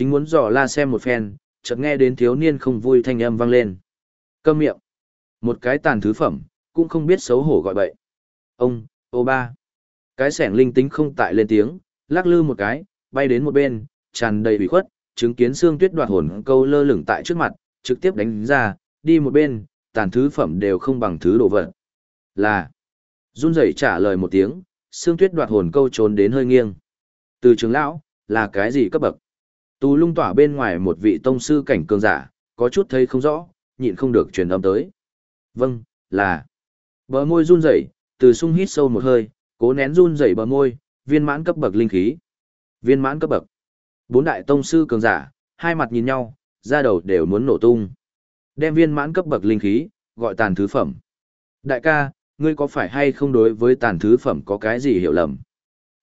Chính muốn dò la xem một phen, chợt nghe đến thiếu niên không vui thanh âm vang lên. Câm miệng. Một cái tàn thứ phẩm, cũng không biết xấu hổ gọi bậy. Ông, ô ba. Cái sẻng linh tính không tại lên tiếng, lắc lư một cái, bay đến một bên, tràn đầy bị khuất, chứng kiến xương tuyết đoạt hồn câu lơ lửng tại trước mặt, trực tiếp đánh ra, đi một bên, tàn thứ phẩm đều không bằng thứ đồ vật. Là. Run rẩy trả lời một tiếng, xương tuyết đoạt hồn câu trốn đến hơi nghiêng. Từ trường lão, là cái gì cấp bậc? Tù lung tỏa bên ngoài một vị tông sư cảnh cường giả, có chút thấy không rõ, nhịn không được truyền âm tới. Vâng, là. Bờ môi run rẩy, từ sung hít sâu một hơi, cố nén run rẩy bờ môi, viên mãn cấp bậc linh khí. Viên mãn cấp bậc. Bốn đại tông sư cường giả, hai mặt nhìn nhau, da đầu đều muốn nổ tung. Đem viên mãn cấp bậc linh khí, gọi tàn thứ phẩm. Đại ca, ngươi có phải hay không đối với tàn thứ phẩm có cái gì hiểu lầm?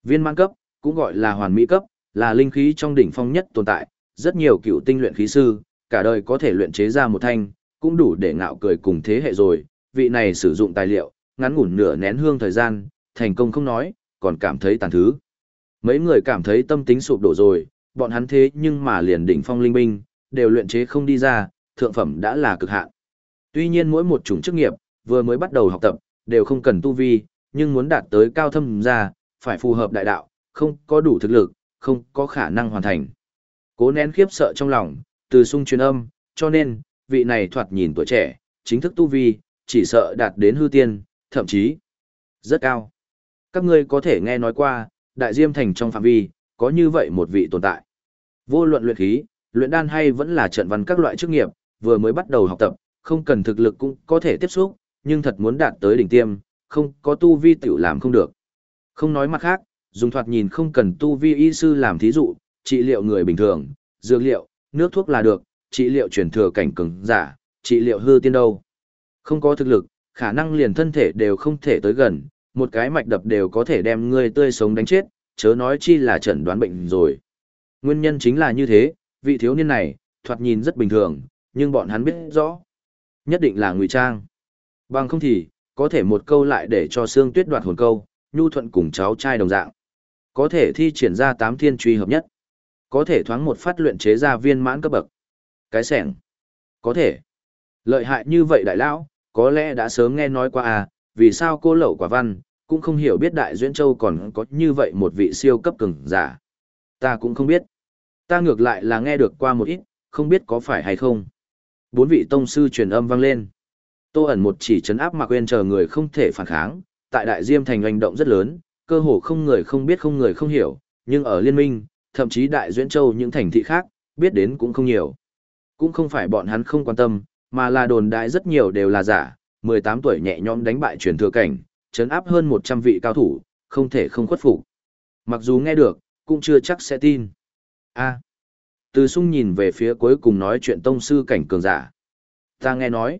Viên mãn cấp, cũng gọi là hoàn mỹ cấp, là linh khí trong đỉnh phong nhất tồn tại, rất nhiều cựu tinh luyện khí sư, cả đời có thể luyện chế ra một thanh, cũng đủ để ngạo cười cùng thế hệ rồi, vị này sử dụng tài liệu, ngắn ngủn nửa nén hương thời gian, thành công không nói, còn cảm thấy tàn thứ. Mấy người cảm thấy tâm tính sụp đổ rồi, bọn hắn thế nhưng mà liền đỉnh phong linh binh, đều luyện chế không đi ra, thượng phẩm đã là cực hạn. Tuy nhiên mỗi một chủng chức nghiệp, vừa mới bắt đầu học tập, đều không cần tu vi, nhưng muốn đạt tới cao thâm ra, phải phù hợp đại đạo, không có đủ thực lực, không có khả năng hoàn thành. Cố nén khiếp sợ trong lòng, từ sung truyền âm, cho nên, vị này thoạt nhìn tuổi trẻ, chính thức tu vi, chỉ sợ đạt đến hư tiên, thậm chí rất cao. Các ngươi có thể nghe nói qua, đại diêm thành trong phạm vi, có như vậy một vị tồn tại. Vô luận luyện khí, luyện đan hay vẫn là trận văn các loại chức nghiệp, vừa mới bắt đầu học tập, không cần thực lực cũng có thể tiếp xúc, nhưng thật muốn đạt tới đỉnh tiêm, không có tu vi tiểu làm không được. Không nói mặt khác, dùng thoạt nhìn không cần tu vi y sư làm thí dụ, trị liệu người bình thường, dược liệu, nước thuốc là được, trị liệu truyền thừa cảnh cường giả, trị liệu hư tiên đâu. Không có thực lực, khả năng liền thân thể đều không thể tới gần, một cái mạch đập đều có thể đem ngươi tươi sống đánh chết, chớ nói chi là chẩn đoán bệnh rồi. Nguyên nhân chính là như thế, vị thiếu niên này, thoạt nhìn rất bình thường, nhưng bọn hắn biết rõ. Nhất định là ngụy trang. Bằng không thì, có thể một câu lại để cho xương tuyết đoạt hồn câu, nhu thuận cùng cháu trai đồng dạng. Có thể thi triển ra tám thiên truy hợp nhất. Có thể thoáng một phát luyện chế ra viên mãn cấp bậc. Cái sẻng. Có thể. Lợi hại như vậy đại lão, có lẽ đã sớm nghe nói qua à, vì sao cô lậu quả văn, cũng không hiểu biết Đại Duyễn Châu còn có như vậy một vị siêu cấp cường giả. Ta cũng không biết. Ta ngược lại là nghe được qua một ít, không biết có phải hay không. Bốn vị tông sư truyền âm vang lên. Tô ẩn một chỉ chấn áp mà quên chờ người không thể phản kháng, tại Đại Diêm thành hành động rất lớn, cơ hồ không người không biết không người không hiểu, nhưng ở liên minh, thậm chí Đại duyên Châu những thành thị khác, biết đến cũng không nhiều. Cũng không phải bọn hắn không quan tâm, mà là đồn đại rất nhiều đều là giả, 18 tuổi nhẹ nhõm đánh bại truyền thừa cảnh, chấn áp hơn 100 vị cao thủ, không thể không khuất phục. Mặc dù nghe được, cũng chưa chắc sẽ tin. A. Từ sung nhìn về phía cuối cùng nói chuyện tông sư cảnh cường giả. Ta nghe nói,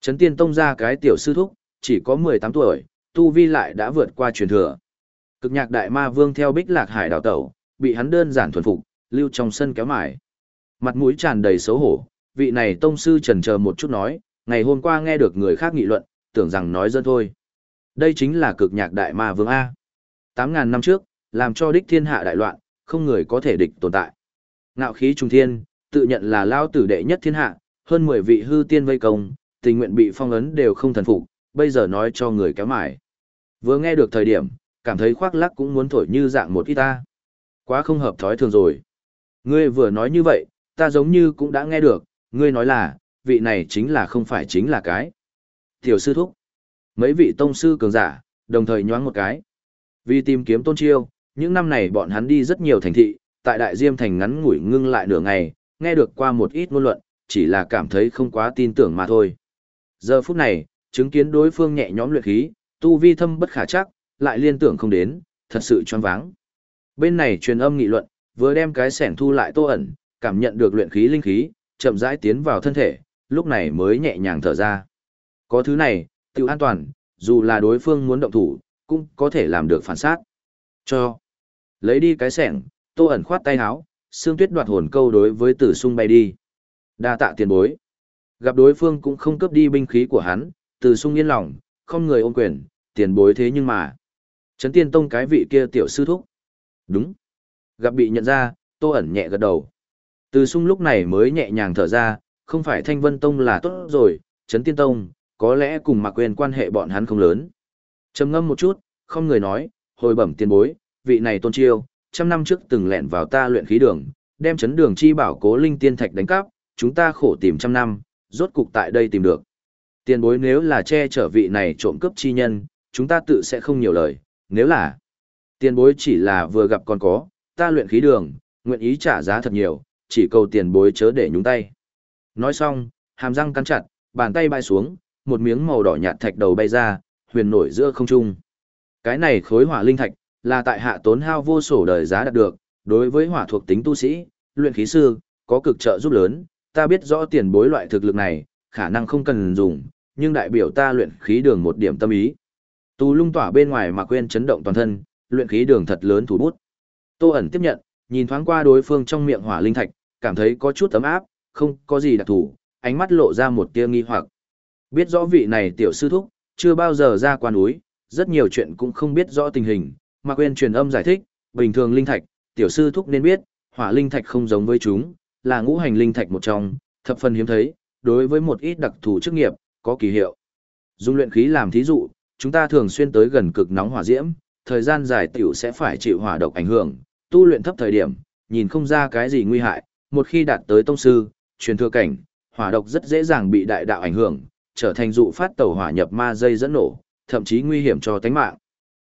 chấn tiên tông ra cái tiểu sư thúc, chỉ có 18 tuổi, tu vi lại đã vượt qua truyền thừa. Cực nhạc đại ma vương theo bích lạc hải đào tẩu, bị hắn đơn giản thuần phục, lưu trong sân kéo mải. Mặt mũi tràn đầy xấu hổ, vị này tông sư trần chờ một chút nói, ngày hôm qua nghe được người khác nghị luận, tưởng rằng nói dân thôi. Đây chính là cực nhạc đại ma vương A. 8.000 năm trước, làm cho đích thiên hạ đại loạn, không người có thể địch tồn tại. Ngạo khí trung thiên, tự nhận là lao tử đệ nhất thiên hạ, hơn 10 vị hư tiên vây công, tình nguyện bị phong ấn đều không thần phục, bây giờ nói cho người kéo mải. Vừa nghe được thời điểm, cảm thấy khoác lắc cũng muốn thổi như dạng một ít ta. Quá không hợp thói thường rồi. Ngươi vừa nói như vậy, ta giống như cũng đã nghe được, ngươi nói là, vị này chính là không phải chính là cái. Tiểu sư thúc. Mấy vị tông sư cường giả, đồng thời nhoáng một cái. Vì tìm kiếm tôn chiêu, những năm này bọn hắn đi rất nhiều thành thị, tại đại diêm thành ngắn ngủi ngưng lại nửa ngày, nghe được qua một ít ngôn luận, chỉ là cảm thấy không quá tin tưởng mà thôi. Giờ phút này, chứng kiến đối phương nhẹ nhõm luyện khí, tu vi thâm bất khả chắc, lại liên tưởng không đến, thật sự choáng váng. Bên này truyền âm nghị luận, vừa đem cái sẻn thu lại tô ẩn, cảm nhận được luyện khí linh khí, chậm rãi tiến vào thân thể, lúc này mới nhẹ nhàng thở ra. Có thứ này, tự an toàn, dù là đối phương muốn động thủ, cũng có thể làm được phản sát. Cho. Lấy đi cái sẻng, tô ẩn khoát tay háo, xương tuyết đoạt hồn câu đối với tử sung bay đi. đa tạ tiền bối. Gặp đối phương cũng không cướp đi binh khí của hắn, tử sung yên lòng, không người ôm quyền, tiền bối thế nhưng mà. Trấn tiên tông cái vị kia tiểu sư thúc. Đúng. Gặp bị nhận ra, tô ẩn nhẹ gật đầu. Từ sung lúc này mới nhẹ nhàng thở ra, không phải Thanh Vân Tông là tốt rồi, Trấn Tiên Tông, có lẽ cùng mặc quyền quan hệ bọn hắn không lớn. trầm ngâm một chút, không người nói, hồi bẩm tiền bối, vị này tôn chiêu, trăm năm trước từng lẹn vào ta luyện khí đường, đem chấn đường chi bảo cố linh tiên thạch đánh cắp, chúng ta khổ tìm trăm năm, rốt cục tại đây tìm được. Tiền bối nếu là che chở vị này trộm cướp chi nhân, chúng ta tự sẽ không nhiều lời, nếu là tiền bối chỉ là vừa gặp còn có, ta luyện khí đường, nguyện ý trả giá thật nhiều, chỉ cầu tiền bối chớ để nhúng tay. Nói xong, hàm răng cắn chặt, bàn tay bay xuống, một miếng màu đỏ nhạt thạch đầu bay ra, huyền nổi giữa không trung. Cái này khối hỏa linh thạch, là tại hạ tốn hao vô sổ đời giá đạt được, đối với hỏa thuộc tính tu sĩ, luyện khí sư, có cực trợ giúp lớn, ta biết rõ tiền bối loại thực lực này, khả năng không cần dùng, nhưng đại biểu ta luyện khí đường một điểm tâm ý. Tu lung tỏa bên ngoài mà quên chấn động toàn thân, luyện khí đường thật lớn thủ bút. Tô ẩn tiếp nhận, nhìn thoáng qua đối phương trong miệng hỏa linh thạch, cảm thấy có chút ấm áp, không có gì đặc thù, ánh mắt lộ ra một tia nghi hoặc. Biết rõ vị này tiểu sư thúc, chưa bao giờ ra quan núi, rất nhiều chuyện cũng không biết rõ tình hình, mà quên truyền âm giải thích, bình thường linh thạch, tiểu sư thúc nên biết, hỏa linh thạch không giống với chúng, là ngũ hành linh thạch một trong, thập phần hiếm thấy, đối với một ít đặc thù chức nghiệp, có kỳ hiệu. Dùng luyện khí làm thí dụ, chúng ta thường xuyên tới gần cực nóng hỏa diễm, thời gian dài tiểu sẽ phải chịu hỏa độc ảnh hưởng, tu luyện thấp thời điểm, nhìn không ra cái gì nguy hại, một khi đạt tới tông sư, truyền thừa cảnh, hỏa độc rất dễ dàng bị đại đạo ảnh hưởng, trở thành dụ phát tẩu hỏa nhập ma dây dẫn nổ, thậm chí nguy hiểm cho tính mạng.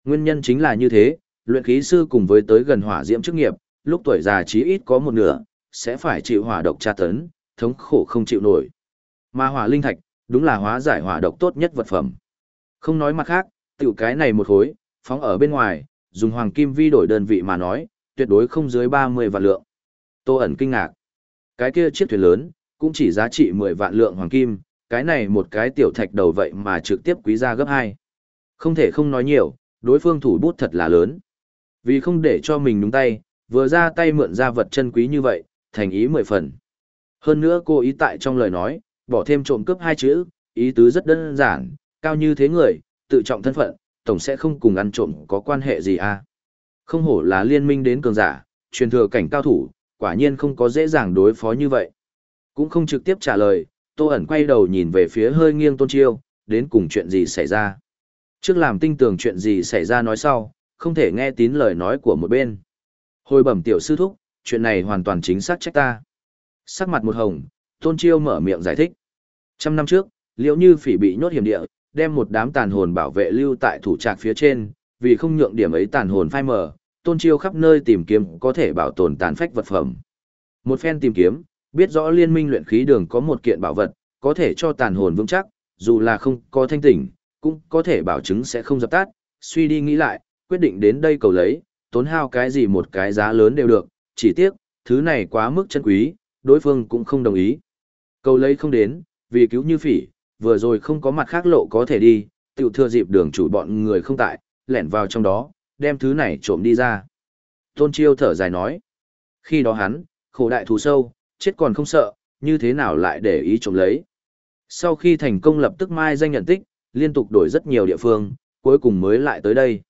Nguyên nhân chính là như thế, luyện khí sư cùng với tới gần hỏa diễm chức nghiệp, lúc tuổi già chí ít có một nửa, sẽ phải chịu hỏa độc tra tấn, thống khổ không chịu nổi. Mà hỏa linh thạch, đúng là hóa giải hỏa độc tốt nhất vật phẩm. Không nói mặt khác, tiểu cái này một khối, phóng ở bên ngoài, dùng hoàng kim vi đổi đơn vị mà nói, tuyệt đối không dưới 30 vạn lượng. Tô ẩn kinh ngạc. Cái kia chiếc thuyền lớn, cũng chỉ giá trị 10 vạn lượng hoàng kim, cái này một cái tiểu thạch đầu vậy mà trực tiếp quý ra gấp 2. Không thể không nói nhiều, đối phương thủ bút thật là lớn. Vì không để cho mình đúng tay, vừa ra tay mượn ra vật chân quý như vậy, thành ý mười phần. Hơn nữa cô ý tại trong lời nói, bỏ thêm trộm cướp hai chữ, ý tứ rất đơn giản, cao như thế người, tự trọng thân phận, tổng sẽ không cùng ăn trộm có quan hệ gì à. Không hổ là liên minh đến cường giả, truyền thừa cảnh cao thủ, quả nhiên không có dễ dàng đối phó như vậy. Cũng không trực tiếp trả lời, Tô ẩn quay đầu nhìn về phía hơi nghiêng tôn chiêu, đến cùng chuyện gì xảy ra. Trước làm tinh tường chuyện gì xảy ra nói sau, không thể nghe tín lời nói của một bên. Hồi bẩm tiểu sư thúc, chuyện này hoàn toàn chính xác trách ta. Sắc mặt một hồng, tôn chiêu mở miệng giải thích. Trăm năm trước, liệu như phỉ bị nhốt hiểm địa, đem một đám tàn hồn bảo vệ lưu tại thủ trạc phía trên, vì không nhượng điểm ấy tàn hồn phai mờ, tôn chiêu khắp nơi tìm kiếm có thể bảo tồn tàn phách vật phẩm. Một phen tìm kiếm, biết rõ liên minh luyện khí đường có một kiện bảo vật, có thể cho tàn hồn vững chắc, dù là không có thanh tỉnh, cũng có thể bảo chứng sẽ không dập tắt, suy đi nghĩ lại, quyết định đến đây cầu lấy, tốn hao cái gì một cái giá lớn đều được, chỉ tiếc, thứ này quá mức chân quý, đối phương cũng không đồng ý. Cầu lấy không đến, vì cứu như phỉ, vừa rồi không có mặt khác lộ có thể đi, tiểu thừa dịp đường chủ bọn người không tại, lẻn vào trong đó, đem thứ này trộm đi ra. Tôn Chiêu thở dài nói, khi đó hắn, khổ đại thù sâu, chết còn không sợ, như thế nào lại để ý trộm lấy. Sau khi thành công lập tức mai danh nhận tích, liên tục đổi rất nhiều địa phương, cuối cùng mới lại tới đây.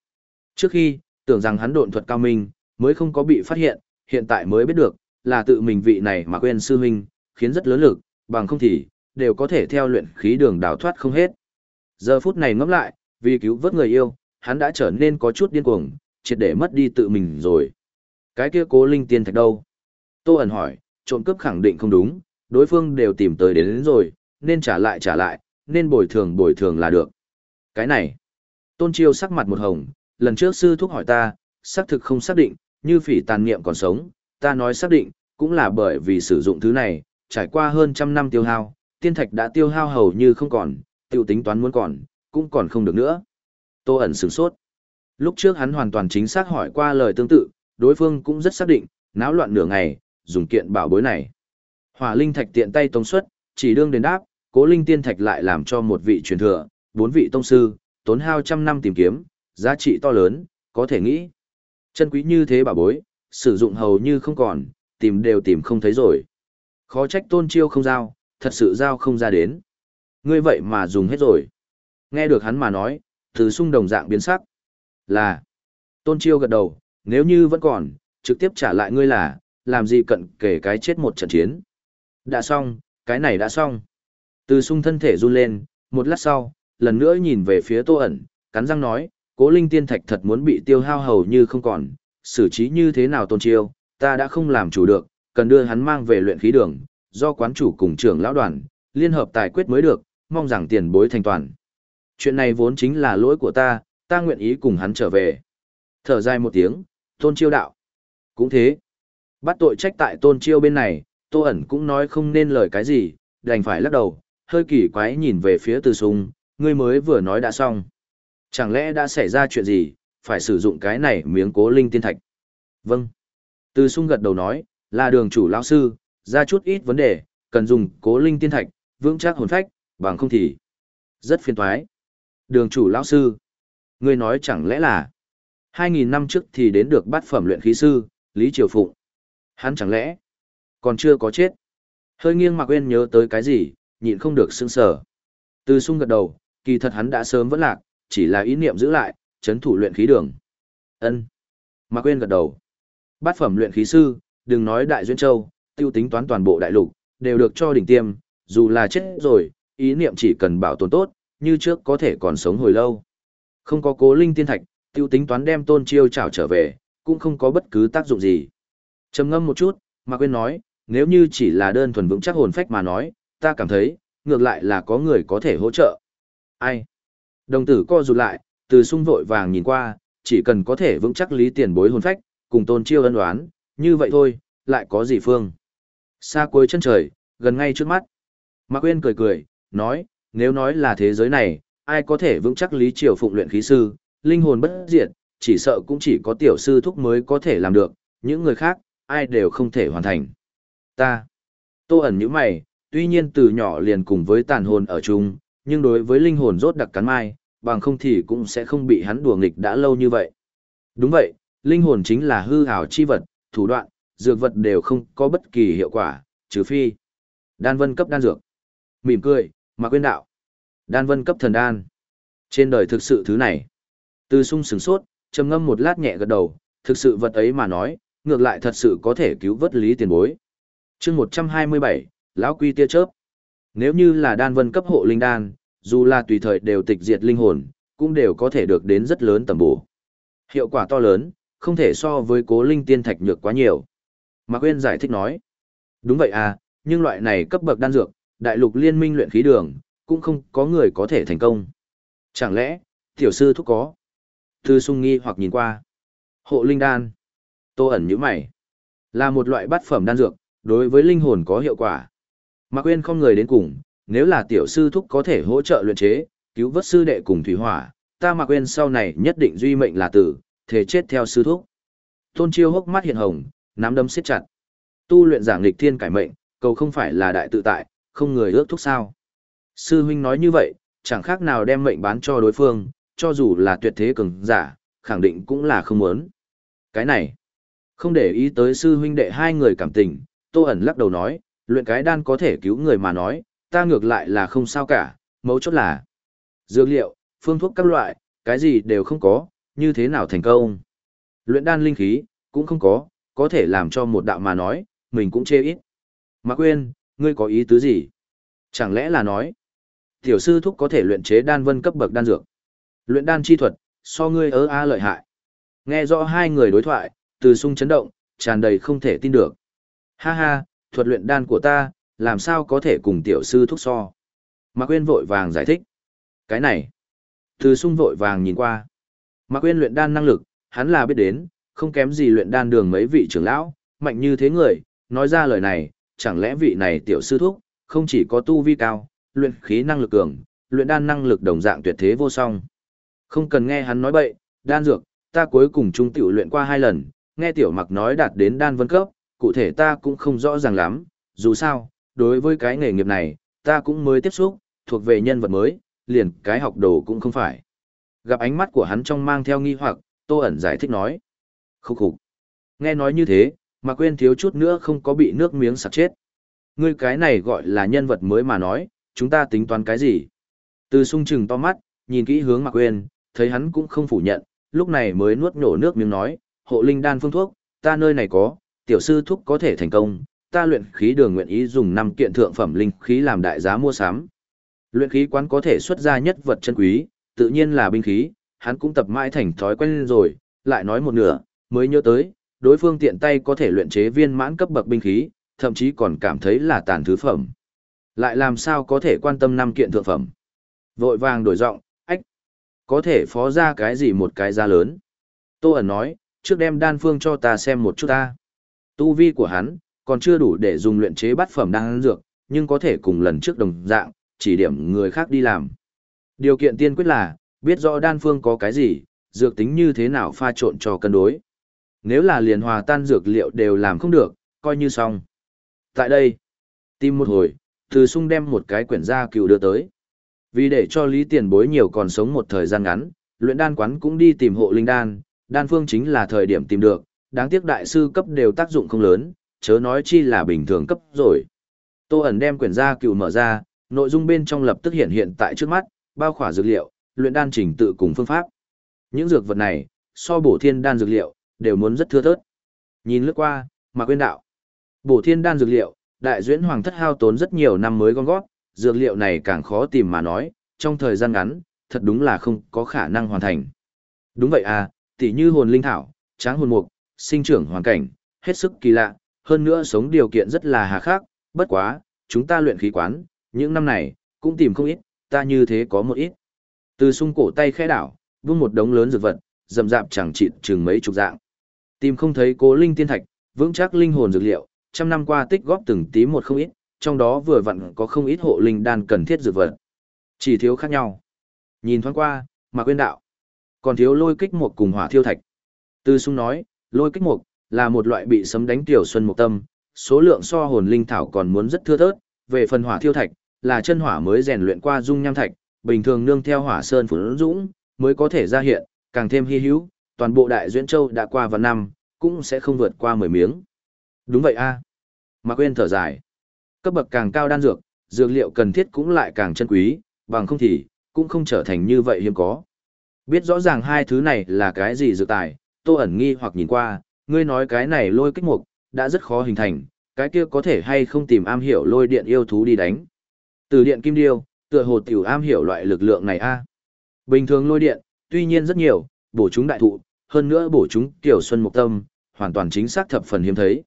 Trước khi, tưởng rằng hắn độn thuật cao minh, mới không có bị phát hiện, hiện tại mới biết được, là tự mình vị này mà quên sư huynh, khiến rất lớn lực, bằng không thì, đều có thể theo luyện khí đường đào thoát không hết. Giờ phút này ngẫm lại, vì cứu vớt người yêu, hắn đã trở nên có chút điên cuồng, triệt để mất đi tự mình rồi. Cái kia cố linh tiên thạch đâu? Tô ẩn hỏi, trộm cướp khẳng định không đúng, đối phương đều tìm tới đến, đến rồi, nên trả lại trả lại, nên bồi thường bồi thường là được. Cái này, tôn chiêu sắc mặt một hồng, lần trước sư thúc hỏi ta, xác thực không xác định, như phỉ tàn niệm còn sống, ta nói xác định, cũng là bởi vì sử dụng thứ này, trải qua hơn trăm năm tiêu hao, tiên thạch đã tiêu hao hầu như không còn, tiêu tính toán muốn còn, cũng còn không được nữa. Tô ẩn sửng sốt. Lúc trước hắn hoàn toàn chính xác hỏi qua lời tương tự, đối phương cũng rất xác định, náo loạn nửa ngày, dùng kiện bảo bối này. Hỏa linh thạch tiện tay tống xuất, chỉ đương đến đáp, cố linh tiên thạch lại làm cho một vị truyền thừa, bốn vị tông sư, tốn hao trăm năm tìm kiếm, giá trị to lớn, có thể nghĩ. Chân quý như thế bảo bối, sử dụng hầu như không còn, tìm đều tìm không thấy rồi. Khó trách tôn chiêu không giao, thật sự giao không ra đến. Ngươi vậy mà dùng hết rồi. Nghe được hắn mà nói, từ sung đồng dạng biến sắc. Là, tôn chiêu gật đầu, nếu như vẫn còn, trực tiếp trả lại ngươi là, làm gì cận kể cái chết một trận chiến. Đã xong, cái này đã xong. Từ sung thân thể run lên, một lát sau, lần nữa nhìn về phía tô ẩn, cắn răng nói, cố linh tiên thạch thật muốn bị tiêu hao hầu như không còn, xử trí như thế nào tôn chiêu, ta đã không làm chủ được, cần đưa hắn mang về luyện khí đường, do quán chủ cùng trưởng lão đoàn, liên hợp tài quyết mới được, mong rằng tiền bối thành toàn. Chuyện này vốn chính là lỗi của ta, ta nguyện ý cùng hắn trở về. Thở dài một tiếng, tôn chiêu đạo. Cũng thế. Bắt tội trách tại tôn chiêu bên này, tô ẩn cũng nói không nên lời cái gì, đành phải lắc đầu, hơi kỳ quái nhìn về phía từ sung, ngươi mới vừa nói đã xong. Chẳng lẽ đã xảy ra chuyện gì, phải sử dụng cái này miếng cố linh tiên thạch? Vâng. Từ sung gật đầu nói, là đường chủ lão sư, ra chút ít vấn đề, cần dùng cố linh tiên thạch, vững chắc hồn phách, bằng không thì rất phiền toái. Đường chủ lão sư, ngươi nói chẳng lẽ là 2000 năm trước thì đến được bát phẩm luyện khí sư, Lý Triều Phụng. Hắn chẳng lẽ còn chưa có chết? Hơi nghiêng Mạc Uyên nhớ tới cái gì, nhịn không được sững sờ. Từ sung gật đầu, kỳ thật hắn đã sớm vẫn lạc, chỉ là ý niệm giữ lại, chấn thủ luyện khí đường. Ân. Mạc Uyên gật đầu. Bát phẩm luyện khí sư, đừng nói Đại Duyên Châu, tiêu tính toán toàn bộ đại lục, đều được cho đỉnh tiêm, dù là chết rồi, ý niệm chỉ cần bảo tồn tốt, như trước có thể còn sống hồi lâu. Không có cố linh tiên thạch, tiêu tính toán đem tôn chiêu trảo trở về, cũng không có bất cứ tác dụng gì. trầm ngâm một chút, mà quên nói, nếu như chỉ là đơn thuần vững chắc hồn phách mà nói, ta cảm thấy, ngược lại là có người có thể hỗ trợ. Ai? Đồng tử co rụt lại, từ sung vội vàng nhìn qua, chỉ cần có thể vững chắc lý tiền bối hồn phách, cùng tôn chiêu ân đoán, như vậy thôi, lại có gì phương. Xa cuối chân trời, gần ngay trước mắt. Mạc Quyên cười cười, nói, nếu nói là thế giới này, ai có thể vững chắc lý triều phụng luyện khí sư, linh hồn bất diệt, chỉ sợ cũng chỉ có tiểu sư thúc mới có thể làm được, những người khác, ai đều không thể hoàn thành. Ta, tô ẩn như mày, tuy nhiên từ nhỏ liền cùng với tàn hồn ở chung, nhưng đối với linh hồn rốt đặc cắn mai, bằng không thì cũng sẽ không bị hắn đùa nghịch đã lâu như vậy. Đúng vậy, linh hồn chính là hư ảo chi vật, thủ đoạn, dược vật đều không có bất kỳ hiệu quả, trừ phi. Đan vân cấp đan dược. Mỉm cười, mà quên đạo. Đan vân cấp thần đan. Trên đời thực sự thứ này. Từ sung sừng sốt, trầm ngâm một lát nhẹ gật đầu, thực sự vật ấy mà nói, ngược lại thật sự có thể cứu vớt lý tiền bối. chương 127, lão quy tia chớp. Nếu như là đan vân cấp hộ linh đan, dù là tùy thời đều tịch diệt linh hồn, cũng đều có thể được đến rất lớn tầm bổ. Hiệu quả to lớn, không thể so với cố linh tiên thạch nhược quá nhiều. Mạc Quyên giải thích nói. Đúng vậy à, nhưng loại này cấp bậc đan dược, đại lục liên minh luyện khí đường, cũng không có người có thể thành công. Chẳng lẽ, tiểu sư thúc có? Thư sung nghi hoặc nhìn qua. Hộ linh đan. Tô ẩn như mày. Là một loại bát phẩm đan dược, đối với linh hồn có hiệu quả. Mạc Quyên không người đến cùng, nếu là tiểu sư thúc có thể hỗ trợ luyện chế, cứu vớt sư đệ cùng thủy hỏa, ta Mạc Quyên sau này nhất định duy mệnh là tử, thể chết theo sư thúc. Tôn Chiêu hốc mắt hiện hồng, nắm đấm siết chặt. Tu luyện giảng nghịch thiên cải mệnh, cầu không phải là đại tự tại, không người ước thúc sao. Sư huynh nói như vậy, chẳng khác nào đem mệnh bán cho đối phương, cho dù là tuyệt thế cường giả, khẳng định cũng là không muốn. Cái này, không để ý tới sư huynh đệ hai người cảm tình, Tô ẩn lắc đầu nói, luyện cái đan có thể cứu người mà nói, ta ngược lại là không sao cả, mấu chốt là dược liệu, phương thuốc các loại, cái gì đều không có, như thế nào thành công. Luyện đan linh khí, cũng không có, có thể làm cho một đạo mà nói, mình cũng chê ít. Mạc Quyên, ngươi có ý tứ gì? Chẳng lẽ là nói, tiểu sư thúc có thể luyện chế đan vân cấp bậc đan dược. Luyện đan chi thuật, so ngươi ớ a lợi hại. Nghe rõ hai người đối thoại, từ sung chấn động, tràn đầy không thể tin được. Ha ha, thuật luyện đan của ta, làm sao có thể cùng tiểu sư thúc so. Mạc Quyên vội vàng giải thích. Cái này, từ sung vội vàng nhìn qua. Mạc Quyên luyện đan năng lực, hắn là biết đến, không kém gì luyện đan đường mấy vị trưởng lão, mạnh như thế người, nói ra lời này, chẳng lẽ vị này tiểu sư thúc, không chỉ có tu vi cao, luyện khí năng lực cường, luyện đan năng lực đồng dạng tuyệt thế vô song. Không cần nghe hắn nói bậy, đan dược, ta cuối cùng trung tiểu luyện qua hai lần, nghe tiểu mặc nói đạt đến đan vân cấp, cụ thể ta cũng không rõ ràng lắm, dù sao, đối với cái nghề nghiệp này, ta cũng mới tiếp xúc, thuộc về nhân vật mới, liền cái học đồ cũng không phải. Gặp ánh mắt của hắn trong mang theo nghi hoặc, Tô ẩn giải thích nói. Khúc khục. Nghe nói như thế, mà quên thiếu chút nữa không có bị nước miếng sặc chết. Ngươi cái này gọi là nhân vật mới mà nói, chúng ta tính toán cái gì? Từ sung trừng to mắt, nhìn kỹ hướng Mạc Quyên, thấy hắn cũng không phủ nhận, lúc này mới nuốt nổ nước miếng nói, hộ linh đan phương thuốc, ta nơi này có, tiểu sư thúc có thể thành công, ta luyện khí đường nguyện ý dùng năm kiện thượng phẩm linh khí làm đại giá mua sắm. Luyện khí quán có thể xuất ra nhất vật chân quý, tự nhiên là binh khí, hắn cũng tập mãi thành thói quen rồi, lại nói một nửa, mới nhớ tới, đối phương tiện tay có thể luyện chế viên mãn cấp bậc binh khí, thậm chí còn cảm thấy là tàn thứ phẩm. Lại làm sao có thể quan tâm năm kiện thượng phẩm. Vội vàng đổi giọng, ách, có thể phó ra cái gì một cái giá lớn. Tô ẩn nói, trước đem đan phương cho ta xem một chút ta. Tu vi của hắn, còn chưa đủ để dùng luyện chế bát phẩm đan dược, nhưng có thể cùng lần trước đồng dạng, chỉ điểm người khác đi làm. Điều kiện tiên quyết là, biết rõ đan phương có cái gì, dược tính như thế nào pha trộn cho cân đối. Nếu là liền hòa tan dược liệu đều làm không được, coi như xong. Tại đây, tìm một hồi, từ sung đem một cái quyển gia cựu đưa tới. Vì để cho Lý Tiền Bối nhiều còn sống một thời gian ngắn, luyện đan quán cũng đi tìm hộ linh đan, đan phương chính là thời điểm tìm được, đáng tiếc đại sư cấp đều tác dụng không lớn, chớ nói chi là bình thường cấp rồi. Tô ẩn đem quyển gia cựu mở ra, nội dung bên trong lập tức hiện hiện tại trước mắt, bao khỏa dược liệu, luyện đan trình tự cùng phương pháp. Những dược vật này, so bổ thiên đan dược liệu, đều muốn rất thưa thớt. Nhìn lướt qua, mà quên đạo. Bổ thiên đan dược liệu, đại duyễn hoàng thất hao tốn rất nhiều năm mới gom gót, dược liệu này càng khó tìm mà nói, trong thời gian ngắn, thật đúng là không có khả năng hoàn thành. Đúng vậy à, tỉ như hồn linh thảo, tráng hồn mục, sinh trưởng hoàn cảnh, hết sức kỳ lạ, hơn nữa sống điều kiện rất là hà khắc, bất quá, chúng ta luyện khí quán, những năm này, cũng tìm không ít, ta như thế có một ít. Từ sung cổ tay khẽ đảo, vung một đống lớn dược vật, rậm rạp chẳng chịt chừng mấy chục dạng. Tìm không thấy cố linh tiên thạch, vững chắc linh hồn dược liệu, trăm năm qua tích góp từng tí một không ít, trong đó vừa vặn có không ít hộ linh đan cần thiết dược vật. Chỉ thiếu khác nhau. Nhìn thoáng qua, mà quên đạo. Còn thiếu lôi kích một cùng hỏa thiêu thạch. tư sung nói, lôi kích mục là một loại bị sấm đánh tiểu xuân mục tâm, số lượng so hồn linh thảo còn muốn rất thưa thớt, về phần hỏa thiêu thạch, là chân hỏa mới rèn luyện qua dung nham thạch, bình thường nương theo hỏa sơn phủ dũng, mới có thể ra hiện, càng thêm hy hữu, toàn bộ đại duyên châu đã qua vạn năm, cũng sẽ không vượt qua 10 miếng. Đúng vậy a. À. Mạc Quyên thở dài. Cấp bậc càng cao đan dược, dược liệu cần thiết cũng lại càng chân quý, bằng không thì, cũng không trở thành như vậy hiếm có. Biết rõ ràng hai thứ này là cái gì dược tài, tô ẩn nghi hoặc nhìn qua, ngươi nói cái này lôi kích mục, đã rất khó hình thành, cái kia có thể hay không tìm am hiểu lôi điện yêu thú đi đánh. Từ điện kim điêu, tựa hồ tiểu am hiểu loại lực lượng này a. Bình thường lôi điện, tuy nhiên rất nhiều, bổ chúng đại thụ, hơn nữa bổ chúng tiểu xuân mục tâm, hoàn toàn chính xác thập phần hiếm thấy.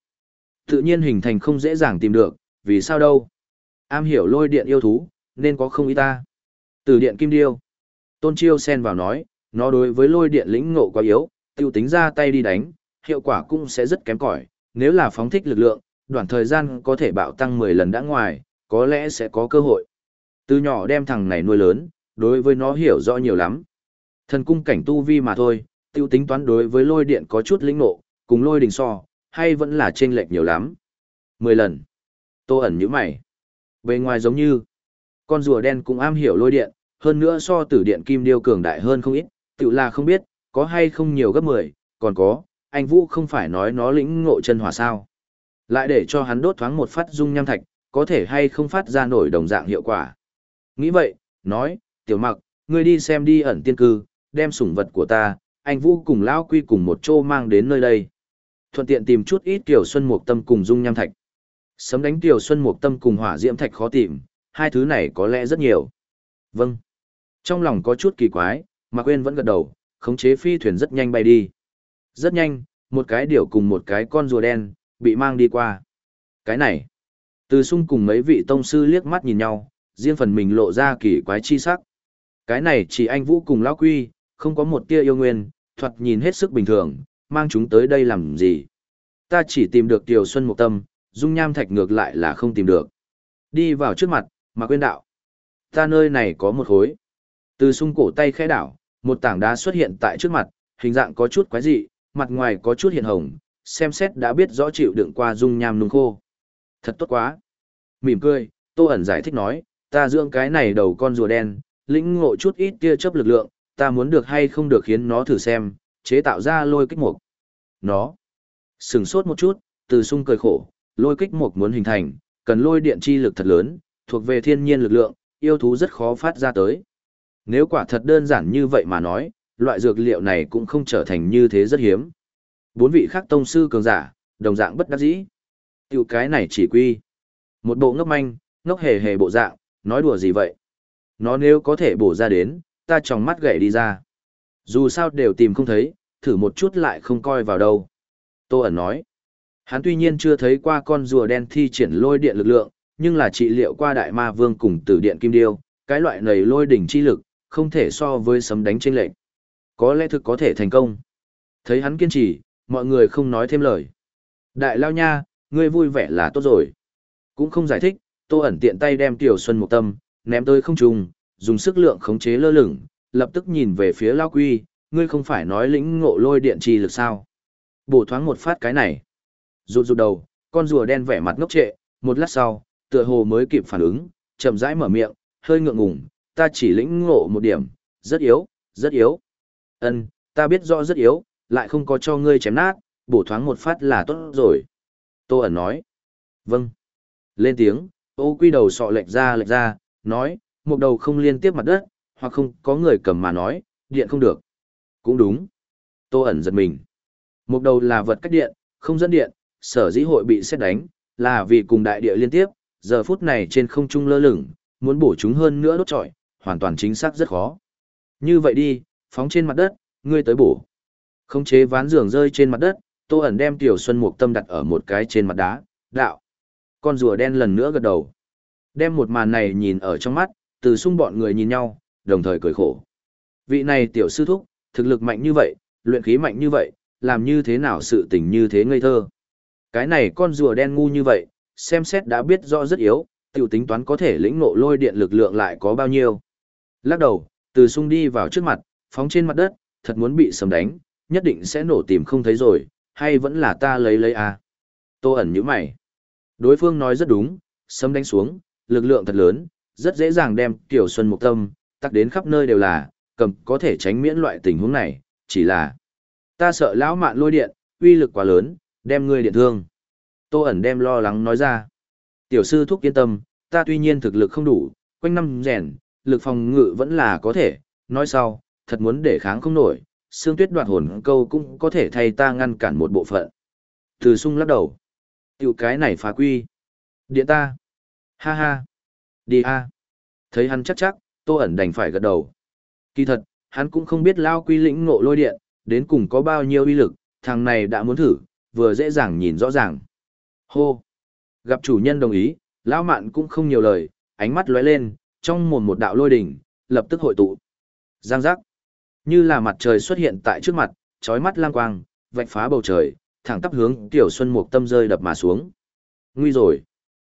Tự nhiên hình thành không dễ dàng tìm được, vì sao đâu? Am hiểu lôi điện yêu thú, nên có không ý ta. Từ điện kim điêu. Tôn Chiêu xen vào nói, nó đối với lôi điện lĩnh ngộ quá yếu, tiêu tính ra tay đi đánh, hiệu quả cũng sẽ rất kém cỏi. Nếu là phóng thích lực lượng, đoạn thời gian có thể bạo tăng 10 lần đã ngoài, có lẽ sẽ có cơ hội. Từ nhỏ đem thằng này nuôi lớn, đối với nó hiểu rõ nhiều lắm. Thần cung cảnh tu vi mà thôi, tiêu tính toán đối với lôi điện có chút lĩnh ngộ, cùng lôi đình so, hay vẫn là chênh lệch nhiều lắm. 10 lần. Tô ẩn như mày. Bề ngoài giống như, con rùa đen cũng am hiểu lôi điện, hơn nữa so tử điện kim điêu cường đại hơn không ít, tự là không biết, có hay không nhiều gấp 10, còn có, anh Vũ không phải nói nó lĩnh ngộ chân hỏa sao. Lại để cho hắn đốt thoáng một phát dung nham thạch, có thể hay không phát ra nổi đồng dạng hiệu quả. Nghĩ vậy, nói, tiểu mặc, ngươi đi xem đi ẩn tiên cư, đem sủng vật của ta, anh Vũ cùng Lão Quy cùng một chỗ mang đến nơi đây. Thuận tiện tìm chút ít Tiểu Xuân Mục Tâm cùng dung nham thạch. Sấm đánh Tiểu Xuân Mục Tâm cùng hỏa diễm thạch khó tìm, hai thứ này có lẽ rất nhiều. Vâng. Trong lòng có chút kỳ quái, mà quên vẫn gật đầu, khống chế phi thuyền rất nhanh bay đi. Rất nhanh, một cái điểu cùng một cái con rùa đen, bị mang đi qua. Cái này, từ sung cùng mấy vị tông sư liếc mắt nhìn nhau, riêng phần mình lộ ra kỳ quái chi sắc. Cái này chỉ anh Vũ cùng Lão Quy, không có một tia yêu nguyên, thoạt nhìn hết sức bình thường, mang chúng tới đây làm gì. Ta chỉ tìm được Tiểu Xuân Mộc Tâm, dung nham thạch ngược lại là không tìm được. Đi vào trước mặt, mà quên đạo. Ta nơi này có một khối. Từ sung cổ tay khẽ đảo, một tảng đá xuất hiện tại trước mặt, hình dạng có chút quái dị, mặt ngoài có chút hiện hồng, xem xét đã biết rõ chịu đựng qua dung nham nung khô. Thật tốt quá. Mỉm cười, Tô ẩn giải thích nói, ta dưỡng cái này đầu con rùa đen, lĩnh ngộ chút ít tia chớp lực lượng, ta muốn được hay không được khiến nó thử xem, chế tạo ra lôi kích mục. Nó. Sừng sốt một chút, từ sung cười khổ, lôi kích mục muốn hình thành, cần lôi điện chi lực thật lớn, thuộc về thiên nhiên lực lượng, yêu thú rất khó phát ra tới. Nếu quả thật đơn giản như vậy mà nói, loại dược liệu này cũng không trở thành như thế rất hiếm. Bốn vị khác tông sư cường giả, đồng dạng bất đắc dĩ. Tiểu cái này chỉ quy. Một bộ ngốc manh, ngốc hề hề bộ dạng, nói đùa gì vậy? Nó nếu có thể bổ ra đến, ta tròng mắt gậy đi ra. Dù sao đều tìm không thấy, thử một chút lại không coi vào đâu. Tô ẩn nói. Hắn tuy nhiên chưa thấy qua con rùa đen thi triển lôi điện lực lượng, nhưng là trị liệu qua đại ma vương cùng tử điện kim điêu, cái loại này lôi đỉnh chi lực, không thể so với sấm đánh trên lệnh. Có lẽ thực có thể thành công. Thấy hắn kiên trì, mọi người không nói thêm lời. Đại lao nha, ngươi vui vẻ là tốt rồi. Cũng không giải thích, tô ẩn tiện tay đem tiểu xuân một tâm, ném tới không trùng, dùng sức lượng khống chế lơ lửng, lập tức nhìn về phía lao quy, ngươi không phải nói lĩnh ngộ lôi điện chi lực sao. Bổ thoáng một phát cái này. Rụt rụt đầu, con rùa đen vẻ mặt ngốc trệ, một lát sau, tựa hồ mới kịp phản ứng, chậm rãi mở miệng, hơi ngượng ngùng, ta chỉ lĩnh ngộ một điểm, rất yếu, rất yếu. Ân, ta biết rõ rất yếu, lại không có cho ngươi chém nát, bổ thoáng một phát là tốt rồi. Tô ẩn nói. Vâng. Lên tiếng, ô quy đầu sọ lệch ra lệch ra, nói, một đầu không liên tiếp mặt đất, hoặc không có người cầm mà nói, điện không được. Cũng đúng. Tô ẩn giật mình. Một đầu là vật cách điện, không dẫn điện, sở dĩ hội bị xét đánh, là vì cùng đại địa liên tiếp, giờ phút này trên không trung lơ lửng, muốn bổ chúng hơn nữa đốt trọi, hoàn toàn chính xác rất khó. Như vậy đi, phóng trên mặt đất, ngươi tới bổ. Khống chế ván giường rơi trên mặt đất, Tô ẩn đem Tiểu Xuân Mục Tâm đặt ở một cái trên mặt đá, đạo. Con rùa đen lần nữa gật đầu. Đem một màn này nhìn ở trong mắt, từ xung bọn người nhìn nhau, đồng thời cười khổ. Vị này tiểu sư thúc, thực lực mạnh như vậy, luyện khí mạnh như vậy, làm như thế nào sự tình như thế ngây thơ. Cái này con rùa đen ngu như vậy, xem xét đã biết rõ rất yếu, tiểu tính toán có thể lĩnh ngộ lôi điện lực lượng lại có bao nhiêu. Lắc đầu, từ sung đi vào trước mặt, phóng trên mặt đất, thật muốn bị sầm đánh, nhất định sẽ nổ tìm không thấy rồi, hay vẫn là ta lấy lấy à. Tô ẩn như mày. Đối phương nói rất đúng, sấm đánh xuống, lực lượng thật lớn, rất dễ dàng đem Tiểu Xuân Mục Tâm, tắc đến khắp nơi đều là, cầm có thể tránh miễn loại tình huống này, chỉ là ta sợ lão mạn lôi điện, uy lực quá lớn, đem ngươi điện thương. Tô ẩn đem lo lắng nói ra. Tiểu sư thúc yên tâm, ta tuy nhiên thực lực không đủ, quanh năm rèn, lực phòng ngự vẫn là có thể, nói sau, thật muốn để kháng không nổi, xương tuyết đoạt hồn câu cũng có thể thay ta ngăn cản một bộ phận. Từ sung lắc đầu. Tiểu cái này phá quy. Điện ta. Ha ha. Đi ha. Thấy hắn chắc chắc, tô ẩn đành phải gật đầu. Kỳ thật, hắn cũng không biết lao quy lĩnh ngộ lôi điện, đến cùng có bao nhiêu uy lực, thằng này đã muốn thử, vừa dễ dàng nhìn rõ ràng. Hô! Gặp chủ nhân đồng ý, lão mạn cũng không nhiều lời, ánh mắt lóe lên, trong mồm một đạo lôi đỉnh, lập tức hội tụ. Giang giác! Như là mặt trời xuất hiện tại trước mặt, trói mắt lang quang, vạch phá bầu trời, thẳng tắp hướng tiểu xuân mục tâm rơi đập mà xuống. Nguy rồi!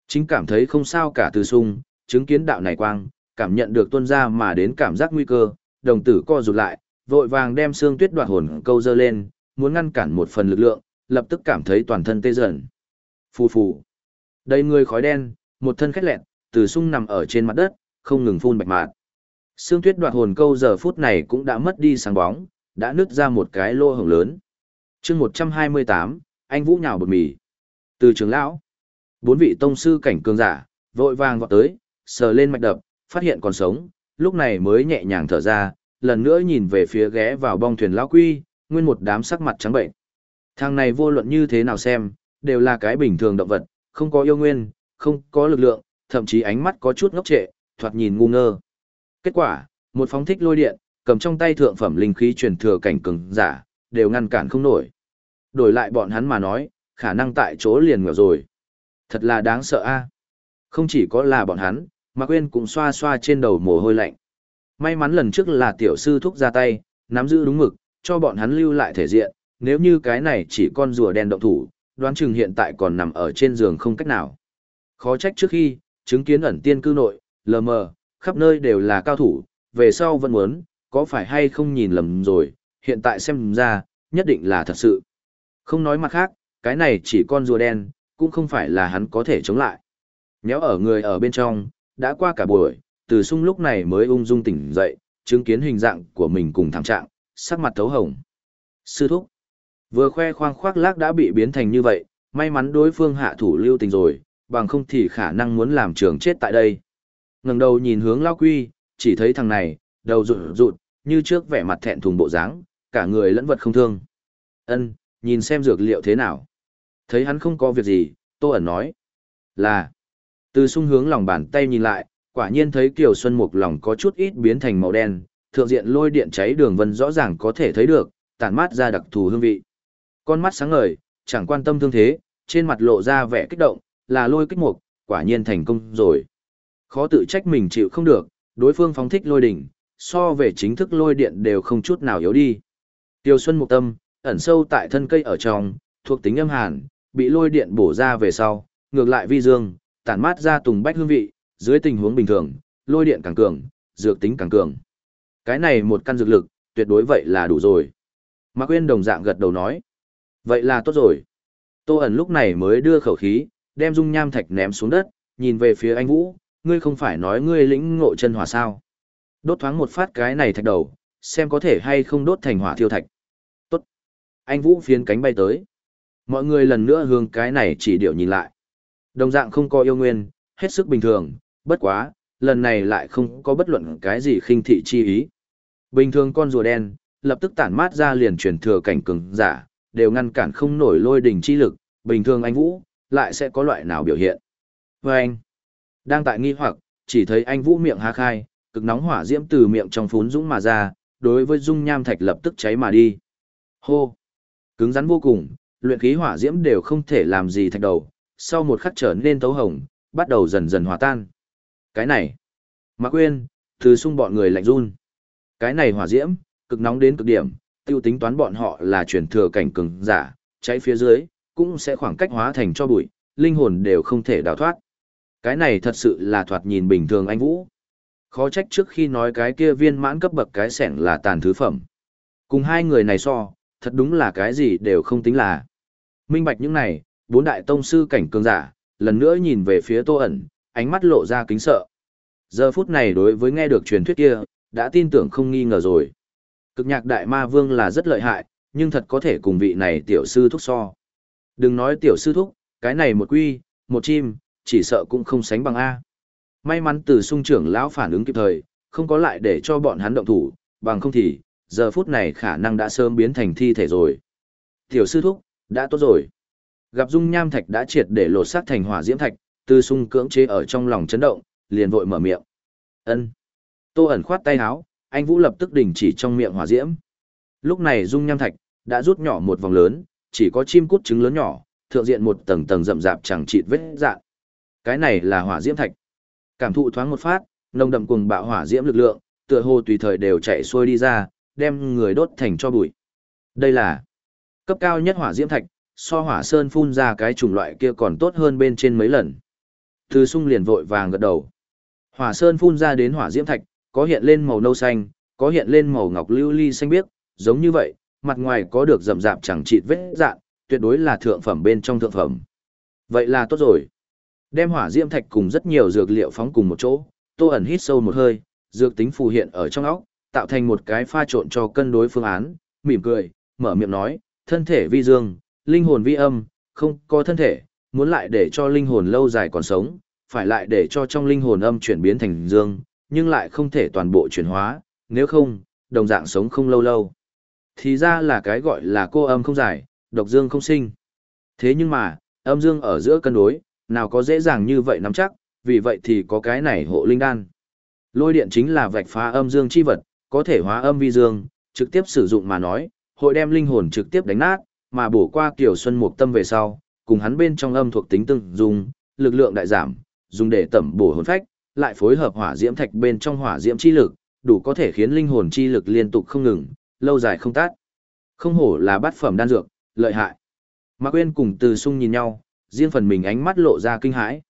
Chính cảm thấy không sao cả từ sung, chứng kiến đạo này quang, cảm nhận được tuân ra mà đến cảm giác nguy cơ, đồng tử co rụt lại, vội vàng đem xương tuyết đoạt hồn câu dơ lên, muốn ngăn cản một phần lực lượng, lập tức cảm thấy toàn thân tê dần. Phù phù. Đầy người khói đen, một thân khét lẹn, từ sung nằm ở trên mặt đất, không ngừng phun bạch mạt. xương tuyết đoạt hồn câu giờ phút này cũng đã mất đi sáng bóng, đã nứt ra một cái lô hồng lớn. chương 128, anh Vũ nhào bột mì. Từ trường lão, bốn vị tông sư cảnh cường giả, vội vàng vọt tới, sờ lên mạch đập, phát hiện còn sống, lúc này mới nhẹ nhàng thở ra, lần nữa nhìn về phía ghé vào bong thuyền lão quy, nguyên một đám sắc mặt trắng bệnh. Thằng này vô luận như thế nào xem, đều là cái bình thường động vật, không có yêu nguyên, không có lực lượng, thậm chí ánh mắt có chút ngốc trệ, thoạt nhìn ngu ngơ. Kết quả, một phóng thích lôi điện, cầm trong tay thượng phẩm linh khí truyền thừa cảnh cường giả, đều ngăn cản không nổi. Đổi lại bọn hắn mà nói, khả năng tại chỗ liền ngửa rồi. Thật là đáng sợ a. Không chỉ có là bọn hắn, mà quên cũng xoa xoa trên đầu mồ hôi lạnh. May mắn lần trước là tiểu sư thúc ra tay, nắm giữ đúng mực, cho bọn hắn lưu lại thể diện, nếu như cái này chỉ con rùa đen động thủ, đoán chừng hiện tại còn nằm ở trên giường không cách nào. Khó trách trước khi, chứng kiến ẩn tiên cư nội, lờ mờ, khắp nơi đều là cao thủ, về sau vẫn muốn, có phải hay không nhìn lầm rồi, hiện tại xem ra, nhất định là thật sự. Không nói mặt khác, cái này chỉ con rùa đen, cũng không phải là hắn có thể chống lại. Nếu ở người ở bên trong, đã qua cả buổi, từ sung lúc này mới ung dung tỉnh dậy, chứng kiến hình dạng của mình cùng thảm trạng, sắc mặt thấu hồng. Sư thúc, vừa khoe khoang khoác lác đã bị biến thành như vậy, may mắn đối phương hạ thủ lưu tình rồi, bằng không thì khả năng muốn làm trường chết tại đây. ngẩng đầu nhìn hướng lao quy, chỉ thấy thằng này, đầu rụt rụt, như trước vẻ mặt thẹn thùng bộ dáng, cả người lẫn vật không thương. Ân, nhìn xem dược liệu thế nào. Thấy hắn không có việc gì, Tô ẩn nói. Là. Từ sung hướng lòng bàn tay nhìn lại, quả nhiên thấy Kiều Xuân Mục lòng có chút ít biến thành màu đen, thượng diện lôi điện cháy đường vân rõ ràng có thể thấy được, tản mát ra đặc thù hương vị. Con mắt sáng ngời, chẳng quan tâm thương thế, trên mặt lộ ra vẻ kích động, là lôi kích mục, quả nhiên thành công rồi. Khó tự trách mình chịu không được, đối phương phóng thích lôi đỉnh, so về chính thức lôi điện đều không chút nào yếu đi. Tiêu Xuân Mục Tâm, ẩn sâu tại thân cây ở trong, thuộc tính âm hàn, bị lôi điện bổ ra về sau, ngược lại vi dương, tản mát ra tùng bách hương vị, dưới tình huống bình thường, lôi điện càng cường, dược tính càng cường. Cái này một căn dược lực, tuyệt đối vậy là đủ rồi. Mạc Quyên đồng dạng gật đầu nói. Vậy là tốt rồi. Tô ẩn lúc này mới đưa khẩu khí, đem dung nham thạch ném xuống đất, nhìn về phía anh Vũ, ngươi không phải nói ngươi lĩnh ngộ chân hỏa sao. Đốt thoáng một phát cái này thạch đầu, xem có thể hay không đốt thành hỏa thiêu thạch. Tốt. Anh Vũ phiến cánh bay tới. Mọi người lần nữa hướng cái này chỉ điệu nhìn lại. Đồng dạng không có yêu nguyên, hết sức bình thường, bất quá, lần này lại không có bất luận cái gì khinh thị chi ý. Bình thường con rùa đen, lập tức tản mát ra liền truyền thừa cảnh cường giả, đều ngăn cản không nổi lôi đỉnh chi lực, bình thường anh Vũ, lại sẽ có loại nào biểu hiện. Và anh, đang tại nghi hoặc, chỉ thấy anh Vũ miệng há khai, cực nóng hỏa diễm từ miệng trong phún dũng mà ra, đối với dung nham thạch lập tức cháy mà đi. Hô! Cứng rắn vô cùng, luyện khí hỏa diễm đều không thể làm gì thạch đầu, sau một khắc trở nên tấu hồng, bắt đầu dần dần hòa tan. Cái này, Mạc Quyên, từ xung bọn người lạnh run. Cái này hỏa diễm, cực nóng đến cực điểm, tiêu tính toán bọn họ là truyền thừa cảnh cường giả, cháy phía dưới, cũng sẽ khoảng cách hóa thành cho bụi, linh hồn đều không thể đào thoát. Cái này thật sự là thoạt nhìn bình thường anh Vũ. Khó trách trước khi nói cái kia viên mãn cấp bậc cái sẻng là tàn thứ phẩm. Cùng hai người này so, thật đúng là cái gì đều không tính là. Minh bạch những này, bốn đại tông sư cảnh cường giả, lần nữa nhìn về phía tô ẩn, ánh mắt lộ ra kính sợ. Giờ phút này đối với nghe được truyền thuyết kia, đã tin tưởng không nghi ngờ rồi. Cực nhạc đại ma vương là rất lợi hại, nhưng thật có thể cùng vị này tiểu sư thúc so. Đừng nói tiểu sư thúc, cái này một quy, một chim, chỉ sợ cũng không sánh bằng A. May mắn từ sung trưởng lão phản ứng kịp thời, không có lại để cho bọn hắn động thủ, bằng không thì, giờ phút này khả năng đã sớm biến thành thi thể rồi. Tiểu sư thúc, đã tốt rồi. Gặp dung nham thạch đã triệt để lột xác thành hỏa diễm thạch, từ sung cưỡng chế ở trong lòng chấn động, liền vội mở miệng. ân Tô ẩn khoát tay áo, anh Vũ lập tức đình chỉ trong miệng hỏa diễm. Lúc này dung nham thạch đã rút nhỏ một vòng lớn, chỉ có chim cút trứng lớn nhỏ, thượng diện một tầng tầng rậm rạp chẳng chịt vết dạn. Cái này là hỏa diễm thạch. Cảm thụ thoáng một phát, nồng đậm cùng bạo hỏa diễm lực lượng, tựa hồ tùy thời đều chạy xuôi đi ra, đem người đốt thành cho bụi. Đây là cấp cao nhất hỏa diễm thạch, so hỏa sơn phun ra cái chủng loại kia còn tốt hơn bên trên mấy lần. Từ sung liền vội vàng gật đầu. Hỏa sơn phun ra đến hỏa diễm thạch, có hiện lên màu nâu xanh, có hiện lên màu ngọc lưu ly xanh biếc, giống như vậy, mặt ngoài có được rậm rạp chẳng chịt vết dạn, tuyệt đối là thượng phẩm bên trong thượng phẩm. Vậy là tốt rồi. Đem hỏa diễm thạch cùng rất nhiều dược liệu phóng cùng một chỗ, Tô ẩn hít sâu một hơi, dược tính phù hiện ở trong óc, tạo thành một cái pha trộn cho cân đối phương án, mỉm cười, mở miệng nói, thân thể vi dương, linh hồn vi âm, không có thân thể, muốn lại để cho linh hồn lâu dài còn sống, phải lại để cho trong linh hồn âm chuyển biến thành dương, nhưng lại không thể toàn bộ chuyển hóa, nếu không, đồng dạng sống không lâu lâu. Thì ra là cái gọi là cô âm không giải, độc dương không sinh. Thế nhưng mà, âm dương ở giữa cân đối, nào có dễ dàng như vậy nắm chắc, vì vậy thì có cái này hộ linh đan. Lôi điện chính là vạch phá âm dương chi vật, có thể hóa âm vi dương, trực tiếp sử dụng mà nói, hội đem linh hồn trực tiếp đánh nát, mà bổ qua kiểu xuân mục tâm về sau, cùng hắn bên trong âm thuộc tính tương dùng, lực lượng đại giảm, dùng để tẩm bổ hồn phách, lại phối hợp hỏa diễm thạch bên trong hỏa diễm chi lực, đủ có thể khiến linh hồn chi lực liên tục không ngừng, lâu dài không tát. Không hổ là bát phẩm đan dược, lợi hại. Mạc Quyên cùng Từ Sung nhìn nhau, riêng phần mình ánh mắt lộ ra kinh hãi.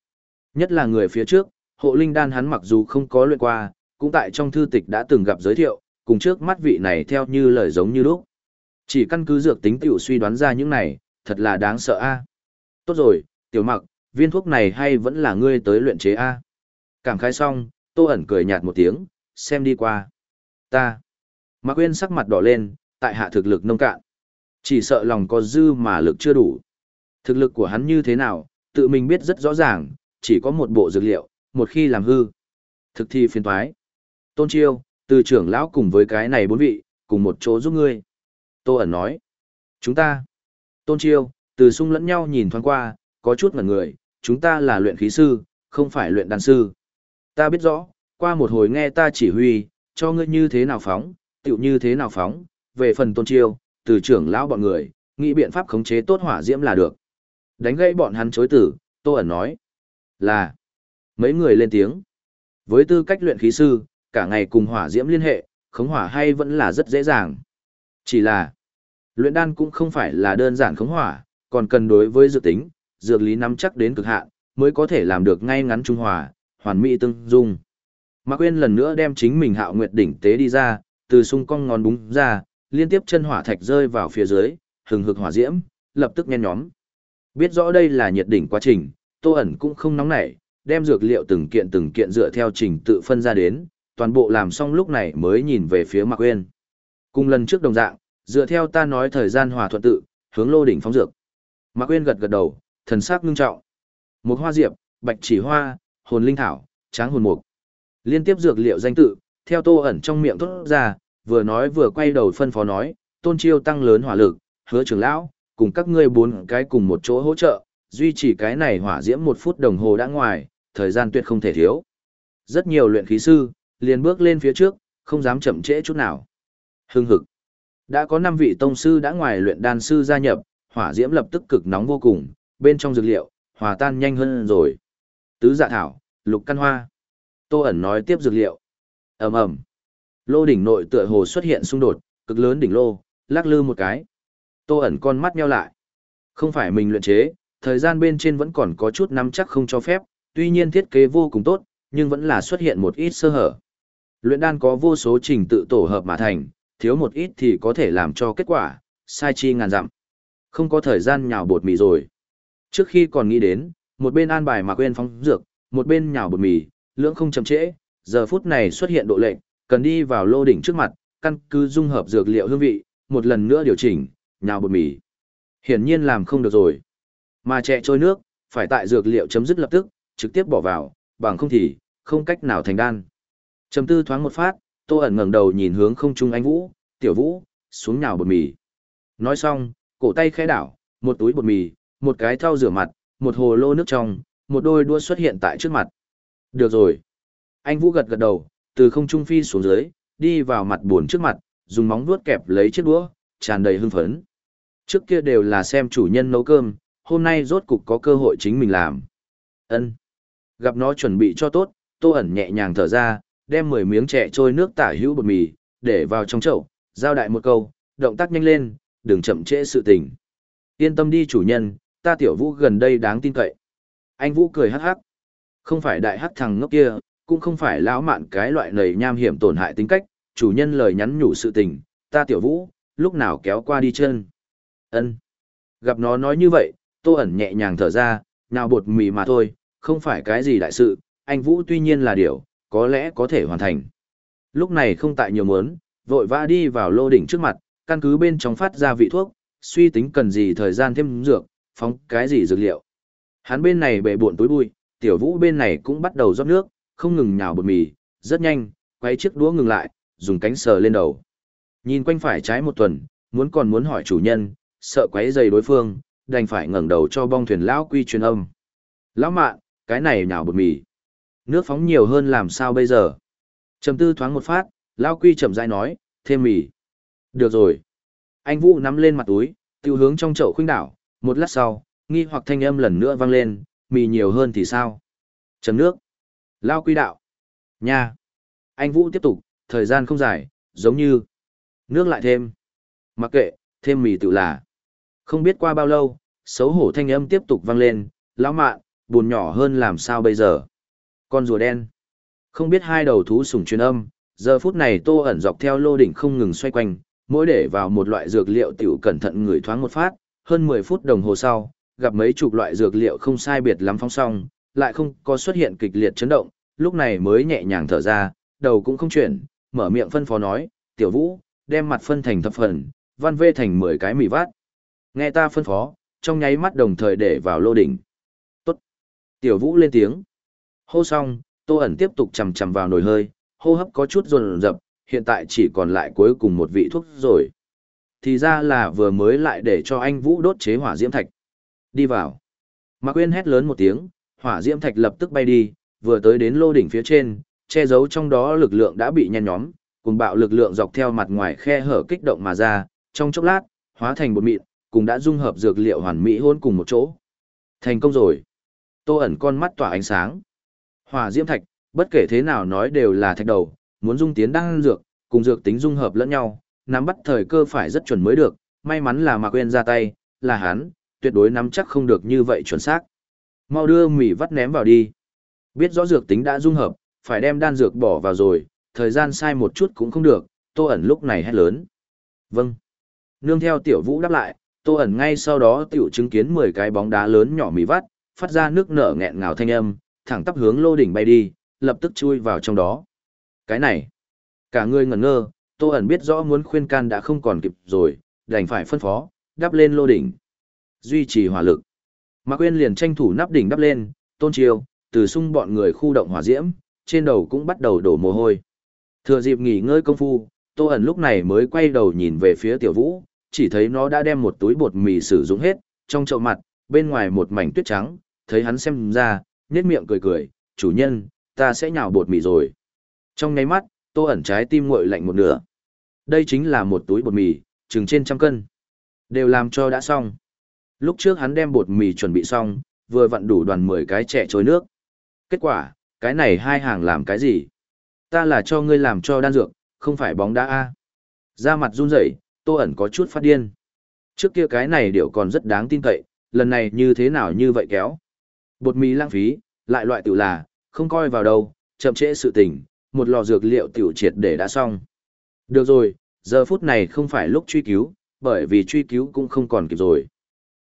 Nhất là người phía trước, hộ linh đan hắn mặc dù không có luyện qua, cũng tại trong thư tịch đã từng gặp giới thiệu, cùng trước mắt vị này theo như lời giống như lúc. Chỉ căn cứ dược tính tiểu suy đoán ra những này, thật là đáng sợ a. Tốt rồi, tiểu mặc, viên thuốc này hay vẫn là ngươi tới luyện chế a? Cảm khái xong, Tô ẩn cười nhạt một tiếng, xem đi qua. Ta. Mạc Quyên sắc mặt đỏ lên, tại hạ thực lực nông cạn. Chỉ sợ lòng có dư mà lực chưa đủ. Thực lực của hắn như thế nào, tự mình biết rất rõ ràng, chỉ có một bộ dược liệu, một khi làm hư. Thực thi phiền thoái. Tôn Chiêu, từ trưởng lão cùng với cái này bốn vị, cùng một chỗ giúp ngươi. Tô ẩn nói. Chúng ta. Tôn Chiêu, Từ sung lẫn nhau nhìn thoáng qua, có chút ngẩn người, chúng ta là luyện khí sư, không phải luyện đan sư. Ta biết rõ, qua một hồi nghe ta chỉ huy, cho ngươi như thế nào phóng, tựu như thế nào phóng, về phần tôn chiêu, từ trưởng lão bọn người, nghĩ biện pháp khống chế tốt hỏa diễm là được. Đánh gãy bọn hắn chối tử, Tô ẩn nói, là, mấy người lên tiếng. Với tư cách luyện khí sư, cả ngày cùng hỏa diễm liên hệ, khống hỏa hay vẫn là rất dễ dàng. Chỉ là, luyện đan cũng không phải là đơn giản khống hỏa, còn cần đối với dự tính, dược lý nắm chắc đến cực hạn, mới có thể làm được ngay ngắn trung hòa, hoàn mỹ tương dung. Mạc Quyên lần nữa đem chính mình hạo nguyệt đỉnh tế đi ra, từ xung cong ngón búng ra, liên tiếp chân hỏa thạch rơi vào phía dưới, hừng hực hỏa diễm, lập tức nhen nhóm. Biết rõ đây là nhiệt đỉnh quá trình, Tô ẩn cũng không nóng nảy, đem dược liệu từng kiện từng kiện dựa theo trình tự phân ra đến, toàn bộ làm xong lúc này mới nhìn về phía Mạc Quyên. Cùng lần trước đồng dạng, dựa theo ta nói thời gian hòa thuận tự, hướng lô đỉnh phóng dược. Mạc Uyên gật gật đầu, thần sắc ngưng trọng. Một hoa diệp, bạch chỉ hoa, hồn linh thảo, tráng hồn mục. Liên tiếp dược liệu danh tự, theo Tô ẩn trong miệng thốt ra, vừa nói vừa quay đầu phân phó nói, tôn chiêu tăng lớn hỏa lực, hứa trưởng lão, cùng các ngươi bốn cái cùng một chỗ hỗ trợ, duy trì cái này hỏa diễm một phút đồng hồ đã ngoài, thời gian tuyệt không thể thiếu. Rất nhiều luyện khí sư, liền bước lên phía trước, không dám chậm trễ chút nào. Hưng hực. Đã có 5 vị tông sư đã ngoài luyện đan sư gia nhập, hỏa diễm lập tức cực nóng vô cùng, bên trong dược liệu, hòa tan nhanh hơn rồi. Tứ dạ thảo, lục căn hoa. Tô ẩn nói tiếp dược liệu. ầm ầm Lô đỉnh nội tựa hồ xuất hiện xung đột, cực lớn đỉnh lô, lắc lư một cái. Tô ẩn con mắt nheo lại. Không phải mình luyện chế, thời gian bên trên vẫn còn có chút nắm chắc không cho phép, tuy nhiên thiết kế vô cùng tốt, nhưng vẫn là xuất hiện một ít sơ hở. Luyện đan có vô số trình tự tổ hợp mà thành, thiếu một ít thì có thể làm cho kết quả, sai chi ngàn dặm. Không có thời gian nhào bột mì rồi. Trước khi còn nghĩ đến, một bên an bài mà quên phóng dược, một bên nhào bột mì, lưỡng không chậm trễ, giờ phút này xuất hiện độ lệnh, cần đi vào lô đỉnh trước mặt, căn cứ dung hợp dược liệu hương vị, một lần nữa điều chỉnh, nhào bột mì. Hiển nhiên làm không được rồi. Mà chạy trôi nước, phải tại dược liệu chấm dứt lập tức, trực tiếp bỏ vào, bằng không thì, không cách nào thành đan. chấm tư thoáng một phát, Tô ẩn ngẩng đầu nhìn hướng không trung anh Vũ, "Tiểu Vũ, xuống nhào bột mì." Nói xong, cổ tay khẽ đảo, một túi bột mì, một cái thau rửa mặt, một hồ lô nước trong, một đôi đua xuất hiện tại trước mặt. "Được rồi." Anh Vũ gật gật đầu, từ không trung phi xuống dưới, đi vào mặt buồn trước mặt, dùng móng vuốt kẹp lấy chiếc đũa, tràn đầy hưng phấn. Trước kia đều là xem chủ nhân nấu cơm, hôm nay rốt cục có cơ hội chính mình làm. Ân. Gặp nó chuẩn bị cho tốt, Tô ẩn nhẹ nhàng thở ra, đem 10 miếng chè trôi nước tả hữu bột mì, để vào trong chậu, giao đại một câu, động tác nhanh lên, đừng chậm trễ sự tình. Yên tâm đi chủ nhân, ta tiểu vũ gần đây đáng tin cậy. Anh Vũ cười hắc hắc. Không phải đại hắc thằng ngốc kia, cũng không phải lão mạn cái loại lầy nham hiểm tổn hại tính cách, chủ nhân lời nhắn nhủ sự tình, ta tiểu vũ, lúc nào kéo qua đi chân. ân Gặp nó nói như vậy, tô ẩn nhẹ nhàng thở ra, nào bột mì mà thôi, không phải cái gì đại sự, anh vũ tuy nhiên là điều, có lẽ có thể hoàn thành. Lúc này không tại nhiều muốn, vội vã đi vào lô đỉnh trước mặt, căn cứ bên trong phát ra vị thuốc, suy tính cần gì thời gian thêm dược, phóng cái gì dược liệu. Hắn bên này bệ buộn túi bụi, tiểu vũ bên này cũng bắt đầu rót nước, không ngừng nhào bột mì, rất nhanh, quay chiếc đũa ngừng lại, dùng cánh sờ lên đầu. Nhìn quanh phải trái một tuần, muốn còn muốn hỏi chủ nhân, sợ quấy dày đối phương, đành phải ngẩng đầu cho bong thuyền lão quy truyền âm. Lão mạn, cái này nhào bột mì. Nước phóng nhiều hơn làm sao bây giờ? Trầm tư thoáng một phát, lão quy chậm rãi nói, thêm mì. Được rồi. Anh Vũ nắm lên mặt túi, tiêu hướng trong chậu khuynh đảo, một lát sau, nghi hoặc thanh âm lần nữa vang lên, mì nhiều hơn thì sao? Chấm nước. Lao quy đạo. Nha. Anh Vũ tiếp tục, thời gian không dài, giống như nước lại thêm. Mặc kệ, thêm mì tự là. Không biết qua bao lâu, xấu hổ thanh âm tiếp tục vang lên, lão mạn, buồn nhỏ hơn làm sao bây giờ. Con rùa đen. Không biết hai đầu thú sủng truyền âm, giờ phút này tô ẩn dọc theo lô đỉnh không ngừng xoay quanh, mỗi để vào một loại dược liệu tiểu cẩn thận người thoáng một phát, hơn 10 phút đồng hồ sau, gặp mấy chục loại dược liệu không sai biệt lắm phong song, lại không có xuất hiện kịch liệt chấn động, lúc này mới nhẹ nhàng thở ra, đầu cũng không chuyển, mở miệng phân phó nói, tiểu vũ, đem mặt phân thành thập phần, văn vê thành 10 cái mì vát. Nghe ta phân phó, trong nháy mắt đồng thời để vào lô đỉnh. Tốt. Tiểu vũ lên tiếng. Hô xong, tô ẩn tiếp tục chầm chầm vào nồi hơi, hô hấp có chút rồn rập, hiện tại chỉ còn lại cuối cùng một vị thuốc rồi. Thì ra là vừa mới lại để cho anh vũ đốt chế hỏa diễm thạch. Đi vào. Mạc Quyên hét lớn một tiếng, hỏa diễm thạch lập tức bay đi, vừa tới đến lô đỉnh phía trên, che giấu trong đó lực lượng đã bị nhen nhóm, cùng bạo lực lượng dọc theo mặt ngoài khe hở kích động mà ra, trong chốc lát, hóa thành bột mịn, cùng đã dung hợp dược liệu hoàn mỹ hôn cùng một chỗ. Thành công rồi. Tô ẩn con mắt tỏa ánh sáng. Hỏa diễm thạch, bất kể thế nào nói đều là thạch đầu, muốn dung tiến đan dược, cùng dược tính dung hợp lẫn nhau, nắm bắt thời cơ phải rất chuẩn mới được, may mắn là Mạc Uyên ra tay, là hắn, tuyệt đối nắm chắc không được như vậy chuẩn xác. Mau đưa mỉ vắt ném vào đi. Biết rõ dược tính đã dung hợp, phải đem đan dược bỏ vào rồi, thời gian sai một chút cũng không được, Tô ẩn lúc này hét lớn. Vâng. Nương theo tiểu vũ đáp lại, Tô ẩn ngay sau đó tiểu chứng kiến 10 cái bóng đá lớn nhỏ mì vắt, phát ra nước nở nghẹn ngào thanh âm, thẳng tắp hướng lô đỉnh bay đi, lập tức chui vào trong đó. Cái này, cả người ngẩn ngơ, Tô ẩn biết rõ muốn khuyên can đã không còn kịp rồi, đành phải phân phó, đắp lên lô đỉnh. Duy trì hỏa lực. Mạc Quyên liền tranh thủ nắp đỉnh đắp lên, tôn chiêu, từ sung bọn người khu động hỏa diễm, trên đầu cũng bắt đầu đổ mồ hôi. Thừa dịp nghỉ ngơi công phu, Tô ẩn lúc này mới quay đầu nhìn về phía tiểu vũ, chỉ thấy nó đã đem một túi bột mì sử dụng hết, trong chậu mặt, bên ngoài một mảnh tuyết trắng, thấy hắn xem ra, nhếch miệng cười cười, chủ nhân, ta sẽ nhào bột mì rồi. Trong ngay mắt, Tô ẩn trái tim nguội lạnh một nửa. Đây chính là một túi bột mì, chừng trên trăm cân. Đều làm cho đã xong. Lúc trước hắn đem bột mì chuẩn bị xong, vừa vặn đủ đoàn 10 cái trẻ trôi nước. Kết quả, cái này hai hàng làm cái gì? Ta là cho ngươi làm cho đan dược, không phải bóng đá A. Ra mặt run rẩy, tô ẩn có chút phát điên. Trước kia cái này điều còn rất đáng tin cậy, lần này như thế nào như vậy kéo. Bột mì lãng phí, lại loại tiểu là, không coi vào đâu, chậm trễ sự tình, một lò dược liệu tiểu triệt để đã xong. Được rồi, giờ phút này không phải lúc truy cứu, bởi vì truy cứu cũng không còn kịp rồi.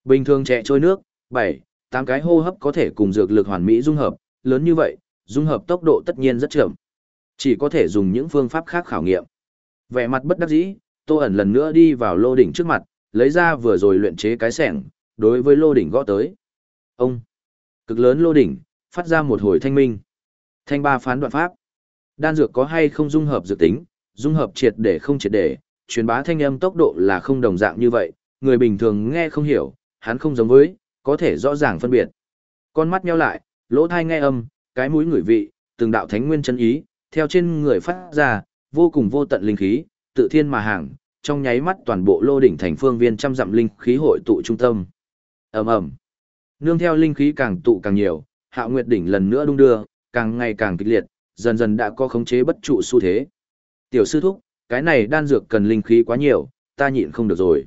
Bình thường trẻ trôi nước, 7, 8 cái hô hấp có thể cùng dược lực hoàn mỹ dung hợp, lớn như vậy, dung hợp tốc độ tất nhiên rất chậm. Chỉ có thể dùng những phương pháp khác khảo nghiệm. Vẻ mặt bất đắc dĩ, Tô ẩn lần nữa đi vào lô đỉnh trước mặt, lấy ra vừa rồi luyện chế cái sẻng, đối với lô đỉnh gõ tới. Ông, cực lớn lô đỉnh, phát ra một hồi thanh minh. Thanh ba phán đoạn pháp. Đan dược có hay không dung hợp dược tính, dung hợp triệt để không triệt để, truyền bá thanh âm tốc độ là không đồng dạng như vậy, người bình thường nghe không hiểu, hắn không giống với, có thể rõ ràng phân biệt. Con mắt nheo lại, lỗ thai nghe âm, cái mũi ngửi vị, từng đạo thánh nguyên chân ý, theo trên người phát ra, vô cùng vô tận linh khí, tự thiên mà hàng, trong nháy mắt toàn bộ lô đỉnh thành phương viên trăm dặm linh khí hội tụ trung tâm. Ầm ầm. Nương theo linh khí càng tụ càng nhiều, Hạo Nguyệt đỉnh lần nữa đung đưa, càng ngày càng kịch liệt, dần dần đã có khống chế bất trụ xu thế. Tiểu sư thúc, cái này đan dược cần linh khí quá nhiều, ta nhịn không được rồi.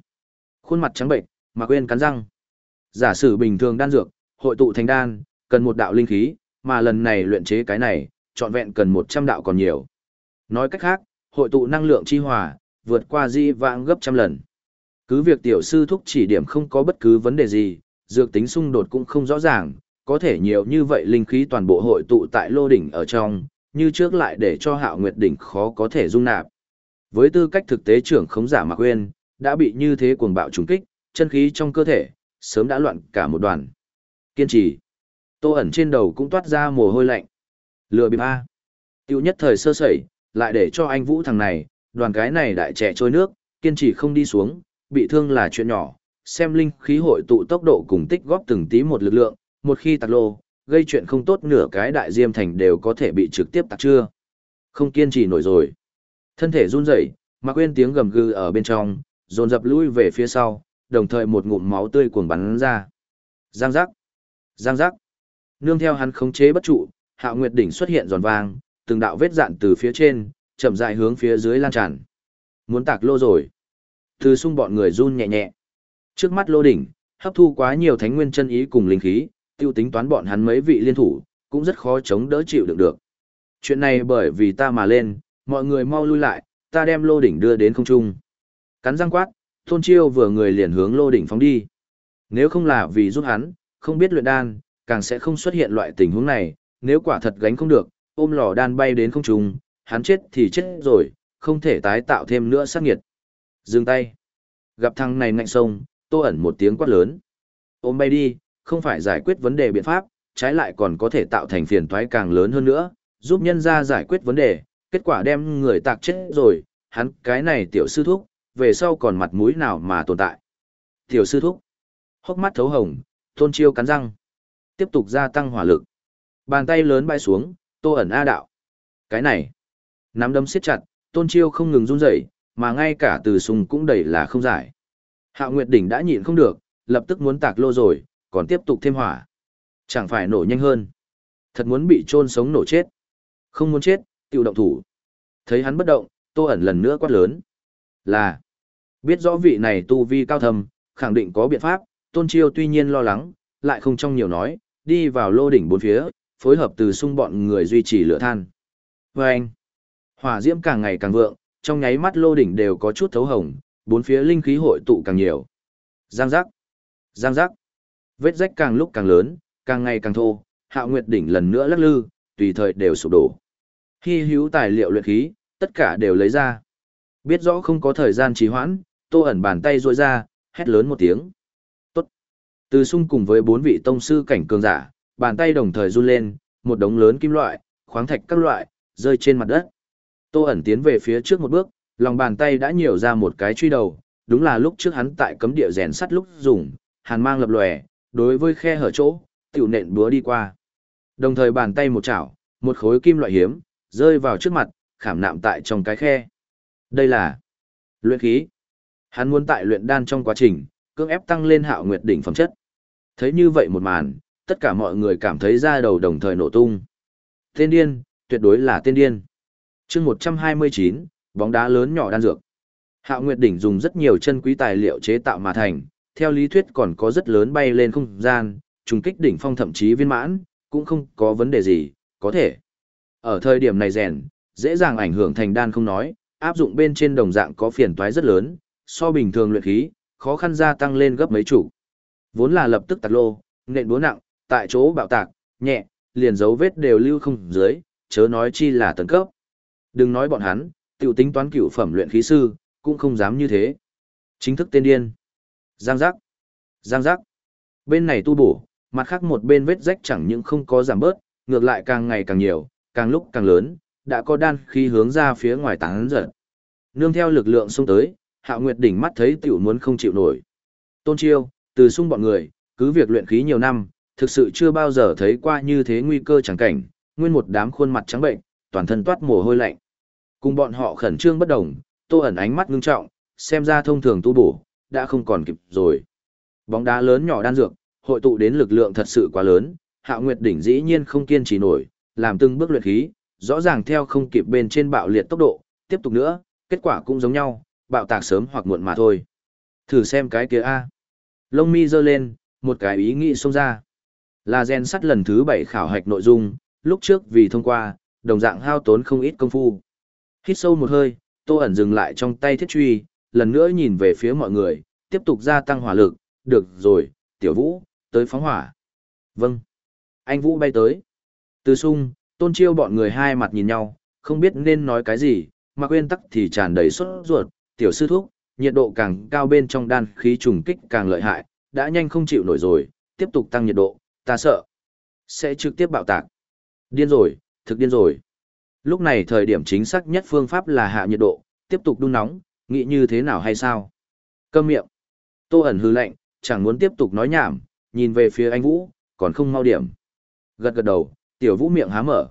Khuôn mặt trắng bệnh, mà quên cắn răng. Giả sử bình thường đan dược, hội tụ thành đan, cần một đạo linh khí, mà lần này luyện chế cái này, trọn vẹn cần 100 đạo còn nhiều. Nói cách khác, hội tụ năng lượng chi hòa, vượt qua di vãng gấp trăm lần. Cứ việc tiểu sư thúc chỉ điểm không có bất cứ vấn đề gì, dược tính xung đột cũng không rõ ràng, có thể nhiều như vậy linh khí toàn bộ hội tụ tại lô đỉnh ở trong, như trước lại để cho hạo nguyệt đỉnh khó có thể dung nạp. Với tư cách thực tế trưởng khống giả Mạc Uyên, đã bị như thế cuồng bạo trùng kích, chân khí trong cơ thể, sớm đã loạn cả một đoàn. Kiên trì. Tô ẩn trên đầu cũng toát ra mồ hôi lạnh. Lừa bịp A. Tiêu nhất thời sơ sẩy, lại để cho anh Vũ thằng này, đoàn cái này đại trẻ trôi nước, kiên trì không đi xuống, bị thương là chuyện nhỏ. Xem linh khí hội tụ tốc độ cùng tích góp từng tí một lực lượng, một khi tạc lô, gây chuyện không tốt nửa cái đại diêm thành đều có thể bị trực tiếp tạc chưa. Không kiên trì nổi rồi. Thân thể run rẩy, mà quên tiếng gầm gừ ở bên trong, dồn dập lui về phía sau, đồng thời một ngụm máu tươi cuồng bắn ra. Giang giác. Giang giác. Nương theo hắn khống chế bất trụ, Hạo Nguyệt đỉnh xuất hiện giòn vang, từng đạo vết dạn từ phía trên, chậm rãi hướng phía dưới lan tràn. Muốn tạc lô rồi. Từ sung bọn người run nhẹ nhẹ. Trước mắt lô đỉnh, hấp thu quá nhiều thánh nguyên chân ý cùng linh khí, tiêu tính toán bọn hắn mấy vị liên thủ, cũng rất khó chống đỡ chịu được được. Chuyện này bởi vì ta mà lên, mọi người mau lui lại, ta đem lô đỉnh đưa đến không trung. Cắn răng quát, Tôn Chiêu vừa người liền hướng lô đỉnh phóng đi. Nếu không là vì giúp hắn, không biết luyện đan, càng sẽ không xuất hiện loại tình huống này, nếu quả thật gánh không được, ôm lò đan bay đến không trung, hắn chết thì chết rồi, không thể tái tạo thêm nữa sát nghiệt. Dừng tay. Gặp thằng này ngạnh sông, tô ẩn một tiếng quát lớn. Ôm bay đi, không phải giải quyết vấn đề biện pháp, trái lại còn có thể tạo thành phiền toái càng lớn hơn nữa, giúp nhân ra giải quyết vấn đề, kết quả đem người tạc chết rồi, hắn cái này tiểu sư thúc, về sau còn mặt mũi nào mà tồn tại. Tiểu sư thúc, hốc mắt thấu hồng, Tôn Chiêu cắn răng, tiếp tục gia tăng hỏa lực. Bàn tay lớn bay xuống, Tô ẩn A đạo. Cái này, nắm đấm siết chặt, Tôn Chiêu không ngừng run rẩy, mà ngay cả từ sùng cũng đầy là không giải. Hạo Nguyệt đỉnh đã nhịn không được, lập tức muốn tạc lô rồi, còn tiếp tục thêm hỏa. Chẳng phải nổ nhanh hơn. Thật muốn bị chôn sống nổ chết. Không muốn chết, tiêu động thủ. Thấy hắn bất động, Tô ẩn lần nữa quát lớn. Là, biết rõ vị này tu vi cao thâm, khẳng định có biện pháp, Tôn Chiêu tuy nhiên lo lắng, lại không trong nhiều nói, đi vào lô đỉnh bốn phía, phối hợp từ xung bọn người duy trì lửa than. Và anh, hỏa diễm càng ngày càng vượng, trong nháy mắt lô đỉnh đều có chút thấu hồng, bốn phía linh khí hội tụ càng nhiều. Giang giác, giang giác, vết rách càng lúc càng lớn, càng ngày càng thô, hạo nguyệt đỉnh lần nữa lắc lư, tùy thời đều sụp đổ. Hy hữu tài liệu luyện khí, tất cả đều lấy ra. Biết rõ không có thời gian trì hoãn, tô ẩn bàn tay ruôi ra, hét lớn một tiếng. Tốt. Từ sung cùng với bốn vị tông sư cảnh cường giả, bàn tay đồng thời run lên, một đống lớn kim loại, khoáng thạch các loại, rơi trên mặt đất. Tô ẩn tiến về phía trước một bước, lòng bàn tay đã nhiều ra một cái truy đầu, đúng là lúc trước hắn tại cấm địa rèn sắt lúc dùng, hàn mang lập lòe, đối với khe hở chỗ, tiểu nện búa đi qua. Đồng thời bàn tay một chảo, một khối kim loại hiếm, rơi vào trước mặt, khảm nạm tại trong cái khe. Đây là luyện khí. Hắn muốn tại luyện đan trong quá trình, cưỡng ép tăng lên hạo nguyệt đỉnh phẩm chất. Thấy như vậy một màn, tất cả mọi người cảm thấy da đầu đồng thời nổ tung. Tên điên, tuyệt đối là tên điên. chương 129, bóng đá lớn nhỏ đan dược. Hạo Nguyệt Đỉnh dùng rất nhiều chân quý tài liệu chế tạo mà thành, theo lý thuyết còn có rất lớn bay lên không gian, trùng kích đỉnh phong thậm chí viên mãn, cũng không có vấn đề gì, có thể. Ở thời điểm này rèn, dễ dàng ảnh hưởng thành đan không nói, áp dụng bên trên đồng dạng có phiền toái rất lớn, so bình thường luyện khí, khó khăn gia tăng lên gấp mấy chủ. Vốn là lập tức tạt lô, nện búa nặng, tại chỗ bạo tạc, nhẹ, liền dấu vết đều lưu không dưới, chớ nói chi là tấn cấp. Đừng nói bọn hắn, tiểu tính toán cựu phẩm luyện khí sư, cũng không dám như thế. Chính thức tên điên. Giang giác. Giang giác. Bên này tu bổ, mặt khác một bên vết rách chẳng những không có giảm bớt, ngược lại càng ngày càng nhiều, càng lúc càng lớn, đã có đan khí hướng ra phía ngoài tán giật. Nương theo lực lượng xung tới, Hạo Nguyệt đỉnh mắt thấy tiểu muốn không chịu nổi. Tôn Chiêu, từ xung bọn người, cứ việc luyện khí nhiều năm, thực sự chưa bao giờ thấy qua như thế nguy cơ chẳng cảnh, nguyên một đám khuôn mặt trắng bệnh, toàn thân toát mồ hôi lạnh. Cùng bọn họ khẩn trương bất đồng, Tô ẩn ánh mắt ngưng trọng, xem ra thông thường tu bổ, đã không còn kịp rồi. Bóng đá lớn nhỏ đan dược, hội tụ đến lực lượng thật sự quá lớn, Hạo Nguyệt đỉnh dĩ nhiên không kiên trì nổi, làm từng bước luyện khí, rõ ràng theo không kịp bên trên bạo liệt tốc độ, tiếp tục nữa, kết quả cũng giống nhau, bạo tạc sớm hoặc muộn mà thôi. Thử xem cái kia a. Lông mi giơ lên, một cái ý nghĩ xông ra. Là gen sắt lần thứ 7 khảo hạch nội dung, lúc trước vì thông qua, đồng dạng hao tốn không ít công phu. Hít sâu một hơi, Tô ẩn dừng lại trong tay thiết truy, lần nữa nhìn về phía mọi người, tiếp tục gia tăng hỏa lực, được rồi, tiểu vũ, tới phóng hỏa. Vâng. Anh Vũ bay tới. Từ sung, tôn chiêu bọn người hai mặt nhìn nhau, không biết nên nói cái gì, mà quên tắc thì tràn đầy sốt ruột, tiểu sư thúc, nhiệt độ càng cao bên trong đan khí trùng kích càng lợi hại, đã nhanh không chịu nổi rồi, tiếp tục tăng nhiệt độ, ta sợ. Sẽ trực tiếp bạo tạc. Điên rồi, thực điên rồi. Lúc này thời điểm chính xác nhất phương pháp là hạ nhiệt độ, tiếp tục đun nóng, nghĩ như thế nào hay sao? Câm miệng. Tô ẩn hư lạnh, chẳng muốn tiếp tục nói nhảm, nhìn về phía anh Vũ, còn không mau điểm. Gật gật đầu, tiểu Vũ miệng há mở.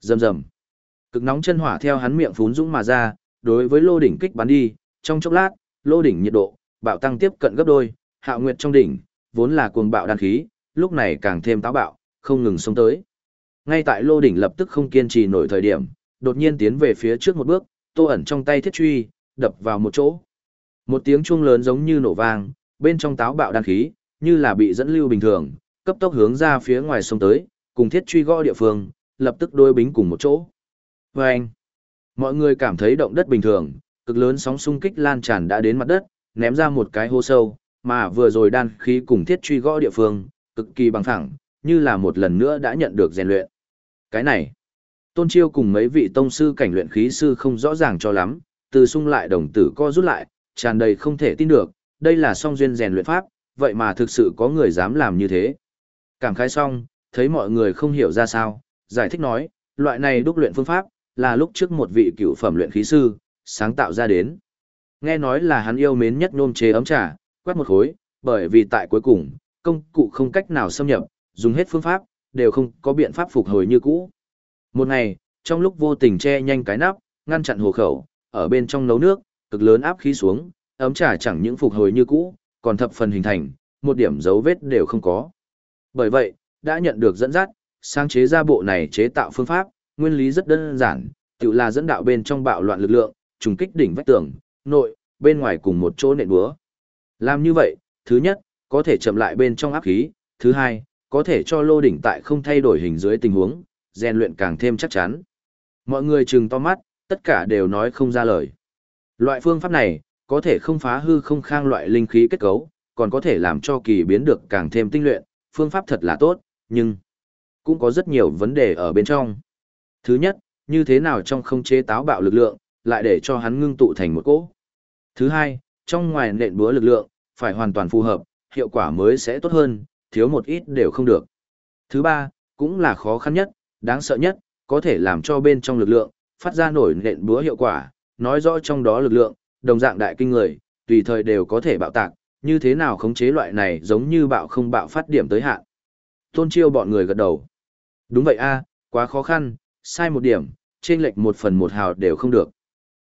Rầm rầm. Cực nóng chân hỏa theo hắn miệng phún dũng mà ra, đối với lô đỉnh kích bắn đi, trong chốc lát, lô đỉnh nhiệt độ bạo tăng tiếp cận gấp đôi, hạ nguyệt trong đỉnh, vốn là cuồng bạo đan khí, lúc này càng thêm táo bạo, không ngừng xông tới. Ngay tại lô đỉnh lập tức không kiên trì nổi thời điểm, đột nhiên tiến về phía trước một bước, tô ẩn trong tay thiết truy, đập vào một chỗ. Một tiếng chuông lớn giống như nổ vang, bên trong táo bạo đan khí, như là bị dẫn lưu bình thường, cấp tốc hướng ra phía ngoài sông tới, cùng thiết truy gõ địa phương, lập tức đôi bính cùng một chỗ. Và anh, mọi người cảm thấy động đất bình thường, cực lớn sóng xung kích lan tràn đã đến mặt đất, ném ra một cái hố sâu, mà vừa rồi đan khí cùng thiết truy gõ địa phương, cực kỳ bằng thẳng, như là một lần nữa đã nhận được rèn luyện. Cái này, Tôn Chiêu cùng mấy vị tông sư cảnh luyện khí sư không rõ ràng cho lắm, từ sung lại đồng tử co rút lại, tràn đầy không thể tin được, đây là song duyên rèn luyện pháp, vậy mà thực sự có người dám làm như thế. Cảm khái xong, thấy mọi người không hiểu ra sao, giải thích nói, loại này đúc luyện phương pháp, là lúc trước một vị cựu phẩm luyện khí sư, sáng tạo ra đến. Nghe nói là hắn yêu mến nhất nôm chế ấm trà, quét một khối, bởi vì tại cuối cùng, công cụ không cách nào xâm nhập, dùng hết phương pháp, đều không có biện pháp phục hồi như cũ. Một ngày, trong lúc vô tình che nhanh cái nắp, ngăn chặn hồ khẩu, ở bên trong nấu nước, cực lớn áp khí xuống, ấm trà chẳng những phục hồi như cũ, còn thập phần hình thành, một điểm dấu vết đều không có. Bởi vậy, đã nhận được dẫn dắt, sáng chế ra bộ này chế tạo phương pháp, nguyên lý rất đơn giản, tự là dẫn đạo bên trong bạo loạn lực lượng, trùng kích đỉnh vách tường, nội, bên ngoài cùng một chỗ nện búa. Làm như vậy, thứ nhất, có thể chậm lại bên trong áp khí, thứ hai, có thể cho lô đỉnh tại không thay đổi hình dưới tình huống, rèn luyện càng thêm chắc chắn. Mọi người trừng to mắt, tất cả đều nói không ra lời. Loại phương pháp này, có thể không phá hư không khang loại linh khí kết cấu, còn có thể làm cho kỳ biến được càng thêm tinh luyện, phương pháp thật là tốt, nhưng cũng có rất nhiều vấn đề ở bên trong. Thứ nhất, như thế nào trong không chế táo bạo lực lượng, lại để cho hắn ngưng tụ thành một cỗ. Thứ hai, trong ngoài nện búa lực lượng, phải hoàn toàn phù hợp, hiệu quả mới sẽ tốt hơn, thiếu một ít đều không được. Thứ ba, cũng là khó khăn nhất, đáng sợ nhất, có thể làm cho bên trong lực lượng, phát ra nổi nện búa hiệu quả, nói rõ trong đó lực lượng, đồng dạng đại kinh người, tùy thời đều có thể bạo tạc, như thế nào khống chế loại này giống như bạo không bạo phát điểm tới hạn. Tôn chiêu bọn người gật đầu. Đúng vậy a, quá khó khăn, sai một điểm, trên lệch một phần một hào đều không được.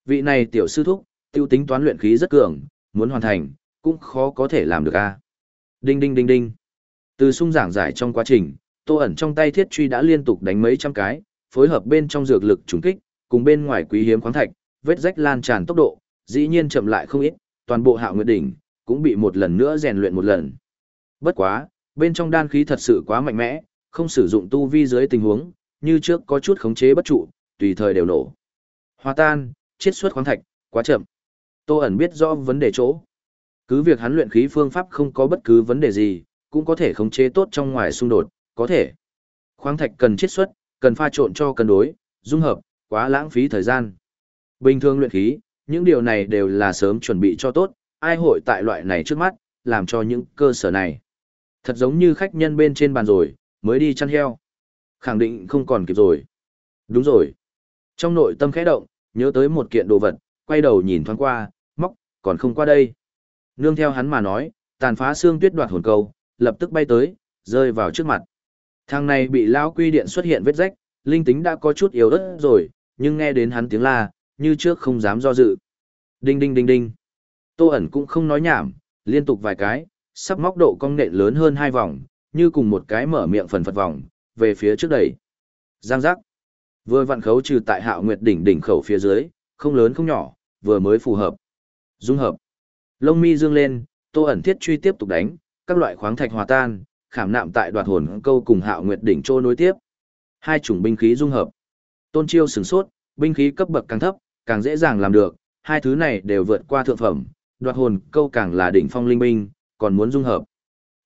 Vị này tiểu sư thúc, tiêu tính toán luyện khí rất cường, muốn hoàn thành, cũng khó có thể làm được a. Đinh đinh đinh đinh. Từ sung giảng giải trong quá trình, tô ẩn trong tay thiết truy đã liên tục đánh mấy trăm cái, phối hợp bên trong dược lực trùng kích, cùng bên ngoài quý hiếm khoáng thạch, vết rách lan tràn tốc độ, dĩ nhiên chậm lại không ít, toàn bộ hạo nguyệt đỉnh, cũng bị một lần nữa rèn luyện một lần. Bất quá, bên trong đan khí thật sự quá mạnh mẽ, không sử dụng tu vi dưới tình huống, như trước có chút khống chế bất trụ, tùy thời đều nổ. Hòa tan, chiết xuất khoáng thạch, quá chậm. Tô ẩn biết rõ vấn đề chỗ. Cứ việc hắn luyện khí phương pháp không có bất cứ vấn đề gì, cũng có thể khống chế tốt trong ngoài xung đột, có thể. Khoáng thạch cần chiết xuất, cần pha trộn cho cân đối, dung hợp, quá lãng phí thời gian. Bình thường luyện khí, những điều này đều là sớm chuẩn bị cho tốt, ai hội tại loại này trước mắt, làm cho những cơ sở này. Thật giống như khách nhân bên trên bàn rồi, mới đi chăn heo. Khẳng định không còn kịp rồi. Đúng rồi. Trong nội tâm khẽ động, nhớ tới một kiện đồ vật, quay đầu nhìn thoáng qua, móc, còn không qua đây. Nương theo hắn mà nói, tàn phá xương tuyết đoạt hồn câu, lập tức bay tới, rơi vào trước mặt. Thằng này bị lão quy điện xuất hiện vết rách, linh tính đã có chút yếu ớt rồi, nhưng nghe đến hắn tiếng la, như trước không dám do dự. Đinh đinh đinh đinh. Tô ẩn cũng không nói nhảm, liên tục vài cái, sắp móc độ cong nện lớn hơn hai vòng, như cùng một cái mở miệng phần phật vòng, về phía trước đẩy. Giang giác. Vừa vặn khấu trừ tại hạo nguyệt đỉnh đỉnh khẩu phía dưới, không lớn không nhỏ, vừa mới phù hợp. Dung hợp. Lông mi dương lên, tô ẩn thiết truy tiếp tục đánh, các loại khoáng thạch hòa tan, khảm nạm tại đoạt hồn câu cùng hạo nguyệt đỉnh trô nối tiếp. Hai chủng binh khí dung hợp. Tôn chiêu sửng sốt, binh khí cấp bậc càng thấp, càng dễ dàng làm được, hai thứ này đều vượt qua thượng phẩm, đoạt hồn câu càng là đỉnh phong linh binh, còn muốn dung hợp.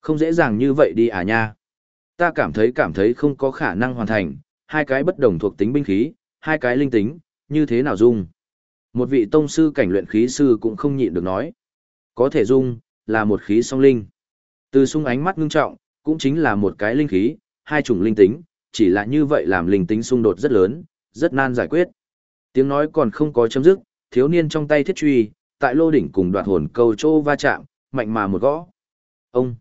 Không dễ dàng như vậy đi à nha. Ta cảm thấy cảm thấy không có khả năng hoàn thành, hai cái bất đồng thuộc tính binh khí, hai cái linh tính, như thế nào dung. Một vị tông sư cảnh luyện khí sư cũng không nhịn được nói. Có thể dung, là một khí song linh. Từ sung ánh mắt ngưng trọng, cũng chính là một cái linh khí, hai chủng linh tính, chỉ là như vậy làm linh tính xung đột rất lớn, rất nan giải quyết. Tiếng nói còn không có chấm dứt, thiếu niên trong tay thiết truy, tại lô đỉnh cùng đoạt hồn câu chỗ va chạm, mạnh mà một gõ. Ông!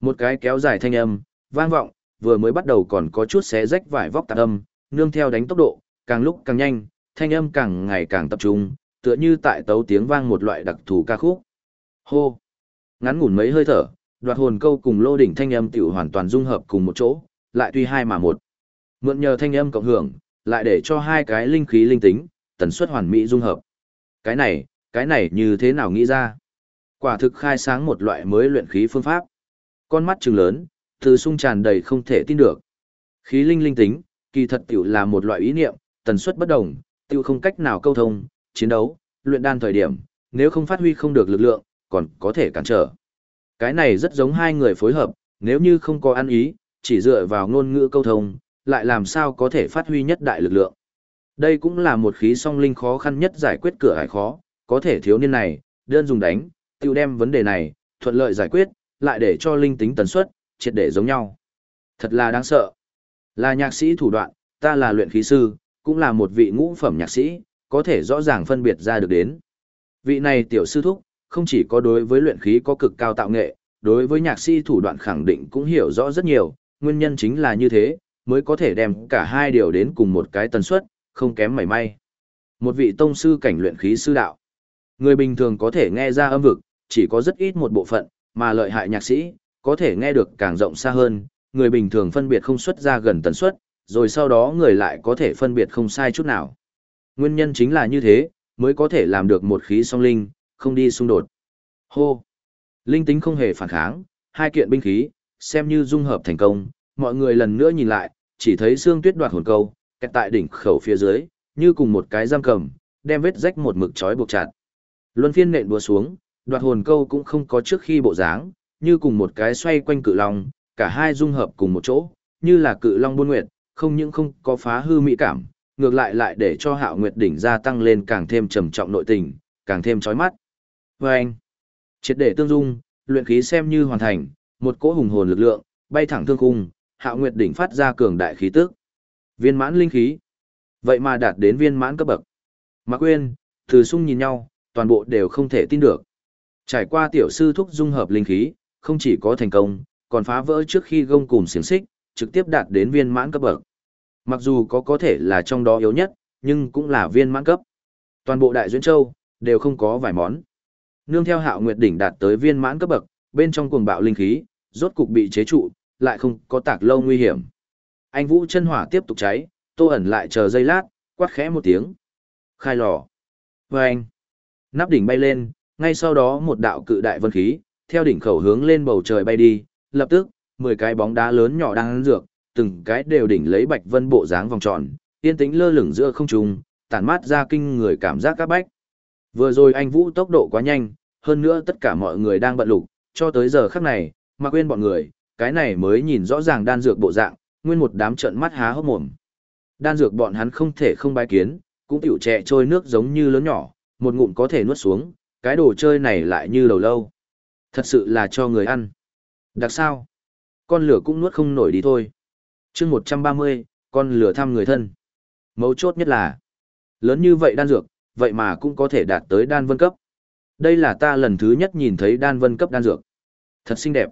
Một cái kéo dài thanh âm, vang vọng, vừa mới bắt đầu còn có chút xé rách vải vóc tạc âm, nương theo đánh tốc độ, càng lúc càng nhanh, thanh âm càng ngày càng tập trung, tựa như tại tấu tiếng vang một loại đặc thù ca khúc. Hô! Ngắn ngủn mấy hơi thở, đoạt hồn câu cùng lô đỉnh thanh âm tiểu hoàn toàn dung hợp cùng một chỗ, lại tuy hai mà một. Mượn nhờ thanh âm cộng hưởng, lại để cho hai cái linh khí linh tính, tần suất hoàn mỹ dung hợp. Cái này, cái này như thế nào nghĩ ra? Quả thực khai sáng một loại mới luyện khí phương pháp. Con mắt trừng lớn, từ sung tràn đầy không thể tin được. Khí linh linh tính, kỳ thật tiểu là một loại ý niệm, tần suất bất đồng, tiểu không cách nào câu thông, chiến đấu, luyện đan thời điểm, nếu không phát huy không được lực lượng, còn có thể cản trở. Cái này rất giống hai người phối hợp, nếu như không có ăn ý, chỉ dựa vào ngôn ngữ câu thông, lại làm sao có thể phát huy nhất đại lực lượng. Đây cũng là một khí song linh khó khăn nhất giải quyết cửa hải khó, có thể thiếu niên này, đơn dùng đánh, tiêu đem vấn đề này, thuận lợi giải quyết, lại để cho linh tính tần suất, triệt để giống nhau. Thật là đáng sợ. Là nhạc sĩ thủ đoạn, ta là luyện khí sư, cũng là một vị ngũ phẩm nhạc sĩ, có thể rõ ràng phân biệt ra được đến. Vị này tiểu sư thúc, không chỉ có đối với luyện khí có cực cao tạo nghệ, đối với nhạc sĩ thủ đoạn khẳng định cũng hiểu rõ rất nhiều, nguyên nhân chính là như thế, mới có thể đem cả hai điều đến cùng một cái tần suất, không kém mảy may. Một vị tông sư cảnh luyện khí sư đạo. Người bình thường có thể nghe ra âm vực, chỉ có rất ít một bộ phận, mà lợi hại nhạc sĩ, có thể nghe được càng rộng xa hơn, người bình thường phân biệt không xuất ra gần tần suất, rồi sau đó người lại có thể phân biệt không sai chút nào. Nguyên nhân chính là như thế, mới có thể làm được một khí song linh, không đi xung đột. Hô! Linh tính không hề phản kháng, hai kiện binh khí, xem như dung hợp thành công, mọi người lần nữa nhìn lại, chỉ thấy xương tuyết đoạt hồn câu, kẹt tại đỉnh khẩu phía dưới, như cùng một cái giam cầm, đem vết rách một mực trói buộc chặt. Luân phiên nện búa xuống, đoạt hồn câu cũng không có trước khi bộ dáng, như cùng một cái xoay quanh cự long, cả hai dung hợp cùng một chỗ, như là cự long buôn nguyệt, không những không có phá hư mỹ cảm, ngược lại lại để cho hạo nguyệt đỉnh gia tăng lên càng thêm trầm trọng nội tình, càng thêm chói mắt. Và anh, triệt để tương dung, luyện khí xem như hoàn thành, một cỗ hùng hồn lực lượng, bay thẳng thương khung, hạo nguyệt đỉnh phát ra cường đại khí tức. Viên mãn linh khí. Vậy mà đạt đến viên mãn cấp bậc. Mạc Quyên, Từ Sung nhìn nhau, toàn bộ đều không thể tin được. Trải qua tiểu sư thúc dung hợp linh khí, không chỉ có thành công, còn phá vỡ trước khi gông cùng xiềng xích, trực tiếp đạt đến viên mãn cấp bậc. Mặc dù có có thể là trong đó yếu nhất, nhưng cũng là viên mãn cấp. Toàn bộ Đại Duyên Châu, đều không có vài món. Nương theo hạo nguyệt đỉnh đạt tới viên mãn cấp bậc, bên trong cuồng bạo linh khí, rốt cục bị chế trụ, lại không có tạc lâu nguy hiểm. Anh Vũ chân hỏa tiếp tục cháy, Tô ẩn lại chờ giây lát, quát khẽ một tiếng. Khai lò. Và anh. Nắp đỉnh bay lên, ngay sau đó một đạo cự đại vân khí, theo đỉnh khẩu hướng lên bầu trời bay đi, lập tức, 10 cái bóng đá lớn nhỏ đang ăn dược, từng cái đều đỉnh lấy bạch vân bộ dáng vòng tròn, yên tĩnh lơ lửng giữa không trung, tản mát ra kinh người cảm giác các bách. Vừa rồi anh Vũ tốc độ quá nhanh, hơn nữa tất cả mọi người đang bận lục, cho tới giờ khắc này, mà quên bọn người, cái này mới nhìn rõ ràng đan dược bộ dạng, nguyên một đám trận mắt há hốc mồm. Đan dược bọn hắn không thể không bái kiến, cũng tiểu trẻ trôi nước giống như lớn nhỏ, một ngụm có thể nuốt xuống, cái đồ chơi này lại như đầu lâu. Thật sự là cho người ăn. Đặc sao? Con lửa cũng nuốt không nổi đi thôi. chương 130, con lửa thăm người thân. Mấu chốt nhất là, lớn như vậy đan dược, vậy mà cũng có thể đạt tới đan vân cấp. Đây là ta lần thứ nhất nhìn thấy đan vân cấp đan dược. Thật xinh đẹp.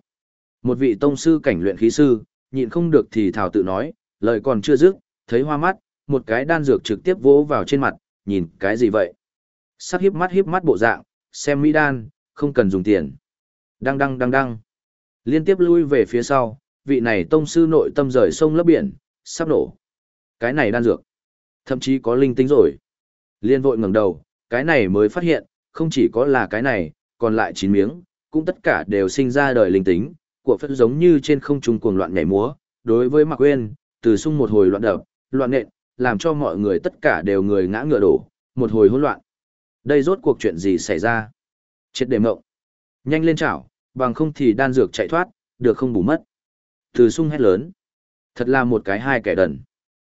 Một vị tông sư cảnh luyện khí sư, nhịn không được thì thảo tự nói, lời còn chưa dứt, thấy hoa mắt, một cái đan dược trực tiếp vỗ vào trên mặt, nhìn cái gì vậy? Sắc híp mắt híp mắt bộ dạng, xem mỹ đan, không cần dùng tiền. Đăng đăng đăng đăng. Liên tiếp lui về phía sau, vị này tông sư nội tâm rời sông lấp biển, sắp nổ. Cái này đan dược. Thậm chí có linh tính rồi. Liên vội ngẩng đầu, cái này mới phát hiện, không chỉ có là cái này, còn lại chín miếng, cũng tất cả đều sinh ra đời linh tính, của phất giống như trên không trung cuồng loạn nhảy múa. Đối với Mạc Quyên, từ sung một hồi loạn đập, loạn nện, làm cho mọi người tất cả đều người ngã ngựa đổ, một hồi hỗn loạn. Đây rốt cuộc chuyện gì xảy ra? Chết đề mộng. Nhanh lên chảo, bằng không thì đan dược chạy thoát, được không bù mất. Từ sung hét lớn. Thật là một cái hai kẻ đần.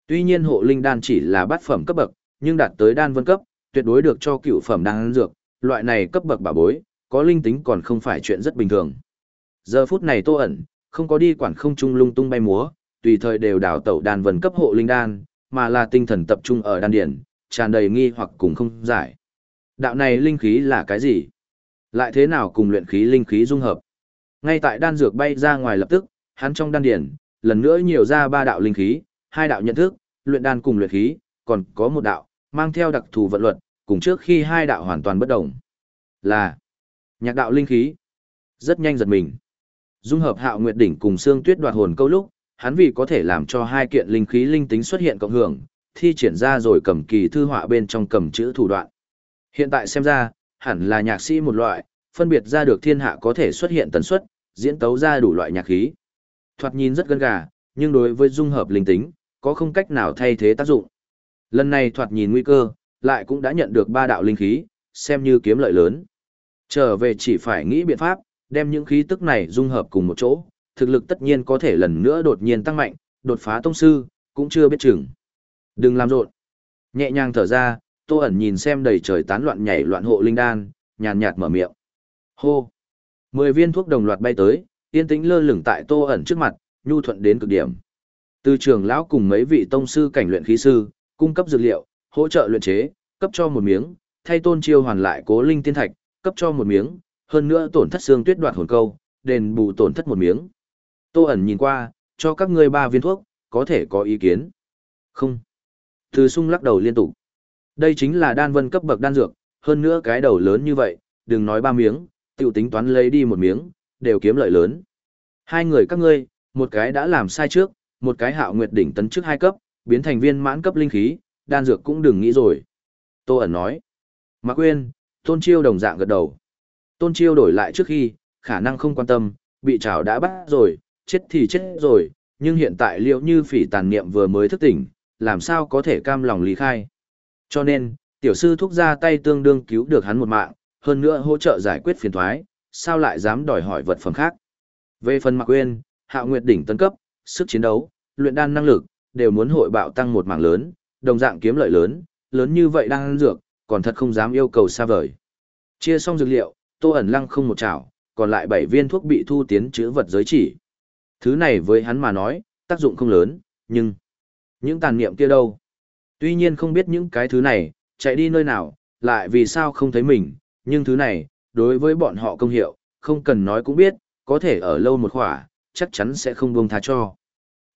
Tuy nhiên hộ linh đan chỉ là bát phẩm cấp bậc, nhưng đạt tới đan vân cấp, tuyệt đối được cho cựu phẩm đan dược, loại này cấp bậc bà bối, có linh tính còn không phải chuyện rất bình thường. Giờ phút này Tô ẩn, không có đi quản không trung lung tung bay múa, tùy thời đều đào tẩu đan vần cấp hộ linh đan, mà là tinh thần tập trung ở đan điển, tràn đầy nghi hoặc cùng không giải. Đạo này linh khí là cái gì? Lại thế nào cùng luyện khí linh khí dung hợp? Ngay tại đan dược bay ra ngoài lập tức, hắn trong đan điển, lần nữa nhiều ra ba đạo linh khí, hai đạo nhận thức, luyện đan cùng luyện khí, còn có một đạo, mang theo đặc thù vận luật, cùng trước khi hai đạo hoàn toàn bất đồng. Là nhạc đạo linh khí. Rất nhanh giật mình. Dung hợp hạo nguyệt đỉnh cùng xương tuyết đoạt hồn câu lúc, hắn vì có thể làm cho hai kiện linh khí linh tính xuất hiện cộng hưởng, thi triển ra rồi cầm kỳ thư họa bên trong cầm chữ thủ đoạn. Hiện tại xem ra, hẳn là nhạc sĩ một loại, phân biệt ra được thiên hạ có thể xuất hiện tần suất, diễn tấu ra đủ loại nhạc khí. Thoạt nhìn rất gân gà, nhưng đối với dung hợp linh tính, có không cách nào thay thế tác dụng. Lần này thoạt nhìn nguy cơ, lại cũng đã nhận được ba đạo linh khí, xem như kiếm lợi lớn. Trở về chỉ phải nghĩ biện pháp, đem những khí tức này dung hợp cùng một chỗ, thực lực tất nhiên có thể lần nữa đột nhiên tăng mạnh, đột phá tông sư, cũng chưa biết chừng. Đừng làm rộn. Nhẹ nhàng thở ra, Tô ẩn nhìn xem đầy trời tán loạn nhảy loạn hộ linh đan, nhàn nhạt mở miệng. Hô. Mười viên thuốc đồng loạt bay tới, yên tĩnh lơ lửng tại Tô ẩn trước mặt, nhu thuận đến cực điểm. Từ trường lão cùng mấy vị tông sư cảnh luyện khí sư, cung cấp dược liệu, hỗ trợ luyện chế, cấp cho một miếng, thay tôn chiêu hoàn lại cố linh tiên thạch, cấp cho một miếng, hơn nữa tổn thất xương tuyết đoạt hồn câu, đền bù tổn thất một miếng. Tô ẩn nhìn qua, cho các ngươi ba viên thuốc, có thể có ý kiến. Không. Từ sung lắc đầu liên tục. Đây chính là đan vân cấp bậc đan dược, hơn nữa cái đầu lớn như vậy, đừng nói ba miếng, tiểu tính toán lấy đi một miếng, đều kiếm lợi lớn. Hai người các ngươi, một cái đã làm sai trước, một cái hạo nguyệt đỉnh tấn trước hai cấp, biến thành viên mãn cấp linh khí, đan dược cũng đừng nghĩ rồi. Tô ẩn nói. Mạc Quyên, Tôn Chiêu đồng dạng gật đầu. Tôn Chiêu đổi lại trước khi, khả năng không quan tâm, bị trảo đã bắt rồi, chết thì chết rồi, nhưng hiện tại liệu như phỉ tàn niệm vừa mới thức tỉnh, làm sao có thể cam lòng lý khai. Cho nên, tiểu sư thúc ra tay tương đương cứu được hắn một mạng, hơn nữa hỗ trợ giải quyết phiền thoái, sao lại dám đòi hỏi vật phẩm khác. Về phần Mạc Quyên, Hạo Nguyệt đỉnh tân cấp, sức chiến đấu, luyện đan năng lực, đều muốn hội bạo tăng một mảng lớn, đồng dạng kiếm lợi lớn, lớn như vậy đang ăn dược, còn thật không dám yêu cầu xa vời. Chia xong dược liệu, Tô ẩn lăng không một chảo, còn lại 7 viên thuốc bị thu tiến chữ vật giới chỉ. Thứ này với hắn mà nói, tác dụng không lớn, nhưng những tàn niệm kia đâu? Tuy nhiên không biết những cái thứ này, chạy đi nơi nào, lại vì sao không thấy mình, nhưng thứ này, đối với bọn họ công hiệu, không cần nói cũng biết, có thể ở lâu một khỏa, chắc chắn sẽ không buông tha cho.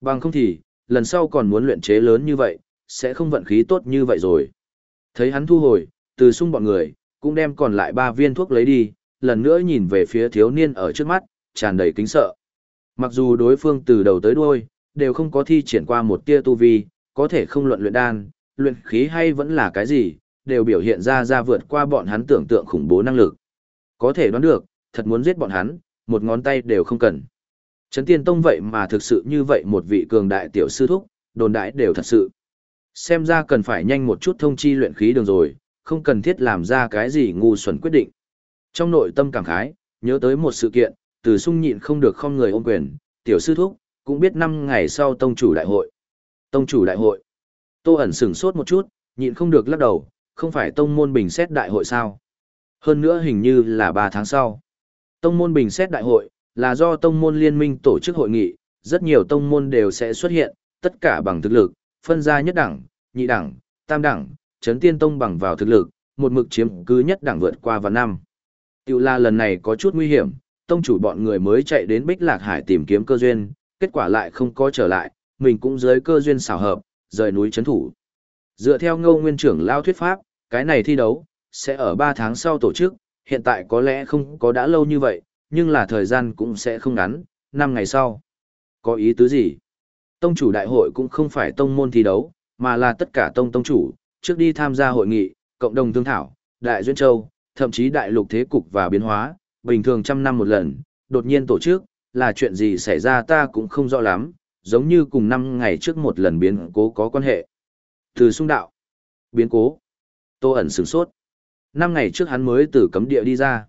Bằng không thì, lần sau còn muốn luyện chế lớn như vậy, sẽ không vận khí tốt như vậy rồi. Thấy hắn thu hồi, từ sung bọn người, cũng đem còn lại ba viên thuốc lấy đi, lần nữa nhìn về phía thiếu niên ở trước mắt, tràn đầy kính sợ. Mặc dù đối phương từ đầu tới đuôi, đều không có thi triển qua một tia tu vi, có thể không luận luyện đan, luyện khí hay vẫn là cái gì, đều biểu hiện ra ra vượt qua bọn hắn tưởng tượng khủng bố năng lực. Có thể đoán được, thật muốn giết bọn hắn, một ngón tay đều không cần. Trấn Tiên Tông vậy mà thực sự như vậy một vị cường đại tiểu sư thúc, đồn đại đều thật sự. Xem ra cần phải nhanh một chút thông chi luyện khí đường rồi, không cần thiết làm ra cái gì ngu xuẩn quyết định. Trong nội tâm cảm khái, nhớ tới một sự kiện, từ sung nhịn không được không người ôm quyền, tiểu sư thúc, cũng biết năm ngày sau tông chủ đại hội. Tông chủ đại hội. Tô ẩn sửng sốt một chút, nhịn không được lắc đầu, không phải tông môn bình xét đại hội sao. Hơn nữa hình như là 3 tháng sau. Tông môn bình xét đại hội, là do tông môn liên minh tổ chức hội nghị, rất nhiều tông môn đều sẽ xuất hiện, tất cả bằng thực lực, phân ra nhất đẳng, nhị đẳng, tam đẳng, chấn tiên tông bằng vào thực lực, một mực chiếm cứ nhất đẳng vượt qua vào năm. Tiểu la lần này có chút nguy hiểm, tông chủ bọn người mới chạy đến Bích Lạc Hải tìm kiếm cơ duyên, kết quả lại không có trở lại, mình cũng dưới cơ duyên xảo hợp, rời núi chấn thủ. Dựa theo ngô nguyên trưởng lao thuyết pháp, cái này thi đấu, sẽ ở 3 tháng sau tổ chức, hiện tại có lẽ không có đã lâu như vậy, nhưng là thời gian cũng sẽ không ngắn, 5 ngày sau. Có ý tứ gì? Tông chủ đại hội cũng không phải tông môn thi đấu, mà là tất cả tông tông chủ, trước đi tham gia hội nghị, cộng đồng thương thảo, đại duyên châu, thậm chí đại lục thế cục và biến hóa, bình thường trăm năm một lần, đột nhiên tổ chức, là chuyện gì xảy ra ta cũng không rõ lắm, giống như cùng năm ngày trước một lần biến cố có quan hệ. Từ sung đạo, biến cố, tô ẩn sửng sốt. Năm ngày trước hắn mới từ cấm địa đi ra.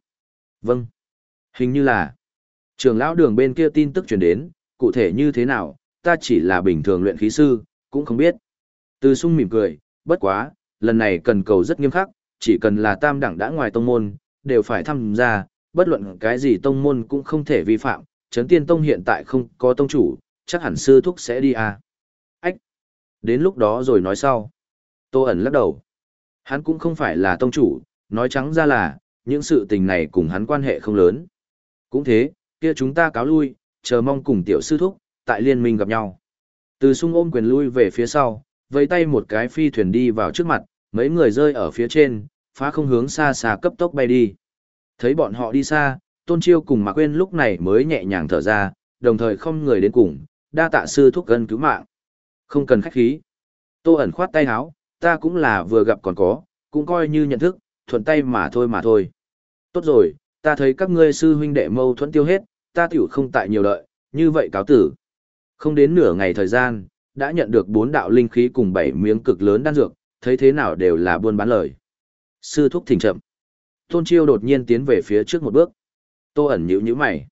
Vâng, hình như là, trường lão đường bên kia tin tức truyền đến, cụ thể như thế nào, ta chỉ là bình thường luyện khí sư, cũng không biết. Từ sung mỉm cười, bất quá, lần này cần cầu rất nghiêm khắc, chỉ cần là tam đẳng đã ngoài tông môn, đều phải tham gia, bất luận cái gì tông môn cũng không thể vi phạm, Trấn Tiên Tông hiện tại không có tông chủ, chắc hẳn sư thúc sẽ đi à. Ách! Đến lúc đó rồi nói sau. Tô ẩn lắc đầu. Hắn cũng không phải là tông chủ, nói trắng ra là, những sự tình này cùng hắn quan hệ không lớn. Cũng thế, kia chúng ta cáo lui, chờ mong cùng tiểu sư thúc, tại liên minh gặp nhau. Từ sung ôm quyền lui về phía sau, vẫy tay một cái phi thuyền đi vào trước mặt, mấy người rơi ở phía trên, phá không hướng xa xa cấp tốc bay đi. Thấy bọn họ đi xa, Tôn Chiêu cùng Mạc Quyên lúc này mới nhẹ nhàng thở ra, đồng thời không người đến cùng, đa tạ sư thúc gần cứu mạng. Không cần khách khí. Tô ẩn khoát tay háo, ta cũng là vừa gặp còn có, cũng coi như nhận thức, thuận tay mà thôi mà thôi. Tốt rồi, ta thấy các ngươi sư huynh đệ mâu thuẫn tiêu hết, ta tiểu không tại nhiều đợi, như vậy cáo tử. Không đến nửa ngày thời gian, đã nhận được bốn đạo linh khí cùng bảy miếng cực lớn đan dược, thấy thế nào đều là buôn bán lời. Sư thúc thỉnh chậm. Tôn Chiêu đột nhiên tiến về phía trước một bước. Tô ẩn nhíu nhíu mày.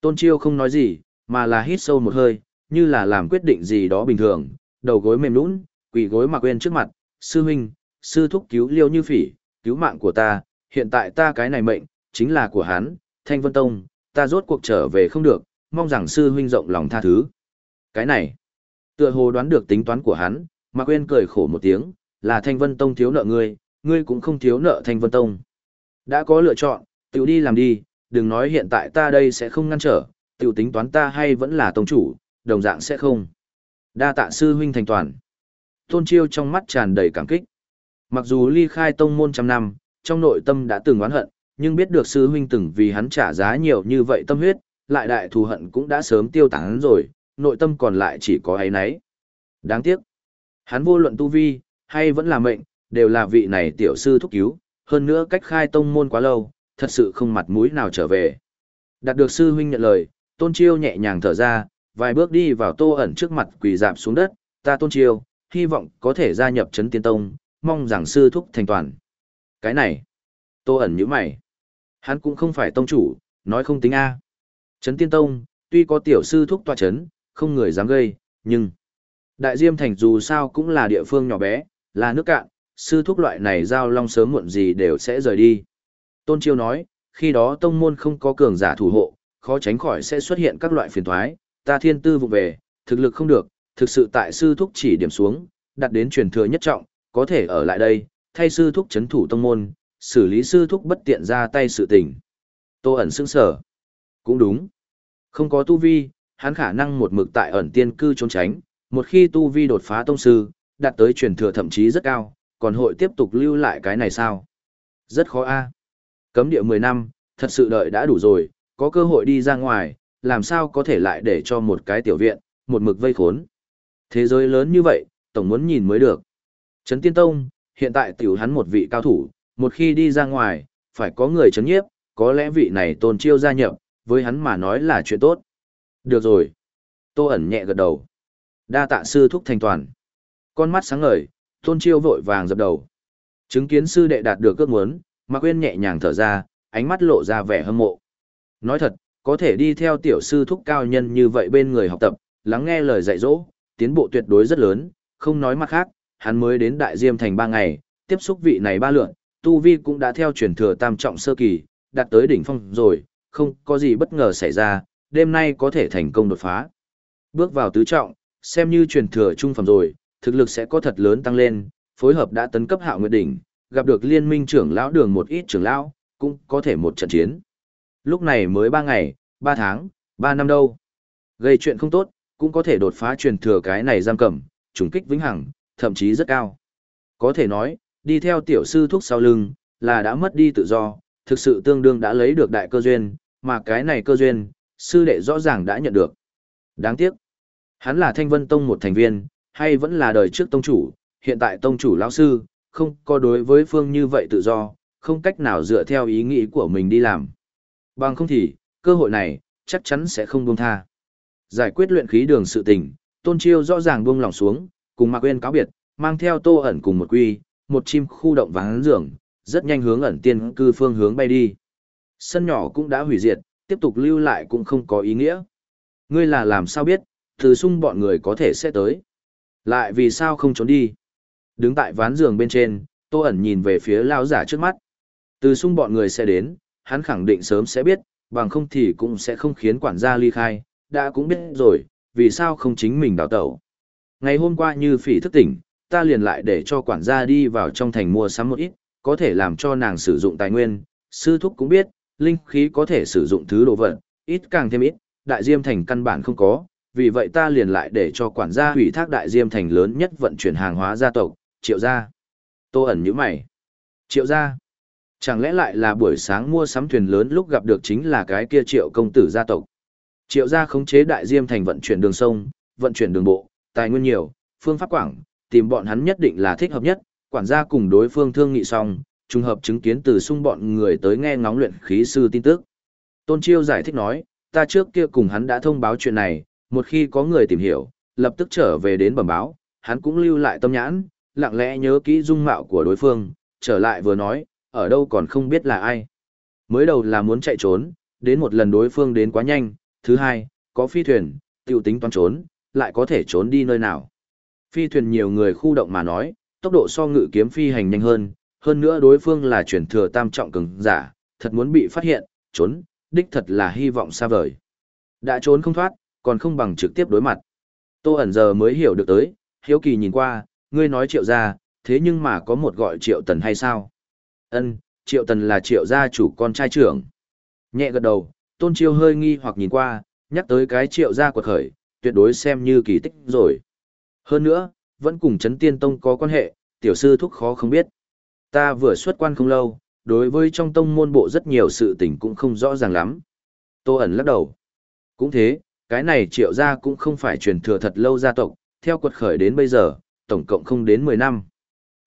Tôn Chiêu không nói gì, mà là hít sâu một hơi, như là làm quyết định gì đó bình thường, đầu gối mềm nhũn, quỳ gối mặc quên trước mặt, sư huynh, sư thúc cứu liêu như phỉ, cứu mạng của ta, hiện tại ta cái này mệnh, chính là của hắn, Thanh Vân Tông, ta rốt cuộc trở về không được, mong rằng sư huynh rộng lòng tha thứ. Cái này, tựa hồ đoán được tính toán của hắn, Mạc quên cười khổ một tiếng, là Thanh Vân Tông thiếu nợ ngươi, ngươi cũng không thiếu nợ Thanh Vân Tông. Đã có lựa chọn, tự đi làm đi, đừng nói hiện tại ta đây sẽ không ngăn trở, tiểu tính toán ta hay vẫn là tông chủ, đồng dạng sẽ không. Đa tạ sư huynh thành toàn. Tôn Chiêu trong mắt tràn đầy cảm kích. Mặc dù ly khai tông môn trăm năm, trong nội tâm đã từng oán hận, nhưng biết được sư huynh từng vì hắn trả giá nhiều như vậy tâm huyết, lại đại thù hận cũng đã sớm tiêu tán rồi, nội tâm còn lại chỉ có ấy nấy. Đáng tiếc, hắn vô luận tu vi, hay vẫn là mệnh, đều là vị này tiểu sư thúc cứu, hơn nữa cách khai tông môn quá lâu, thật sự không mặt mũi nào trở về. Đạt được sư huynh nhận lời, tôn chiêu nhẹ nhàng thở ra, vài bước đi vào tô ẩn trước mặt quỳ dạp xuống đất, ta tôn chiêu, hy vọng có thể gia nhập chấn tiên tông, mong rằng sư thúc thành toàn. Cái này, tô ẩn như mày. Hắn cũng không phải tông chủ, nói không tính A. Chấn tiên tông, tuy có tiểu sư thúc tòa chấn, không người dám gây, nhưng... Đại Diêm Thành dù sao cũng là địa phương nhỏ bé, là nước cạn, sư thúc loại này giao long sớm muộn gì đều sẽ rời đi. Tôn Chiêu nói, khi đó tông môn không có cường giả thủ hộ, khó tránh khỏi sẽ xuất hiện các loại phiền thoái, ta thiên tư vụ về, thực lực không được, thực sự tại sư thúc chỉ điểm xuống, đặt đến truyền thừa nhất trọng, có thể ở lại đây, thay sư thúc chấn thủ tông môn, xử lý sư thúc bất tiện ra tay sự tình. Tô ẩn sững sở. Cũng đúng. Không có tu vi, hắn khả năng một mực tại ẩn tiên cư trốn tránh, một khi tu vi đột phá tông sư, đạt tới truyền thừa thậm chí rất cao, còn hội tiếp tục lưu lại cái này sao? Rất khó a. À. Cấm địa 10 năm, thật sự đợi đã đủ rồi, có cơ hội đi ra ngoài, làm sao có thể lại để cho một cái tiểu viện, một mực vây khốn. Thế giới lớn như vậy, tổng muốn nhìn mới được. Trấn Tiên Tông, hiện tại tiểu hắn một vị cao thủ, một khi đi ra ngoài, phải có người chấn nhiếp, có lẽ vị này tôn chiêu gia nhập, với hắn mà nói là chuyện tốt. Được rồi. Tô ẩn nhẹ gật đầu. Đa tạ sư thúc thành toàn. Con mắt sáng ngời, tôn chiêu vội vàng dập đầu. Chứng kiến sư đệ đạt được ước muốn, mà quên nhẹ nhàng thở ra, ánh mắt lộ ra vẻ hâm mộ. Nói thật, có thể đi theo tiểu sư thúc cao nhân như vậy bên người học tập, lắng nghe lời dạy dỗ, tiến bộ tuyệt đối rất lớn, không nói mặt khác, hắn mới đến đại diêm thành ba ngày, tiếp xúc vị này ba lượn, tu vi cũng đã theo truyền thừa tam trọng sơ kỳ, đạt tới đỉnh phong rồi, không có gì bất ngờ xảy ra, đêm nay có thể thành công đột phá. Bước vào tứ trọng, xem như truyền thừa trung phẩm rồi, thực lực sẽ có thật lớn tăng lên, phối hợp đã tấn cấp hạo nguyệt đỉnh, gặp được liên minh trưởng lão đường một ít trưởng lão, cũng có thể một trận chiến. Lúc này mới 3 ngày, 3 tháng, 3 năm đâu. Gây chuyện không tốt, cũng có thể đột phá truyền thừa cái này giam cầm, trùng kích vĩnh hằng, thậm chí rất cao. Có thể nói, đi theo tiểu sư thuốc sau lưng, là đã mất đi tự do, thực sự tương đương đã lấy được đại cơ duyên, mà cái này cơ duyên, sư đệ rõ ràng đã nhận được. Đáng tiếc, hắn là thanh vân tông một thành viên, hay vẫn là đời trước tông chủ, hiện tại tông chủ lão sư, không có đối với phương như vậy tự do, không cách nào dựa theo ý nghĩ của mình đi làm. Bằng không thì, cơ hội này, chắc chắn sẽ không buông tha. Giải quyết luyện khí đường sự tình, tôn chiêu rõ ràng buông lòng xuống, cùng Mạc Uyên cáo biệt, mang theo tô ẩn cùng một quy, một chim khu động vắng giường, rất nhanh hướng ẩn tiên cư phương hướng bay đi. Sân nhỏ cũng đã hủy diệt, tiếp tục lưu lại cũng không có ý nghĩa. Ngươi là làm sao biết, từ sung bọn người có thể sẽ tới. Lại vì sao không trốn đi? Đứng tại ván giường bên trên, Tô ẩn nhìn về phía lao giả trước mắt. Từ sung bọn người sẽ đến, hắn khẳng định sớm sẽ biết, bằng không thì cũng sẽ không khiến quản gia ly khai, đã cũng biết rồi, vì sao không chính mình đào tẩu. Ngày hôm qua như phỉ thức tỉnh, ta liền lại để cho quản gia đi vào trong thành mua sắm một ít, có thể làm cho nàng sử dụng tài nguyên, sư thúc cũng biết, linh khí có thể sử dụng thứ đồ vật, ít càng thêm ít, đại diêm thành căn bản không có, vì vậy ta liền lại để cho quản gia hủy thác đại diêm thành lớn nhất vận chuyển hàng hóa gia tộc, triệu gia. Tô ẩn như mày. Triệu gia. Chẳng lẽ lại là buổi sáng mua sắm thuyền lớn lúc gặp được chính là cái kia triệu công tử gia tộc. Triệu gia khống chế đại diêm thành vận chuyển đường sông, vận chuyển đường bộ, tài nguyên nhiều, phương pháp quảng, tìm bọn hắn nhất định là thích hợp nhất, quản gia cùng đối phương thương nghị xong, trùng hợp chứng kiến từ xung bọn người tới nghe ngóng luyện khí sư tin tức. Tôn Chiêu giải thích nói, ta trước kia cùng hắn đã thông báo chuyện này, một khi có người tìm hiểu, lập tức trở về đến bẩm báo, hắn cũng lưu lại tâm nhãn, lặng lẽ nhớ kỹ dung mạo của đối phương, trở lại vừa nói, ở đâu còn không biết là ai. Mới đầu là muốn chạy trốn, đến một lần đối phương đến quá nhanh, thứ hai, có phi thuyền, tiêu tính toán trốn, lại có thể trốn đi nơi nào. Phi thuyền nhiều người khu động mà nói, tốc độ so ngự kiếm phi hành nhanh hơn, hơn nữa đối phương là truyền thừa tam trọng cường giả, thật muốn bị phát hiện, trốn, đích thật là hy vọng xa vời. Đã trốn không thoát, còn không bằng trực tiếp đối mặt. Tô ẩn giờ mới hiểu được tới, hiếu kỳ nhìn qua, ngươi nói triệu gia, thế nhưng mà có một gọi triệu tần hay sao? Ân, triệu tần là triệu gia chủ con trai trưởng. Nhẹ gật đầu, tôn chiêu hơi nghi hoặc nhìn qua, nhắc tới cái triệu gia quật khởi, tuyệt đối xem như kỳ tích rồi. Hơn nữa, vẫn cùng chấn tiên tông có quan hệ, tiểu sư thúc khó không biết. Ta vừa xuất quan không lâu, đối với trong tông môn bộ rất nhiều sự tình cũng không rõ ràng lắm. Tô ẩn lắc đầu. Cũng thế, cái này triệu gia cũng không phải truyền thừa thật lâu gia tộc, theo quật khởi đến bây giờ, tổng cộng không đến 10 năm.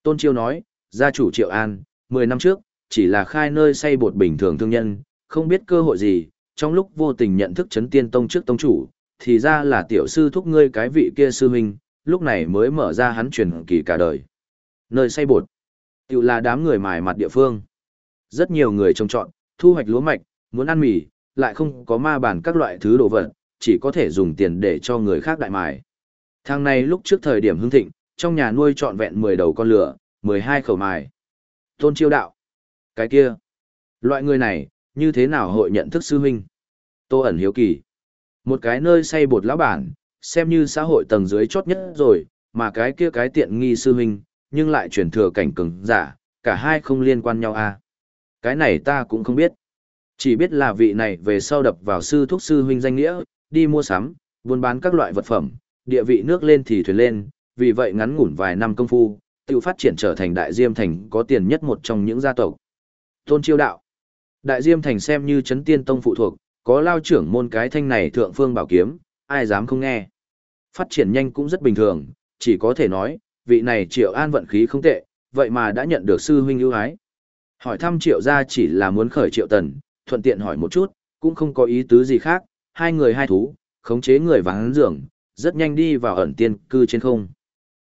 Tôn Chiêu nói, gia chủ Triệu An, 10 năm trước, chỉ là khai nơi xây bột bình thường thương nhân, không biết cơ hội gì, trong lúc vô tình nhận thức chấn tiên tông trước tông chủ, thì ra là tiểu sư thúc ngươi cái vị kia sư huynh, lúc này mới mở ra hắn truyền kỳ cả đời. Nơi xây bột, tự là đám người mài mặt địa phương. Rất nhiều người trồng trọt, thu hoạch lúa mạch, muốn ăn mì, lại không có ma bản các loại thứ đồ vật, chỉ có thể dùng tiền để cho người khác đại mài. Thằng này lúc trước thời điểm hưng thịnh, trong nhà nuôi trọn vẹn 10 đầu con lửa, 12 khẩu mài. Tôn chiêu đạo. Cái kia. Loại người này, như thế nào hội nhận thức sư huynh? Tô ẩn hiếu kỳ. Một cái nơi xây bột lão bản, xem như xã hội tầng dưới chót nhất rồi, mà cái kia cái tiện nghi sư huynh, nhưng lại chuyển thừa cảnh cường giả, cả hai không liên quan nhau à. Cái này ta cũng không biết. Chỉ biết là vị này về sau đập vào sư thúc sư huynh danh nghĩa, đi mua sắm, buôn bán các loại vật phẩm, địa vị nước lên thì thuyền lên, vì vậy ngắn ngủn vài năm công phu, tự phát triển trở thành đại diêm thành có tiền nhất một trong những gia tộc. Tôn chiêu đạo. Đại diêm thành xem như chấn tiên tông phụ thuộc, có lao trưởng môn cái thanh này thượng phương bảo kiếm, ai dám không nghe. Phát triển nhanh cũng rất bình thường, chỉ có thể nói, vị này triệu an vận khí không tệ, vậy mà đã nhận được sư huynh ưu ái. Hỏi thăm triệu gia chỉ là muốn khởi triệu tần, thuận tiện hỏi một chút, cũng không có ý tứ gì khác, hai người hai thú, khống chế người và hắn giường, rất nhanh đi vào ẩn tiên cư trên không.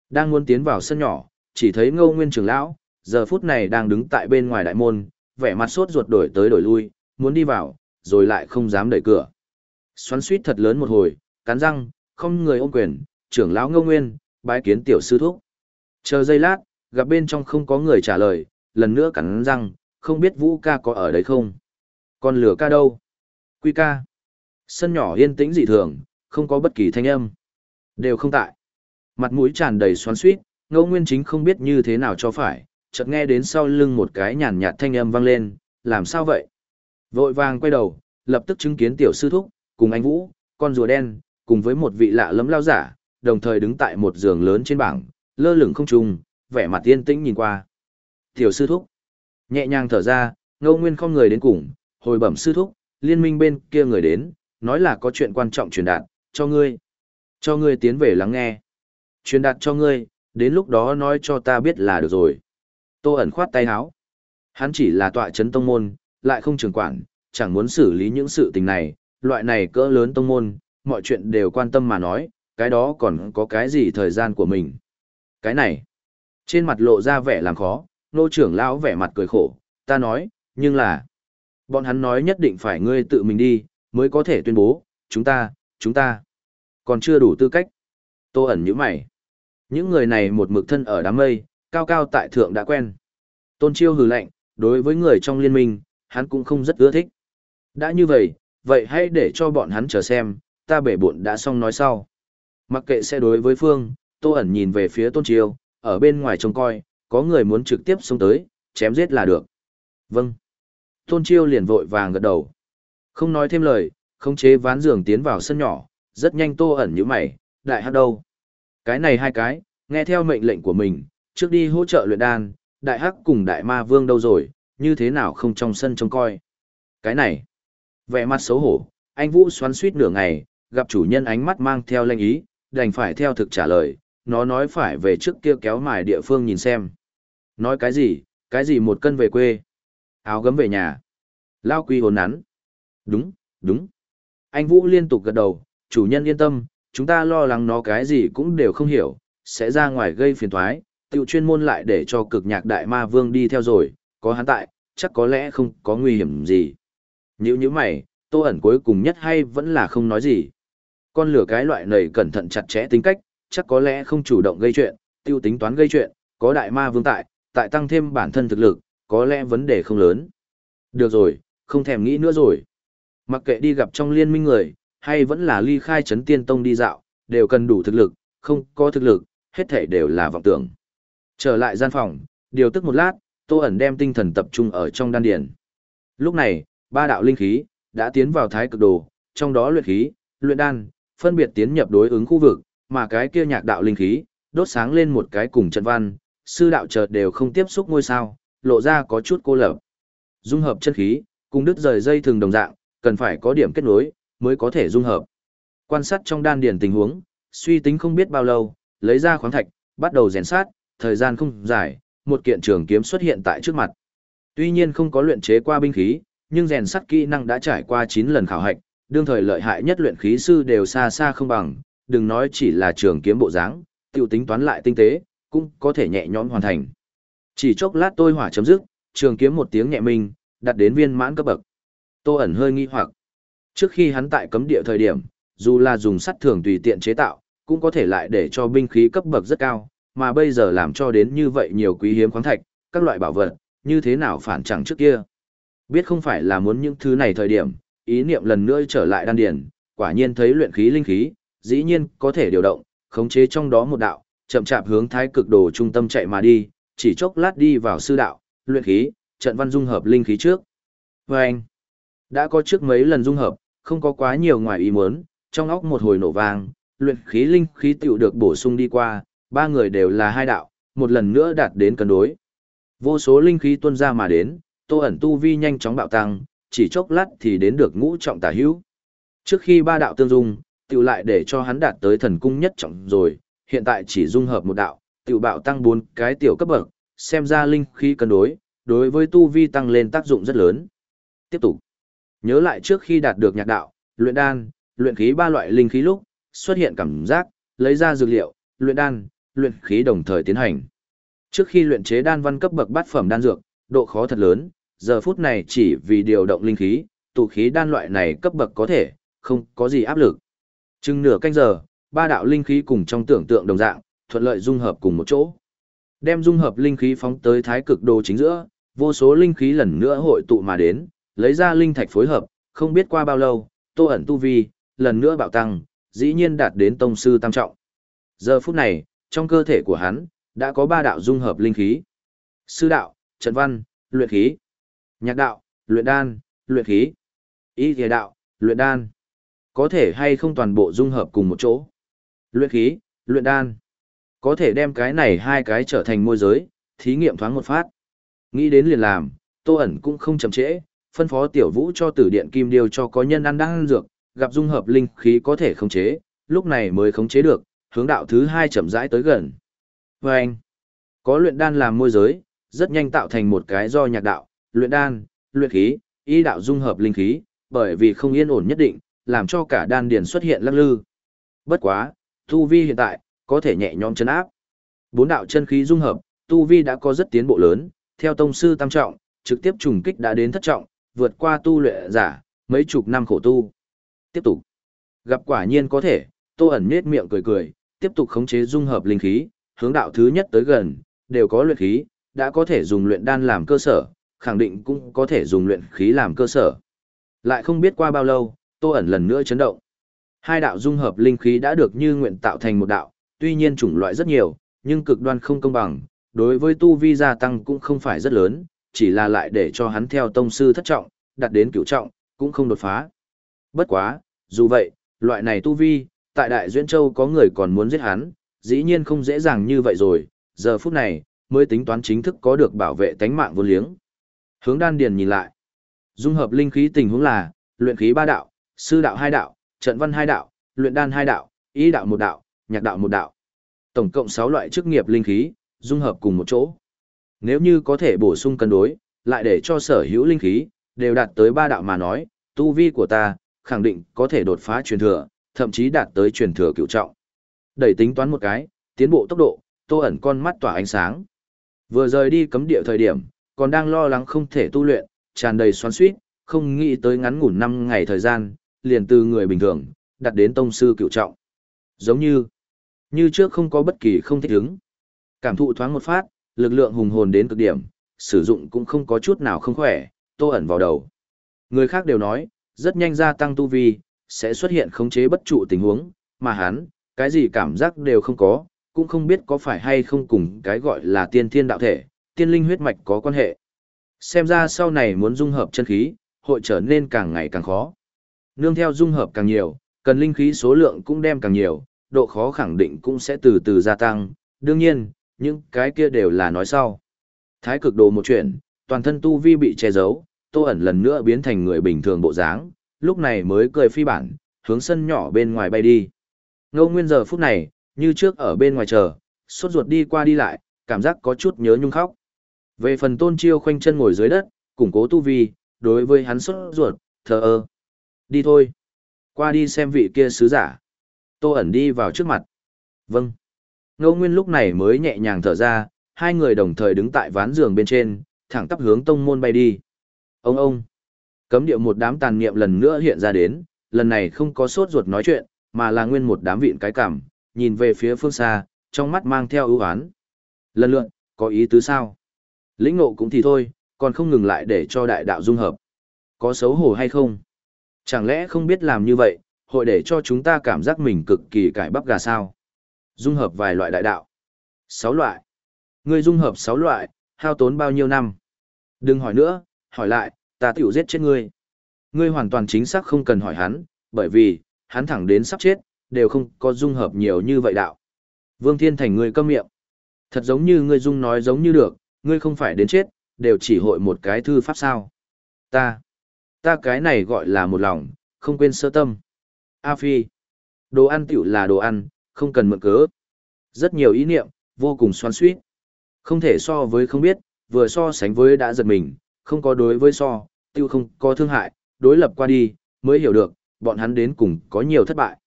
Đang muốn tiến vào sân nhỏ, chỉ thấy ngô nguyên trưởng lão, giờ phút này đang đứng tại bên ngoài đại môn, vẻ mặt sốt ruột đổi tới đổi lui, muốn đi vào, rồi lại không dám đẩy cửa. Xoắn suýt thật lớn một hồi, cắn răng, không người ôm quyền, trưởng lão ngô nguyên, bái kiến tiểu sư thúc. Chờ giây lát, gặp bên trong không có người trả lời, lần nữa cắn răng, không biết vũ ca có ở đấy không. Còn lửa ca đâu? Quy ca. Sân nhỏ yên tĩnh dị thường, không có bất kỳ thanh âm. Đều không tại. Mặt mũi tràn đầy xoắn suýt, ngô nguyên chính không biết như thế nào cho phải, chợt nghe đến sau lưng một cái nhàn nhạt thanh âm vang lên, làm sao vậy? Vội vàng quay đầu, lập tức chứng kiến tiểu sư thúc, cùng anh Vũ, con rùa đen, cùng với một vị lạ lẫm lao giả, đồng thời đứng tại một giường lớn trên bảng, lơ lửng không trùng, vẻ mặt yên tĩnh nhìn qua. Tiểu sư thúc, nhẹ nhàng thở ra, ngô nguyên không người đến cùng, hồi bẩm sư thúc, liên minh bên kia người đến, nói là có chuyện quan trọng truyền đạt, cho ngươi. Cho ngươi tiến về lắng nghe. Truyền đạt cho ngươi, đến lúc đó nói cho ta biết là được rồi. Tô ẩn khoát tay áo. Hắn chỉ là tọa chấn tông môn, lại không trường quản, chẳng muốn xử lý những sự tình này, loại này cỡ lớn tông môn, mọi chuyện đều quan tâm mà nói, cái đó còn có cái gì thời gian của mình. Cái này, trên mặt lộ ra vẻ làm khó, nô trưởng lão vẻ mặt cười khổ, ta nói, nhưng là, bọn hắn nói nhất định phải ngươi tự mình đi, mới có thể tuyên bố, chúng ta, chúng ta, còn chưa đủ tư cách. Tô ẩn như mày. Những người này một mực thân ở đám mây, cao cao tại thượng đã quen. Tôn chiêu hừ lạnh, đối với người trong liên minh, hắn cũng không rất ưa thích. Đã như vậy, vậy hãy để cho bọn hắn chờ xem, ta bể bụn đã xong nói sau. Mặc kệ sẽ đối với Phương, Tô ẩn nhìn về phía Tôn Chiêu, ở bên ngoài trông coi, có người muốn trực tiếp xông tới, chém giết là được. Vâng. Tôn Chiêu liền vội vàng gật đầu. Không nói thêm lời, khống chế ván giường tiến vào sân nhỏ, rất nhanh Tô ẩn như mày, đại hát đâu. Cái này hai cái, nghe theo mệnh lệnh của mình, trước đi hỗ trợ luyện đan, đại hắc cùng đại ma vương đâu rồi, như thế nào không trong sân trông coi. Cái này, vẻ mặt xấu hổ, anh Vũ xoắn suýt nửa ngày, gặp chủ nhân ánh mắt mang theo lệnh ý, đành phải theo thực trả lời, nó nói phải về trước kia kéo mài địa phương nhìn xem. Nói cái gì, cái gì một cân về quê, áo gấm về nhà. Lao quy hồn nắn. Đúng, đúng. Anh Vũ liên tục gật đầu, chủ nhân yên tâm, chúng ta lo lắng nó cái gì cũng đều không hiểu, sẽ ra ngoài gây phiền toái, tiêu chuyên môn lại để cho cực nhạc đại ma vương đi theo rồi, có hắn tại, chắc có lẽ không có nguy hiểm gì. Nhữ như mày, tô ẩn cuối cùng nhất hay vẫn là không nói gì. Con lửa cái loại này cẩn thận chặt chẽ tính cách, chắc có lẽ không chủ động gây chuyện, tiêu tính toán gây chuyện, có đại ma vương tại, tại tăng thêm bản thân thực lực, có lẽ vấn đề không lớn. Được rồi, không thèm nghĩ nữa rồi. Mặc kệ đi gặp trong liên minh người, hay vẫn là ly khai chấn tiên tông đi dạo, đều cần đủ thực lực, không có thực lực, hết thể đều là vọng tưởng. Trở lại gian phòng, điều tức một lát, Tô ẩn đem tinh thần tập trung ở trong đan điền. Lúc này, ba đạo linh khí đã tiến vào thái cực đồ, trong đó luyện khí, luyện đan, phân biệt tiến nhập đối ứng khu vực, mà cái kia nhạc đạo linh khí, đốt sáng lên một cái cùng trận văn, sư đạo chợt đều không tiếp xúc ngôi sao, lộ ra có chút cô lập. Dung hợp chân khí, cùng đứt rời dây thường đồng dạng, cần phải có điểm kết nối, mới có thể dung hợp. Quan sát trong đan điển tình huống, suy tính không biết bao lâu, lấy ra khoáng thạch, bắt đầu rèn sát, thời gian không dài, một kiện trường kiếm xuất hiện tại trước mặt. Tuy nhiên không có luyện chế qua binh khí, nhưng rèn sắt kỹ năng đã trải qua 9 lần khảo hạch, đương thời lợi hại nhất luyện khí sư đều xa xa không bằng, đừng nói chỉ là trường kiếm bộ dáng, tiểu tính toán lại tinh tế, cũng có thể nhẹ nhõm hoàn thành. Chỉ chốc lát tôi hỏa chấm dứt, trường kiếm một tiếng nhẹ minh, đặt đến viên mãn cấp bậc. Tô ẩn hơi nghi hoặc. Trước khi hắn tại cấm địa thời điểm, dù là dùng sắt thường tùy tiện chế tạo, cũng có thể lại để cho binh khí cấp bậc rất cao, mà bây giờ làm cho đến như vậy nhiều quý hiếm khoáng thạch, các loại bảo vật, như thế nào phản chẳng trước kia. Biết không phải là muốn những thứ này thời điểm, ý niệm lần nữa trở lại đan điền, quả nhiên thấy luyện khí linh khí, dĩ nhiên có thể điều động, khống chế trong đó một đạo, chậm chạp hướng thái cực đồ trung tâm chạy mà đi, chỉ chốc lát đi vào sư đạo, luyện khí, trận văn dung hợp linh khí trước. Và anh, đã có trước mấy lần dung hợp, không có quá nhiều ngoài ý muốn, trong óc một hồi nổ vang, luyện khí linh khí tiểu được bổ sung đi qua, ba người đều là hai đạo, một lần nữa đạt đến cân đối. Vô số linh khí tuôn ra mà đến, tô ẩn tu vi nhanh chóng bạo tăng, chỉ chốc lát thì đến được ngũ trọng tả hữu. Trước khi ba đạo tương dung, tiểu lại để cho hắn đạt tới thần cung nhất trọng rồi, hiện tại chỉ dung hợp một đạo, tiểu bạo tăng bốn cái tiểu cấp bậc, xem ra linh khí cân đối, đối với tu vi tăng lên tác dụng rất lớn. Tiếp tục. Nhớ lại trước khi đạt được nhạc đạo, luyện đan, luyện khí ba loại linh khí lúc, xuất hiện cảm giác, lấy ra dược liệu, luyện đan, luyện khí đồng thời tiến hành. Trước khi luyện chế đan văn cấp bậc bát phẩm đan dược, độ khó thật lớn, giờ phút này chỉ vì điều động linh khí, tụ khí đan loại này cấp bậc có thể, không có gì áp lực. Chừng nửa canh giờ, ba đạo linh khí cùng trong tưởng tượng đồng dạng, thuận lợi dung hợp cùng một chỗ. Đem dung hợp linh khí phóng tới thái cực đồ chính giữa, vô số linh khí lần nữa hội tụ mà đến, lấy ra linh thạch phối hợp, không biết qua bao lâu, Tô ẩn tu vi, lần nữa bạo tăng, dĩ nhiên đạt đến tông sư tam trọng. Giờ phút này, trong cơ thể của hắn, đã có ba đạo dung hợp linh khí. Sư đạo, trận văn, luyện khí. Nhạc đạo, luyện đan, luyện khí. Y địa đạo, luyện đan. Có thể hay không toàn bộ dung hợp cùng một chỗ. Luyện khí, luyện đan. Có thể đem cái này hai cái trở thành môi giới, thí nghiệm thoáng một phát. Nghĩ đến liền làm, tô ẩn cũng không chậm trễ, phân phó tiểu vũ cho tử điện kim điều cho có nhân ăn đang dược, gặp dung hợp linh khí có thể khống chế, lúc này mới khống chế được, hướng đạo thứ hai chậm rãi tới gần. Và anh, có luyện đan làm môi giới, rất nhanh tạo thành một cái do nhạc đạo, luyện đan, luyện khí, y đạo dung hợp linh khí, bởi vì không yên ổn nhất định, làm cho cả đan điền xuất hiện lắc lư. Bất quá, tu vi hiện tại, có thể nhẹ nhõm chân áp. Bốn đạo chân khí dung hợp, tu vi đã có rất tiến bộ lớn, theo tông sư tam trọng, trực tiếp trùng kích đã đến thất trọng, vượt qua tu luyện giả, mấy chục năm khổ tu. Tiếp tục. Gặp quả nhiên có thể, Tô ẩn nhếch miệng cười cười, tiếp tục khống chế dung hợp linh khí, hướng đạo thứ nhất tới gần, đều có luyện khí, đã có thể dùng luyện đan làm cơ sở, khẳng định cũng có thể dùng luyện khí làm cơ sở. Lại không biết qua bao lâu, Tô ẩn lần nữa chấn động. Hai đạo dung hợp linh khí đã được như nguyện tạo thành một đạo, tuy nhiên chủng loại rất nhiều, nhưng cực đoan không công bằng, đối với tu vi gia tăng cũng không phải rất lớn, chỉ là lại để cho hắn theo tông sư thất trọng, đạt đến cửu trọng, cũng không đột phá. Bất quá, dù vậy, loại này tu vi, tại Đại Duyên Châu có người còn muốn giết hắn, dĩ nhiên không dễ dàng như vậy rồi, giờ phút này, mới tính toán chính thức có được bảo vệ tánh mạng vô liếng. Hướng đan điền nhìn lại. Dung hợp linh khí tình huống là, luyện khí ba đạo, sư đạo hai đạo, trận văn hai đạo, luyện đan hai đạo, ý đạo một đạo, nhạc đạo một đạo. Tổng cộng 6 loại chức nghiệp linh khí, dung hợp cùng một chỗ. Nếu như có thể bổ sung cân đối, lại để cho sở hữu linh khí, đều đạt tới ba đạo mà nói, tu vi của ta, khẳng định có thể đột phá truyền thừa, thậm chí đạt tới truyền thừa cựu trọng. Đẩy tính toán một cái, tiến bộ tốc độ, tô ẩn con mắt tỏa ánh sáng. Vừa rời đi cấm địa thời điểm, còn đang lo lắng không thể tu luyện, tràn đầy xoắn suýt, không nghĩ tới ngắn ngủn 5 ngày thời gian, liền từ người bình thường, đặt đến tông sư cựu trọng. Giống như, như trước không có bất kỳ không thích ứng. Cảm thụ thoáng một phát, lực lượng hùng hồn đến cực điểm, sử dụng cũng không có chút nào không khỏe, tô ẩn vào đầu. Người khác đều nói, rất nhanh gia tăng tu vi, sẽ xuất hiện khống chế bất trụ tình huống, mà hắn, cái gì cảm giác đều không có, cũng không biết có phải hay không cùng cái gọi là tiên thiên đạo thể, tiên linh huyết mạch có quan hệ. Xem ra sau này muốn dung hợp chân khí, hội trở nên càng ngày càng khó. Nương theo dung hợp càng nhiều, cần linh khí số lượng cũng đem càng nhiều, độ khó khẳng định cũng sẽ từ từ gia tăng, đương nhiên, những cái kia đều là nói sau. Thái cực đồ một chuyện, toàn thân tu vi bị che giấu, tô ẩn lần nữa biến thành người bình thường bộ dáng, lúc này mới cười phi bản, hướng sân nhỏ bên ngoài bay đi. Ngô Nguyên giờ phút này, như trước ở bên ngoài chờ, sốt ruột đi qua đi lại, cảm giác có chút nhớ nhung khóc. Về phần tôn chiêu khoanh chân ngồi dưới đất, củng cố tu vi, đối với hắn sốt ruột, thờ ơ. Đi thôi. Qua đi xem vị kia sứ giả. Tô ẩn đi vào trước mặt. Vâng. Ngô Nguyên lúc này mới nhẹ nhàng thở ra, hai người đồng thời đứng tại ván giường bên trên, thẳng tắp hướng tông môn bay đi. Ông ông. Cấm điệu một đám tàn niệm lần nữa hiện ra đến, lần này không có sốt ruột nói chuyện, mà là nguyên một đám vịn cái cảm, nhìn về phía phương xa, trong mắt mang theo ưu án. Lần lượn, có ý tứ sao? Lĩnh ngộ cũng thì thôi, còn không ngừng lại để cho đại đạo dung hợp. Có xấu hổ hay không? Chẳng lẽ không biết làm như vậy, hội để cho chúng ta cảm giác mình cực kỳ cải bắp gà sao? Dung hợp vài loại đại đạo. Sáu loại. Ngươi dung hợp sáu loại, hao tốn bao nhiêu năm? Đừng hỏi nữa, hỏi lại, ta tiểu giết chết ngươi. Ngươi hoàn toàn chính xác không cần hỏi hắn, bởi vì, hắn thẳng đến sắp chết, đều không có dung hợp nhiều như vậy đạo. Vương Thiên Thành ngươi câm miệng. Thật giống như ngươi dung nói giống như được, ngươi không phải đến chết, đều chỉ hội một cái thư pháp sao. Ta, ta cái này gọi là một lòng, không quên sơ tâm. A Phi, đồ ăn tiểu là đồ ăn, không cần mượn cớ. Rất nhiều ý niệm, vô cùng xoan suýt. Không thể so với không biết, vừa so sánh với đã giật mình, không có đối với so, tiêu không có thương hại, đối lập qua đi, mới hiểu được, bọn hắn đến cùng có nhiều thất bại.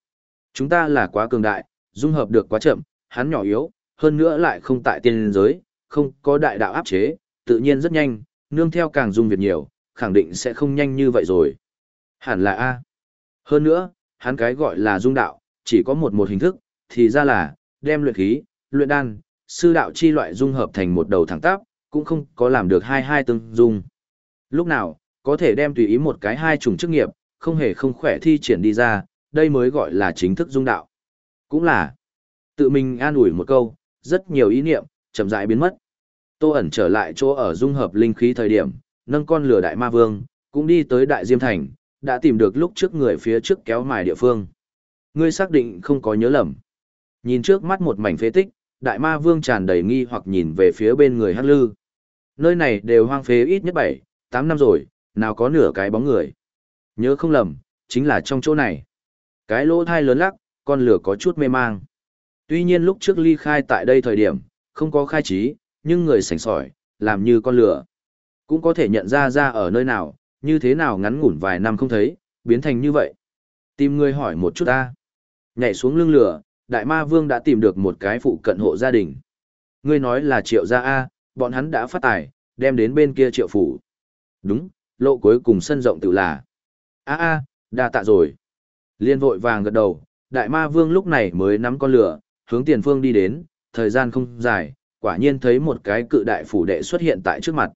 Chúng ta là quá cường đại, dung hợp được quá chậm, hắn nhỏ yếu, hơn nữa lại không tại tiên giới, không có đại đạo áp chế, tự nhiên rất nhanh, nương theo càng dung việc nhiều, khẳng định sẽ không nhanh như vậy rồi. Hẳn là A. Hơn nữa, hắn cái gọi là dung đạo, chỉ có một một hình thức, thì ra là, đem luyện khí, luyện đan, sư đạo chi loại dung hợp thành một đầu thẳng tắp, cũng không có làm được hai hai tương dung. Lúc nào, có thể đem tùy ý một cái hai chủng chức nghiệp, không hề không khỏe thi triển đi ra, đây mới gọi là chính thức dung đạo. Cũng là, tự mình an ủi một câu, rất nhiều ý niệm, chậm rãi biến mất. Tô ẩn trở lại chỗ ở dung hợp linh khí thời điểm, nâng con lửa đại ma vương, cũng đi tới đại diêm thành, đã tìm được lúc trước người phía trước kéo mài địa phương. Ngươi xác định không có nhớ lầm. Nhìn trước mắt một mảnh phế tích, đại ma vương tràn đầy nghi hoặc nhìn về phía bên người hắc lư. Nơi này đều hoang phế ít nhất 7, 8 năm rồi, nào có nửa cái bóng người. Nhớ không lầm, chính là trong chỗ này. Cái lỗ thai lớn lắc, con lửa có chút mê mang. Tuy nhiên lúc trước ly khai tại đây thời điểm, không có khai trí, nhưng người sành sỏi, làm như con lửa. Cũng có thể nhận ra ra ở nơi nào, như thế nào ngắn ngủn vài năm không thấy, biến thành như vậy. Tìm người hỏi một chút ta. Nhảy xuống lưng lửa, đại ma vương đã tìm được một cái phụ cận hộ gia đình. Ngươi nói là triệu gia A, bọn hắn đã phát tài, đem đến bên kia triệu phủ. Đúng, lộ cuối cùng sân rộng tự là. A a, đa tạ rồi. Liên vội vàng gật đầu, đại ma vương lúc này mới nắm con lửa, hướng tiền phương đi đến, thời gian không dài, quả nhiên thấy một cái cự đại phủ đệ xuất hiện tại trước mặt.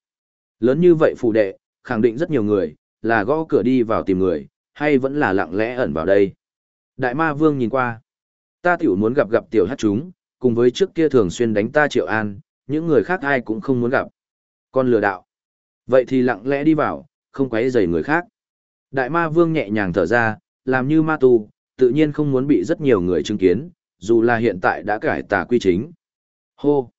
Lớn như vậy phủ đệ, khẳng định rất nhiều người, là gõ cửa đi vào tìm người, hay vẫn là lặng lẽ ẩn vào đây. Đại ma vương nhìn qua. Ta tiểu muốn gặp gặp tiểu hát chúng, cùng với trước kia thường xuyên đánh ta triệu an, những người khác ai cũng không muốn gặp. Con lừa đạo. Vậy thì lặng lẽ đi vào, không quấy rầy người khác. Đại ma vương nhẹ nhàng thở ra, làm như ma tu, tự nhiên không muốn bị rất nhiều người chứng kiến, dù là hiện tại đã cải tà quy chính. Hô!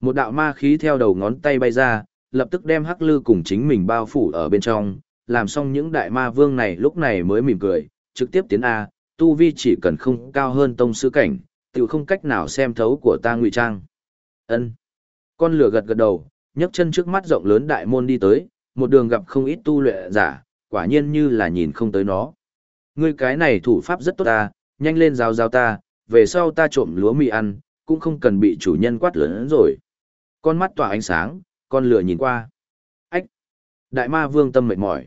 Một đạo ma khí theo đầu ngón tay bay ra, lập tức đem hắc lư cùng chính mình bao phủ ở bên trong, làm xong những đại ma vương này lúc này mới mỉm cười, trực tiếp tiến A, tu vi chỉ cần không cao hơn tông sư cảnh, tự không cách nào xem thấu của ta ngụy trang. Ân. Con lửa gật gật đầu, nhấc chân trước mắt rộng lớn đại môn đi tới, một đường gặp không ít tu luyện giả, quả nhiên như là nhìn không tới nó. Ngươi cái này thủ pháp rất tốt ta, nhanh lên giao giao ta, về sau ta trộm lúa mì ăn, cũng không cần bị chủ nhân quát lớn rồi. Con mắt tỏa ánh sáng, con lửa nhìn qua. Ách! Đại ma vương tâm mệt mỏi.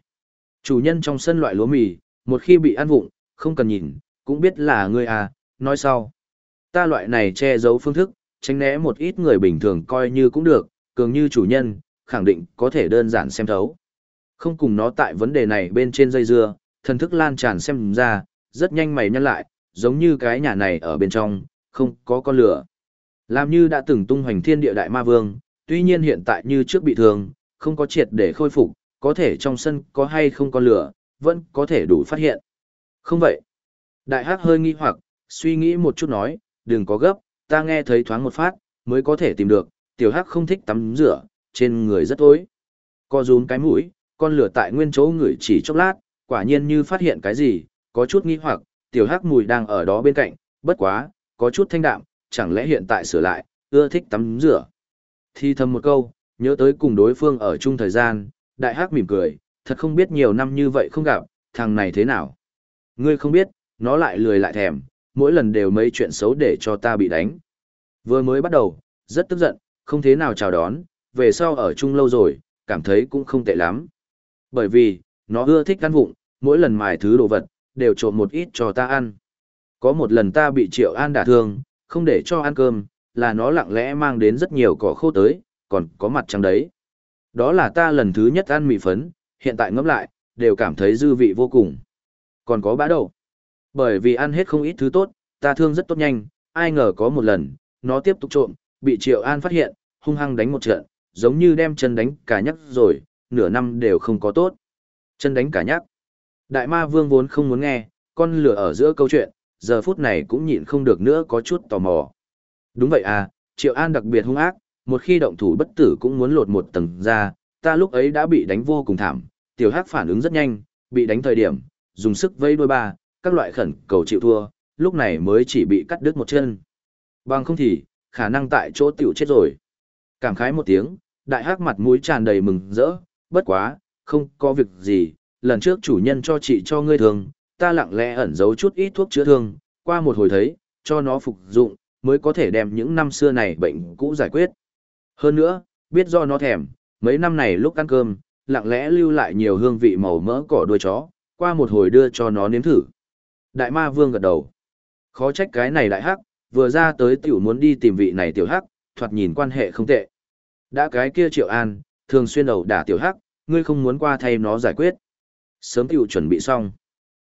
Chủ nhân trong sân loại lúa mì, một khi bị ăn vụng, không cần nhìn, cũng biết là ngươi à, nói sau. Ta loại này che giấu phương thức, tránh né một ít người bình thường coi như cũng được, cường như chủ nhân, khẳng định có thể đơn giản xem thấu. Không cùng nó tại vấn đề này bên trên dây dưa, thần thức lan tràn xem ra, rất nhanh mày nhăn lại, giống như cái nhà này ở bên trong, không có con lửa. Làm như đã từng tung hoành thiên địa đại ma vương, tuy nhiên hiện tại như trước bị thương, không có triệt để khôi phục, có thể trong sân có hay không có lửa, vẫn có thể đủ phát hiện. Không vậy. Đại hắc hơi nghi hoặc, suy nghĩ một chút nói, đừng có gấp, ta nghe thấy thoáng một phát, mới có thể tìm được, tiểu hắc không thích tắm rửa, trên người rất tối. Co rúm cái mũi, con lửa tại nguyên chỗ người chỉ chốc lát, quả nhiên như phát hiện cái gì, có chút nghi hoặc, tiểu hắc mùi đang ở đó bên cạnh, bất quá, có chút thanh đạm, chẳng lẽ hiện tại sửa lại, ưa thích tắm rửa. Thi thầm một câu, nhớ tới cùng đối phương ở chung thời gian, đại hắc mỉm cười, thật không biết nhiều năm như vậy không gặp, thằng này thế nào. Ngươi không biết, nó lại lười lại thèm, mỗi lần đều mấy chuyện xấu để cho ta bị đánh. Vừa mới bắt đầu, rất tức giận, không thế nào chào đón, về sau ở chung lâu rồi, cảm thấy cũng không tệ lắm. Bởi vì, nó ưa thích ăn vụng, mỗi lần mài thứ đồ vật, đều trộm một ít cho ta ăn. Có một lần ta bị Triệu An đả thương, không để cho ăn cơm, là nó lặng lẽ mang đến rất nhiều cỏ khô tới, còn có mặt trắng đấy. Đó là ta lần thứ nhất ăn mì phấn, hiện tại ngẫm lại, đều cảm thấy dư vị vô cùng. Còn có bã đậu. Bởi vì ăn hết không ít thứ tốt, ta thương rất tốt nhanh, ai ngờ có một lần, nó tiếp tục trộm, bị Triệu An phát hiện, hung hăng đánh một trận, giống như đem chân đánh cả nhắc rồi, nửa năm đều không có tốt. Chân đánh cả nhắc. Đại ma vương vốn không muốn nghe, con lửa ở giữa câu chuyện, giờ phút này cũng nhịn không được nữa có chút tò mò. Đúng vậy à, Triệu An đặc biệt hung ác, một khi động thủ bất tử cũng muốn lột một tầng ra, ta lúc ấy đã bị đánh vô cùng thảm, tiểu hắc phản ứng rất nhanh, bị đánh thời điểm, dùng sức vây đôi ba, các loại khẩn cầu chịu thua, lúc này mới chỉ bị cắt đứt một chân. Bằng không thì, khả năng tại chỗ tiểu chết rồi. Cảm khái một tiếng, đại hắc mặt mũi tràn đầy mừng rỡ, bất quá, không có việc gì, lần trước chủ nhân cho chị cho ngươi thường ta lặng lẽ ẩn giấu chút ít thuốc chữa thương, qua một hồi thấy, cho nó phục dụng, mới có thể đem những năm xưa này bệnh cũ giải quyết. Hơn nữa, biết do nó thèm, mấy năm này lúc ăn cơm, lặng lẽ lưu lại nhiều hương vị màu mỡ cỏ đuôi chó, qua một hồi đưa cho nó nếm thử. Đại ma vương gật đầu. Khó trách cái này đại hắc, vừa ra tới tiểu muốn đi tìm vị này tiểu hắc, thoạt nhìn quan hệ không tệ. Đã cái kia triệu an, thường xuyên đầu đả tiểu hắc, ngươi không muốn qua thay nó giải quyết. Sớm tiểu chuẩn bị xong.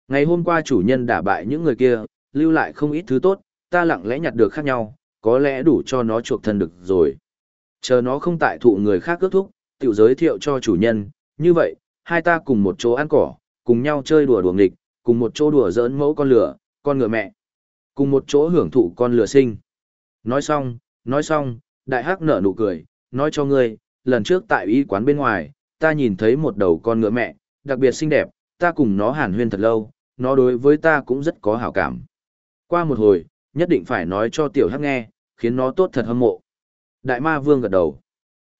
Ngày hôm qua chủ nhân đả bại những người kia, lưu lại không ít thứ tốt, ta lặng lẽ nhặt được khác nhau, có lẽ đủ cho nó chuộc thân được rồi. Chờ nó không tại thụ người khác cướp thúc, tiểu giới thiệu cho chủ nhân, như vậy, hai ta cùng một chỗ ăn cỏ, cùng nhau chơi đùa đùa nghịch, cùng một chỗ đùa giỡn mẫu con lửa, con ngựa mẹ, cùng một chỗ hưởng thụ con lửa sinh. Nói xong, nói xong, đại hắc nở nụ cười, nói cho ngươi, lần trước tại y quán bên ngoài, ta nhìn thấy một đầu con ngựa mẹ, đặc biệt xinh đẹp, ta cùng nó hàn huyên thật lâu, nó đối với ta cũng rất có hảo cảm. Qua một hồi, nhất định phải nói cho tiểu hắc nghe, khiến nó tốt thật hâm mộ. Đại ma vương gật đầu.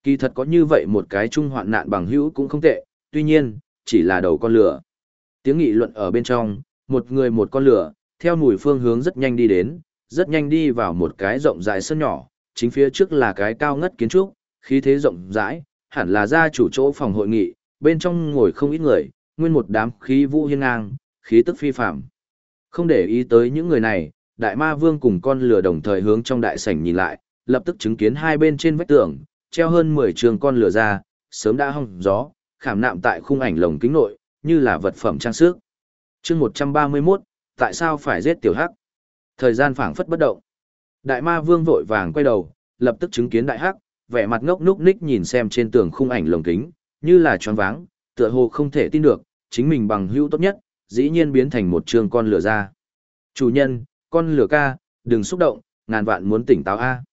Kỳ thật có như vậy một cái chung hoạn nạn bằng hữu cũng không tệ, tuy nhiên, chỉ là đầu con lửa. Tiếng nghị luận ở bên trong, một người một con lửa, theo mùi phương hướng rất nhanh đi đến, rất nhanh đi vào một cái rộng rãi sân nhỏ, chính phía trước là cái cao ngất kiến trúc, khí thế rộng rãi, hẳn là gia chủ chỗ phòng hội nghị, bên trong ngồi không ít người, nguyên một đám khí vũ hiên ngang, khí tức phi phạm. Không để ý tới những người này, đại ma vương cùng con lửa đồng thời hướng trong đại sảnh nhìn lại, lập tức chứng kiến hai bên trên vách tường, treo hơn 10 trường con lửa ra, sớm đã hong gió, khảm nạm tại khung ảnh lồng kính nội, như là vật phẩm trang sức. chương 131, tại sao phải giết tiểu hắc? Thời gian phảng phất bất động. Đại ma vương vội vàng quay đầu, lập tức chứng kiến đại hắc, vẻ mặt ngốc núc ních nhìn xem trên tường khung ảnh lồng kính, như là choáng váng, tựa hồ không thể tin được, chính mình bằng hữu tốt nhất, dĩ nhiên biến thành một trường con lửa ra. Chủ nhân, con lửa ca, đừng xúc động, ngàn vạn muốn tỉnh táo A.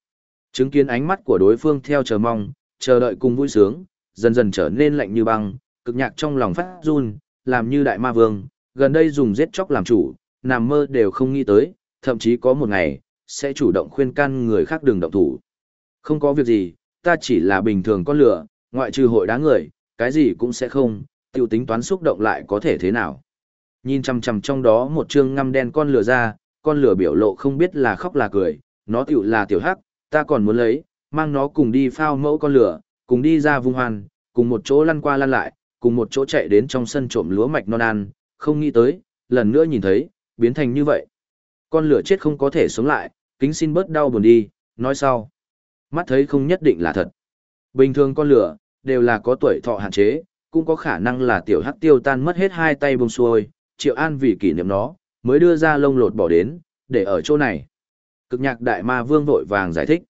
Chứng kiến ánh mắt của đối phương theo chờ mong, chờ đợi cùng vui sướng, dần dần trở nên lạnh như băng, cực nhạc trong lòng phát run, làm như đại ma vương, gần đây dùng giết chóc làm chủ, nằm mơ đều không nghĩ tới, thậm chí có một ngày, sẽ chủ động khuyên can người khác đừng động thủ. Không có việc gì, ta chỉ là bình thường con lửa, ngoại trừ hội đá người, cái gì cũng sẽ không, tiêu tính toán xúc động lại có thể thế nào. Nhìn chằm chằm trong đó một chương ngăm đen con lửa ra, con lửa biểu lộ không biết là khóc là cười, nó tiểu là tiểu hắc, ta còn muốn lấy, mang nó cùng đi phao mẫu con lửa, cùng đi ra vùng hoan, cùng một chỗ lăn qua lăn lại, cùng một chỗ chạy đến trong sân trộm lúa mạch non ăn, không nghĩ tới, lần nữa nhìn thấy, biến thành như vậy. Con lửa chết không có thể sống lại, kính xin bớt đau buồn đi, nói sau. Mắt thấy không nhất định là thật. Bình thường con lửa, đều là có tuổi thọ hạn chế, cũng có khả năng là tiểu hắc tiêu tan mất hết hai tay bông xuôi, triệu an vì kỷ niệm nó, mới đưa ra lông lột bỏ đến, để ở chỗ này. Cực nhạc đại ma vương vội vàng giải thích.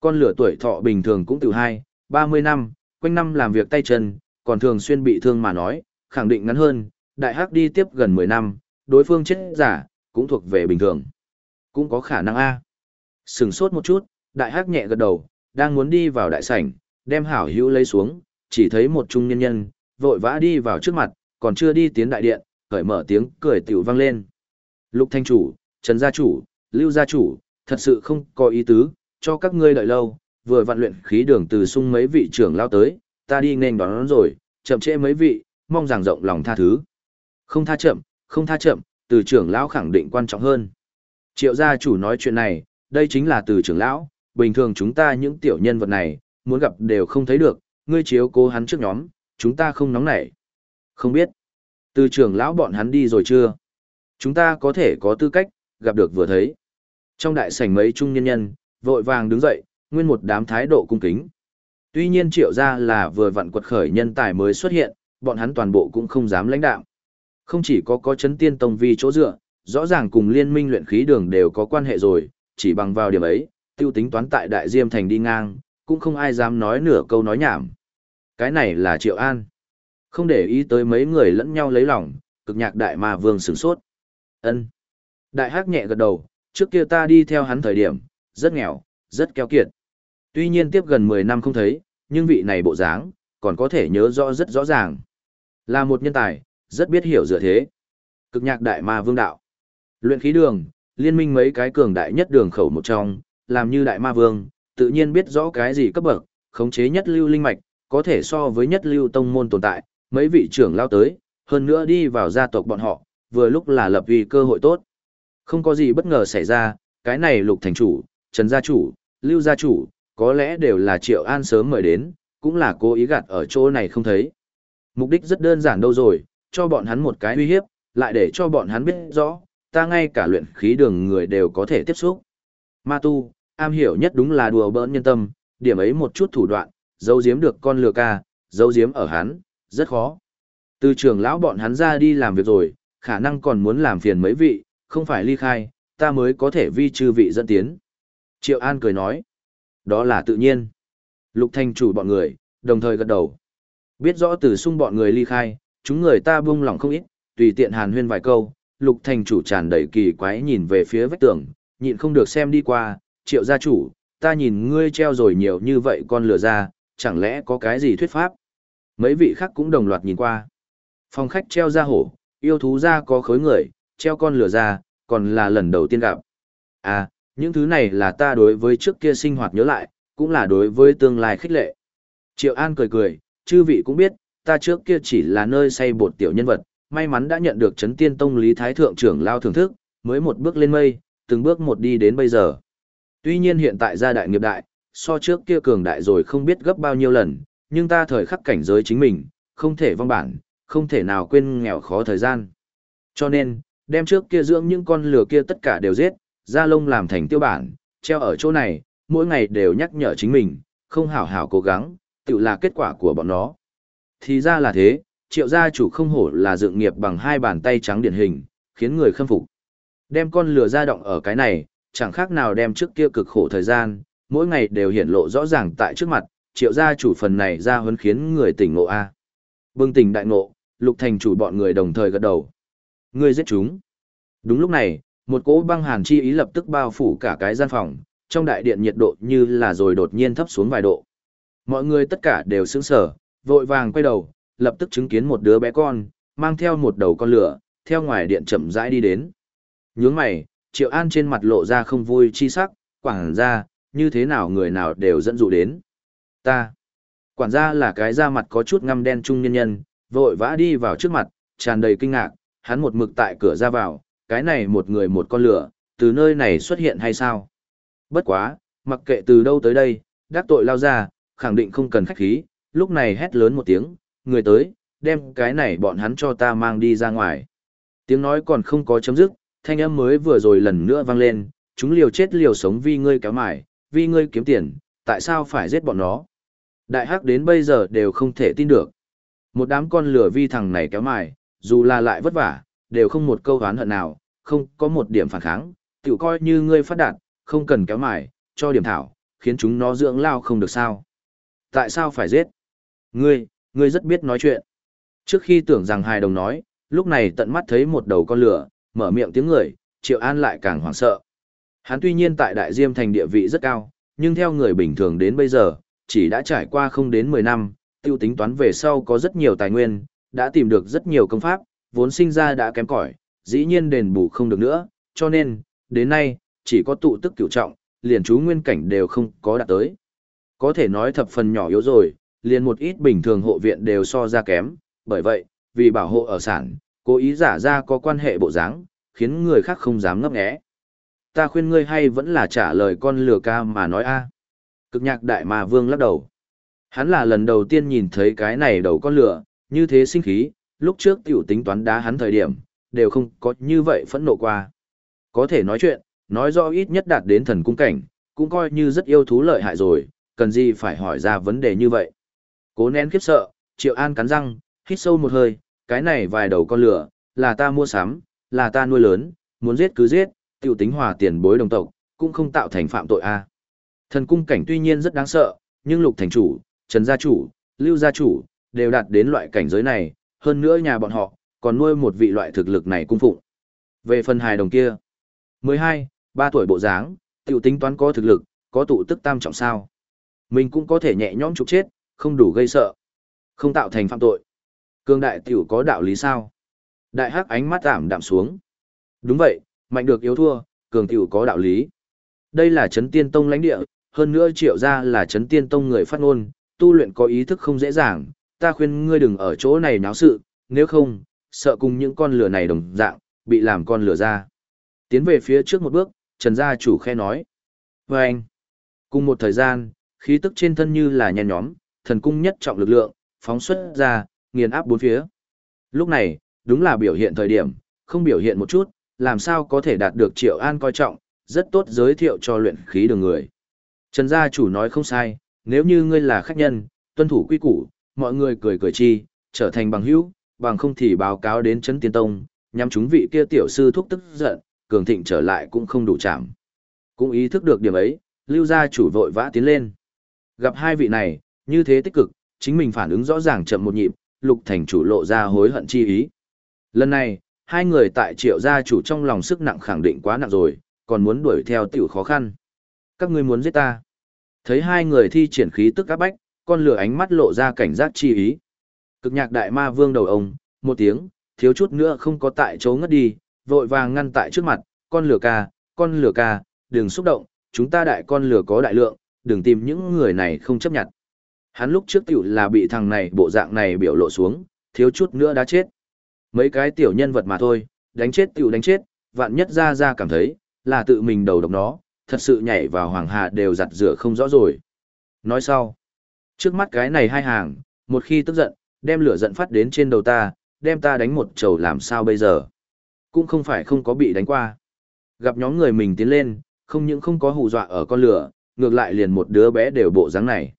Con lửa tuổi thọ bình thường cũng từ 2, 30 năm, quanh năm làm việc tay chân, còn thường xuyên bị thương mà nói, khẳng định ngắn hơn, đại hắc đi tiếp gần 10 năm, đối phương chết giả, cũng thuộc về bình thường. Cũng có khả năng A. Sừng sốt một chút, đại hắc nhẹ gật đầu, đang muốn đi vào đại sảnh, đem hảo hữu lấy xuống, chỉ thấy một trung nhân nhân, vội vã đi vào trước mặt, còn chưa đi tiến đại điện, khởi mở tiếng cười tiểu vang lên. Lục thanh chủ, Trần gia chủ, Lưu gia chủ, thật sự không có ý tứ, cho các ngươi đợi lâu, vừa vận luyện khí đường từ sung mấy vị trưởng lao tới, ta đi nên đón, rồi, chậm trễ mấy vị, mong rằng rộng lòng tha thứ. Không tha chậm, không tha chậm, từ trưởng lão khẳng định quan trọng hơn. Triệu gia chủ nói chuyện này, đây chính là từ trưởng lão, bình thường chúng ta những tiểu nhân vật này, muốn gặp đều không thấy được, ngươi chiếu cố hắn trước nhóm, chúng ta không nóng nảy. Không biết, từ trưởng lão bọn hắn đi rồi chưa? Chúng ta có thể có tư cách, gặp được vừa thấy. Trong đại sảnh mấy trung nhân nhân, vội vàng đứng dậy, nguyên một đám thái độ cung kính. Tuy nhiên triệu gia là vừa vặn quật khởi nhân tài mới xuất hiện, bọn hắn toàn bộ cũng không dám lãnh đạo. Không chỉ có có chấn tiên tông vi chỗ dựa, rõ ràng cùng liên minh luyện khí đường đều có quan hệ rồi, chỉ bằng vào điểm ấy, tiêu tính toán tại đại diêm thành đi ngang, cũng không ai dám nói nửa câu nói nhảm. Cái này là Triệu An. Không để ý tới mấy người lẫn nhau lấy lòng, cực nhạc đại ma vương sửng sốt ân Đại hắc nhẹ gật đầu, trước kia ta đi theo hắn thời điểm, rất nghèo, rất keo kiệt. Tuy nhiên tiếp gần 10 năm không thấy, nhưng vị này bộ dáng, còn có thể nhớ rõ rất rõ ràng. Là một nhân tài, rất biết hiểu dựa thế. Cực nhạc đại ma vương đạo. Luyện khí đường, liên minh mấy cái cường đại nhất đường khẩu một trong, làm như đại ma vương, tự nhiên biết rõ cái gì cấp bậc, khống chế nhất lưu linh mạch, có thể so với nhất lưu tông môn tồn tại, mấy vị trưởng lao tới, hơn nữa đi vào gia tộc bọn họ, vừa lúc là lập vì cơ hội tốt. Không có gì bất ngờ xảy ra, cái này lục thành chủ, trần gia chủ, lưu gia chủ, có lẽ đều là triệu an sớm mời đến, cũng là cố ý gạt ở chỗ này không thấy. Mục đích rất đơn giản đâu rồi, cho bọn hắn một cái uy hiếp, lại để cho bọn hắn biết rõ, ta ngay cả luyện khí đường người đều có thể tiếp xúc. Ma tu, am hiểu nhất đúng là đùa bỡn nhân tâm, điểm ấy một chút thủ đoạn, giấu giếm được con lừa ca, giấu giếm ở hắn, rất khó. Từ trường lão bọn hắn ra đi làm việc rồi, khả năng còn muốn làm phiền mấy vị, không phải ly khai, ta mới có thể vi chư vị dẫn tiến. Triệu An cười nói, đó là tự nhiên. Lục Thanh chủ bọn người, đồng thời gật đầu. Biết rõ từ sung bọn người ly khai, chúng người ta buông lòng không ít, tùy tiện hàn huyên vài câu, Lục Thanh chủ tràn đầy kỳ quái nhìn về phía vách tường, nhịn không được xem đi qua, triệu gia chủ, ta nhìn ngươi treo rồi nhiều như vậy con lừa ra, chẳng lẽ có cái gì thuyết pháp? Mấy vị khác cũng đồng loạt nhìn qua. Phòng khách treo ra hổ, yêu thú ra có khối người, treo con lửa ra, còn là lần đầu tiên gặp. À, những thứ này là ta đối với trước kia sinh hoạt nhớ lại, cũng là đối với tương lai khích lệ. Triệu An cười cười, chư vị cũng biết, ta trước kia chỉ là nơi say bột tiểu nhân vật, may mắn đã nhận được chấn tiên tông lý thái thượng trưởng lao thưởng thức, mới một bước lên mây, từng bước một đi đến bây giờ. Tuy nhiên hiện tại gia đại nghiệp đại, so trước kia cường đại rồi không biết gấp bao nhiêu lần, nhưng ta thời khắc cảnh giới chính mình, không thể vong bản, không thể nào quên nghèo khó thời gian. Cho nên, đem trước kia dưỡng những con lừa kia tất cả đều giết, ra lông làm thành tiêu bản, treo ở chỗ này, mỗi ngày đều nhắc nhở chính mình, không hảo hảo cố gắng, tự là kết quả của bọn nó. Thì ra là thế, triệu gia chủ không hổ là dựng nghiệp bằng hai bàn tay trắng điển hình, khiến người khâm phục. Đem con lừa ra động ở cái này, chẳng khác nào đem trước kia cực khổ thời gian, mỗi ngày đều hiển lộ rõ ràng tại trước mặt, triệu gia chủ phần này ra huấn khiến người tỉnh ngộ A. Bừng tỉnh đại ngộ, lục thành chủ bọn người đồng thời gật đầu. Ngươi giết chúng. Đúng lúc này, một cỗ băng hàn chi ý lập tức bao phủ cả cái gian phòng, trong đại điện nhiệt độ như là rồi đột nhiên thấp xuống vài độ. Mọi người tất cả đều sững sờ, vội vàng quay đầu, lập tức chứng kiến một đứa bé con, mang theo một đầu con lửa, theo ngoài điện chậm rãi đi đến. Nhướng mày, Triệu An trên mặt lộ ra không vui chi sắc, quảng ra, như thế nào người nào đều dẫn dụ đến. Ta. Quản gia là cái da mặt có chút ngăm đen trung nhân nhân, vội vã đi vào trước mặt, tràn đầy kinh ngạc, hắn một mực tại cửa ra vào, cái này một người một con lửa, từ nơi này xuất hiện hay sao? Bất quá, mặc kệ từ đâu tới đây, đắc tội lao ra, khẳng định không cần khách khí, lúc này hét lớn một tiếng, người tới, đem cái này bọn hắn cho ta mang đi ra ngoài. Tiếng nói còn không có chấm dứt, thanh âm mới vừa rồi lần nữa vang lên, chúng liều chết liều sống vì ngươi kéo mải, vì ngươi kiếm tiền, tại sao phải giết bọn nó? Đại hắc đến bây giờ đều không thể tin được. Một đám con lửa vi thằng này kéo mài, dù là lại vất vả, đều không một câu oán hận nào, không có một điểm phản kháng, tiểu coi như ngươi phát đạt, không cần kéo mài cho điểm thảo, khiến chúng nó dưỡng lao không được sao. Tại sao phải giết? Ngươi, ngươi rất biết nói chuyện. Trước khi tưởng rằng hài đồng nói, lúc này tận mắt thấy một đầu con lửa, mở miệng tiếng người, Triệu An lại càng hoảng sợ. Hắn tuy nhiên tại Đại Diêm thành địa vị rất cao, nhưng theo người bình thường đến bây giờ, chỉ đã trải qua không đến 10 năm, tiêu tính toán về sau có rất nhiều tài nguyên, đã tìm được rất nhiều công pháp, vốn sinh ra đã kém cỏi, dĩ nhiên đền bù không được nữa, cho nên, đến nay, chỉ có tụ tức cửu trọng, liền chú nguyên cảnh đều không có đạt tới. Có thể nói thập phần nhỏ yếu rồi, liền một ít bình thường hộ viện đều so ra kém, bởi vậy, vì bảo hộ ở sản, cố ý giả ra có quan hệ bộ dáng, khiến người khác không dám ngấp nghé. Ta khuyên ngươi hay vẫn là trả lời con lừa ca mà nói a. Cực nhạc đại mà vương lắc đầu. Hắn là lần đầu tiên nhìn thấy cái này đầu con lửa, như thế sinh khí, lúc trước tiểu tính toán đá hắn thời điểm, đều không có như vậy phẫn nộ qua. Có thể nói chuyện, nói rõ ít nhất đạt đến thần cung cảnh, cũng coi như rất yêu thú lợi hại rồi, cần gì phải hỏi ra vấn đề như vậy. Cố nén khiếp sợ, Triệu An cắn răng, hít sâu một hơi, cái này vài đầu con lửa, là ta mua sắm, là ta nuôi lớn, muốn giết cứ giết, tiểu tính hòa tiền bối đồng tộc, cũng không tạo thành phạm tội a. Thần cung cảnh tuy nhiên rất đáng sợ, nhưng lục thành chủ, trần gia chủ, lưu gia chủ, đều đạt đến loại cảnh giới này, hơn nữa nhà bọn họ, còn nuôi một vị loại thực lực này cung phụng. Về phần hài đồng kia, 12, 3 tuổi bộ dáng, tiểu tính toán có thực lực, có tụ tức tam trọng sao. Mình cũng có thể nhẹ nhõm trục chết, không đủ gây sợ. Không tạo thành phạm tội. Cương đại tiểu có đạo lý sao? Đại hắc ánh mắt ảm đạm xuống. Đúng vậy, mạnh được yếu thua, cường tiểu có đạo lý. Đây là chấn tiên tông lãnh địa, hơn nữa triệu gia là chấn tiên tông người phát ngôn, tu luyện có ý thức không dễ dàng, ta khuyên ngươi đừng ở chỗ này náo sự, nếu không, sợ cùng những con lửa này đồng dạng, bị làm con lửa ra. Tiến về phía trước một bước, Trần gia chủ khe nói. Và anh, cùng một thời gian, khí tức trên thân như là nhen nhóm, thần cung nhất trọng lực lượng, phóng xuất ra, nghiền áp bốn phía. Lúc này, đúng là biểu hiện thời điểm, không biểu hiện một chút, làm sao có thể đạt được triệu an coi trọng, rất tốt giới thiệu cho luyện khí đường người. Trần gia chủ nói không sai, nếu như ngươi là khách nhân, tuân thủ quy củ, mọi người cười cười chi, trở thành bằng hữu, bằng không thì báo cáo đến chấn tiên tông, nhằm chúng vị kia tiểu sư thúc tức giận, cường thịnh trở lại cũng không đủ chạm. Cũng ý thức được điểm ấy, lưu gia chủ vội vã tiến lên. Gặp hai vị này, như thế tích cực, chính mình phản ứng rõ ràng chậm một nhịp, lục thành chủ lộ ra hối hận chi ý. Lần này, hai người tại triệu gia chủ trong lòng sức nặng khẳng định quá nặng rồi, còn muốn đuổi theo tiểu khó khăn. Các ngươi muốn giết ta. Thấy hai người thi triển khí tức áp bách, con lửa ánh mắt lộ ra cảnh giác chi ý. Cực nhạc đại ma vương đầu ông, một tiếng, thiếu chút nữa không có tại chỗ ngất đi, vội vàng ngăn tại trước mặt, con lửa ca, con lửa ca, đừng xúc động, chúng ta đại con lửa có đại lượng, đừng tìm những người này không chấp nhận. Hắn lúc trước tiểu là bị thằng này bộ dạng này biểu lộ xuống, thiếu chút nữa đã chết. Mấy cái tiểu nhân vật mà thôi, đánh chết tiểu đánh chết, vạn nhất ra ra cảm thấy, là tự mình đầu độc nó, thật sự nhảy vào hoàng hà đều giặt rửa không rõ rồi. Nói sau, trước mắt cái này hai hàng, một khi tức giận, đem lửa giận phát đến trên đầu ta, đem ta đánh một trầu làm sao bây giờ. Cũng không phải không có bị đánh qua. Gặp nhóm người mình tiến lên, không những không có hù dọa ở con lửa, ngược lại liền một đứa bé đều bộ dáng này.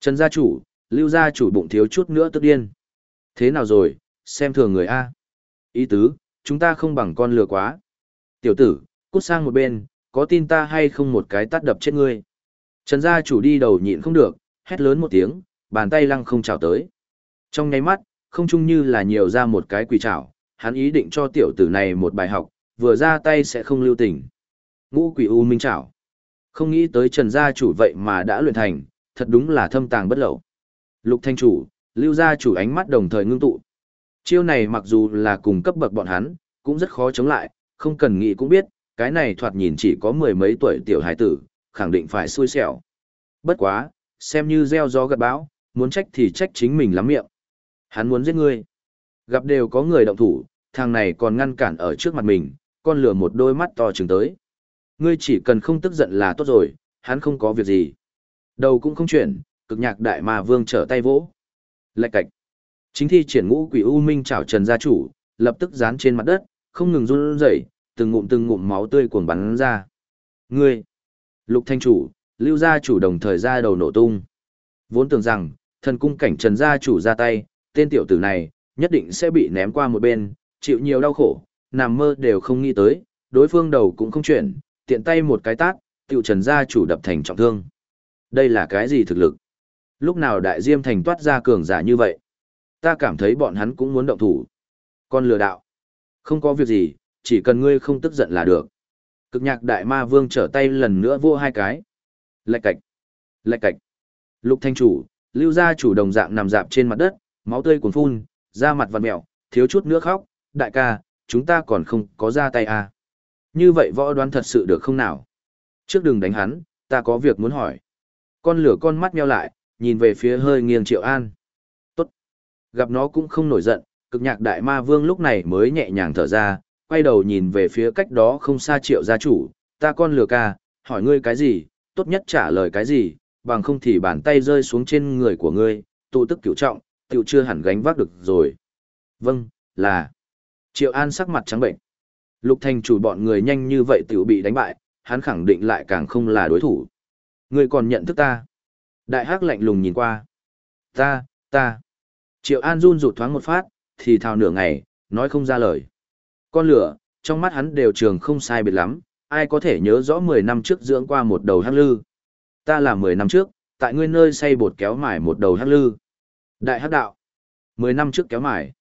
Trần gia chủ, lưu gia chủ bụng thiếu chút nữa tức điên. Thế nào rồi, xem thường người A. Ý tứ, chúng ta không bằng con lừa quá. Tiểu tử, cút sang một bên, có tin ta hay không một cái tát đập chết ngươi. Trần gia chủ đi đầu nhịn không được, hét lớn một tiếng, bàn tay lăng không chào tới. Trong nháy mắt, không chung như là nhiều ra một cái quỷ chảo, hắn ý định cho tiểu tử này một bài học, vừa ra tay sẽ không lưu tình. Ngũ quỷ u minh chảo. Không nghĩ tới Trần gia chủ vậy mà đã luyện thành, thật đúng là thâm tàng bất lậu. Lục thanh chủ, lưu gia chủ ánh mắt đồng thời ngưng tụ. Chiêu này mặc dù là cùng cấp bậc bọn hắn, cũng rất khó chống lại, không cần nghĩ cũng biết, cái này thoạt nhìn chỉ có mười mấy tuổi tiểu hải tử, khẳng định phải xui xẻo. Bất quá, xem như gieo gió gặt bão, muốn trách thì trách chính mình lắm miệng. Hắn muốn giết ngươi. Gặp đều có người động thủ, thằng này còn ngăn cản ở trước mặt mình, con lửa một đôi mắt to trừng tới. Ngươi chỉ cần không tức giận là tốt rồi, hắn không có việc gì. Đầu cũng không chuyển, cực nhạc đại mà vương trở tay vỗ. Lạch cạch. Chính thi triển ngũ quỷ u minh chảo trần gia chủ, lập tức dán trên mặt đất, không ngừng run rẩy, từng ngụm từng ngụm máu tươi cuồng bắn ra. Ngươi, lục thanh chủ, lưu gia chủ đồng thời ra đầu nổ tung. Vốn tưởng rằng, thần cung cảnh trần gia chủ ra tay, tên tiểu tử này, nhất định sẽ bị ném qua một bên, chịu nhiều đau khổ, nằm mơ đều không nghĩ tới, đối phương đầu cũng không chuyển, tiện tay một cái tát, tiểu trần gia chủ đập thành trọng thương. Đây là cái gì thực lực? Lúc nào đại diêm thành toát ra cường giả như vậy? ta cảm thấy bọn hắn cũng muốn động thủ. Con lừa đạo. Không có việc gì, chỉ cần ngươi không tức giận là được. Cực nhạc đại ma vương trở tay lần nữa vô hai cái. Lạch cạch. Lạch cạch. Lục thanh chủ, lưu gia chủ đồng dạng nằm dạp trên mặt đất, máu tươi cuồn phun, da mặt vằn mẹo, thiếu chút nữa khóc. Đại ca, chúng ta còn không có ra tay à. Như vậy võ đoán thật sự được không nào? Trước đừng đánh hắn, ta có việc muốn hỏi. Con lửa con mắt meo lại, nhìn về phía hơi nghiêng triệu an. Tốt. Gặp nó cũng không nổi giận, cực nhạc đại ma vương lúc này mới nhẹ nhàng thở ra, quay đầu nhìn về phía cách đó không xa triệu gia chủ, ta con lừa ca, hỏi ngươi cái gì, tốt nhất trả lời cái gì, bằng không thì bàn tay rơi xuống trên người của ngươi, tụ tức cửu trọng, tiểu chưa hẳn gánh vác được rồi. Vâng, là. Triệu An sắc mặt trắng bệnh. Lục thành chủ bọn người nhanh như vậy tiểu bị đánh bại, hắn khẳng định lại càng không là đối thủ. Ngươi còn nhận thức ta. Đại hắc lạnh lùng nhìn qua. Ta, ta. Triệu An run rụt thoáng một phát, thì thào nửa ngày, nói không ra lời. Con lửa, trong mắt hắn đều trường không sai biệt lắm, ai có thể nhớ rõ 10 năm trước dưỡng qua một đầu hắc lư. Ta là 10 năm trước, tại ngươi nơi xây bột kéo mải một đầu hắc lư. Đại hắc đạo. 10 năm trước kéo mải.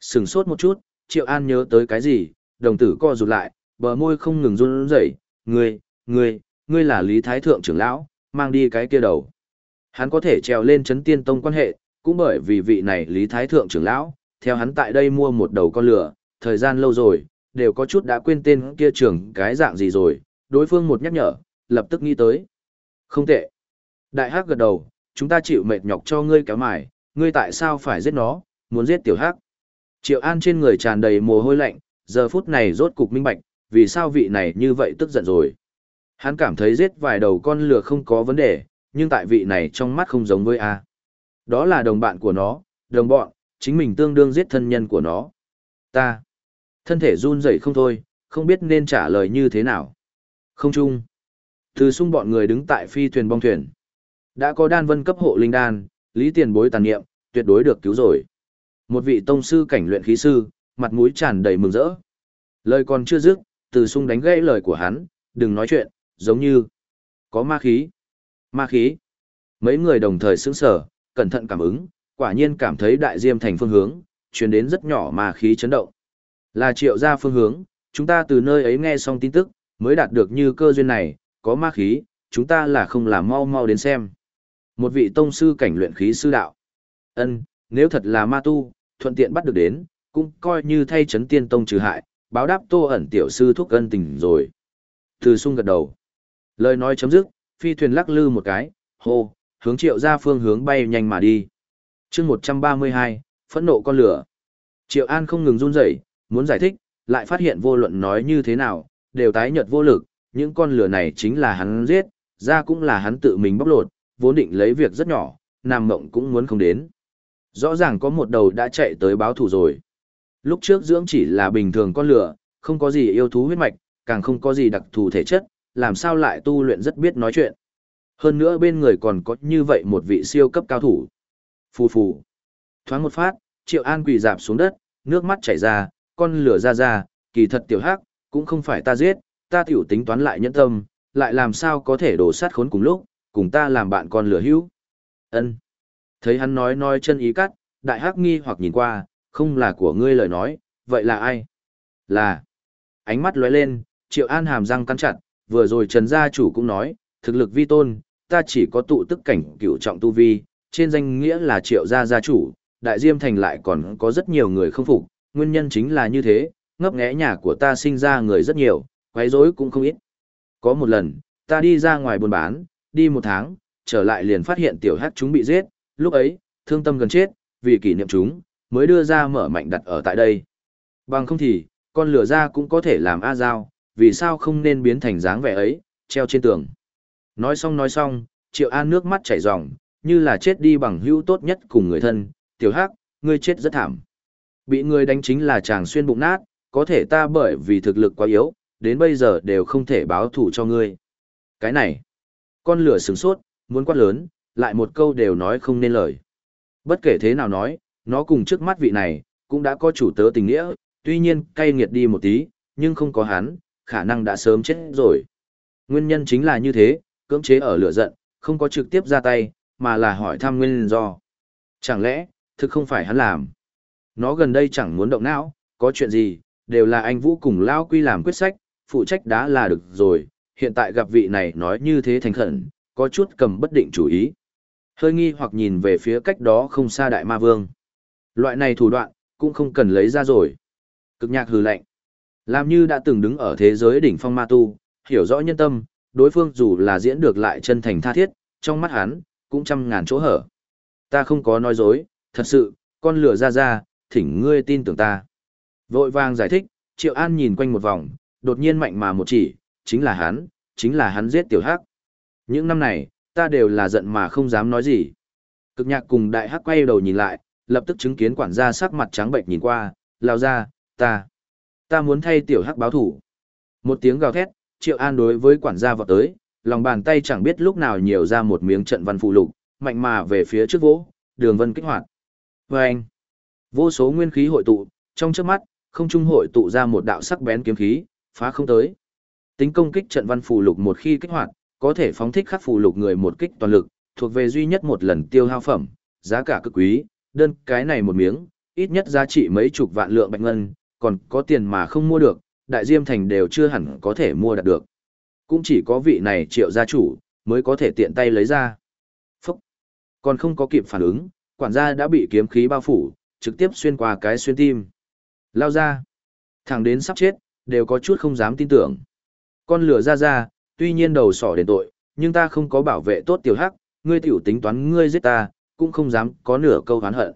Sừng sốt một chút, Triệu An nhớ tới cái gì, đồng tử co rụt lại, bờ môi không ngừng run rẩy, ngươi, ngươi, ngươi là Lý Thái Thượng trưởng lão, mang đi cái kia đầu. Hắn có thể trèo lên chấn tiên tông quan hệ, cũng bởi vì vị này Lý Thái Thượng trưởng lão, theo hắn tại đây mua một đầu con lửa, thời gian lâu rồi, đều có chút đã quên tên kia trưởng cái dạng gì rồi, đối phương một nhắc nhở, lập tức nghĩ tới. Không tệ. Đại hắc gật đầu, chúng ta chịu mệt nhọc cho ngươi kéo mải, ngươi tại sao phải giết nó, muốn giết tiểu hắc. Triệu An trên người tràn đầy mồ hôi lạnh, giờ phút này rốt cục minh bạch, vì sao vị này như vậy tức giận rồi. Hắn cảm thấy giết vài đầu con lừa không có vấn đề, nhưng tại vị này trong mắt không giống với A. Đó là đồng bạn của nó, đồng bọn, chính mình tương đương giết thân nhân của nó. Ta. Thân thể run rẩy không thôi, không biết nên trả lời như thế nào. Không chung. Từ sung bọn người đứng tại phi thuyền bong thuyền. Đã có đan vân cấp hộ linh đan, lý tiền bối tàn nghiệm, tuyệt đối được cứu rồi. Một vị tông sư cảnh luyện khí sư, mặt mũi tràn đầy mừng rỡ. Lời còn chưa dứt, từ sung đánh gãy lời của hắn, đừng nói chuyện, giống như có ma khí. Ma khí. Mấy người đồng thời sững sở, cẩn thận cảm ứng, quả nhiên cảm thấy đại diêm thành phương hướng, truyền đến rất nhỏ ma khí chấn động. Là triệu ra phương hướng, chúng ta từ nơi ấy nghe xong tin tức, mới đạt được như cơ duyên này, có ma khí, chúng ta là không làm mau mau đến xem. Một vị tông sư cảnh luyện khí sư đạo. ân nếu thật là ma tu, thuận tiện bắt được đến, cũng coi như thay chấn tiên tông trừ hại, báo đáp tô ẩn tiểu sư thuốc ân tình rồi. Từ sung gật đầu. Lời nói chấm dứt, phi thuyền lắc lư một cái, hô, hướng triệu ra phương hướng bay nhanh mà đi. chương 132, phẫn nộ con lửa. Triệu An không ngừng run rẩy, muốn giải thích, lại phát hiện vô luận nói như thế nào, đều tái nhợt vô lực, những con lửa này chính là hắn giết, ra cũng là hắn tự mình bóc lột, vốn định lấy việc rất nhỏ, nam mộng cũng muốn không đến. Rõ ràng có một đầu đã chạy tới báo thù rồi. Lúc trước dưỡng chỉ là bình thường con lửa, không có gì yêu thú huyết mạch, càng không có gì đặc thù thể chất, làm sao lại tu luyện rất biết nói chuyện. Hơn nữa bên người còn có như vậy một vị siêu cấp cao thủ. Phù phù. Thoáng một phát, Triệu An quỳ dạp xuống đất, nước mắt chảy ra, con lửa ra ra, kỳ thật tiểu hắc, cũng không phải ta giết, ta tiểu tính toán lại nhẫn tâm, lại làm sao có thể đổ sát khốn cùng lúc, cùng ta làm bạn con lửa hữu. Ân. Thấy hắn nói nói chân ý cắt, đại hắc nghi hoặc nhìn qua, không là của ngươi lời nói, vậy là ai? Là. Ánh mắt lóe lên, Triệu An hàm răng cắn chặt, vừa rồi Trần gia chủ cũng nói, thực lực vi tôn, ta chỉ có tụ tức cảnh cửu trọng tu vi, trên danh nghĩa là Triệu gia gia chủ, đại diêm thành lại còn có rất nhiều người không phục, nguyên nhân chính là như thế, ngấp nghé nhà của ta sinh ra người rất nhiều, quấy rối cũng không ít. Có một lần, ta đi ra ngoài buôn bán, đi một tháng, trở lại liền phát hiện tiểu hắc chúng bị giết, lúc ấy, thương tâm gần chết, vì kỷ niệm chúng, mới đưa ra mở mạnh đặt ở tại đây. Bằng không thì, con lửa ra cũng có thể làm A Giao, vì sao không nên biến thành dáng vẻ ấy, treo trên tường. Nói xong nói xong, Triệu An nước mắt chảy ròng, như là chết đi bằng hữu tốt nhất cùng người thân, tiểu hắc, ngươi chết rất thảm. Bị người đánh chính là chàng xuyên bụng nát, có thể ta bởi vì thực lực quá yếu, đến bây giờ đều không thể báo thủ cho ngươi. Cái này, con lửa sừng sốt, muốn quát lớn, lại một câu đều nói không nên lời. Bất kể thế nào nói, nó cùng trước mắt vị này, cũng đã có chủ tớ tình nghĩa, tuy nhiên cay nghiệt đi một tí, nhưng không có hắn, khả năng đã sớm chết rồi. Nguyên nhân chính là như thế, cưỡng chế ở lửa giận, không có trực tiếp ra tay, mà là hỏi thăm nguyên do. Chẳng lẽ, thực không phải hắn làm. Nó gần đây chẳng muốn động não, có chuyện gì, đều là anh Vũ cùng Lao Quy làm quyết sách, phụ trách đã là được rồi, hiện tại gặp vị này nói như thế thành khẩn, có chút cầm bất định chủ ý. Hơi nghi hoặc nhìn về phía cách đó không xa đại ma vương. Loại này thủ đoạn, cũng không cần lấy ra rồi. Cực nhạc hừ lạnh. Làm như đã từng đứng ở thế giới đỉnh phong ma tu, hiểu rõ nhân tâm, đối phương dù là diễn được lại chân thành tha thiết, trong mắt hắn, cũng trăm ngàn chỗ hở. Ta không có nói dối, thật sự, con lửa ra ra, thỉnh ngươi tin tưởng ta. Vội vàng giải thích, Triệu An nhìn quanh một vòng, đột nhiên mạnh mà một chỉ, chính là hắn, chính là hắn giết tiểu hắc. Những năm này, ta đều là giận mà không dám nói gì. Cực nhạc cùng đại hắc quay đầu nhìn lại, lập tức chứng kiến quản gia sắc mặt trắng bệnh nhìn qua, lao ra, ta, ta muốn thay tiểu hắc báo thủ. Một tiếng gào thét, Triệu An đối với quản gia vọt tới, lòng bàn tay chẳng biết lúc nào nhiều ra một miếng trận văn phụ lục, mạnh mà về phía trước vỗ, đường vân kích hoạt. Vâng! anh, vô số nguyên khí hội tụ, trong trước mắt, không trung hội tụ ra một đạo sắc bén kiếm khí, phá không tới. Tính công kích trận văn phù lục một khi kích hoạt, có thể phóng thích khắc phù lục người một kích toàn lực, thuộc về duy nhất một lần tiêu hao phẩm, giá cả cực quý, đơn cái này một miếng, ít nhất giá trị mấy chục vạn lượng bạch ngân, còn có tiền mà không mua được, đại diêm thành đều chưa hẳn có thể mua đạt được. Cũng chỉ có vị này triệu gia chủ, mới có thể tiện tay lấy ra. Phúc! Còn không có kịp phản ứng, quản gia đã bị kiếm khí bao phủ, trực tiếp xuyên qua cái xuyên tim. Lao ra! Thẳng đến sắp chết, đều có chút không dám tin tưởng. Con lửa ra ra, tuy nhiên đầu sỏ đến tội, nhưng ta không có bảo vệ tốt tiểu hắc, ngươi tiểu tính toán ngươi giết ta, cũng không dám có nửa câu hán hận.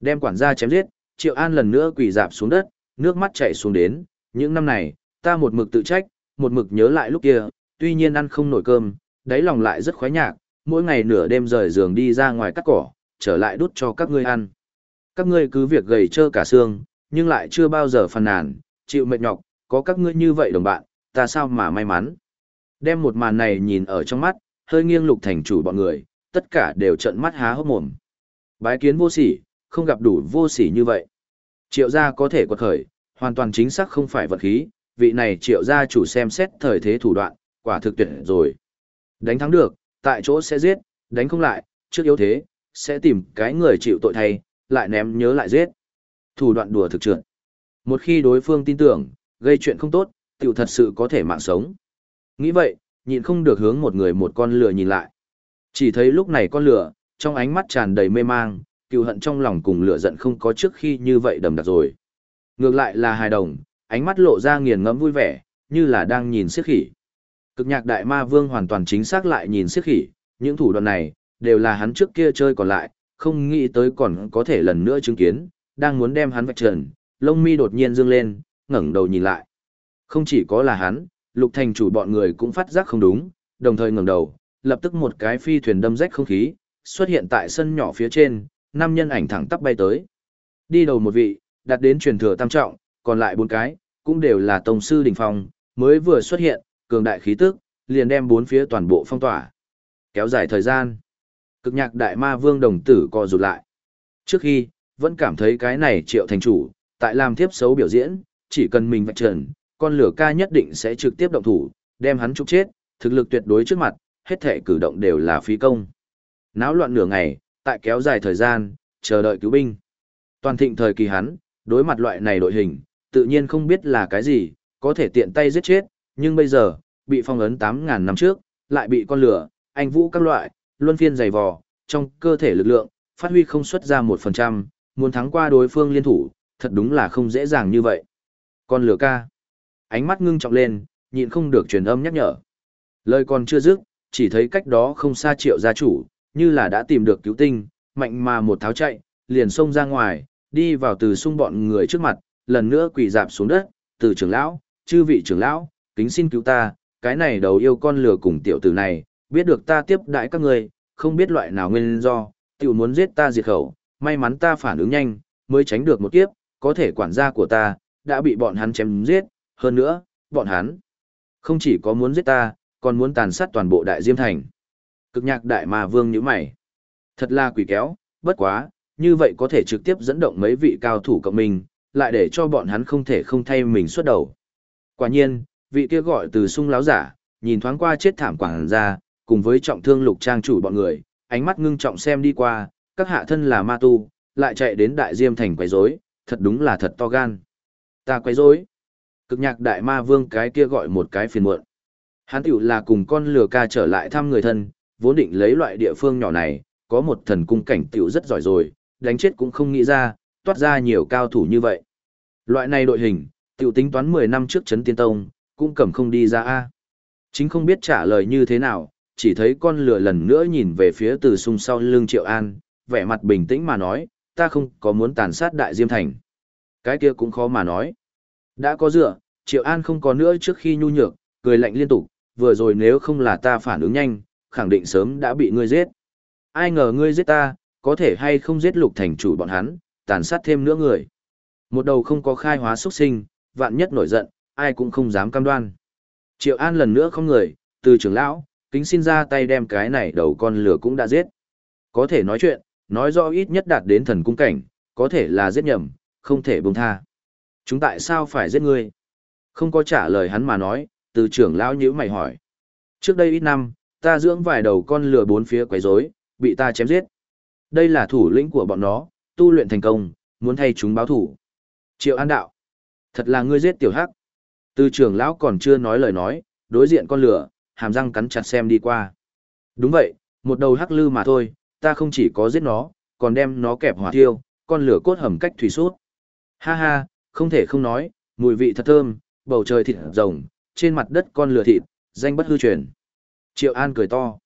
Đem quản gia chém giết, Triệu An lần nữa quỳ dạp xuống đất, nước mắt chảy xuống đến, những năm này, ta một mực tự trách, một mực nhớ lại lúc kia, tuy nhiên ăn không nổi cơm, đáy lòng lại rất khoái nhạc, mỗi ngày nửa đêm rời giường đi ra ngoài cắt cỏ, trở lại đút cho các ngươi ăn. Các ngươi cứ việc gầy trơ cả xương, nhưng lại chưa bao giờ phàn nàn, chịu mệt nhọc, có các ngươi như vậy đồng bạn, ta sao mà may mắn. Đem một màn này nhìn ở trong mắt, hơi nghiêng lục thành chủ bọn người, tất cả đều trợn mắt há hốc mồm. Bái kiến vô sỉ, không gặp đủ vô sỉ như vậy. Triệu gia có thể quật khởi, hoàn toàn chính xác không phải vật khí, vị này triệu gia chủ xem xét thời thế thủ đoạn, quả thực tuyệt rồi. Đánh thắng được, tại chỗ sẽ giết, đánh không lại, trước yếu thế, sẽ tìm cái người chịu tội thay, lại ném nhớ lại giết. Thủ đoạn đùa thực trượt. Một khi đối phương tin tưởng, gây chuyện không tốt, tiểu thật sự có thể mạng sống. Nghĩ vậy, nhịn không được hướng một người một con lửa nhìn lại. Chỉ thấy lúc này con lửa, trong ánh mắt tràn đầy mê mang, cựu hận trong lòng cùng lửa giận không có trước khi như vậy đầm đặc rồi. Ngược lại là hài đồng, ánh mắt lộ ra nghiền ngẫm vui vẻ, như là đang nhìn siết khỉ. Cực nhạc đại ma vương hoàn toàn chính xác lại nhìn siết khỉ, những thủ đoạn này, đều là hắn trước kia chơi còn lại, không nghĩ tới còn có thể lần nữa chứng kiến, đang muốn đem hắn vạch trần, lông mi đột nhiên dương lên, ngẩng đầu nhìn lại. Không chỉ có là hắn, lục thành chủ bọn người cũng phát giác không đúng, đồng thời ngẩng đầu, lập tức một cái phi thuyền đâm rách không khí, xuất hiện tại sân nhỏ phía trên, năm nhân ảnh thẳng tắp bay tới. Đi đầu một vị, đặt đến truyền thừa tam trọng, còn lại bốn cái, cũng đều là tông sư đỉnh phong, mới vừa xuất hiện, cường đại khí tức, liền đem bốn phía toàn bộ phong tỏa. Kéo dài thời gian, cực nhạc đại ma vương đồng tử co rụt lại. Trước khi, vẫn cảm thấy cái này triệu thành chủ, tại làm tiếp xấu biểu diễn, chỉ cần mình vạch trần, con lửa ca nhất định sẽ trực tiếp động thủ, đem hắn trục chết, thực lực tuyệt đối trước mặt, hết thể cử động đều là phí công. Náo loạn nửa ngày, tại kéo dài thời gian, chờ đợi cứu binh. Toàn thịnh thời kỳ hắn, đối mặt loại này đội hình, tự nhiên không biết là cái gì, có thể tiện tay giết chết, nhưng bây giờ, bị phong ấn 8.000 năm trước, lại bị con lửa, anh vũ các loại, luân phiên dày vò, trong cơ thể lực lượng, phát huy không xuất ra 1%, muốn thắng qua đối phương liên thủ, thật đúng là không dễ dàng như vậy. Con lửa ca, ánh mắt ngưng trọng lên, nhịn không được truyền âm nhắc nhở. Lời còn chưa dứt, chỉ thấy cách đó không xa triệu gia chủ, như là đã tìm được cứu tinh, mạnh mà một tháo chạy, liền xông ra ngoài, đi vào từ xung bọn người trước mặt, lần nữa quỳ dạp xuống đất, từ trưởng lão, chư vị trưởng lão, kính xin cứu ta, cái này đầu yêu con lừa cùng tiểu tử này, biết được ta tiếp đãi các người, không biết loại nào nguyên do, tiểu muốn giết ta diệt khẩu, may mắn ta phản ứng nhanh, mới tránh được một kiếp, có thể quản gia của ta, đã bị bọn hắn chém giết, hơn nữa, bọn hắn không chỉ có muốn giết ta, còn muốn tàn sát toàn bộ đại diêm thành. Cực nhạc đại mà vương như mày. Thật là quỷ kéo, bất quá, như vậy có thể trực tiếp dẫn động mấy vị cao thủ cộng mình, lại để cho bọn hắn không thể không thay mình xuất đầu. Quả nhiên, vị kia gọi từ sung láo giả, nhìn thoáng qua chết thảm quảng ra, cùng với trọng thương lục trang chủ bọn người, ánh mắt ngưng trọng xem đi qua, các hạ thân là ma tu, lại chạy đến đại diêm thành quấy rối, thật đúng là thật to gan. Ta quấy rối. Cực nhạc đại ma vương cái kia gọi một cái phiền muộn. Hắn tiểu là cùng con lừa ca trở lại thăm người thân, vốn định lấy loại địa phương nhỏ này, có một thần cung cảnh tiểu rất giỏi rồi, đánh chết cũng không nghĩ ra, toát ra nhiều cao thủ như vậy. Loại này đội hình, tiểu tính toán 10 năm trước chấn tiên tông, cũng cầm không đi ra a. Chính không biết trả lời như thế nào, chỉ thấy con lừa lần nữa nhìn về phía từ sung sau lưng Triệu An, vẻ mặt bình tĩnh mà nói, ta không có muốn tàn sát đại diêm thành. Cái kia cũng khó mà nói. Đã có dựa, Triệu An không có nữa trước khi nhu nhược, cười lạnh liên tục, vừa rồi nếu không là ta phản ứng nhanh, khẳng định sớm đã bị ngươi giết. Ai ngờ ngươi giết ta, có thể hay không giết lục thành chủ bọn hắn, tàn sát thêm nữa người. Một đầu không có khai hóa xuất sinh, vạn nhất nổi giận, ai cũng không dám cam đoan. Triệu An lần nữa không người, từ trưởng lão, kính xin ra tay đem cái này đầu con lửa cũng đã giết. Có thể nói chuyện, nói rõ ít nhất đạt đến thần cung cảnh, có thể là giết nhầm, không thể buông tha. Chúng tại sao phải giết ngươi? Không có trả lời hắn mà nói, từ trưởng lão nhữ mày hỏi. Trước đây ít năm, ta dưỡng vài đầu con lửa bốn phía quấy rối, bị ta chém giết. Đây là thủ lĩnh của bọn nó, tu luyện thành công, muốn thay chúng báo thủ. Triệu An đạo. Thật là ngươi giết tiểu hắc. Từ trưởng lão còn chưa nói lời nói, đối diện con lửa, hàm răng cắn chặt xem đi qua. Đúng vậy, một đầu hắc lư mà thôi, ta không chỉ có giết nó, còn đem nó kẹp hỏa thiêu, con lửa cốt hầm cách thủy suốt. Ha ha, không thể không nói, mùi vị thật thơm, bầu trời thịt rồng, trên mặt đất con lửa thịt, danh bất hư truyền. Triệu An cười to.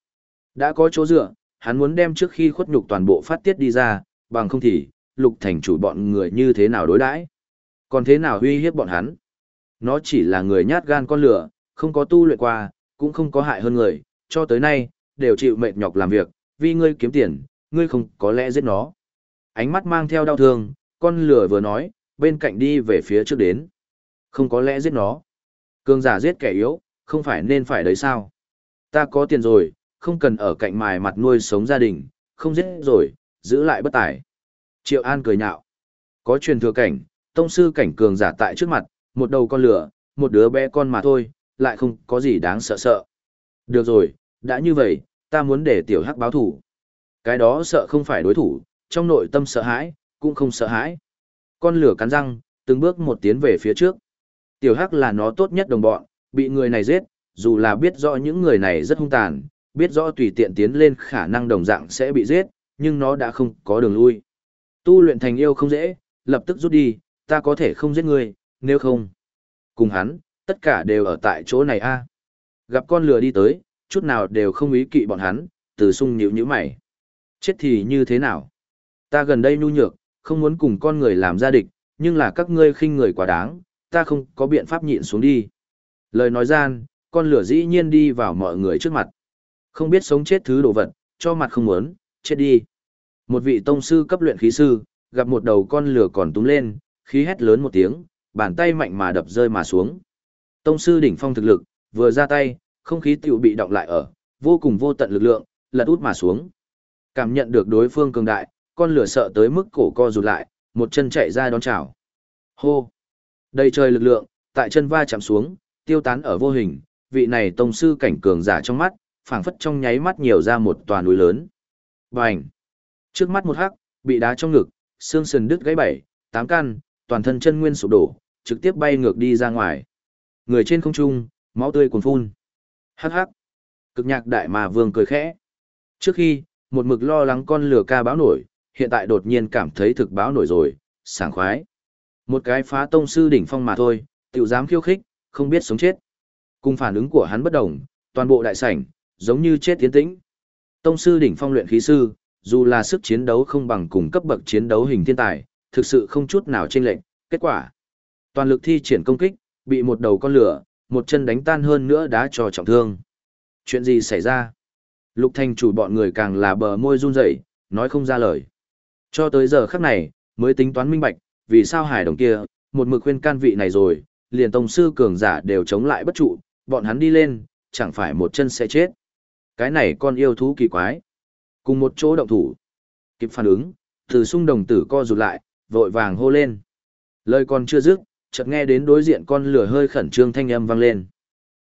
Đã có chỗ dựa, hắn muốn đem trước khi khuất nhục toàn bộ phát tiết đi ra, bằng không thì, lục thành chủ bọn người như thế nào đối đãi còn thế nào uy hiếp bọn hắn nó chỉ là người nhát gan con lửa không có tu luyện qua cũng không có hại hơn người cho tới nay đều chịu mệt nhọc làm việc vì ngươi kiếm tiền ngươi không có lẽ giết nó. Ánh mắt mang theo đau thương con lửa vừa nói bên cạnh đi về phía trước đến. Không có lẽ giết nó. Cường giả giết kẻ yếu không phải nên phải đấy sao? Ta có tiền rồi không cần ở cạnh mài mặt nuôi sống gia đình không giết rồi giữ lại bất tài. Triệu An cười nhạo. Có truyền thừa cảnh, tông sư cảnh cường giả tại trước mặt, một đầu con lửa, một đứa bé con mà thôi, lại không có gì đáng sợ sợ. Được rồi, đã như vậy, ta muốn để tiểu hắc báo thủ. Cái đó sợ không phải đối thủ, trong nội tâm sợ hãi, cũng không sợ hãi. Con lửa cắn răng, từng bước một tiến về phía trước. Tiểu hắc là nó tốt nhất đồng bọn, bị người này giết, dù là biết rõ những người này rất hung tàn, biết rõ tùy tiện tiến lên khả năng đồng dạng sẽ bị giết, nhưng nó đã không có đường lui. Tu luyện thành yêu không dễ, lập tức rút đi, ta có thể không giết ngươi, nếu không. Cùng hắn, tất cả đều ở tại chỗ này a. Gặp con lừa đi tới, chút nào đều không ý kỵ bọn hắn, từ sung nhịu nhữ mày. Chết thì như thế nào? Ta gần đây nhu nhược, không muốn cùng con người làm gia địch, nhưng là các ngươi khinh người quá đáng, ta không có biện pháp nhịn xuống đi. Lời nói gian, con lửa dĩ nhiên đi vào mọi người trước mặt. Không biết sống chết thứ đồ vật, cho mặt không muốn, chết đi. Một vị tông sư cấp luyện khí sư, gặp một đầu con lửa còn túm lên, khí hét lớn một tiếng, bàn tay mạnh mà đập rơi mà xuống. Tông sư đỉnh phong thực lực, vừa ra tay, không khí tiểu bị động lại ở, vô cùng vô tận lực lượng, lật út mà xuống. Cảm nhận được đối phương cường đại, con lửa sợ tới mức cổ co rụt lại, một chân chạy ra đón chào. Hô! Đầy trời lực lượng, tại chân va chạm xuống, tiêu tán ở vô hình, vị này tông sư cảnh cường giả trong mắt, phảng phất trong nháy mắt nhiều ra một tòa núi lớn. Bành! Trước mắt một hắc, bị đá trong ngực, xương sườn đứt gãy bảy, tám căn, toàn thân chân nguyên sụp đổ, trực tiếp bay ngược đi ra ngoài. Người trên không trung, máu tươi cuồn phun. Hắc hắc. Cực nhạc đại mà vương cười khẽ. Trước khi, một mực lo lắng con lửa ca báo nổi, hiện tại đột nhiên cảm thấy thực báo nổi rồi, sảng khoái. Một cái phá tông sư đỉnh phong mà thôi, tiểu dám khiêu khích, không biết sống chết. Cùng phản ứng của hắn bất đồng, toàn bộ đại sảnh, giống như chết tiến tĩnh. Tông sư đỉnh phong luyện khí sư, dù là sức chiến đấu không bằng cùng cấp bậc chiến đấu hình thiên tài, thực sự không chút nào chênh lệch, kết quả. Toàn lực thi triển công kích, bị một đầu con lửa, một chân đánh tan hơn nữa đã cho trọng thương. Chuyện gì xảy ra? Lục thành chủ bọn người càng là bờ môi run rẩy, nói không ra lời. Cho tới giờ khắc này, mới tính toán minh bạch, vì sao hải đồng kia, một mực khuyên can vị này rồi, liền tông sư cường giả đều chống lại bất trụ, bọn hắn đi lên, chẳng phải một chân sẽ chết. Cái này con yêu thú kỳ quái. Cùng một chỗ động thủ. Kịp phản ứng, từ sung đồng tử co rụt lại, vội vàng hô lên. Lời còn chưa dứt, chợt nghe đến đối diện con lửa hơi khẩn trương thanh âm vang lên.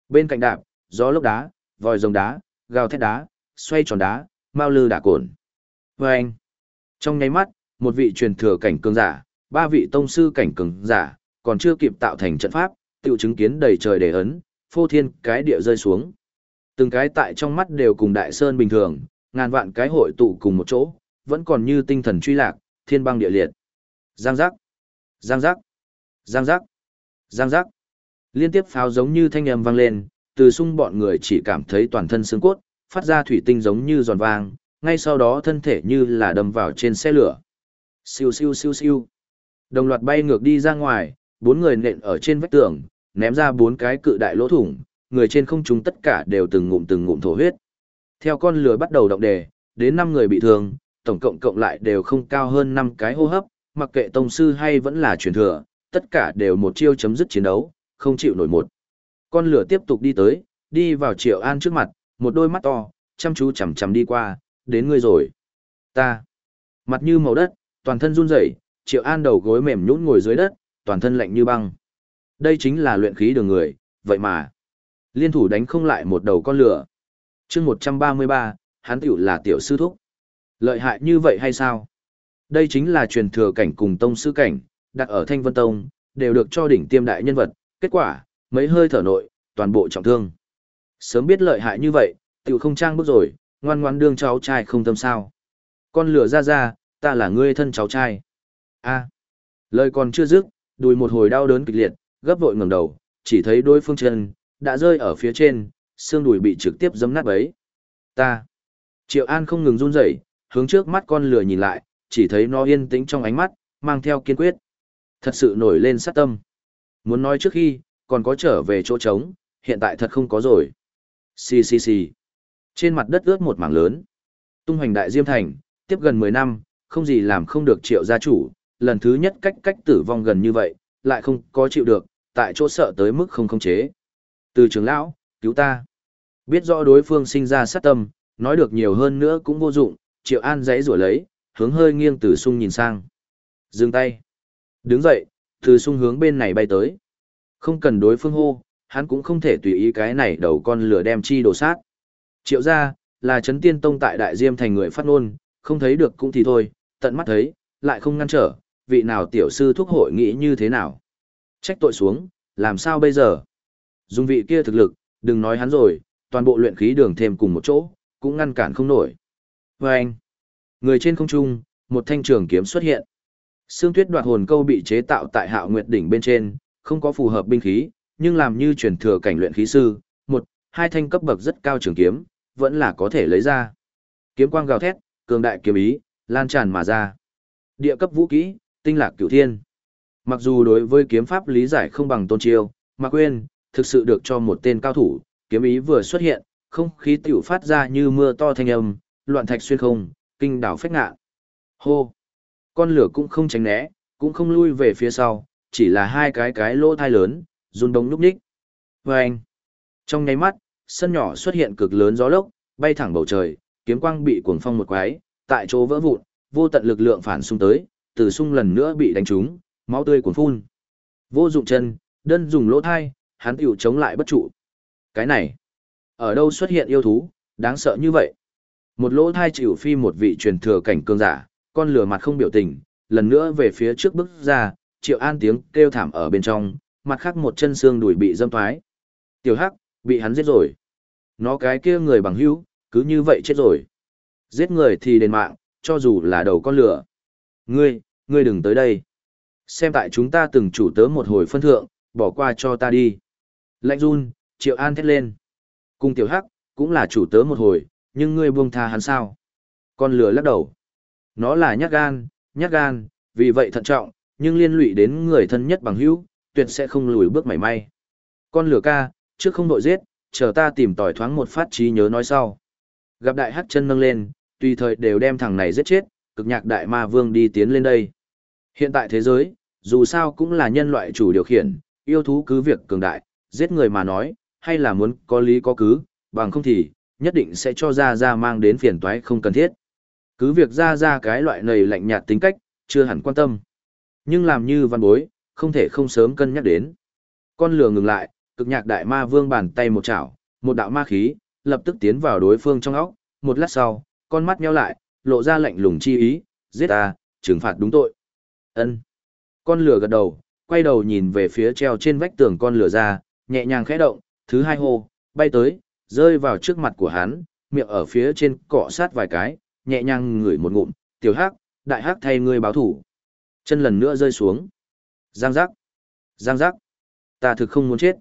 Bên cạnh đạp, gió lốc đá, vòi rồng đá, gào thét đá, xoay tròn đá, mau lư đả cồn. Vâng! anh, trong nháy mắt, một vị truyền thừa cảnh cường giả, ba vị tông sư cảnh cường giả, còn chưa kịp tạo thành trận pháp, tiểu chứng kiến đầy trời đề ấn, phô thiên cái địa rơi xuống. Từng cái tại trong mắt đều cùng đại sơn bình thường, ngàn vạn cái hội tụ cùng một chỗ, vẫn còn như tinh thần truy lạc, thiên băng địa liệt. Giang giác, giang giác, giang giác, giang giác. Liên tiếp pháo giống như thanh âm vang lên, từ xung bọn người chỉ cảm thấy toàn thân xương cốt, phát ra thủy tinh giống như giòn vang, ngay sau đó thân thể như là đâm vào trên xe lửa. Siêu siêu siêu siêu. Đồng loạt bay ngược đi ra ngoài, bốn người nện ở trên vách tường, ném ra bốn cái cự đại lỗ thủng, người trên không trung tất cả đều từng ngụm từng ngụm thổ huyết. Theo con lửa bắt đầu động đề, đến năm người bị thương, tổng cộng cộng lại đều không cao hơn năm cái hô hấp, mặc kệ tông sư hay vẫn là truyền thừa, tất cả đều một chiêu chấm dứt chiến đấu, không chịu nổi một. Con lửa tiếp tục đi tới, đi vào Triệu An trước mặt, một đôi mắt to, chăm chú chằm chằm đi qua, đến ngươi rồi. Ta. Mặt như màu đất, toàn thân run rẩy, Triệu An đầu gối mềm nhũn ngồi dưới đất, toàn thân lạnh như băng. Đây chính là luyện khí đường người, vậy mà. Liên thủ đánh không lại một đầu con lửa. chương 133, hắn tiểu là tiểu sư thúc. Lợi hại như vậy hay sao? Đây chính là truyền thừa cảnh cùng tông sư cảnh, đặt ở Thanh Vân Tông, đều được cho đỉnh tiêm đại nhân vật. Kết quả, mấy hơi thở nội, toàn bộ trọng thương. Sớm biết lợi hại như vậy, tiểu không trang bước rồi, ngoan ngoan đương cháu trai không tâm sao. Con lửa ra ra, ta là ngươi thân cháu trai. a lời còn chưa dứt, đùi một hồi đau đớn kịch liệt, gấp vội ngẩng đầu, chỉ thấy đối phương chân, đã rơi ở phía trên, xương đùi bị trực tiếp giấm nát bấy. Ta. Triệu An không ngừng run rẩy, hướng trước mắt con lửa nhìn lại, chỉ thấy nó yên tĩnh trong ánh mắt, mang theo kiên quyết. Thật sự nổi lên sát tâm. Muốn nói trước khi, còn có trở về chỗ trống, hiện tại thật không có rồi. Xì xì xì. Trên mặt đất ướt một mảng lớn. Tung hoành đại diêm thành, tiếp gần 10 năm, không gì làm không được triệu gia chủ, lần thứ nhất cách cách tử vong gần như vậy, lại không có chịu được, tại chỗ sợ tới mức không khống chế. Từ trưởng lão, cứu ta. Biết rõ đối phương sinh ra sát tâm, nói được nhiều hơn nữa cũng vô dụng, triệu an giấy rủa lấy, hướng hơi nghiêng từ sung nhìn sang. Dừng tay. Đứng dậy, từ sung hướng bên này bay tới. Không cần đối phương hô, hắn cũng không thể tùy ý cái này đầu con lửa đem chi đổ sát. Triệu ra, là chấn tiên tông tại đại diêm thành người phát ngôn, không thấy được cũng thì thôi, tận mắt thấy, lại không ngăn trở, vị nào tiểu sư thuốc hội nghĩ như thế nào. Trách tội xuống, làm sao bây giờ? Dùng vị kia thực lực, đừng nói hắn rồi, toàn bộ luyện khí đường thêm cùng một chỗ, cũng ngăn cản không nổi. Và anh, người trên không trung, một thanh trường kiếm xuất hiện. Sương tuyết đoạt hồn câu bị chế tạo tại hạo nguyệt đỉnh bên trên, không có phù hợp binh khí, nhưng làm như truyền thừa cảnh luyện khí sư, một, hai thanh cấp bậc rất cao trường kiếm, vẫn là có thể lấy ra. Kiếm quang gào thét, cường đại kiếm ý, lan tràn mà ra. Địa cấp vũ kỹ, tinh lạc cửu thiên. Mặc dù đối với kiếm pháp lý giải không bằng tôn chiêu, mà quên, thực sự được cho một tên cao thủ, kiếm ý vừa xuất hiện, không khí tiểu phát ra như mưa to thanh âm, loạn thạch xuyên không, kinh đảo phách ngạ. Hô! Con lửa cũng không tránh né, cũng không lui về phía sau, chỉ là hai cái cái lỗ thai lớn, run đông núp ních. Và anh! Trong nháy mắt, sân nhỏ xuất hiện cực lớn gió lốc, bay thẳng bầu trời, kiếm quang bị cuồng phong một quái, tại chỗ vỡ vụn, vô tận lực lượng phản xung tới, từ xung lần nữa bị đánh trúng, máu tươi cuồn phun. Vô dụng chân, đơn dùng lỗ thai, hắn tiểu chống lại bất trụ. Cái này, ở đâu xuất hiện yêu thú, đáng sợ như vậy? Một lỗ thai chịu phi một vị truyền thừa cảnh cường giả, con lửa mặt không biểu tình, lần nữa về phía trước bước ra, triệu an tiếng kêu thảm ở bên trong, mặt khác một chân xương đùi bị dâm thoái. Tiểu hắc, bị hắn giết rồi. Nó cái kia người bằng hữu, cứ như vậy chết rồi. Giết người thì đền mạng, cho dù là đầu con lửa. Ngươi, ngươi đừng tới đây. Xem tại chúng ta từng chủ tớ một hồi phân thượng, bỏ qua cho ta đi. Lạnh run, triệu an thét lên. Cùng tiểu hắc, cũng là chủ tớ một hồi, nhưng ngươi buông tha hắn sao? Con lửa lắc đầu. Nó là nhát gan, nhát gan, vì vậy thận trọng, nhưng liên lụy đến người thân nhất bằng hữu, tuyệt sẽ không lùi bước mảy may. Con lửa ca, trước không đội giết, chờ ta tìm tỏi thoáng một phát trí nhớ nói sau. Gặp đại hắc chân nâng lên, tùy thời đều đem thằng này giết chết, cực nhạc đại ma vương đi tiến lên đây. Hiện tại thế giới, dù sao cũng là nhân loại chủ điều khiển, yêu thú cứ việc cường đại, giết người mà nói, hay là muốn có lý có cứ, bằng không thì, nhất định sẽ cho ra ra mang đến phiền toái không cần thiết. Cứ việc ra ra cái loại này lạnh nhạt tính cách, chưa hẳn quan tâm. Nhưng làm như văn bối, không thể không sớm cân nhắc đến. Con lừa ngừng lại, cực nhạc đại ma vương bàn tay một chảo, một đạo ma khí, lập tức tiến vào đối phương trong óc, một lát sau, con mắt nheo lại, lộ ra lạnh lùng chi ý, giết ta, trừng phạt đúng tội. Ân. Con lửa gật đầu, quay đầu nhìn về phía treo trên vách tường con lửa ra, nhẹ nhàng khẽ động, thứ hai hô, bay tới, rơi vào trước mặt của hắn, miệng ở phía trên cọ sát vài cái, nhẹ nhàng ngửi một ngụm, tiểu hắc, đại hắc thay ngươi báo thủ. Chân lần nữa rơi xuống. Giang giác. Giang giác. Ta thực không muốn chết.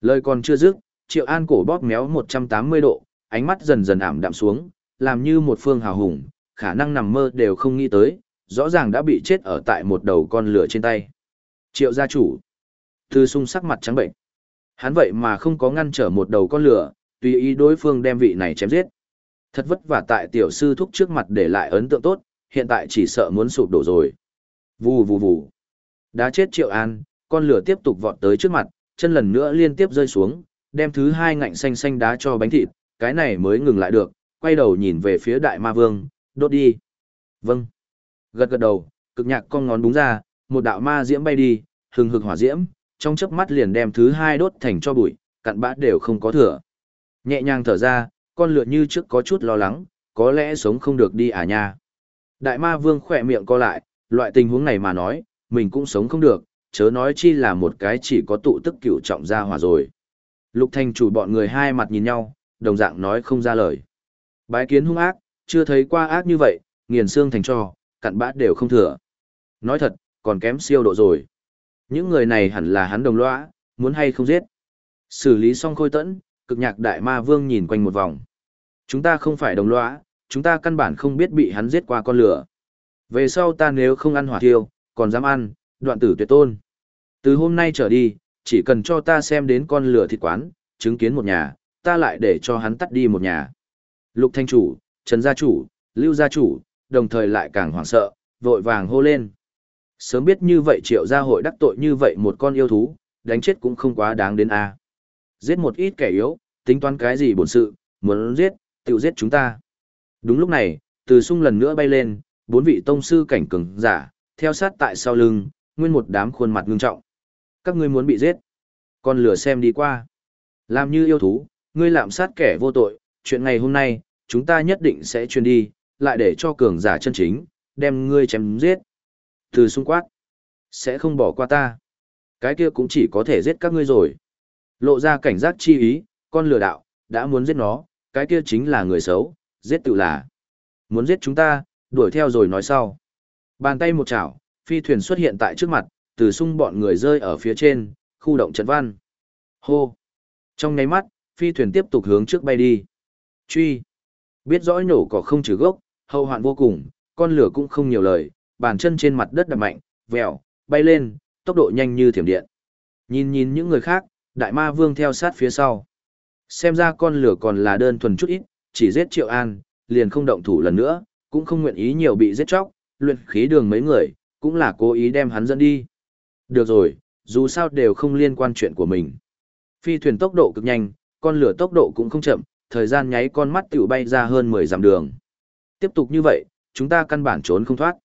Lời còn chưa dứt, Triệu An cổ bóp méo 180 độ, ánh mắt dần dần ảm đạm xuống, làm như một phương hào hùng, khả năng nằm mơ đều không nghĩ tới, rõ ràng đã bị chết ở tại một đầu con lửa trên tay. Triệu gia chủ. Thư sung sắc mặt trắng bệnh. Hắn vậy mà không có ngăn trở một đầu con lửa, tùy ý đối phương đem vị này chém giết. Thật vất vả tại tiểu sư thúc trước mặt để lại ấn tượng tốt, hiện tại chỉ sợ muốn sụp đổ rồi. Vù vù vù. Đá chết Triệu An, con lửa tiếp tục vọt tới trước mặt, chân lần nữa liên tiếp rơi xuống, đem thứ hai ngạnh xanh xanh đá cho bánh thịt, cái này mới ngừng lại được, quay đầu nhìn về phía đại ma vương, đốt đi. Vâng. Gật gật đầu, cực nhạc con ngón đúng ra, một đạo ma diễm bay đi, hừng hực hỏa diễm, trong chớp mắt liền đem thứ hai đốt thành cho bụi, cặn bã đều không có thừa. Nhẹ nhàng thở ra, con lựa như trước có chút lo lắng, có lẽ sống không được đi à nha. Đại ma vương khỏe miệng co lại, loại tình huống này mà nói, mình cũng sống không được, chớ nói chi là một cái chỉ có tụ tức cửu trọng ra hỏa rồi. Lục thành chủ bọn người hai mặt nhìn nhau, đồng dạng nói không ra lời. Bái kiến hung ác, chưa thấy qua ác như vậy, nghiền xương thành cho, cặn bã đều không thừa. Nói thật, còn kém siêu độ rồi. Những người này hẳn là hắn đồng lõa, muốn hay không giết. Xử lý xong khôi tẫn, cực nhạc đại ma vương nhìn quanh một vòng. Chúng ta không phải đồng lõa, chúng ta căn bản không biết bị hắn giết qua con lửa. Về sau ta nếu không ăn hỏa thiêu, còn dám ăn, đoạn tử tuyệt tôn. Từ hôm nay trở đi, chỉ cần cho ta xem đến con lửa thịt quán, chứng kiến một nhà, ta lại để cho hắn tắt đi một nhà. Lục thanh chủ, Trần gia chủ, Lưu gia chủ, đồng thời lại càng hoảng sợ, vội vàng hô lên. Sớm biết như vậy triệu gia hội đắc tội như vậy một con yêu thú, đánh chết cũng không quá đáng đến a. Giết một ít kẻ yếu, tính toán cái gì bổn sự, muốn giết, tự giết chúng ta. Đúng lúc này, từ sung lần nữa bay lên, bốn vị tông sư cảnh cường giả, theo sát tại sau lưng, nguyên một đám khuôn mặt ngưng trọng. Các ngươi muốn bị giết. Con lửa xem đi qua. Làm như yêu thú, ngươi lạm sát kẻ vô tội, chuyện ngày hôm nay, chúng ta nhất định sẽ truyền đi, lại để cho cường giả chân chính, đem ngươi chém giết. Từ xung quát, sẽ không bỏ qua ta. Cái kia cũng chỉ có thể giết các ngươi rồi. Lộ ra cảnh giác chi ý, con lừa đạo, đã muốn giết nó, cái kia chính là người xấu, giết tự là. Muốn giết chúng ta, đuổi theo rồi nói sau. Bàn tay một chảo, phi thuyền xuất hiện tại trước mặt, từ sung bọn người rơi ở phía trên, khu động trận văn. Hô! Trong nháy mắt, phi thuyền tiếp tục hướng trước bay đi. Truy! Biết rõ nổ cỏ không trừ gốc, hậu hoạn vô cùng, con lửa cũng không nhiều lời, bàn chân trên mặt đất đập mạnh, vèo, bay lên, tốc độ nhanh như thiểm điện. Nhìn nhìn những người khác, đại ma vương theo sát phía sau. Xem ra con lửa còn là đơn thuần chút ít, chỉ giết triệu an, liền không động thủ lần nữa, cũng không nguyện ý nhiều bị giết chóc, luyện khí đường mấy người, cũng là cố ý đem hắn dẫn đi. Được rồi, dù sao đều không liên quan chuyện của mình. Phi thuyền tốc độ cực nhanh, con lửa tốc độ cũng không chậm, thời gian nháy con mắt tiểu bay ra hơn 10 dặm đường. Tiếp tục như vậy, chúng ta căn bản trốn không thoát.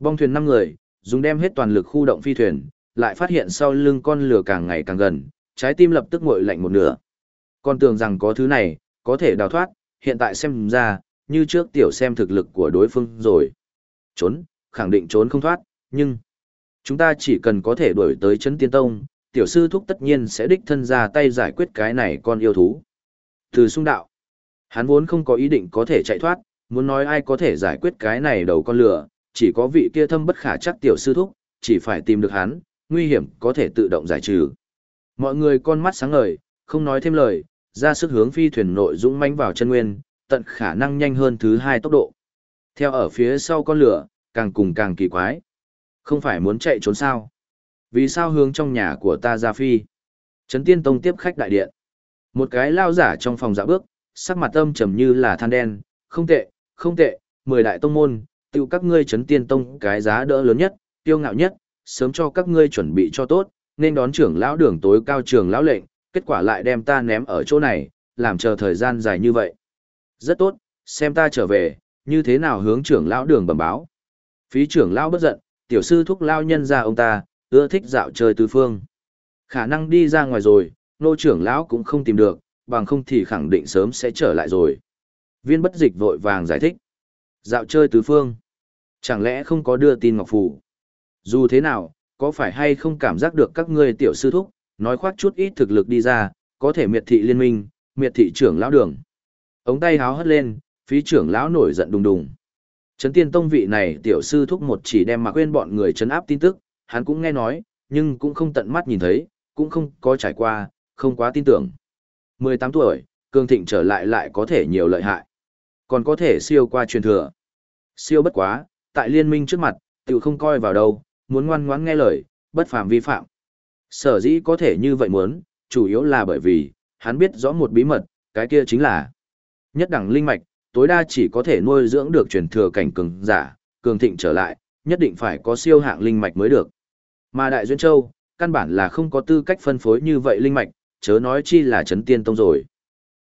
Bong thuyền 5 người, dùng đem hết toàn lực khu động phi thuyền, lại phát hiện sau lưng con lửa càng ngày càng gần, trái tim lập tức nguội lạnh một nửa. Con tưởng rằng có thứ này, có thể đào thoát, hiện tại xem ra, như trước tiểu xem thực lực của đối phương rồi. Trốn, khẳng định trốn không thoát, nhưng chúng ta chỉ cần có thể đuổi tới chấn tiên tông, tiểu sư thúc tất nhiên sẽ đích thân ra tay giải quyết cái này con yêu thú. Từ sung đạo, hắn vốn không có ý định có thể chạy thoát, muốn nói ai có thể giải quyết cái này đầu con lửa, chỉ có vị kia thâm bất khả chắc tiểu sư thúc, chỉ phải tìm được hắn, nguy hiểm có thể tự động giải trừ. Mọi người con mắt sáng ngời, không nói thêm lời, ra sức hướng phi thuyền nội dũng mãnh vào chân nguyên, tận khả năng nhanh hơn thứ hai tốc độ. Theo ở phía sau con lửa, càng cùng càng kỳ quái. Không phải muốn chạy trốn sao? Vì sao hướng trong nhà của ta ra phi? Trấn Tiên Tông tiếp khách đại điện. Một cái lao giả trong phòng dạ bước, sắc mặt âm trầm như là than đen, không tệ, không tệ, mười đại tông môn, tiêu các ngươi Trấn Tiên Tông cái giá đỡ lớn nhất, tiêu ngạo nhất, sớm cho các ngươi chuẩn bị cho tốt, nên đón trưởng lão đường tối cao trường lão lệnh, kết quả lại đem ta ném ở chỗ này, làm chờ thời gian dài như vậy. Rất tốt, xem ta trở về, như thế nào hướng trưởng lão đường bẩm báo. Phí trưởng lão bất giận, tiểu sư thúc lao nhân ra ông ta, ưa thích dạo chơi tứ phương. Khả năng đi ra ngoài rồi, nô trưởng lão cũng không tìm được, bằng không thì khẳng định sớm sẽ trở lại rồi. Viên bất dịch vội vàng giải thích. Dạo chơi tứ phương. Chẳng lẽ không có đưa tin Ngọc Phù? Dù thế nào, có phải hay không cảm giác được các ngươi tiểu sư thúc, nói khoác chút ít thực lực đi ra, có thể miệt thị liên minh, miệt thị trưởng lão đường. Ống tay háo hất lên, phí trưởng lão nổi giận đùng đùng. Trấn tiên tông vị này tiểu sư thúc một chỉ đem mà quên bọn người trấn áp tin tức, hắn cũng nghe nói, nhưng cũng không tận mắt nhìn thấy, cũng không có trải qua, không quá tin tưởng. 18 tuổi, Cương Thịnh trở lại lại có thể nhiều lợi hại. Còn có thể siêu qua truyền thừa. Siêu bất quá, tại liên minh trước mặt, tiểu không coi vào đâu, muốn ngoan ngoãn nghe lời, bất phàm vi phạm. Sở dĩ có thể như vậy muốn, chủ yếu là bởi vì, hắn biết rõ một bí mật, cái kia chính là nhất đẳng linh mạch, tối đa chỉ có thể nuôi dưỡng được truyền thừa cảnh cường giả, cường thịnh trở lại, nhất định phải có siêu hạng linh mạch mới được. Mà Đại Duyên Châu, căn bản là không có tư cách phân phối như vậy linh mạch, chớ nói chi là chấn tiên tông rồi.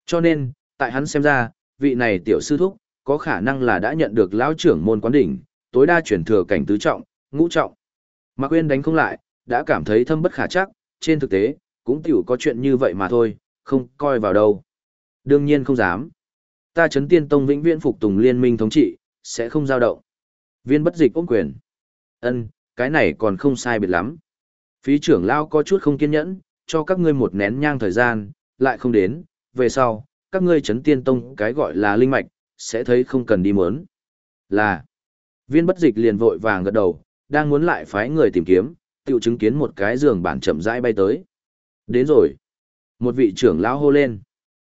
Cho nên, tại hắn xem ra, vị này tiểu sư thúc, có khả năng là đã nhận được lão trưởng môn quán đỉnh, tối đa truyền thừa cảnh tứ trọng, ngũ trọng. Mạc quên đánh không lại, đã cảm thấy thâm bất khả chắc, trên thực tế, cũng tiểu có chuyện như vậy mà thôi, không coi vào đâu. Đương nhiên không dám. Ta chấn tiên tông vĩnh viễn phục tùng liên minh thống trị, sẽ không giao động. Viên bất dịch ôm quyền. ân cái này còn không sai biệt lắm. Phí trưởng lao có chút không kiên nhẫn, cho các ngươi một nén nhang thời gian, lại không đến, về sau, các ngươi chấn tiên tông cái gọi là linh mạch, sẽ thấy không cần đi mớn. Là, viên bất dịch liền vội vàng gật đầu, đang muốn lại phái người tìm kiếm, tiểu chứng kiến một cái giường bản chậm rãi bay tới. Đến rồi. Một vị trưởng lão hô lên.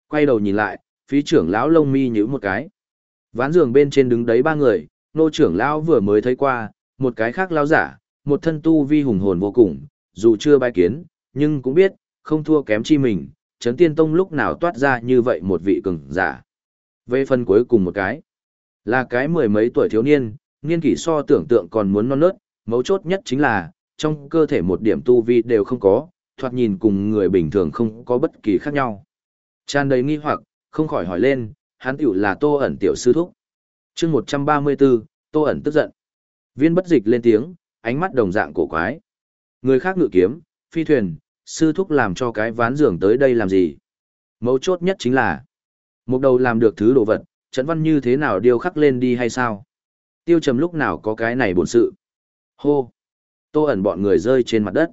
Quay đầu nhìn lại, phí trưởng lão lông mi nhíu một cái. Ván giường bên trên đứng đấy ba người, nô trưởng lão vừa mới thấy qua, một cái khác lão giả, một thân tu vi hùng hồn vô cùng, dù chưa bái kiến, nhưng cũng biết, không thua kém chi mình, chấn tiên tông lúc nào toát ra như vậy một vị cường giả. Về phần cuối cùng một cái, là cái mười mấy tuổi thiếu niên, niên kỷ so tưởng tượng còn muốn non nớt, mấu chốt nhất chính là, trong cơ thể một điểm tu vi đều không có, thoạt nhìn cùng người bình thường không có bất kỳ khác nhau. Tràn đầy nghi hoặc, không khỏi hỏi lên, hắn tiểu là tô ẩn tiểu sư thúc. chương 134, tô ẩn tức giận. Viên bất dịch lên tiếng, ánh mắt đồng dạng cổ quái. Người khác ngự kiếm, phi thuyền, sư thúc làm cho cái ván giường tới đây làm gì? Mấu chốt nhất chính là, một đầu làm được thứ đồ vật, Trấn văn như thế nào điêu khắc lên đi hay sao? Tiêu trầm lúc nào có cái này bổn sự? Hô! Tô ẩn bọn người rơi trên mặt đất.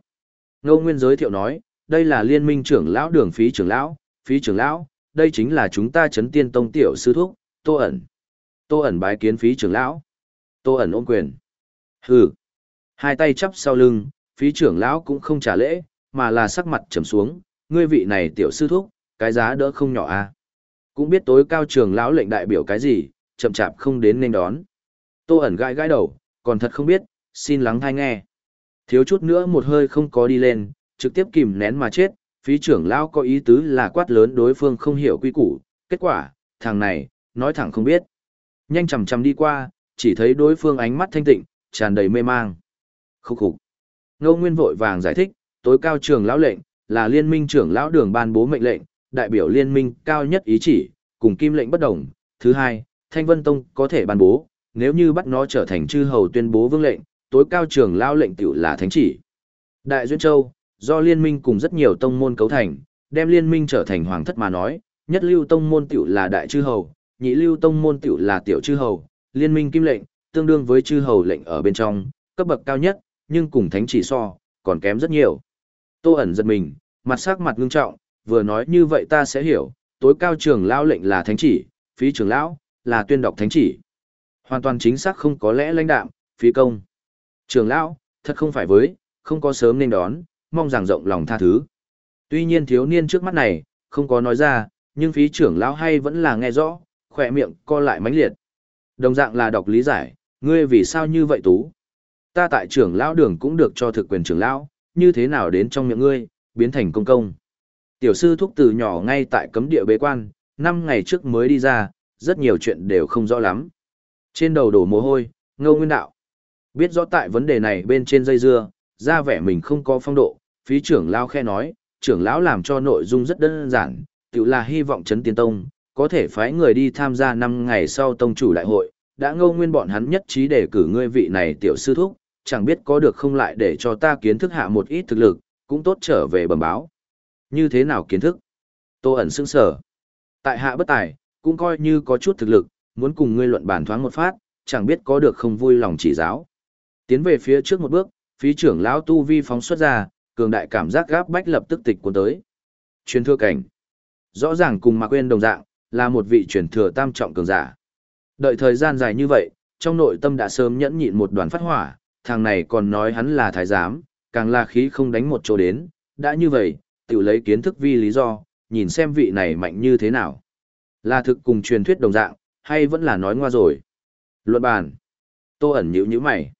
Ngô Nguyên giới thiệu nói, đây là liên minh trưởng lão đường phí trưởng lão, phí trưởng lão, đây chính là chúng ta chấn tiên tông tiểu sư thúc, Tô ẩn. Tô ẩn bái kiến phí trưởng lão. Tô ẩn ôm quyền. Hừ. Hai tay chắp sau lưng, phí trưởng lão cũng không trả lễ, mà là sắc mặt trầm xuống, ngươi vị này tiểu sư thúc, cái giá đỡ không nhỏ à. Cũng biết tối cao trưởng lão lệnh đại biểu cái gì, chậm chạp không đến nên đón. Tô ẩn gãi gãi đầu, còn thật không biết, xin lắng thai nghe. Thiếu chút nữa một hơi không có đi lên, trực tiếp kìm nén mà chết, phí trưởng lão có ý tứ là quát lớn đối phương không hiểu quy củ, kết quả, thằng này, nói thẳng không biết. Nhanh chầm chầm đi qua, chỉ thấy đối phương ánh mắt thanh tịnh, tràn đầy mê mang. Khúc khục. Ngô Nguyên vội vàng giải thích, tối cao trường lão lệnh, là liên minh trưởng lão đường ban bố mệnh lệnh, đại biểu liên minh cao nhất ý chỉ, cùng kim lệnh bất đồng. Thứ hai, Thanh Vân Tông có thể ban bố, nếu như bắt nó trở thành chư hầu tuyên bố vương lệnh, tối cao trưởng lão lệnh tiểu là thánh chỉ. Đại Duyên Châu, do liên minh cùng rất nhiều tông môn cấu thành, đem liên minh trở thành hoàng thất mà nói, nhất lưu tông môn tiểu là đại chư hầu, nhị lưu tông môn tiểu là tiểu chư hầu, liên minh kim lệnh, tương đương với chư hầu lệnh ở bên trong, cấp bậc cao nhất, nhưng cùng thánh chỉ so, còn kém rất nhiều. Tô ẩn giật mình, mặt sắc mặt ngưng trọng, vừa nói như vậy ta sẽ hiểu, tối cao trưởng lão lệnh là thánh chỉ, phí trưởng lão, là tuyên đọc thánh chỉ. Hoàn toàn chính xác không có lẽ lãnh đạm, phí công. Trường lão, thật không phải với, không có sớm nên đón, mong rằng rộng lòng tha thứ. Tuy nhiên thiếu niên trước mắt này, không có nói ra, nhưng phí trưởng lão hay vẫn là nghe rõ, khỏe miệng co lại mãnh liệt. Đồng dạng là đọc lý giải, ngươi vì sao như vậy tú? Ta tại trưởng lão đường cũng được cho thực quyền trưởng lão, như thế nào đến trong miệng ngươi, biến thành công công. Tiểu sư thúc từ nhỏ ngay tại cấm địa bế quan, năm ngày trước mới đi ra, rất nhiều chuyện đều không rõ lắm. Trên đầu đổ mồ hôi, ngâu nguyên đạo. Biết rõ tại vấn đề này bên trên dây dưa, ra vẻ mình không có phong độ, phí trưởng lão khe nói, trưởng lão làm cho nội dung rất đơn giản, tự là hy vọng chấn tiên tông, có thể phái người đi tham gia năm ngày sau tông chủ đại hội, đã ngâu nguyên bọn hắn nhất trí để cử ngươi vị này tiểu sư thúc, chẳng biết có được không lại để cho ta kiến thức hạ một ít thực lực, cũng tốt trở về bẩm báo. Như thế nào kiến thức? Tô ẩn sững sở. Tại hạ bất tài, cũng coi như có chút thực lực, muốn cùng ngươi luận bàn thoáng một phát, chẳng biết có được không vui lòng chỉ giáo. Tiến về phía trước một bước, phí trưởng lão tu vi phóng xuất ra, cường đại cảm giác gáp bách lập tức tịch cuốn tới. Truyền thừa cảnh. Rõ ràng cùng Mạc Quyên đồng dạng, là một vị truyền thừa tam trọng cường giả. Đợi thời gian dài như vậy, trong nội tâm đã sớm nhẫn nhịn một đoàn phát hỏa, thằng này còn nói hắn là thái giám, càng là khí không đánh một chỗ đến, đã như vậy, tự lấy kiến thức vi lý do, nhìn xem vị này mạnh như thế nào. Là thực cùng truyền thuyết đồng dạng, hay vẫn là nói ngoa rồi. Luận bàn. Tô ẩn nhữ nhíu mày.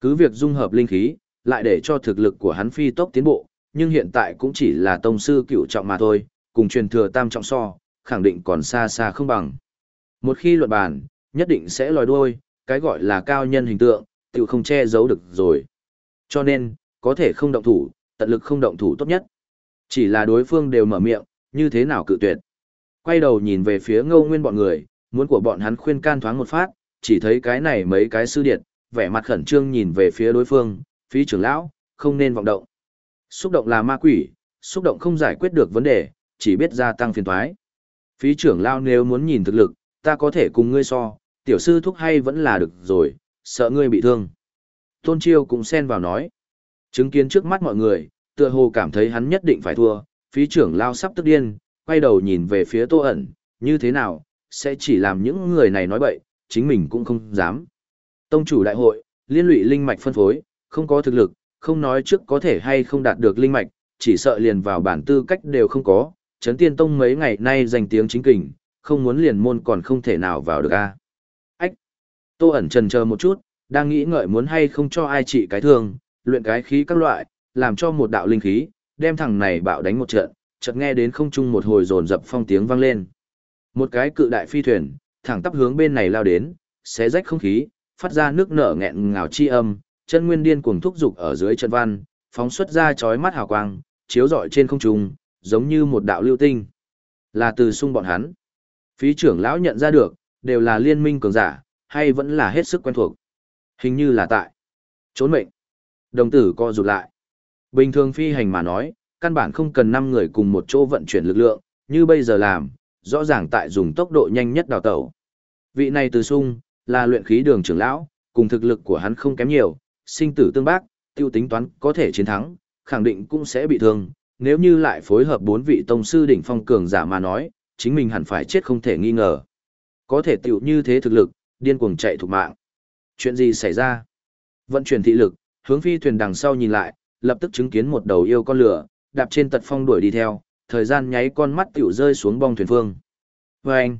Cứ việc dung hợp linh khí, lại để cho thực lực của hắn phi tốc tiến bộ, nhưng hiện tại cũng chỉ là tông sư cựu trọng mà thôi, cùng truyền thừa tam trọng so, khẳng định còn xa xa không bằng. Một khi luận bàn, nhất định sẽ lòi đuôi, cái gọi là cao nhân hình tượng, tự không che giấu được rồi. Cho nên, có thể không động thủ, tận lực không động thủ tốt nhất. Chỉ là đối phương đều mở miệng, như thế nào cự tuyệt. Quay đầu nhìn về phía ngâu nguyên bọn người, muốn của bọn hắn khuyên can thoáng một phát, chỉ thấy cái này mấy cái sư điện, vẻ mặt khẩn trương nhìn về phía đối phương, phí trưởng lão, không nên vọng động. Xúc động là ma quỷ, xúc động không giải quyết được vấn đề, chỉ biết gia tăng phiền toái. Phí trưởng lão nếu muốn nhìn thực lực, ta có thể cùng ngươi so, tiểu sư thúc hay vẫn là được rồi, sợ ngươi bị thương. Tôn Chiêu cũng xen vào nói. Chứng kiến trước mắt mọi người, tựa hồ cảm thấy hắn nhất định phải thua, phí trưởng lao sắp tức điên, quay đầu nhìn về phía tô ẩn, như thế nào, sẽ chỉ làm những người này nói bậy, chính mình cũng không dám. Tông chủ đại hội, liên lụy linh mạch phân phối, không có thực lực, không nói trước có thể hay không đạt được linh mạch, chỉ sợ liền vào bản tư cách đều không có, chấn tiên tông mấy ngày nay danh tiếng chính kình, không muốn liền môn còn không thể nào vào được a. Ách! Tô ẩn trần chờ một chút, đang nghĩ ngợi muốn hay không cho ai trị cái thương, luyện cái khí các loại, làm cho một đạo linh khí, đem thằng này bạo đánh một trận, chợt nghe đến không trung một hồi rồn dập phong tiếng vang lên. Một cái cự đại phi thuyền, thẳng tắp hướng bên này lao đến, xé rách không khí, phát ra nước nở nghẹn ngào chi âm, chân nguyên điên cuồng thúc dục ở dưới chân văn, phóng xuất ra chói mắt hào quang, chiếu rọi trên không trung, giống như một đạo lưu tinh. Là từ sung bọn hắn. Phí trưởng lão nhận ra được, đều là liên minh cường giả, hay vẫn là hết sức quen thuộc. Hình như là tại. Trốn mệnh. Đồng tử co rụt lại. Bình thường phi hành mà nói, căn bản không cần 5 người cùng một chỗ vận chuyển lực lượng, như bây giờ làm, rõ ràng tại dùng tốc độ nhanh nhất đào tẩu. Vị này từ sung, là luyện khí đường trưởng lão, cùng thực lực của hắn không kém nhiều, sinh tử tương bác, tiêu tính toán có thể chiến thắng, khẳng định cũng sẽ bị thương. Nếu như lại phối hợp bốn vị tông sư đỉnh phong cường giả mà nói, chính mình hẳn phải chết không thể nghi ngờ. Có thể tiểu như thế thực lực, điên cuồng chạy thục mạng. Chuyện gì xảy ra? Vận chuyển thị lực, hướng phi thuyền đằng sau nhìn lại, lập tức chứng kiến một đầu yêu con lửa, đạp trên tật phong đuổi đi theo, thời gian nháy con mắt tiểu rơi xuống bong thuyền phương. Và anh,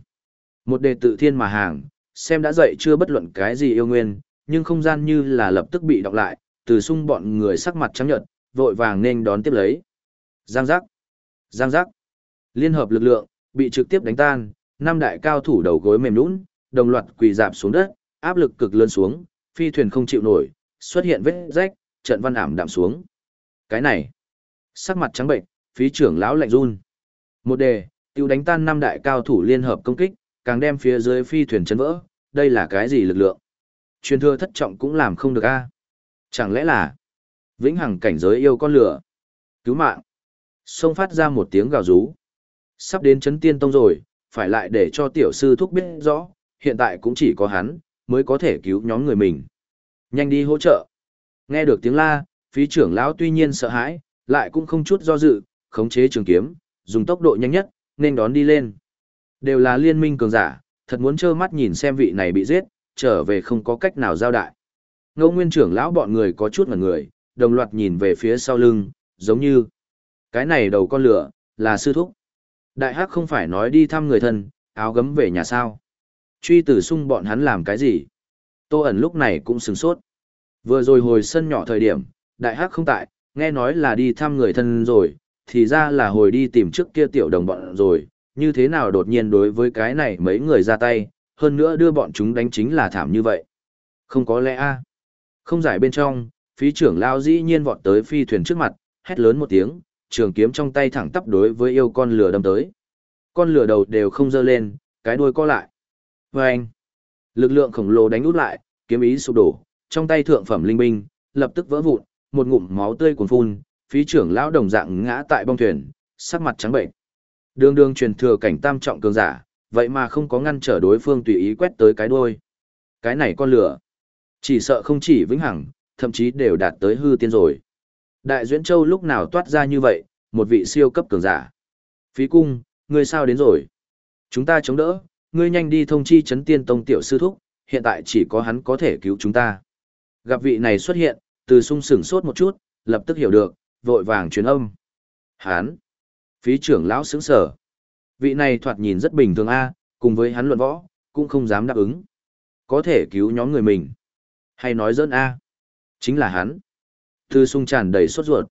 một đề tự thiên mà hàng, xem đã dậy chưa bất luận cái gì yêu nguyên, nhưng không gian như là lập tức bị đọc lại, từ sung bọn người sắc mặt trắng nhợt, vội vàng nên đón tiếp lấy. Giang giác, giang giác, liên hợp lực lượng, bị trực tiếp đánh tan, năm đại cao thủ đầu gối mềm nũng đồng loạt quỳ dạp xuống đất, áp lực cực lớn xuống, phi thuyền không chịu nổi, xuất hiện vết rách, trận văn ảm đạm xuống. Cái này, sắc mặt trắng bệnh, phí trưởng lão lạnh run. Một đề, tiêu đánh tan năm đại cao thủ liên hợp công kích, càng đem phía dưới phi thuyền chấn vỡ, đây là cái gì lực lượng? Truyền thừa thất trọng cũng làm không được a. Chẳng lẽ là vĩnh hằng cảnh giới yêu con lửa? Cứu mạng. Xông phát ra một tiếng gào rú. Sắp đến chấn tiên tông rồi, phải lại để cho tiểu sư thúc biết rõ, hiện tại cũng chỉ có hắn, mới có thể cứu nhóm người mình. Nhanh đi hỗ trợ. Nghe được tiếng la, phí trưởng lão tuy nhiên sợ hãi, lại cũng không chút do dự, khống chế trường kiếm, dùng tốc độ nhanh nhất, nên đón đi lên. Đều là liên minh cường giả, thật muốn trơ mắt nhìn xem vị này bị giết, trở về không có cách nào giao đại. Ngô nguyên trưởng lão bọn người có chút ngẩn người, đồng loạt nhìn về phía sau lưng, giống như cái này đầu con lửa, là sư thúc. Đại hắc không phải nói đi thăm người thân, áo gấm về nhà sao. Truy tử sung bọn hắn làm cái gì? Tô ẩn lúc này cũng sừng sốt. Vừa rồi hồi sân nhỏ thời điểm, đại hắc không tại, nghe nói là đi thăm người thân rồi, thì ra là hồi đi tìm trước kia tiểu đồng bọn rồi, như thế nào đột nhiên đối với cái này mấy người ra tay, hơn nữa đưa bọn chúng đánh chính là thảm như vậy. Không có lẽ a Không giải bên trong, phí trưởng lao dĩ nhiên vọt tới phi thuyền trước mặt, hét lớn một tiếng, trường kiếm trong tay thẳng tắp đối với yêu con lửa đâm tới. Con lửa đầu đều không dơ lên, cái đuôi co lại. Và anh, lực lượng khổng lồ đánh út lại, kiếm ý sụp đổ, trong tay thượng phẩm linh binh, lập tức vỡ vụn, một ngụm máu tươi cuồn phun, phí trưởng lão đồng dạng ngã tại bong thuyền, sắc mặt trắng bệnh. Đường đường truyền thừa cảnh tam trọng cường giả, vậy mà không có ngăn trở đối phương tùy ý quét tới cái đuôi. Cái này con lửa. Chỉ sợ không chỉ vĩnh hằng, thậm chí đều đạt tới hư tiên rồi. Đại Duyễn Châu lúc nào toát ra như vậy, một vị siêu cấp cường giả. Phí cung, ngươi sao đến rồi? Chúng ta chống đỡ, ngươi nhanh đi thông chi chấn tiên tông tiểu sư thúc, hiện tại chỉ có hắn có thể cứu chúng ta. Gặp vị này xuất hiện, từ sung sửng sốt một chút, lập tức hiểu được, vội vàng truyền âm. Hắn! Phí trưởng lão sững sở. Vị này thoạt nhìn rất bình thường a, cùng với hắn luận võ, cũng không dám đáp ứng. Có thể cứu nhóm người mình. Hay nói dỡn a. Chính là hắn. Thư sung tràn đầy sốt ruột.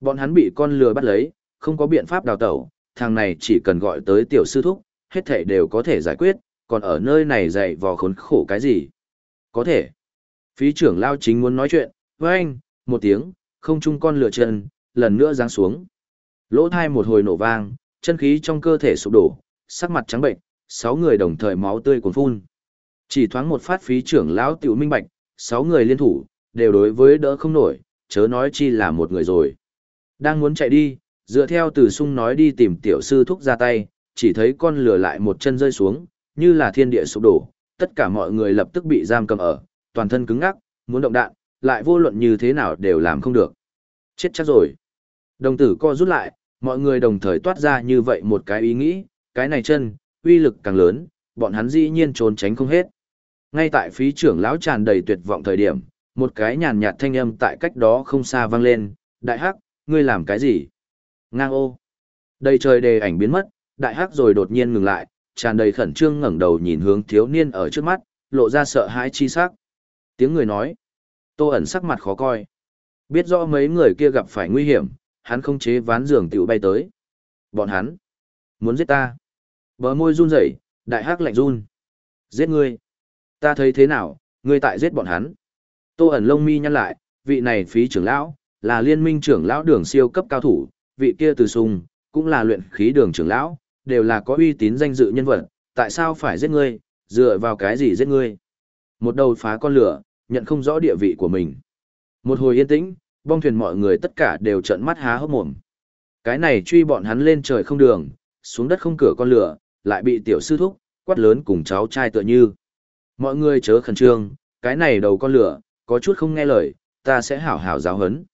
Bọn hắn bị con lừa bắt lấy, không có biện pháp đào tẩu, thằng này chỉ cần gọi tới tiểu sư thúc, hết thể đều có thể giải quyết, còn ở nơi này dạy vò khốn khổ cái gì. Có thể. Phí trưởng lao chính muốn nói chuyện, với anh, một tiếng, không chung con lửa chân, lần nữa giáng xuống. Lỗ thai một hồi nổ vang, chân khí trong cơ thể sụp đổ, sắc mặt trắng bệnh, sáu người đồng thời máu tươi cuồn phun. Chỉ thoáng một phát phí trưởng lão tiểu minh bạch, sáu người liên thủ, đều đối với đỡ không nổi, chớ nói chi là một người rồi. Đang muốn chạy đi, dựa theo từ sung nói đi tìm tiểu sư thúc ra tay, chỉ thấy con lửa lại một chân rơi xuống, như là thiên địa sụp đổ, tất cả mọi người lập tức bị giam cầm ở, toàn thân cứng ngắc, muốn động đạn, lại vô luận như thế nào đều làm không được. Chết chắc rồi. Đồng tử co rút lại, mọi người đồng thời toát ra như vậy một cái ý nghĩ, cái này chân, uy lực càng lớn, bọn hắn dĩ nhiên trốn tránh không hết. Ngay tại phí trưởng lão tràn đầy tuyệt vọng thời điểm, một cái nhàn nhạt thanh âm tại cách đó không xa vang lên, đại hắc, ngươi làm cái gì? Ngang ô. Đầy trời đề ảnh biến mất, đại hắc rồi đột nhiên ngừng lại, tràn đầy khẩn trương ngẩng đầu nhìn hướng thiếu niên ở trước mắt, lộ ra sợ hãi chi sắc. Tiếng người nói. Tô ẩn sắc mặt khó coi. Biết rõ mấy người kia gặp phải nguy hiểm, hắn không chế ván giường tiểu bay tới. Bọn hắn. Muốn giết ta. Bờ môi run rẩy, đại hắc lạnh run. Giết ngươi. Ta thấy thế nào, ngươi tại giết bọn hắn. Tô ẩn lông mi nhăn lại, vị này phí trưởng lão, là liên minh trưởng lão đường siêu cấp cao thủ, vị kia từ sung, cũng là luyện khí đường trưởng lão, đều là có uy tín danh dự nhân vật, tại sao phải giết ngươi, dựa vào cái gì giết ngươi. Một đầu phá con lửa, nhận không rõ địa vị của mình. Một hồi yên tĩnh, bong thuyền mọi người tất cả đều trợn mắt há hốc mồm. Cái này truy bọn hắn lên trời không đường, xuống đất không cửa con lửa, lại bị tiểu sư thúc, quát lớn cùng cháu trai tựa như. Mọi người chớ khẩn trương, cái này đầu con lửa, có chút không nghe lời, ta sẽ hảo hảo giáo hấn.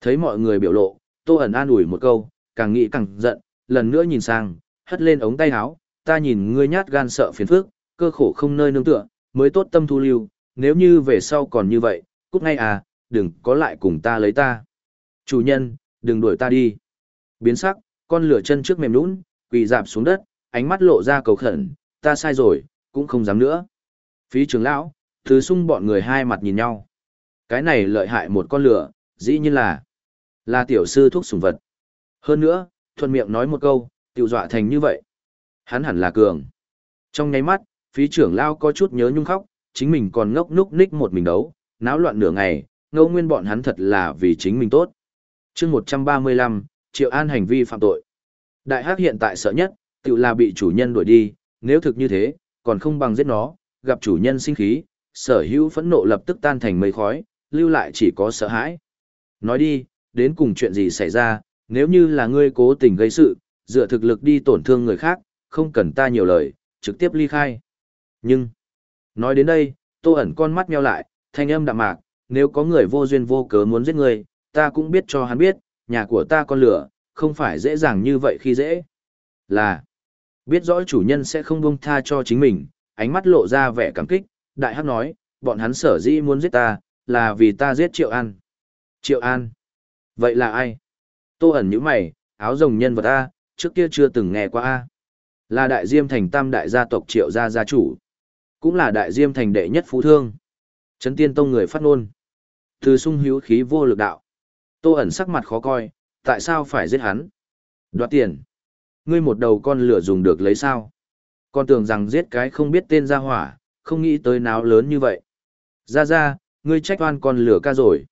Thấy mọi người biểu lộ, tô ẩn an ủi một câu, càng nghĩ càng giận, lần nữa nhìn sang, hất lên ống tay áo, ta nhìn ngươi nhát gan sợ phiền phức, cơ khổ không nơi nương tựa, mới tốt tâm thu lưu, nếu như về sau còn như vậy, cút ngay à, đừng có lại cùng ta lấy ta. Chủ nhân, đừng đuổi ta đi. Biến sắc, con lửa chân trước mềm nũng, quỳ dạp xuống đất, ánh mắt lộ ra cầu khẩn, ta sai rồi, cũng không dám nữa. Phí trưởng lão, thứ sung bọn người hai mặt nhìn nhau. Cái này lợi hại một con lửa, dĩ nhiên là, là tiểu sư thuốc sủng vật. Hơn nữa, thuận miệng nói một câu, tiểu dọa thành như vậy. Hắn hẳn là cường. Trong nháy mắt, phí trưởng lão có chút nhớ nhung khóc, chính mình còn ngốc núc ních một mình đấu, náo loạn nửa ngày, ngẫu nguyên bọn hắn thật là vì chính mình tốt. chương 135, Triệu An hành vi phạm tội. Đại hắc hiện tại sợ nhất, tự là bị chủ nhân đuổi đi, nếu thực như thế, còn không bằng giết nó, gặp chủ nhân sinh khí, sở hữu phẫn nộ lập tức tan thành mây khói, lưu lại chỉ có sợ hãi. Nói đi, đến cùng chuyện gì xảy ra, nếu như là ngươi cố tình gây sự, dựa thực lực đi tổn thương người khác, không cần ta nhiều lời, trực tiếp ly khai. Nhưng, nói đến đây, tô ẩn con mắt nheo lại, thanh âm đạm mạc, nếu có người vô duyên vô cớ muốn giết ngươi, ta cũng biết cho hắn biết, nhà của ta con lửa, không phải dễ dàng như vậy khi dễ. Là, biết rõ chủ nhân sẽ không buông tha cho chính mình, ánh mắt lộ ra vẻ cảm kích, đại hắc nói, bọn hắn sở dĩ muốn giết ta, là vì ta giết Triệu An. Triệu An? Vậy là ai? Tô ẩn như mày, áo rồng nhân vật A, trước kia chưa từng nghe qua A. Là đại diêm thành tam đại gia tộc Triệu gia gia chủ. Cũng là đại diêm thành đệ nhất phú thương. Trấn tiên tông người phát ngôn. Từ sung hữu khí vô lực đạo. Tô ẩn sắc mặt khó coi, tại sao phải giết hắn? Đoạt tiền. Ngươi một đầu con lửa dùng được lấy sao? Con tưởng rằng giết cái không biết tên ra hỏa, không nghĩ tới náo lớn như vậy. Ra ra, ngươi trách oan con lửa ca rồi.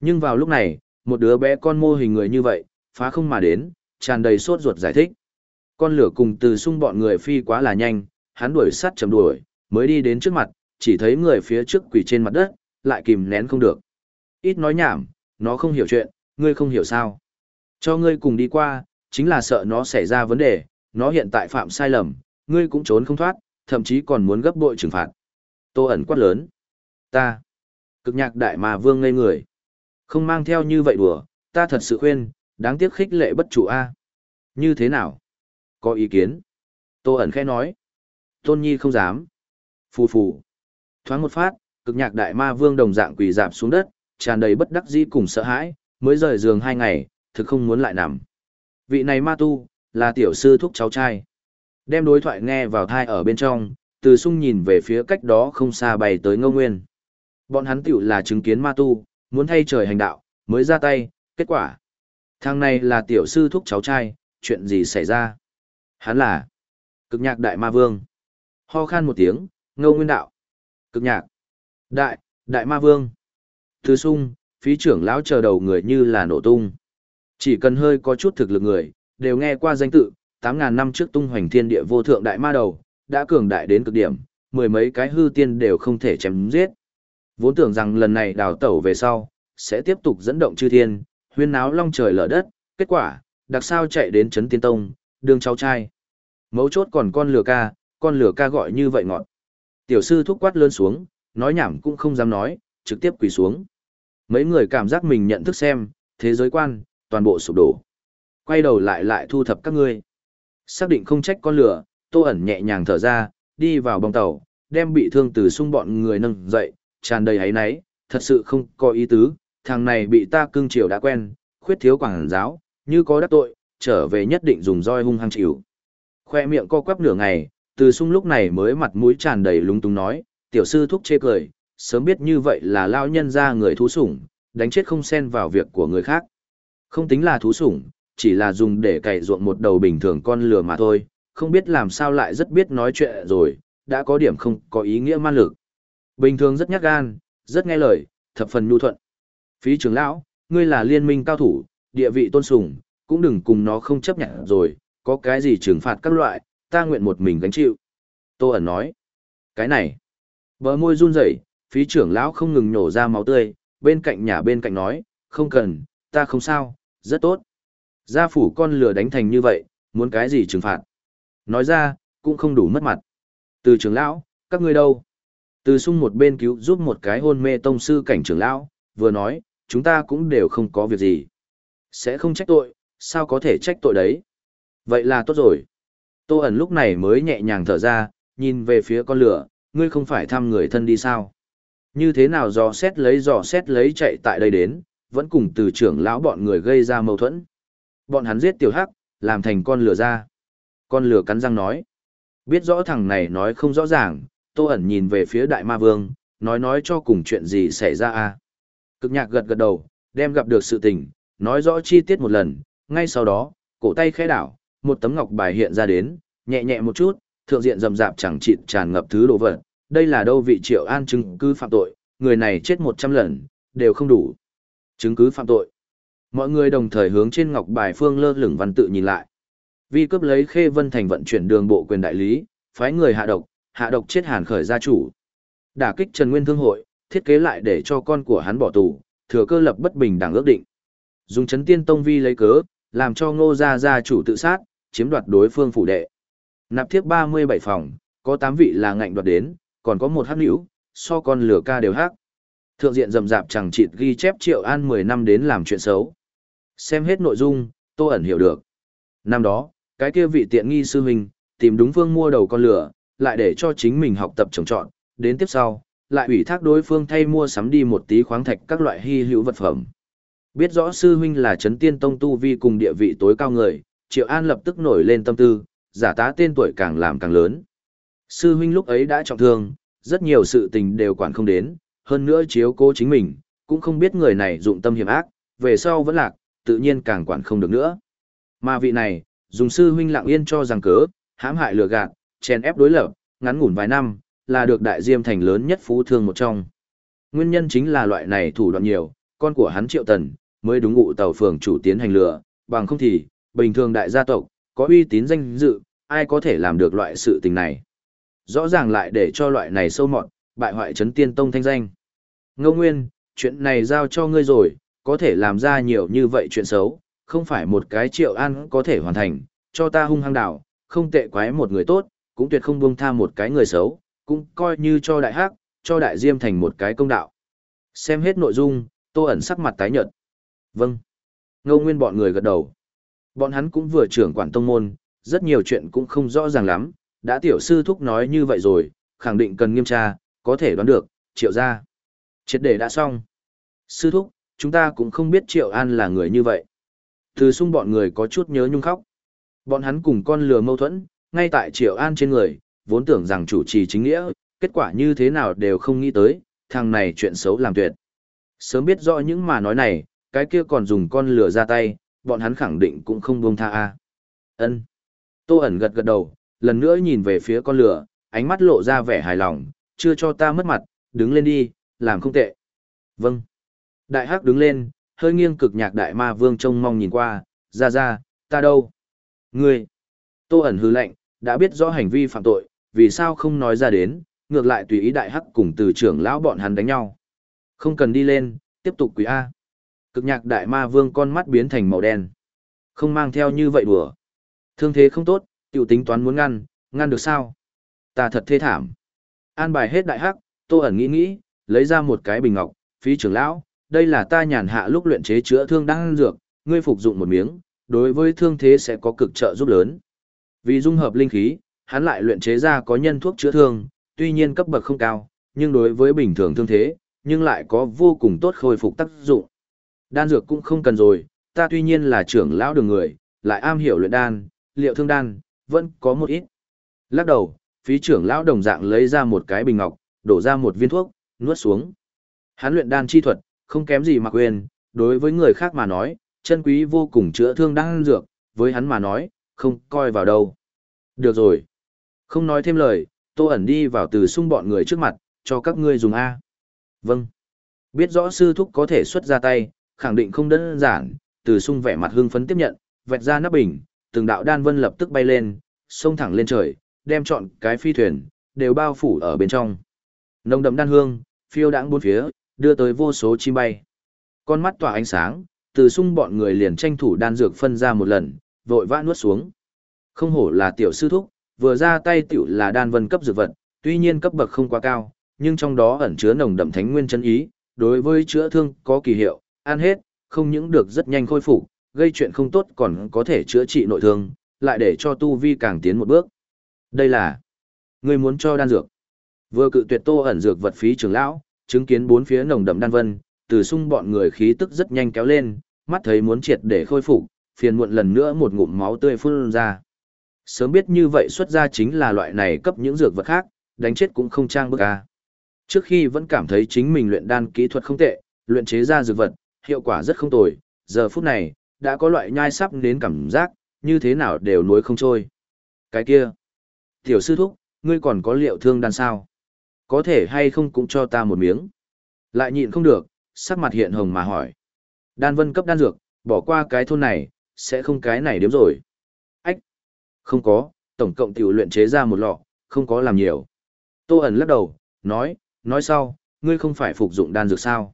Nhưng vào lúc này, một đứa bé con mô hình người như vậy, phá không mà đến, tràn đầy sốt ruột giải thích. Con lửa cùng từ sung bọn người phi quá là nhanh, hắn đuổi sát chầm đuổi, mới đi đến trước mặt, chỉ thấy người phía trước quỳ trên mặt đất, lại kìm nén không được. Ít nói nhảm, nó không hiểu chuyện, ngươi không hiểu sao. Cho ngươi cùng đi qua, chính là sợ nó xảy ra vấn đề, nó hiện tại phạm sai lầm, ngươi cũng trốn không thoát, thậm chí còn muốn gấp bội trừng phạt. Tô ẩn quát lớn. Ta. Cực nhạc đại mà vương ngây người. Không mang theo như vậy đùa, ta thật sự khuyên, đáng tiếc khích lệ bất chủ a. Như thế nào? Có ý kiến? Tô ẩn khẽ nói. Tôn Nhi không dám. Phù phù. Thoáng một phát, cực nhạc đại ma vương đồng dạng quỳ dạp xuống đất, tràn đầy bất đắc dĩ cùng sợ hãi, mới rời giường hai ngày, thực không muốn lại nằm. Vị này ma tu, là tiểu sư thúc cháu trai. Đem đối thoại nghe vào thai ở bên trong, từ sung nhìn về phía cách đó không xa bay tới ngô nguyên. Bọn hắn tiểu là chứng kiến ma tu, muốn thay trời hành đạo, mới ra tay, kết quả. Thằng này là tiểu sư thúc cháu trai, chuyện gì xảy ra? Hắn là cực nhạc đại ma vương. Ho khan một tiếng, ngô nguyên đạo. Cực nhạc. Đại, đại ma vương thư sung, phí trưởng lão chờ đầu người như là nổ tung. Chỉ cần hơi có chút thực lực người, đều nghe qua danh tự, 8.000 năm trước tung hoành thiên địa vô thượng đại ma đầu, đã cường đại đến cực điểm, mười mấy cái hư tiên đều không thể chém giết. Vốn tưởng rằng lần này đào tẩu về sau, sẽ tiếp tục dẫn động chư thiên, huyên náo long trời lở đất, kết quả, đặc sao chạy đến chấn tiên tông, đường cháu trai. Mấu chốt còn con lửa ca, con lửa ca gọi như vậy ngọn. Tiểu sư thúc quát lớn xuống, nói nhảm cũng không dám nói, trực tiếp quỳ xuống. Mấy người cảm giác mình nhận thức xem, thế giới quan, toàn bộ sụp đổ. Quay đầu lại lại thu thập các ngươi. Xác định không trách con lửa, tô ẩn nhẹ nhàng thở ra, đi vào bong tàu, đem bị thương từ xung bọn người nâng dậy, tràn đầy ấy náy, thật sự không có ý tứ, thằng này bị ta cưng chiều đã quen, khuyết thiếu quảng giáo, như có đắc tội, trở về nhất định dùng roi hung hăng chịu. Khoe miệng co quắp nửa ngày, từ sung lúc này mới mặt mũi tràn đầy lúng túng nói, tiểu sư thúc chê cười, sớm biết như vậy là lao nhân ra người thú sủng, đánh chết không xen vào việc của người khác. Không tính là thú sủng, chỉ là dùng để cày ruộng một đầu bình thường con lừa mà thôi, không biết làm sao lại rất biết nói chuyện rồi, đã có điểm không có ý nghĩa man lực. Bình thường rất nhát gan, rất nghe lời, thập phần nhu thuận. Phí trưởng lão, ngươi là liên minh cao thủ, địa vị tôn sùng, cũng đừng cùng nó không chấp nhận rồi, có cái gì trừng phạt các loại, ta nguyện một mình gánh chịu. Tô ẩn nói, cái này, bờ môi run rẩy, phí trưởng lão không ngừng nhổ ra máu tươi, bên cạnh nhà bên cạnh nói, không cần, ta không sao, rất tốt. Gia phủ con lừa đánh thành như vậy, muốn cái gì trừng phạt. Nói ra, cũng không đủ mất mặt. Từ trưởng lão, các ngươi đâu? Từ sung một bên cứu giúp một cái hôn mê tông sư cảnh trưởng lão, vừa nói, chúng ta cũng đều không có việc gì. Sẽ không trách tội, sao có thể trách tội đấy? Vậy là tốt rồi. Tô ẩn lúc này mới nhẹ nhàng thở ra, nhìn về phía con lửa, ngươi không phải thăm người thân đi sao? Như thế nào dò xét lấy dò xét lấy chạy tại đây đến, vẫn cùng từ trưởng lão bọn người gây ra mâu thuẫn. Bọn hắn giết tiểu hắc, làm thành con lửa ra. Con lửa cắn răng nói. Biết rõ thằng này nói không rõ ràng, tô ẩn nhìn về phía đại ma vương, nói nói cho cùng chuyện gì xảy ra a Cực nhạc gật gật đầu, đem gặp được sự tình, nói rõ chi tiết một lần, ngay sau đó, cổ tay khẽ đảo, một tấm ngọc bài hiện ra đến, nhẹ nhẹ một chút, thượng diện rầm rạp chẳng chịt tràn ngập thứ đồ vật, đây là đâu vị triệu an chứng cứ phạm tội, người này chết 100 lần, đều không đủ. Chứng cứ phạm tội. Mọi người đồng thời hướng trên ngọc bài phương lơ lửng văn tự nhìn lại. Vi cướp lấy Khê Vân Thành vận chuyển đường bộ quyền đại lý, phái người hạ độc, hạ độc chết Hàn Khởi gia chủ. Đả kích Trần Nguyên Thương hội, thiết kế lại để cho con của hắn bỏ tù, thừa cơ lập bất bình đẳng ước định. Dùng chấn tiên tông vi lấy cớ, làm cho Ngô gia gia chủ tự sát, chiếm đoạt đối phương phủ đệ. Nạp thiếp 37 phòng, có 8 vị là ngạnh đoạt đến, còn có một hắc nữ, so con lửa ca đều hắc. Thượng diện rầm rạp chẳng chịt ghi chép Triệu An 10 năm đến làm chuyện xấu. Xem hết nội dung, Tô ẩn hiểu được. Năm đó, cái kia vị tiện nghi sư huynh, tìm đúng phương mua đầu con lửa, lại để cho chính mình học tập trồng trọt, đến tiếp sau, lại ủy thác đối phương thay mua sắm đi một tí khoáng thạch các loại hy hữu vật phẩm. Biết rõ sư huynh là chấn tiên tông tu vi cùng địa vị tối cao người, Triệu An lập tức nổi lên tâm tư, giả tá tên tuổi càng làm càng lớn. Sư huynh lúc ấy đã trọng thương, rất nhiều sự tình đều quản không đến, hơn nữa chiếu cố chính mình, cũng không biết người này dụng tâm hiểm ác, về sau vẫn lạc, tự nhiên càng quản không được nữa. Mà vị này, dùng sư huynh lặng yên cho rằng cớ, hãm hại lừa gạt, chèn ép đối lập, ngắn ngủn vài năm, là được đại diêm thành lớn nhất phú thương một trong. Nguyên nhân chính là loại này thủ đoạn nhiều, con của hắn triệu tần, mới đúng ngụ tàu phường chủ tiến hành lừa, bằng không thì, bình thường đại gia tộc, có uy tín danh dự, ai có thể làm được loại sự tình này. Rõ ràng lại để cho loại này sâu mọt, bại hoại chấn tiên tông thanh danh. Ngô Nguyên, chuyện này giao cho ngươi rồi, có thể làm ra nhiều như vậy chuyện xấu, không phải một cái triệu an có thể hoàn thành, cho ta hung hăng đảo, không tệ quái một người tốt, cũng tuyệt không buông tha một cái người xấu, cũng coi như cho đại hắc, cho đại diêm thành một cái công đạo. Xem hết nội dung, tô ẩn sắc mặt tái nhợt. Vâng. Ngô Nguyên bọn người gật đầu. Bọn hắn cũng vừa trưởng quản tông môn, rất nhiều chuyện cũng không rõ ràng lắm, đã tiểu sư thúc nói như vậy rồi, khẳng định cần nghiêm tra, có thể đoán được, triệu ra. Triệt để đã xong. Sư thúc, chúng ta cũng không biết triệu an là người như vậy. Từ sung bọn người có chút nhớ nhung khóc. Bọn hắn cùng con lừa mâu thuẫn, ngay tại triệu an trên người, vốn tưởng rằng chủ trì chính nghĩa, kết quả như thế nào đều không nghĩ tới, thằng này chuyện xấu làm tuyệt. Sớm biết rõ những mà nói này, cái kia còn dùng con lừa ra tay, bọn hắn khẳng định cũng không buông tha a. Ân. Tô ẩn gật gật đầu, lần nữa nhìn về phía con lửa, ánh mắt lộ ra vẻ hài lòng, chưa cho ta mất mặt, đứng lên đi, làm không tệ. Vâng. Đại hắc đứng lên, hơi nghiêng cực nhạc đại ma vương trông mong nhìn qua, ra ra, ta đâu? Ngươi. Tô ẩn hư lệnh, đã biết rõ hành vi phạm tội, vì sao không nói ra đến, ngược lại tùy ý đại hắc cùng từ trưởng lão bọn hắn đánh nhau. Không cần đi lên, tiếp tục quý A. Cực nhạc đại ma vương con mắt biến thành màu đen. Không mang theo như vậy đùa. Thương thế không tốt, tiểu tính toán muốn ngăn, ngăn được sao? Ta thật thê thảm. An bài hết đại hắc, tô ẩn nghĩ nghĩ, lấy ra một cái bình ngọc, phí trưởng lão, đây là ta nhàn hạ lúc luyện chế chữa thương đang dược, ngươi phục dụng một miếng, đối với thương thế sẽ có cực trợ giúp lớn. Vì dung hợp linh khí, hắn lại luyện chế ra có nhân thuốc chữa thương, tuy nhiên cấp bậc không cao, nhưng đối với bình thường thương thế, nhưng lại có vô cùng tốt khôi phục tác dụng. Đan dược cũng không cần rồi, ta tuy nhiên là trưởng lão đường người, lại am hiểu luyện đan, liệu thương đan, vẫn có một ít. Lắc đầu, phí trưởng lão đồng dạng lấy ra một cái bình ngọc, đổ ra một viên thuốc, nuốt xuống. Hắn luyện đan chi thuật, không kém gì mà quyền đối với người khác mà nói, chân quý vô cùng chữa thương đang dược, với hắn mà nói, không coi vào đâu. Được rồi. Không nói thêm lời, tô ẩn đi vào từ sung bọn người trước mặt, cho các ngươi dùng A. Vâng. Biết rõ sư thúc có thể xuất ra tay, khẳng định không đơn giản, từ sung vẻ mặt hưng phấn tiếp nhận, vẹt ra nắp bình, từng đạo đan vân lập tức bay lên, xông thẳng lên trời, đem chọn cái phi thuyền, đều bao phủ ở bên trong. Nồng đậm đan hương, phiêu đãng bốn phía, đưa tới vô số chim bay. Con mắt tỏa ánh sáng, từ sung bọn người liền tranh thủ đan dược phân ra một lần, vội vã nuốt xuống. Không hổ là tiểu sư thúc, vừa ra tay tiểu là đan vân cấp dược vật, tuy nhiên cấp bậc không quá cao, nhưng trong đó ẩn chứa nồng đậm thánh nguyên chân ý, đối với chữa thương có kỳ hiệu, ăn hết, không những được rất nhanh khôi phục, gây chuyện không tốt còn có thể chữa trị nội thương, lại để cho tu vi càng tiến một bước. Đây là người muốn cho đan dược. Vừa cự tuyệt tô ẩn dược vật phí trưởng lão, chứng kiến bốn phía nồng đậm đan vân, từ sung bọn người khí tức rất nhanh kéo lên, mắt thấy muốn triệt để khôi phục, phiền muộn lần nữa một ngụm máu tươi phun ra. Sớm biết như vậy xuất ra chính là loại này cấp những dược vật khác, đánh chết cũng không trang bức a. Trước khi vẫn cảm thấy chính mình luyện đan kỹ thuật không tệ, luyện chế ra dược vật, hiệu quả rất không tồi, giờ phút này, đã có loại nhai sắp đến cảm giác, như thế nào đều nuối không trôi. Cái kia, tiểu sư thúc, ngươi còn có liệu thương đan sao? Có thể hay không cũng cho ta một miếng. Lại nhịn không được, sắc mặt hiện hồng mà hỏi. Đan vân cấp đan dược, bỏ qua cái thôn này, sẽ không cái này đếm rồi. Ách, không có, tổng cộng tiểu luyện chế ra một lọ, không có làm nhiều. Tô ẩn lắc đầu, nói, nói sau, ngươi không phải phục dụng đan dược sao?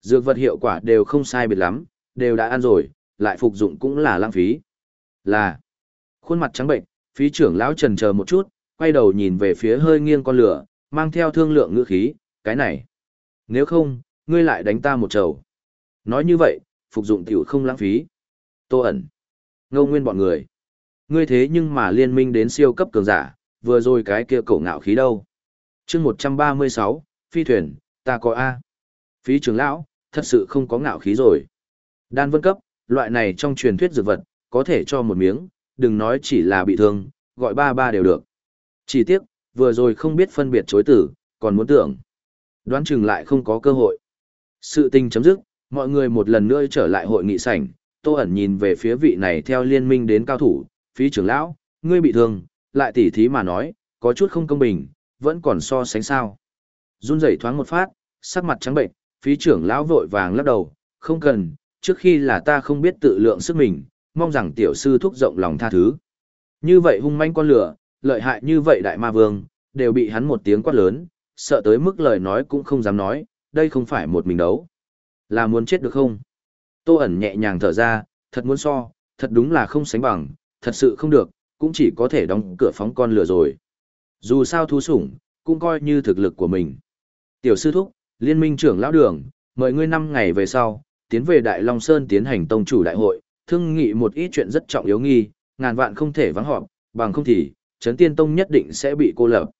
Dược vật hiệu quả đều không sai biệt lắm, đều đã ăn rồi, lại phục dụng cũng là lãng phí. Là, khuôn mặt trắng bệnh, phí trưởng lão trần chờ một chút, quay đầu nhìn về phía hơi nghiêng con lửa, mang theo thương lượng ngữ khí, cái này. Nếu không, ngươi lại đánh ta một trầu. Nói như vậy, phục dụng tiểu không lãng phí. Tô ẩn. Ngô nguyên bọn người. Ngươi thế nhưng mà liên minh đến siêu cấp cường giả, vừa rồi cái kia cổ ngạo khí đâu. chương 136, phi thuyền, ta có A. Phí trưởng lão, thật sự không có ngạo khí rồi. Đan vân cấp, loại này trong truyền thuyết dược vật, có thể cho một miếng, đừng nói chỉ là bị thương, gọi ba ba đều được. Chỉ tiếc, vừa rồi không biết phân biệt chối tử, còn muốn tưởng. Đoán chừng lại không có cơ hội. Sự tình chấm dứt, mọi người một lần nữa trở lại hội nghị sảnh, Tô ẩn nhìn về phía vị này theo liên minh đến cao thủ, phí trưởng lão, ngươi bị thương, lại tỉ thí mà nói, có chút không công bình, vẫn còn so sánh sao. Run rẩy thoáng một phát, sắc mặt trắng bệnh, phí trưởng lão vội vàng lắc đầu, không cần, trước khi là ta không biết tự lượng sức mình, mong rằng tiểu sư thúc rộng lòng tha thứ. Như vậy hung manh con lửa, lợi hại như vậy đại ma vương, đều bị hắn một tiếng quát lớn, sợ tới mức lời nói cũng không dám nói, đây không phải một mình đấu. Là muốn chết được không? Tô ẩn nhẹ nhàng thở ra, thật muốn so, thật đúng là không sánh bằng, thật sự không được, cũng chỉ có thể đóng cửa phóng con lửa rồi. Dù sao thú sủng, cũng coi như thực lực của mình. Tiểu sư thúc, liên minh trưởng lão đường, mời ngươi năm ngày về sau, tiến về Đại Long Sơn tiến hành tông chủ đại hội, thương nghị một ít chuyện rất trọng yếu nghi, ngàn vạn không thể vắng họp, bằng không thì, Trấn Tiên Tông nhất định sẽ bị cô lập.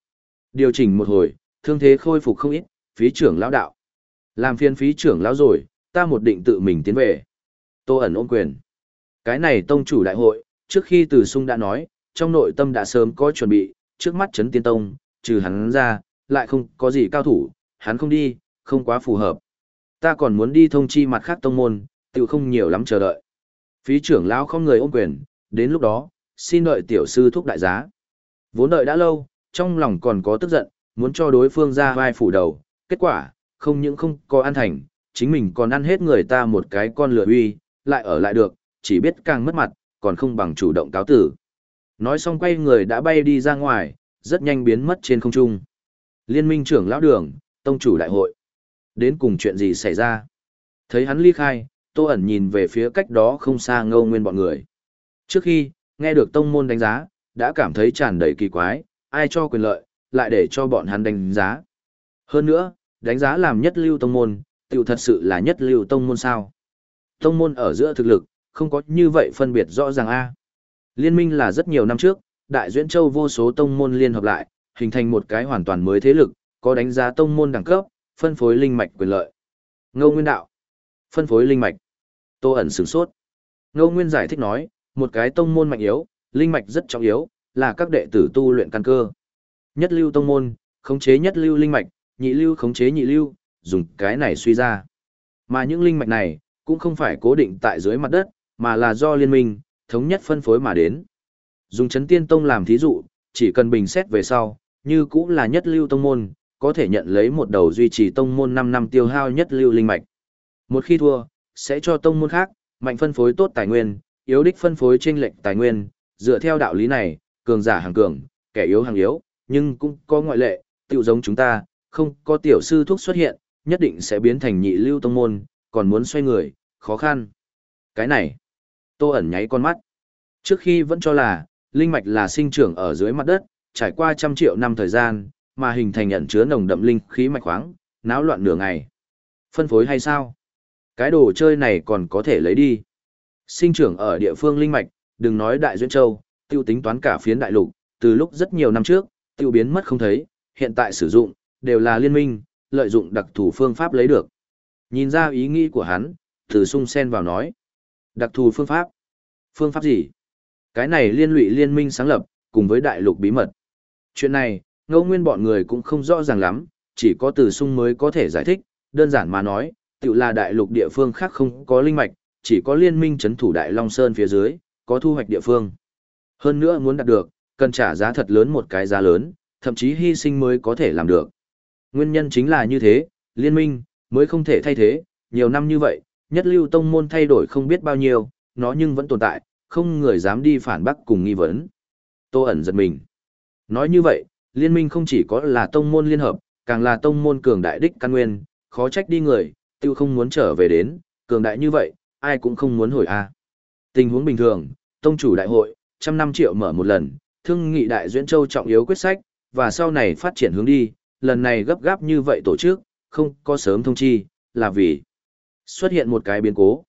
Điều chỉnh một hồi, thương thế khôi phục không ít, phí trưởng lão đạo. Làm phiên phí trưởng lão rồi, ta một định tự mình tiến về. Tô ẩn ôm quyền. Cái này tông chủ đại hội, trước khi từ sung đã nói, trong nội tâm đã sớm có chuẩn bị, trước mắt Trấn Tiên Tông, trừ hắn ra, lại không có gì cao thủ, hắn không đi, không quá phù hợp. Ta còn muốn đi thông chi mặt khác tông môn, tự không nhiều lắm chờ đợi. Phí trưởng lão không người ôm quyền, đến lúc đó, xin đợi tiểu sư thúc đại giá. Vốn đợi đã lâu, trong lòng còn có tức giận, muốn cho đối phương ra vai phủ đầu, kết quả, không những không có ăn thành, chính mình còn ăn hết người ta một cái con lửa uy, lại ở lại được, chỉ biết càng mất mặt, còn không bằng chủ động cáo tử. Nói xong quay người đã bay đi ra ngoài, rất nhanh biến mất trên không trung. Liên minh trưởng lão đường, tông chủ đại hội. Đến cùng chuyện gì xảy ra? Thấy hắn ly khai, Tô ẩn nhìn về phía cách đó không xa ngâu nguyên bọn người. Trước khi, nghe được tông môn đánh giá, đã cảm thấy tràn đầy kỳ quái, ai cho quyền lợi, lại để cho bọn hắn đánh giá. Hơn nữa, đánh giá làm nhất lưu tông môn, tiểu thật sự là nhất lưu tông môn sao. Tông môn ở giữa thực lực, không có như vậy phân biệt rõ ràng a. Liên minh là rất nhiều năm trước, Đại Duyễn Châu vô số tông môn liên hợp lại, hình thành một cái hoàn toàn mới thế lực, có đánh giá tông môn đẳng cấp, phân phối linh mạch quyền lợi. Ngô Nguyên Đạo, phân phối linh mạch. Tô ẩn sửng sốt. Ngô Nguyên giải thích nói, một cái tông môn mạnh yếu, linh mạch rất trọng yếu, là các đệ tử tu luyện căn cơ. Nhất lưu tông môn, khống chế nhất lưu linh mạch, nhị lưu khống chế nhị lưu, dùng cái này suy ra. Mà những linh mạch này, cũng không phải cố định tại dưới mặt đất, mà là do liên minh, thống nhất phân phối mà đến. Dùng chấn tiên tông làm thí dụ, chỉ cần bình xét về sau, như cũng là nhất lưu tông môn, có thể nhận lấy một đầu duy trì tông môn 5 năm tiêu hao nhất lưu linh mạch. Một khi thua, sẽ cho tông môn khác, mạnh phân phối tốt tài nguyên, yếu đích phân phối chênh lệch tài nguyên, dựa theo đạo lý này, cường giả hàng cường, kẻ yếu hàng yếu, nhưng cũng có ngoại lệ, tiểu giống chúng ta, không có tiểu sư thuốc xuất hiện, nhất định sẽ biến thành nhị lưu tông môn, còn muốn xoay người, khó khăn. Cái này, tô ẩn nháy con mắt. Trước khi vẫn cho là, linh mạch là sinh trưởng ở dưới mặt đất, trải qua trăm triệu năm thời gian, mà hình thành nhận chứa nồng đậm linh khí mạch khoáng, náo loạn nửa ngày. Phân phối hay sao? Cái đồ chơi này còn có thể lấy đi. Sinh trưởng ở địa phương linh mạch, đừng nói đại duyên châu, tiêu tính toán cả phiến đại lục, từ lúc rất nhiều năm trước, tiêu biến mất không thấy, hiện tại sử dụng, đều là liên minh, lợi dụng đặc thù phương pháp lấy được. Nhìn ra ý nghĩ của hắn, từ sung sen vào nói. Đặc thù phương pháp? Phương pháp gì? Cái này liên lụy liên minh sáng lập, cùng với đại lục bí mật. Chuyện này, Ngô nguyên bọn người cũng không rõ ràng lắm, chỉ có từ sung mới có thể giải thích, đơn giản mà nói, tự là đại lục địa phương khác không có linh mạch, chỉ có liên minh chấn thủ đại Long Sơn phía dưới, có thu hoạch địa phương. Hơn nữa muốn đạt được, cần trả giá thật lớn một cái giá lớn, thậm chí hy sinh mới có thể làm được. Nguyên nhân chính là như thế, liên minh, mới không thể thay thế, nhiều năm như vậy, nhất lưu tông môn thay đổi không biết bao nhiêu, nó nhưng vẫn tồn tại, không người dám đi phản bác cùng nghi vấn. Tô ẩn giật mình. Nói như vậy, liên minh không chỉ có là tông môn liên hợp, càng là tông môn cường đại đích căn nguyên, khó trách đi người, tiêu không muốn trở về đến, cường đại như vậy, ai cũng không muốn hồi a. Tình huống bình thường, tông chủ đại hội, trăm năm triệu mở một lần, thương nghị đại duyên châu trọng yếu quyết sách, và sau này phát triển hướng đi, lần này gấp gáp như vậy tổ chức, không có sớm thông chi, là vì xuất hiện một cái biến cố.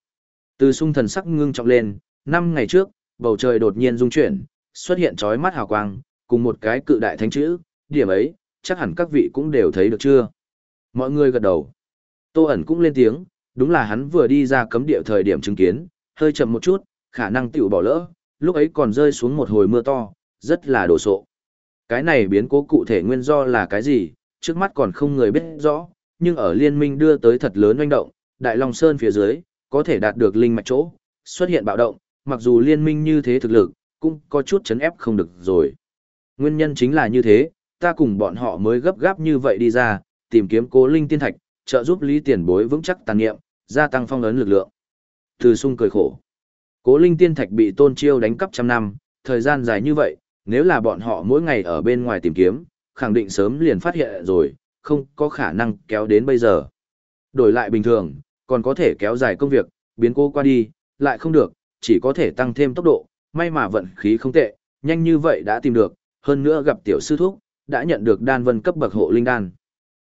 Từ sung thần sắc ngưng trọng lên, năm ngày trước, bầu trời đột nhiên rung chuyển, xuất hiện chói mắt hào quang, cùng một cái cự đại thánh chữ, điểm ấy, chắc hẳn các vị cũng đều thấy được chưa? Mọi người gật đầu. Tô ẩn cũng lên tiếng, đúng là hắn vừa đi ra cấm địa thời điểm chứng kiến, hơi chậm một chút, khả năng tiểu bỏ lỡ, lúc ấy còn rơi xuống một hồi mưa to, rất là đổ sộ. Cái này biến cố cụ thể nguyên do là cái gì, trước mắt còn không người biết rõ, nhưng ở liên minh đưa tới thật lớn oanh động, Đại Long Sơn phía dưới, có thể đạt được linh mạch chỗ, xuất hiện bạo động, mặc dù liên minh như thế thực lực, cũng có chút chấn ép không được rồi. Nguyên nhân chính là như thế, ta cùng bọn họ mới gấp gáp như vậy đi ra, tìm kiếm cố linh tiên thạch, trợ giúp lý tiền bối vững chắc tàn nghiệm, gia tăng phong ấn lực lượng. Từ sung cười khổ. Cố linh tiên thạch bị tôn chiêu đánh cắp trăm năm, thời gian dài như vậy, nếu là bọn họ mỗi ngày ở bên ngoài tìm kiếm, khẳng định sớm liền phát hiện rồi, không có khả năng kéo đến bây giờ. Đổi lại bình thường, còn có thể kéo dài công việc, biến cô qua đi, lại không được, chỉ có thể tăng thêm tốc độ, may mà vận khí không tệ, nhanh như vậy đã tìm được, hơn nữa gặp tiểu sư thúc, đã nhận được đan vân cấp bậc hộ linh đan.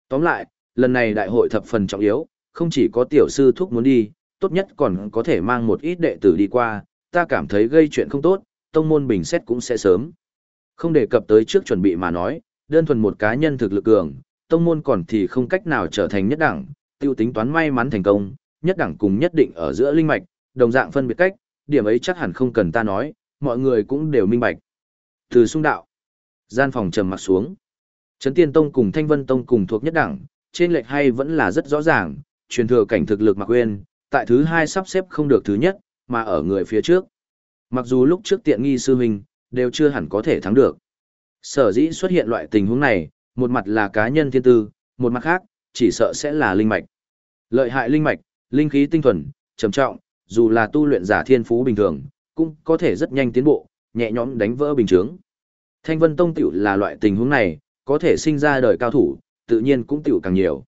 Tóm lại, lần này đại hội thập phần trọng yếu, không chỉ có tiểu sư thúc muốn đi, tốt nhất còn có thể mang một ít đệ tử đi qua, ta cảm thấy gây chuyện không tốt, tông môn bình xét cũng sẽ sớm. Không đề cập tới trước chuẩn bị mà nói, đơn thuần một cá nhân thực lực cường, tông môn còn thì không cách nào trở thành nhất đẳng, tiêu tính toán may mắn thành công, nhất đẳng cùng nhất định ở giữa linh mạch, đồng dạng phân biệt cách, điểm ấy chắc hẳn không cần ta nói, mọi người cũng đều minh bạch. Từ sung đạo, gian phòng trầm mặt xuống. Trấn Tiên Tông cùng Thanh Vân Tông cùng thuộc nhất đẳng, trên lệch hay vẫn là rất rõ ràng, truyền thừa cảnh thực lực mặc Uyên, tại thứ hai sắp xếp không được thứ nhất, mà ở người phía trước. Mặc dù lúc trước tiện nghi sư huynh, đều chưa hẳn có thể thắng được. Sở dĩ xuất hiện loại tình huống này, một mặt là cá nhân thiên tư, một mặt khác, chỉ sợ sẽ là linh mạch. Lợi hại linh mạch, linh khí tinh thuần, trầm trọng, dù là tu luyện giả thiên phú bình thường, cũng có thể rất nhanh tiến bộ, nhẹ nhõm đánh vỡ bình chứng. Thanh Vân Tông tiểu là loại tình huống này, có thể sinh ra đời cao thủ, tự nhiên cũng tiểu càng nhiều.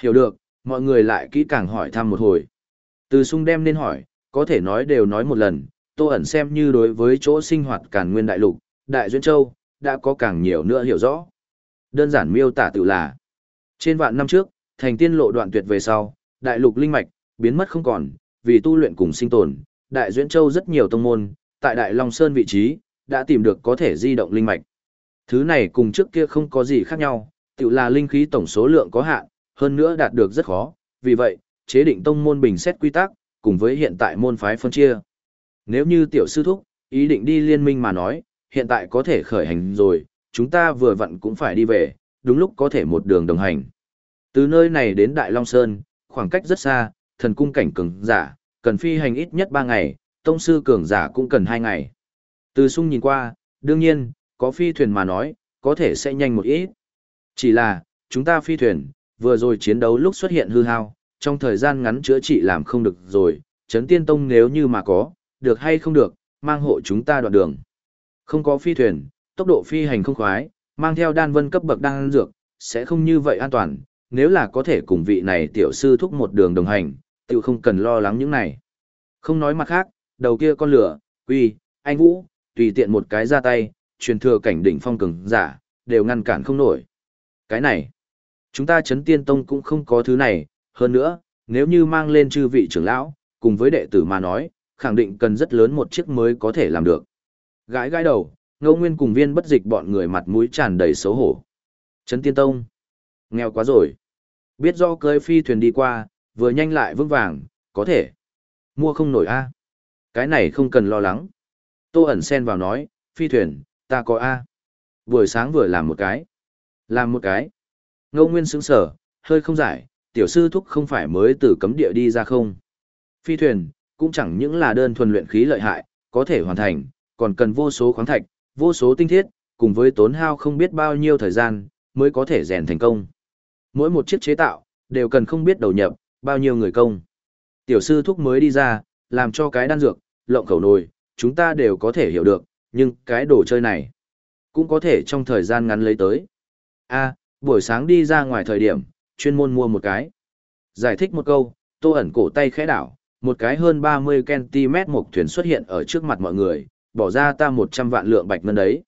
Hiểu được, mọi người lại kỹ càng hỏi thăm một hồi. Từ sung đem nên hỏi, có thể nói đều nói một lần, tô ẩn xem như đối với chỗ sinh hoạt càn nguyên đại lục, đại duyên châu, đã có càng nhiều nữa hiểu rõ. Đơn giản miêu tả tự là, trên vạn năm trước, thành tiên lộ đoạn tuyệt về sau, đại lục linh mạch, biến mất không còn, vì tu luyện cùng sinh tồn, đại duyên châu rất nhiều tông môn, tại đại Long Sơn vị trí, đã tìm được có thể di động linh mạch. Thứ này cùng trước kia không có gì khác nhau, tự là linh khí tổng số lượng có hạn, hơn nữa đạt được rất khó, vì vậy, chế định tông môn bình xét quy tắc, cùng với hiện tại môn phái phân chia. Nếu như tiểu sư thúc, ý định đi liên minh mà nói, hiện tại có thể khởi hành rồi, chúng ta vừa vặn cũng phải đi về, đúng lúc có thể một đường đồng hành. Từ nơi này đến Đại Long Sơn, khoảng cách rất xa, thần cung cảnh cường giả, cần phi hành ít nhất 3 ngày, tông sư cường giả cũng cần 2 ngày. Từ sung nhìn qua, đương nhiên, có phi thuyền mà nói, có thể sẽ nhanh một ít. Chỉ là, chúng ta phi thuyền, vừa rồi chiến đấu lúc xuất hiện hư hao, trong thời gian ngắn chữa trị làm không được rồi, chấn tiên tông nếu như mà có, được hay không được, mang hộ chúng ta đoạn đường. Không có phi thuyền, tốc độ phi hành không khoái, mang theo đan vân cấp bậc đan dược, sẽ không như vậy an toàn, nếu là có thể cùng vị này tiểu sư thúc một đường đồng hành, tiểu không cần lo lắng những này. Không nói mặt khác, đầu kia con lửa, uy, anh Vũ, tùy tiện một cái ra tay, truyền thừa cảnh đỉnh phong cường giả, đều ngăn cản không nổi. Cái này, chúng ta chấn tiên tông cũng không có thứ này, hơn nữa, nếu như mang lên chư vị trưởng lão, cùng với đệ tử mà nói, khẳng định cần rất lớn một chiếc mới có thể làm được. Gãi gãi đầu, ngô nguyên cùng viên bất dịch bọn người mặt mũi tràn đầy xấu hổ. Trấn Tiên Tông. Nghèo quá rồi. Biết do cưới phi thuyền đi qua, vừa nhanh lại vững vàng, có thể. Mua không nổi A. Cái này không cần lo lắng. Tô ẩn xen vào nói, phi thuyền, ta có A. Buổi sáng vừa làm một cái. Làm một cái. Ngô Nguyên sững sở, hơi không giải, tiểu sư thúc không phải mới từ cấm địa đi ra không. Phi thuyền, cũng chẳng những là đơn thuần luyện khí lợi hại, có thể hoàn thành, còn cần vô số khoáng thạch, vô số tinh thiết, cùng với tốn hao không biết bao nhiêu thời gian, mới có thể rèn thành công. Mỗi một chiếc chế tạo, đều cần không biết đầu nhập, bao nhiêu người công. Tiểu sư thúc mới đi ra, làm cho cái đan dược, lộng khẩu nồi, chúng ta đều có thể hiểu được, nhưng cái đồ chơi này, cũng có thể trong thời gian ngắn lấy tới. a buổi sáng đi ra ngoài thời điểm, chuyên môn mua một cái. Giải thích một câu, tô ẩn cổ tay khẽ đảo, một cái hơn 30cm một thuyền xuất hiện ở trước mặt mọi người, bỏ ra ta 100 vạn lượng bạch ngân đấy.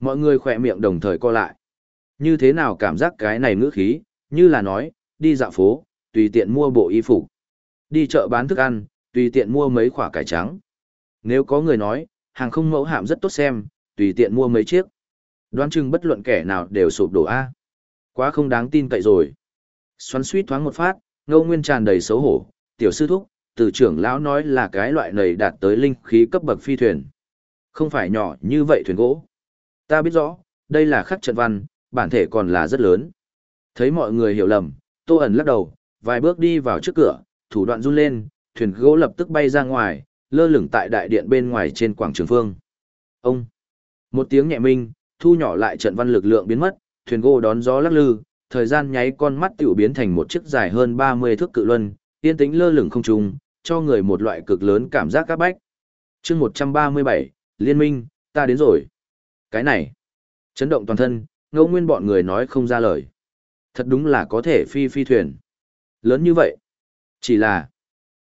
Mọi người khỏe miệng đồng thời co lại. Như thế nào cảm giác cái này ngữ khí, như là nói, đi dạo phố, tùy tiện mua bộ y phục. Đi chợ bán thức ăn, tùy tiện mua mấy quả cải trắng. Nếu có người nói, hàng không mẫu hạm rất tốt xem, tùy tiện mua mấy chiếc. Đoán chừng bất luận kẻ nào đều sụp đổ A. Quá không đáng tin cậy rồi. Xoắn suýt thoáng một phát, ngâu nguyên tràn đầy xấu hổ, tiểu sư thúc, từ trưởng lão nói là cái loại này đạt tới linh khí cấp bậc phi thuyền. Không phải nhỏ như vậy thuyền gỗ. Ta biết rõ, đây là khắc trận văn, bản thể còn là rất lớn. Thấy mọi người hiểu lầm, tô ẩn lắc đầu, vài bước đi vào trước cửa, thủ đoạn run lên, thuyền gỗ lập tức bay ra ngoài, lơ lửng tại đại điện bên ngoài trên quảng trường phương. Ông! Một tiếng nhẹ minh, thu nhỏ lại trận văn lực lượng biến mất, thuyền gỗ đón gió lắc lư, thời gian nháy con mắt tiểu biến thành một chiếc dài hơn 30 thước cự luân, yên tĩnh lơ lửng không trung, cho người một loại cực lớn cảm giác các bách. chương 137, Liên minh, ta đến rồi. Cái này, chấn động toàn thân, ngẫu nguyên bọn người nói không ra lời. Thật đúng là có thể phi phi thuyền. Lớn như vậy. Chỉ là,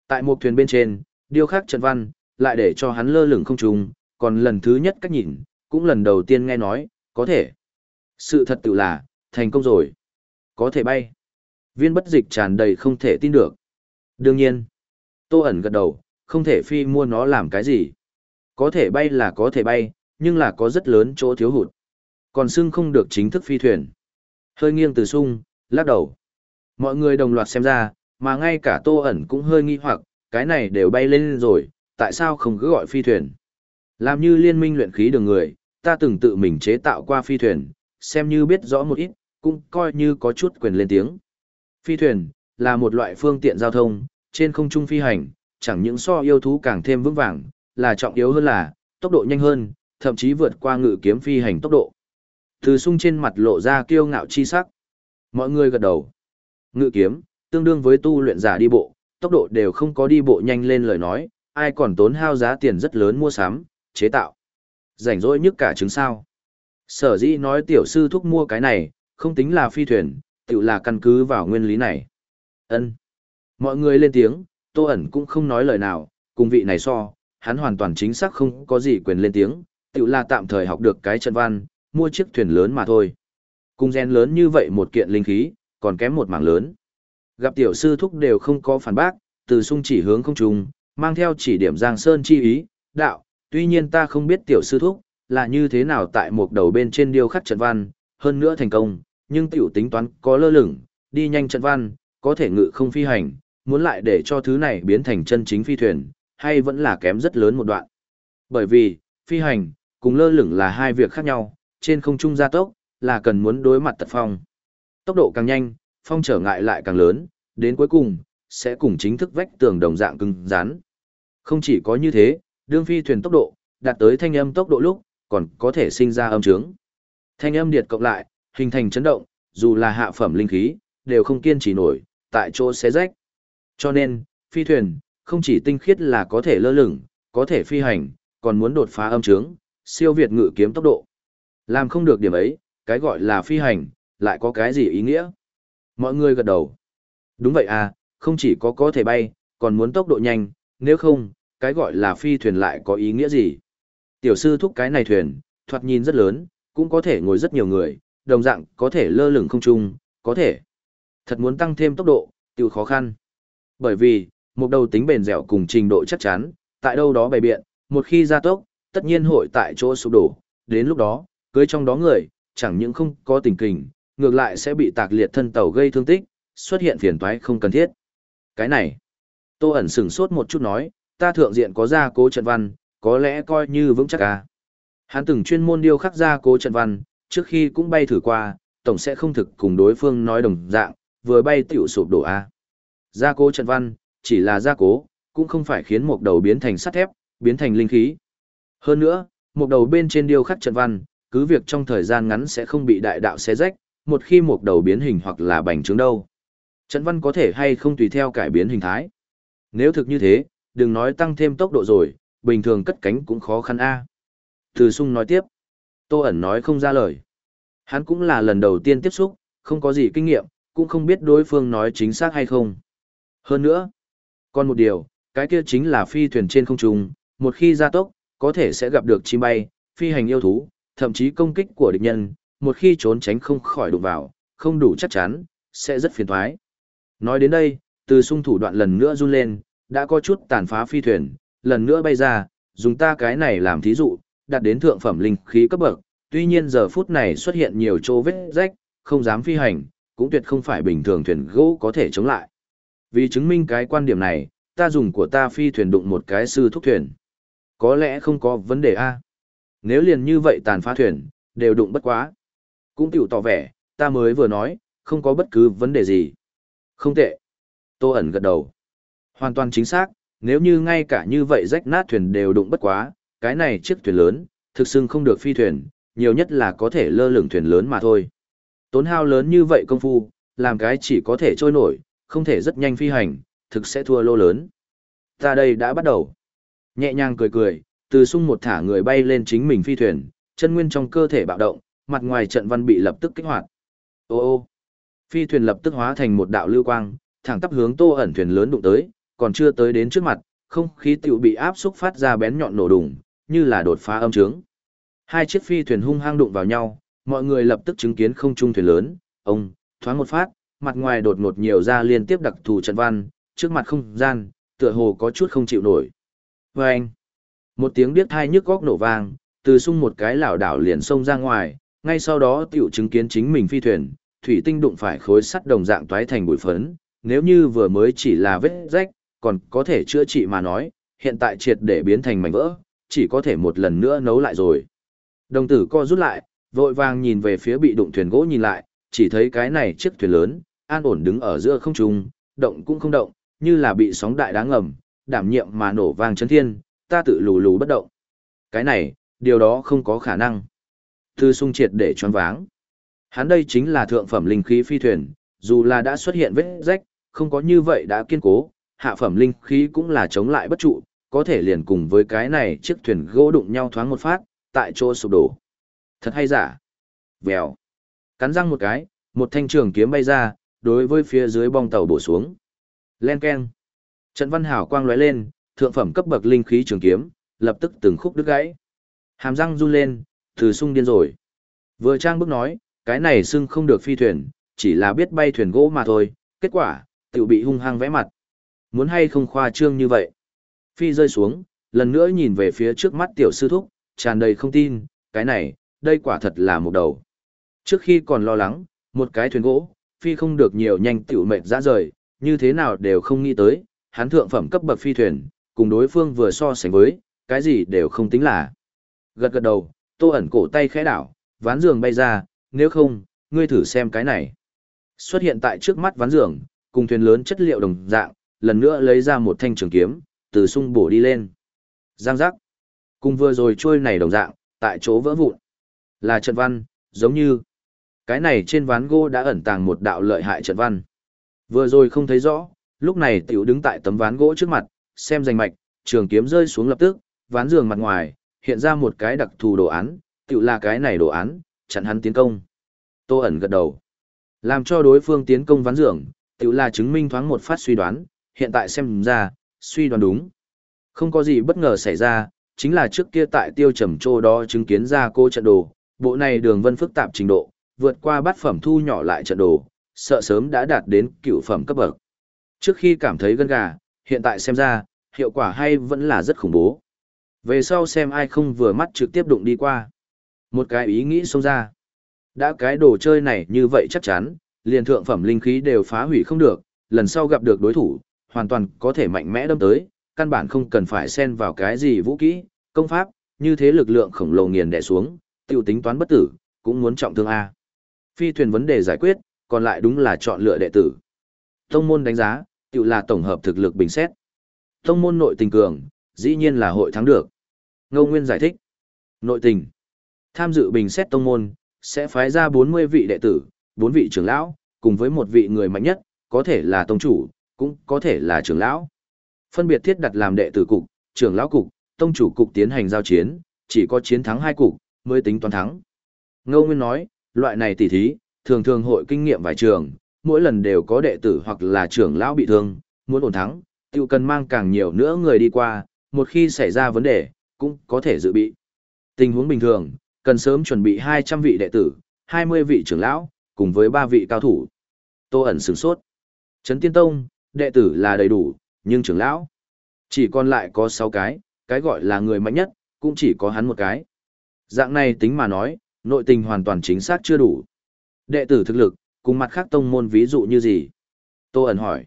tại một thuyền bên trên, điêu khắc trận văn, lại để cho hắn lơ lửng không trung, còn lần thứ nhất cách nhìn, cũng lần đầu tiên nghe nói, có thể. Sự thật tự là, thành công rồi. Có thể bay. Viên bất dịch tràn đầy không thể tin được. Đương nhiên, tô ẩn gật đầu, không thể phi mua nó làm cái gì. Có thể bay là có thể bay, nhưng là có rất lớn chỗ thiếu hụt. Còn xưng không được chính thức phi thuyền. Hơi nghiêng từ sung, lắc đầu. Mọi người đồng loạt xem ra, mà ngay cả tô ẩn cũng hơi nghi hoặc, cái này đều bay lên rồi, tại sao không cứ gọi phi thuyền? Làm như liên minh luyện khí đường người, ta từng tự mình chế tạo qua phi thuyền, xem như biết rõ một ít, cũng coi như có chút quyền lên tiếng. Phi thuyền, là một loại phương tiện giao thông, trên không trung phi hành, chẳng những so yêu thú càng thêm vững vàng, là trọng yếu hơn là, tốc độ nhanh hơn, thậm chí vượt qua ngự kiếm phi hành tốc độ. Từ sung trên mặt lộ ra kiêu ngạo chi sắc. Mọi người gật đầu. Ngự kiếm, tương đương với tu luyện giả đi bộ, tốc độ đều không có đi bộ nhanh lên lời nói, ai còn tốn hao giá tiền rất lớn mua sắm, chế tạo. Rảnh rỗi nhất cả trứng sao. Sở dĩ nói tiểu sư thúc mua cái này, không tính là phi thuyền, tự là căn cứ vào nguyên lý này. ân Mọi người lên tiếng, tô ẩn cũng không nói lời nào, cùng vị này so, hắn hoàn toàn chính xác không có gì quyền lên tiếng, tự là tạm thời học được cái chân văn, mua chiếc thuyền lớn mà thôi. Cung gen lớn như vậy một kiện linh khí, còn kém một mảng lớn. Gặp tiểu sư thúc đều không có phản bác, từ sung chỉ hướng không trùng, mang theo chỉ điểm Giang Sơn chi ý, đạo, tuy nhiên ta không biết tiểu sư thúc, là như thế nào tại một đầu bên trên điêu khắc trận văn, hơn nữa thành công, nhưng tiểu tính toán có lơ lửng, đi nhanh trận văn, có thể ngự không phi hành, muốn lại để cho thứ này biến thành chân chính phi thuyền, hay vẫn là kém rất lớn một đoạn. Bởi vì, phi hành, cùng lơ lửng là hai việc khác nhau, trên không trung gia tốc, là cần muốn đối mặt tật phong. Tốc độ càng nhanh, phong trở ngại lại càng lớn, đến cuối cùng, sẽ cùng chính thức vách tường đồng dạng cứng rắn. Không chỉ có như thế, đương phi thuyền tốc độ, đạt tới thanh âm tốc độ lúc, còn có thể sinh ra âm trướng. Thanh âm điệt cộng lại, hình thành chấn động, dù là hạ phẩm linh khí, đều không kiên trì nổi, tại chỗ xé rách. Cho nên, phi thuyền, không chỉ tinh khiết là có thể lơ lửng, có thể phi hành, còn muốn đột phá âm trướng, siêu việt ngự kiếm tốc độ. Làm không được điểm ấy, cái gọi là phi hành, lại có cái gì ý nghĩa? Mọi người gật đầu. Đúng vậy à, không chỉ có có thể bay, còn muốn tốc độ nhanh, nếu không, cái gọi là phi thuyền lại có ý nghĩa gì? Tiểu sư thúc cái này thuyền, thoạt nhìn rất lớn, cũng có thể ngồi rất nhiều người, đồng dạng có thể lơ lửng không trung, có thể. Thật muốn tăng thêm tốc độ, tiêu khó khăn. Bởi vì, một đầu tính bền dẻo cùng trình độ chắc chắn, tại đâu đó bày biện, một khi ra tốc, tất nhiên hội tại chỗ sụp đổ, đến lúc đó, cưới trong đó người, chẳng những không có tình kình, ngược lại sẽ bị tạc liệt thân tàu gây thương tích, xuất hiện phiền toái không cần thiết. Cái này, Tô ẩn sửng sốt một chút nói, ta thượng diện có gia cố trận văn, có lẽ coi như vững chắc à. Hắn từng chuyên môn điêu khắc gia cố trận văn, trước khi cũng bay thử qua, tổng sẽ không thực cùng đối phương nói đồng dạng, vừa bay tiểu sụp đổ a. À. Gia cố trận văn, chỉ là gia cố, cũng không phải khiến một đầu biến thành sắt thép, biến thành linh khí. Hơn nữa, một đầu bên trên điêu khắc trận văn, cứ việc trong thời gian ngắn sẽ không bị đại đạo xé rách, một khi một đầu biến hình hoặc là bành trướng đâu. Trận văn có thể hay không tùy theo cải biến hình thái. Nếu thực như thế, đừng nói tăng thêm tốc độ rồi, bình thường cất cánh cũng khó khăn a. Từ sung nói tiếp. Tô ẩn nói không ra lời. Hắn cũng là lần đầu tiên tiếp xúc, không có gì kinh nghiệm, cũng không biết đối phương nói chính xác hay không. Hơn nữa, còn một điều, cái kia chính là phi thuyền trên không trung, một khi ra tốc, có thể sẽ gặp được chim bay, phi hành yêu thú, thậm chí công kích của địch nhân, một khi trốn tránh không khỏi đụng vào, không đủ chắc chắn, sẽ rất phiền toái. Nói đến đây, từ sung thủ đoạn lần nữa run lên, đã có chút tàn phá phi thuyền, lần nữa bay ra, dùng ta cái này làm thí dụ, đạt đến thượng phẩm linh khí cấp bậc, tuy nhiên giờ phút này xuất hiện nhiều chỗ vết rách, không dám phi hành, cũng tuyệt không phải bình thường thuyền gỗ có thể chống lại. Vì chứng minh cái quan điểm này, ta dùng của ta phi thuyền đụng một cái sư thúc thuyền. Có lẽ không có vấn đề A. Nếu liền như vậy tàn phá thuyền, đều đụng bất quá. Cũng tiểu tỏ vẻ, ta mới vừa nói, không có bất cứ vấn đề gì. Không tệ. Tô ẩn gật đầu. Hoàn toàn chính xác, nếu như ngay cả như vậy rách nát thuyền đều đụng bất quá, cái này chiếc thuyền lớn, thực sự không được phi thuyền, nhiều nhất là có thể lơ lửng thuyền lớn mà thôi. Tốn hao lớn như vậy công phu, làm cái chỉ có thể trôi nổi, không thể rất nhanh phi hành, thực sẽ thua lô lớn. Ta đây đã bắt đầu. Nhẹ nhàng cười cười, từ sung một thả người bay lên chính mình phi thuyền, chân nguyên trong cơ thể bạo động, mặt ngoài trận văn bị lập tức kích hoạt. Ô ô, phi thuyền lập tức hóa thành một đạo lưu quang, thẳng tắp hướng tô ẩn thuyền lớn đụng tới, còn chưa tới đến trước mặt, không khí tiểu bị áp xúc phát ra bén nhọn nổ đùng, như là đột phá âm trướng. Hai chiếc phi thuyền hung hăng đụng vào nhau, mọi người lập tức chứng kiến không trung thuyền lớn, ông, thoáng một phát, mặt ngoài đột ngột nhiều ra liên tiếp đặc thù trận văn, trước mặt không gian, tựa hồ có chút không chịu nổi. Vâng! một tiếng điếc thai nhức góc nổ vang, từ sung một cái lảo đảo liền xông ra ngoài, ngay sau đó tiểu chứng kiến chính mình phi thuyền, thủy tinh đụng phải khối sắt đồng dạng toái thành bụi phấn, nếu như vừa mới chỉ là vết rách, còn có thể chữa trị mà nói, hiện tại triệt để biến thành mảnh vỡ, chỉ có thể một lần nữa nấu lại rồi. Đồng tử co rút lại, vội vàng nhìn về phía bị đụng thuyền gỗ nhìn lại, chỉ thấy cái này chiếc thuyền lớn, an ổn đứng ở giữa không trung, động cũng không động, như là bị sóng đại đá ngầm, đảm nhiệm mà nổ vang chấn thiên, ta tự lù lù bất động. Cái này, điều đó không có khả năng. Thư sung triệt để choáng váng. Hắn đây chính là thượng phẩm linh khí phi thuyền, dù là đã xuất hiện vết rách, không có như vậy đã kiên cố, hạ phẩm linh khí cũng là chống lại bất trụ, có thể liền cùng với cái này chiếc thuyền gỗ đụng nhau thoáng một phát, tại chỗ sụp đổ. Thật hay giả? Vèo. Cắn răng một cái, một thanh trường kiếm bay ra, đối với phía dưới bong tàu bổ xuống. Len keng. Trận văn hảo quang lóe lên, thượng phẩm cấp bậc linh khí trường kiếm, lập tức từng khúc đứt gãy. Hàm răng run lên, từ sung điên rồi. Vừa trang bước nói, cái này xưng không được phi thuyền, chỉ là biết bay thuyền gỗ mà thôi, kết quả, tiểu bị hung hăng vẽ mặt. Muốn hay không khoa trương như vậy. Phi rơi xuống, lần nữa nhìn về phía trước mắt tiểu sư thúc, tràn đầy không tin, cái này, đây quả thật là một đầu. Trước khi còn lo lắng, một cái thuyền gỗ, phi không được nhiều nhanh tiểu mệt ra rời, như thế nào đều không nghĩ tới, hắn thượng phẩm cấp bậc phi thuyền, cùng đối phương vừa so sánh với, cái gì đều không tính là. Gật gật đầu, tô ẩn cổ tay khẽ đảo, ván giường bay ra, nếu không, ngươi thử xem cái này. Xuất hiện tại trước mắt ván giường, cùng thuyền lớn chất liệu đồng dạng, lần nữa lấy ra một thanh trường kiếm, từ sung bổ đi lên. Giang giác. Cùng vừa rồi trôi này đồng dạng, tại chỗ vỡ vụn. Là trận văn, giống như. Cái này trên ván gỗ đã ẩn tàng một đạo lợi hại trận văn. Vừa rồi không thấy rõ, lúc này tiểu đứng tại tấm ván gỗ trước mặt, xem danh mạch, trường kiếm rơi xuống lập tức, ván giường mặt ngoài, hiện ra một cái đặc thù đồ án, tự là cái này đồ án, chặn hắn tiến công. Tô ẩn gật đầu. Làm cho đối phương tiến công ván dưỡng, tự là chứng minh thoáng một phát suy đoán, hiện tại xem ra, suy đoán đúng. Không có gì bất ngờ xảy ra, chính là trước kia tại tiêu trầm trô đó chứng kiến ra cô trận đồ, bộ này đường vân phức tạp trình độ, vượt qua bát phẩm thu nhỏ lại trận đồ, sợ sớm đã đạt đến cựu phẩm cấp bậc. Trước khi cảm thấy gân gà, hiện tại xem ra, hiệu quả hay vẫn là rất khủng bố. Về sau xem ai không vừa mắt trực tiếp đụng đi qua. Một cái ý nghĩ xông ra. Đã cái đồ chơi này như vậy chắc chắn, liền thượng phẩm linh khí đều phá hủy không được, lần sau gặp được đối thủ, hoàn toàn có thể mạnh mẽ đâm tới, căn bản không cần phải xen vào cái gì vũ kỹ, công pháp, như thế lực lượng khổng lồ nghiền đè xuống, tiêu tính toán bất tử, cũng muốn trọng thương A. Phi thuyền vấn đề giải quyết, còn lại đúng là chọn lựa đệ tử. Tông môn đánh giá, tiêu là tổng hợp thực lực bình xét. Tông môn nội tình cường, dĩ nhiên là hội thắng được. Ngô Nguyên giải thích. Nội tình. Tham dự bình xét tông môn, sẽ phái ra 40 vị đệ tử, 4 vị trưởng lão, cùng với một vị người mạnh nhất, có thể là tông chủ, cũng có thể là trưởng lão. Phân biệt thiết đặt làm đệ tử cục, trưởng lão cục, tông chủ cục tiến hành giao chiến, chỉ có chiến thắng hai cục, mới tính toán thắng. Ngô Nguyên nói, loại này tỉ thí, thường thường hội kinh nghiệm vài trường, mỗi lần đều có đệ tử hoặc là trưởng lão bị thương, muốn ổn thắng, tiêu cần mang càng nhiều nữa người đi qua, một khi xảy ra vấn đề, cũng có thể dự bị. Tình huống bình thường, cần sớm chuẩn bị 200 vị đệ tử, 20 vị trưởng lão, cùng với 3 vị cao thủ. Tô ẩn sửng sốt. Trấn Tiên Tông, đệ tử là đầy đủ, nhưng trưởng lão chỉ còn lại có 6 cái, cái gọi là người mạnh nhất, cũng chỉ có hắn một cái. Dạng này tính mà nói, nội tình hoàn toàn chính xác chưa đủ. Đệ tử thực lực, cùng mặt khác tông môn ví dụ như gì? Tô ẩn hỏi.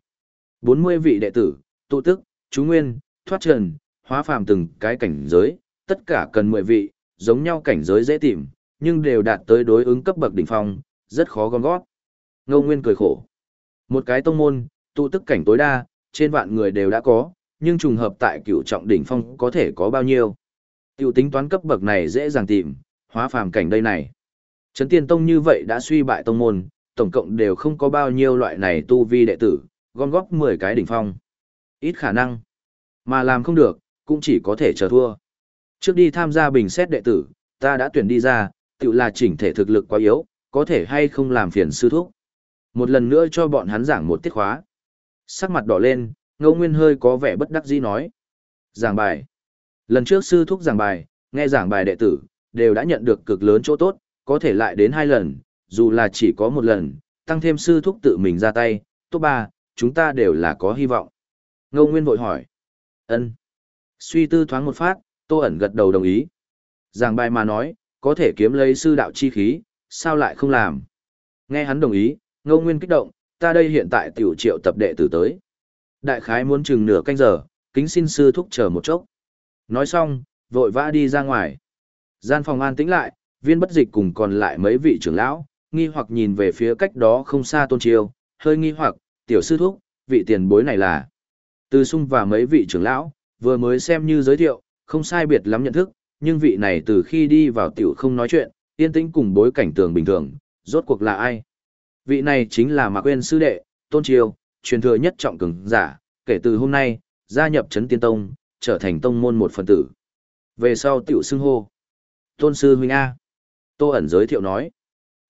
40 vị đệ tử, tụ tức, chú nguyên, thoát trần, hóa phàm từng cái cảnh giới, tất cả cần 10 vị, giống nhau cảnh giới dễ tìm, nhưng đều đạt tới đối ứng cấp bậc đỉnh phong, rất khó gom gót. Ngô Nguyên cười khổ. Một cái tông môn, tụ tức cảnh tối đa, trên vạn người đều đã có, nhưng trùng hợp tại cửu trọng đỉnh phong có thể có bao nhiêu. Tiểu tính toán cấp bậc này dễ dàng tìm, hóa phàm cảnh đây này. Trấn Tiên Tông như vậy đã suy bại tông môn, tổng cộng đều không có bao nhiêu loại này tu vi đệ tử, gom góp 10 cái đỉnh phong. Ít khả năng. Mà làm không được, cũng chỉ có thể chờ thua. Trước đi tham gia bình xét đệ tử, ta đã tuyển đi ra, tự là chỉnh thể thực lực quá yếu, có thể hay không làm phiền sư thúc. Một lần nữa cho bọn hắn giảng một tiết khóa. Sắc mặt đỏ lên, ngô nguyên hơi có vẻ bất đắc dĩ nói. Giảng bài. Lần trước sư thúc giảng bài, nghe giảng bài đệ tử, đều đã nhận được cực lớn chỗ tốt, có thể lại đến hai lần, dù là chỉ có một lần, tăng thêm sư thúc tự mình ra tay, tốt ba, chúng ta đều là có hy vọng. Ngô Nguyên vội hỏi. ân Suy tư thoáng một phát, Tô ẩn gật đầu đồng ý. Giảng bài mà nói, có thể kiếm lấy sư đạo chi khí, sao lại không làm? Nghe hắn đồng ý, Ngô Nguyên kích động, ta đây hiện tại tiểu triệu tập đệ tử tới. Đại khái muốn chừng nửa canh giờ, kính xin sư thúc chờ một chốc. Nói xong, vội vã đi ra ngoài. Gian phòng an tĩnh lại, viên bất dịch cùng còn lại mấy vị trưởng lão, nghi hoặc nhìn về phía cách đó không xa tôn triều, hơi nghi hoặc, tiểu sư thúc, vị tiền bối này là. Từ sung và mấy vị trưởng lão, vừa mới xem như giới thiệu, không sai biệt lắm nhận thức, nhưng vị này từ khi đi vào tiểu không nói chuyện, yên tĩnh cùng bối cảnh tường bình thường, rốt cuộc là ai? Vị này chính là Mạc Quyên sư đệ, Tôn Triều, truyền thừa nhất trọng cường giả, kể từ hôm nay, gia nhập Trấn Tiên Tông, trở thành tông môn một phần tử. Về sau tiểu xưng hô. Tôn sư huynh A. Tô ẩn giới thiệu nói.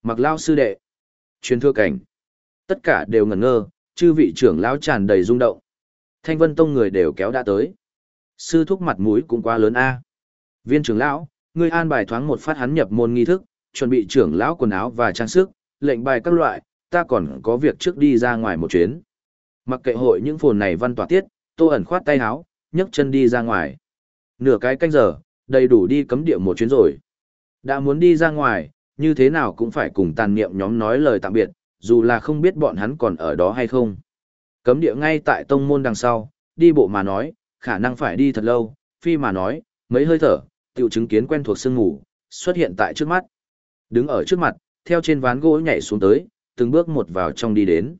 Mặc lao sư đệ. Truyền thừa cảnh. Tất cả đều ngẩn ngơ, chư vị trưởng lão tràn đầy rung động. Thanh vân tông người đều kéo đã tới. Sư thúc mặt mũi cũng quá lớn A. Viên trưởng lão, ngươi an bài thoáng một phát hắn nhập môn nghi thức, chuẩn bị trưởng lão quần áo và trang sức, lệnh bài các loại, ta còn có việc trước đi ra ngoài một chuyến. Mặc kệ hội những phồn này văn tỏa tiết, tô ẩn khoát tay áo, nhấc chân đi ra ngoài. Nửa cái canh giờ, đầy đủ đi cấm địa một chuyến rồi. Đã muốn đi ra ngoài, như thế nào cũng phải cùng tàn niệm nhóm nói lời tạm biệt, dù là không biết bọn hắn còn ở đó hay không. Cấm địa ngay tại tông môn đằng sau, đi bộ mà nói, khả năng phải đi thật lâu, phi mà nói, mấy hơi thở, tiểu chứng kiến quen thuộc sương ngủ, xuất hiện tại trước mắt. Đứng ở trước mặt, theo trên ván gỗ nhảy xuống tới, từng bước một vào trong đi đến.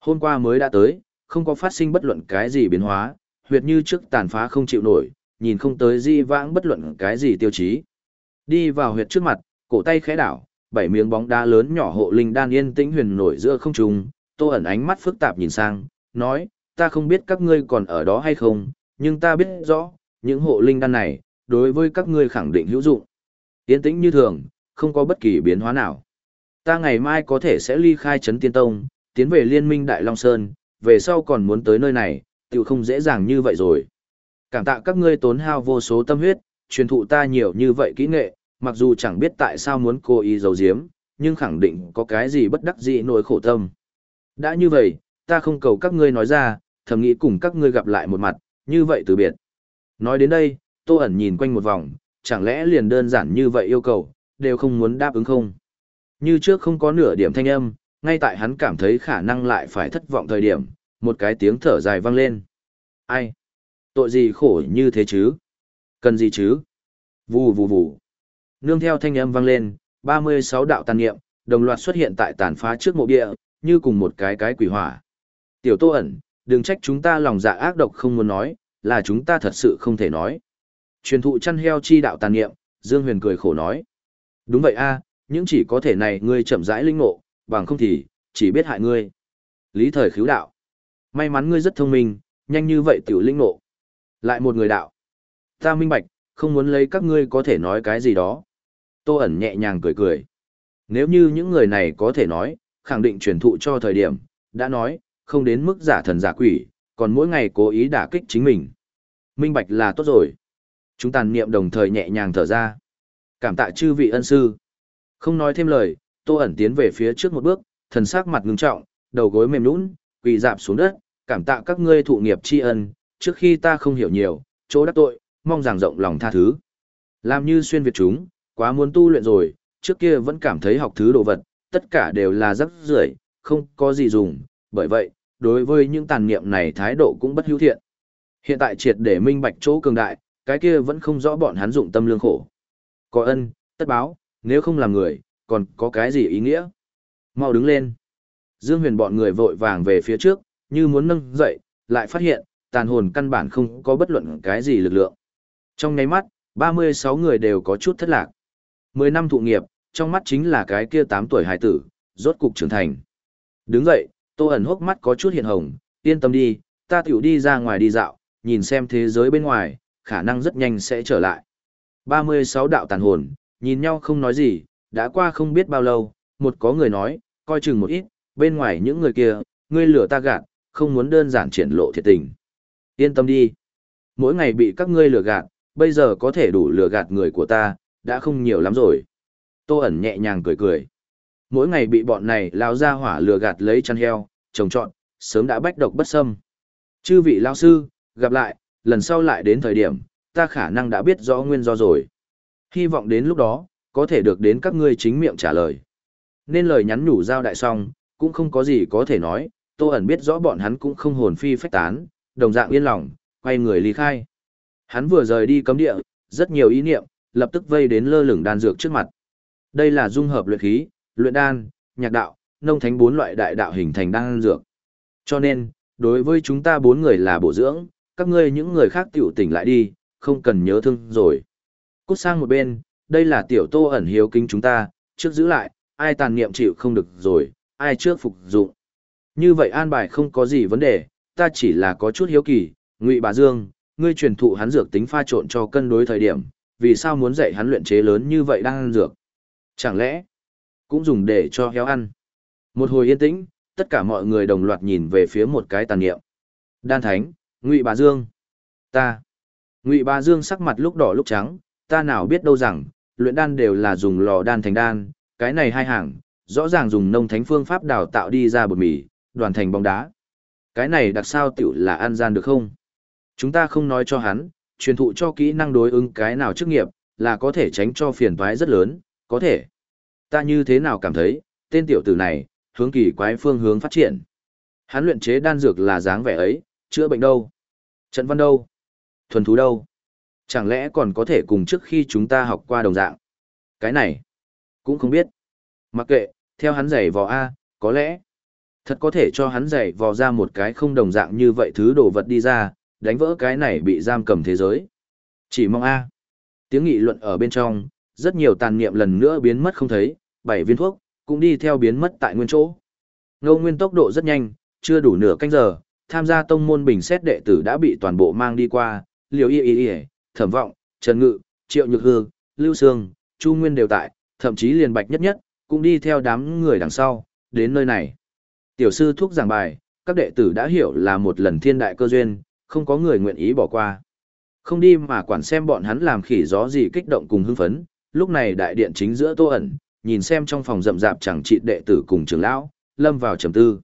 Hôm qua mới đã tới, không có phát sinh bất luận cái gì biến hóa, huyệt như trước tàn phá không chịu nổi, nhìn không tới di vãng bất luận cái gì tiêu chí. Đi vào huyệt trước mặt, cổ tay khẽ đảo, bảy miếng bóng đá lớn nhỏ hộ linh đan yên tĩnh huyền nổi giữa không trung, Tô ẩn ánh mắt phức tạp nhìn sang, nói, ta không biết các ngươi còn ở đó hay không, nhưng ta biết rõ, những hộ linh đan này, đối với các ngươi khẳng định hữu dụng. Yên tĩnh như thường, không có bất kỳ biến hóa nào. Ta ngày mai có thể sẽ ly khai Trấn Tiên Tông, tiến về Liên minh Đại Long Sơn, về sau còn muốn tới nơi này, tự không dễ dàng như vậy rồi. Cảm tạ các ngươi tốn hao vô số tâm huyết, truyền thụ ta nhiều như vậy kỹ nghệ, mặc dù chẳng biết tại sao muốn cố ý giấu giếm, nhưng khẳng định có cái gì bất đắc dĩ nỗi khổ tâm. Đã như vậy, ta không cầu các ngươi nói ra, thầm nghĩ cùng các ngươi gặp lại một mặt, như vậy từ biệt. Nói đến đây, Tô ẩn nhìn quanh một vòng, chẳng lẽ liền đơn giản như vậy yêu cầu, đều không muốn đáp ứng không. Như trước không có nửa điểm thanh âm, ngay tại hắn cảm thấy khả năng lại phải thất vọng thời điểm, một cái tiếng thở dài vang lên. Ai? Tội gì khổ như thế chứ? Cần gì chứ? Vù vù vù. Nương theo thanh âm vang lên, 36 đạo tàn niệm, đồng loạt xuất hiện tại tàn phá trước mộ bia, như cùng một cái cái quỷ hỏa. Tiểu Tô ẩn, đừng trách chúng ta lòng dạ ác độc không muốn nói, là chúng ta thật sự không thể nói. Truyền thụ chăn heo chi đạo tàn niệm, Dương Huyền cười khổ nói. Đúng vậy a, à, những chỉ có thể này ngươi chậm rãi linh ngộ, bằng không thì, chỉ biết hại ngươi. Lý thời khiếu đạo. May mắn ngươi rất thông minh, nhanh như vậy tiểu linh ngộ. Lại một người đạo. Ta minh bạch, không muốn lấy các ngươi có thể nói cái gì đó. Tô ẩn nhẹ nhàng cười cười. Nếu như những người này có thể nói, khẳng định truyền thụ cho thời điểm, đã nói, không đến mức giả thần giả quỷ, còn mỗi ngày cố ý đả kích chính mình. Minh bạch là tốt rồi. Chúng tàn niệm đồng thời nhẹ nhàng thở ra. Cảm tạ chư vị ân sư. Không nói thêm lời, Tô ẩn tiến về phía trước một bước, thần sắc mặt ngưng trọng, đầu gối mềm nhũn, quỳ dạp xuống đất, cảm tạ các ngươi thụ nghiệp tri ân, trước khi ta không hiểu nhiều, chỗ đắc tội, mong rằng rộng lòng tha thứ. Làm như xuyên việt chúng, quá muốn tu luyện rồi, trước kia vẫn cảm thấy học thứ đồ vật, tất cả đều là rắc rưởi, không có gì dùng, bởi vậy, đối với những tàn niệm này thái độ cũng bất hữu thiện. Hiện tại triệt để minh bạch chỗ cường đại, cái kia vẫn không rõ bọn hắn dụng tâm lương khổ. Có ân, tất báo, nếu không làm người, còn có cái gì ý nghĩa? Mau đứng lên. Dương huyền bọn người vội vàng về phía trước, như muốn nâng dậy, lại phát hiện, tàn hồn căn bản không có bất luận cái gì lực lượng. Trong nháy mắt, 36 người đều có chút thất lạc. 10 năm thụ nghiệp, trong mắt chính là cái kia 8 tuổi hài tử, rốt cục trưởng thành. Đứng dậy, Tô ẩn hốc mắt có chút hiện hồng, yên tâm đi, ta tiểu đi ra ngoài đi dạo, nhìn xem thế giới bên ngoài, khả năng rất nhanh sẽ trở lại. 36 đạo tàn hồn, nhìn nhau không nói gì, đã qua không biết bao lâu, một có người nói, coi chừng một ít, bên ngoài những người kia, ngươi lửa ta gạt, không muốn đơn giản triển lộ thiệt tình. Yên tâm đi. Mỗi ngày bị các ngươi lừa gạt, bây giờ có thể đủ lừa gạt người của ta, đã không nhiều lắm rồi. Tô ẩn nhẹ nhàng cười cười. Mỗi ngày bị bọn này lao ra hỏa lừa gạt lấy chăn heo, trồng trọn, sớm đã bách độc bất xâm. Chư vị lao sư, gặp lại, lần sau lại đến thời điểm, ta khả năng đã biết rõ nguyên do rồi. Hy vọng đến lúc đó, có thể được đến các ngươi chính miệng trả lời. Nên lời nhắn nhủ giao đại xong, cũng không có gì có thể nói, Tô ẩn biết rõ bọn hắn cũng không hồn phi phách tán, đồng dạng yên lòng, quay người ly khai. Hắn vừa rời đi cấm địa, rất nhiều ý niệm, lập tức vây đến lơ lửng đan dược trước mặt. Đây là dung hợp luyện khí, luyện đan, nhạc đạo, nông thánh bốn loại đại đạo hình thành đan dược. Cho nên, đối với chúng ta bốn người là bổ dưỡng, các ngươi những người khác tiểu tỉnh lại đi, không cần nhớ thương rồi. Cút sang một bên, đây là tiểu tô ẩn hiếu kính chúng ta, trước giữ lại, ai tàn niệm chịu không được rồi, ai trước phục dụng. Như vậy an bài không có gì vấn đề, ta chỉ là có chút hiếu kỳ, Ngụy Bà Dương, ngươi truyền thụ hắn dược tính pha trộn cho cân đối thời điểm, vì sao muốn dạy hắn luyện chế lớn như vậy đang ăn dược? Chẳng lẽ cũng dùng để cho héo ăn? Một hồi yên tĩnh, tất cả mọi người đồng loạt nhìn về phía một cái tàn niệm. Đan Thánh, Ngụy Bà Dương. Ta. Ngụy Bà Dương sắc mặt lúc đỏ lúc trắng, ta nào biết đâu rằng, luyện đan đều là dùng lò đan thành đan, cái này hai hàng, rõ ràng dùng nông thánh phương pháp đào tạo đi ra bột mì, đoàn thành bóng đá. Cái này đặc sao tiểu là ăn gian được không? Chúng ta không nói cho hắn, truyền thụ cho kỹ năng đối ứng cái nào chức nghiệp, là có thể tránh cho phiền toái rất lớn, có thể. Ta như thế nào cảm thấy, tên tiểu tử này, hướng kỳ quái phương hướng phát triển. Hắn luyện chế đan dược là dáng vẻ ấy, chữa bệnh đâu? Trận văn đâu? Thuần thú đâu? Chẳng lẽ còn có thể cùng trước khi chúng ta học qua đồng dạng? Cái này, cũng không biết. Mặc kệ, theo hắn giày vò A, có lẽ, thật có thể cho hắn giày vò ra một cái không đồng dạng như vậy thứ đồ vật đi ra, đánh vỡ cái này bị giam cầm thế giới. Chỉ mong A. Tiếng nghị luận ở bên trong, rất nhiều tàn niệm lần nữa biến mất không thấy, bảy viên thuốc, cũng đi theo biến mất tại nguyên chỗ. Ngô Nguyên tốc độ rất nhanh, chưa đủ nửa canh giờ, tham gia tông môn bình xét đệ tử đã bị toàn bộ mang đi qua, Liễu Y Y Y, Thẩm Vọng, Trần Ngự, Triệu Nhược Hương, Lưu Sương, Chu Nguyên đều tại, thậm chí liền Bạch Nhất Nhất cũng đi theo đám người đằng sau, đến nơi này. Tiểu sư thuốc giảng bài, các đệ tử đã hiểu là một lần thiên đại cơ duyên, không có người nguyện ý bỏ qua. Không đi mà quản xem bọn hắn làm khỉ gió gì kích động cùng hưng phấn, lúc này đại điện chính giữa tô ẩn, nhìn xem trong phòng rậm rạp chẳng trị đệ tử cùng trưởng lão, lâm vào trầm tư.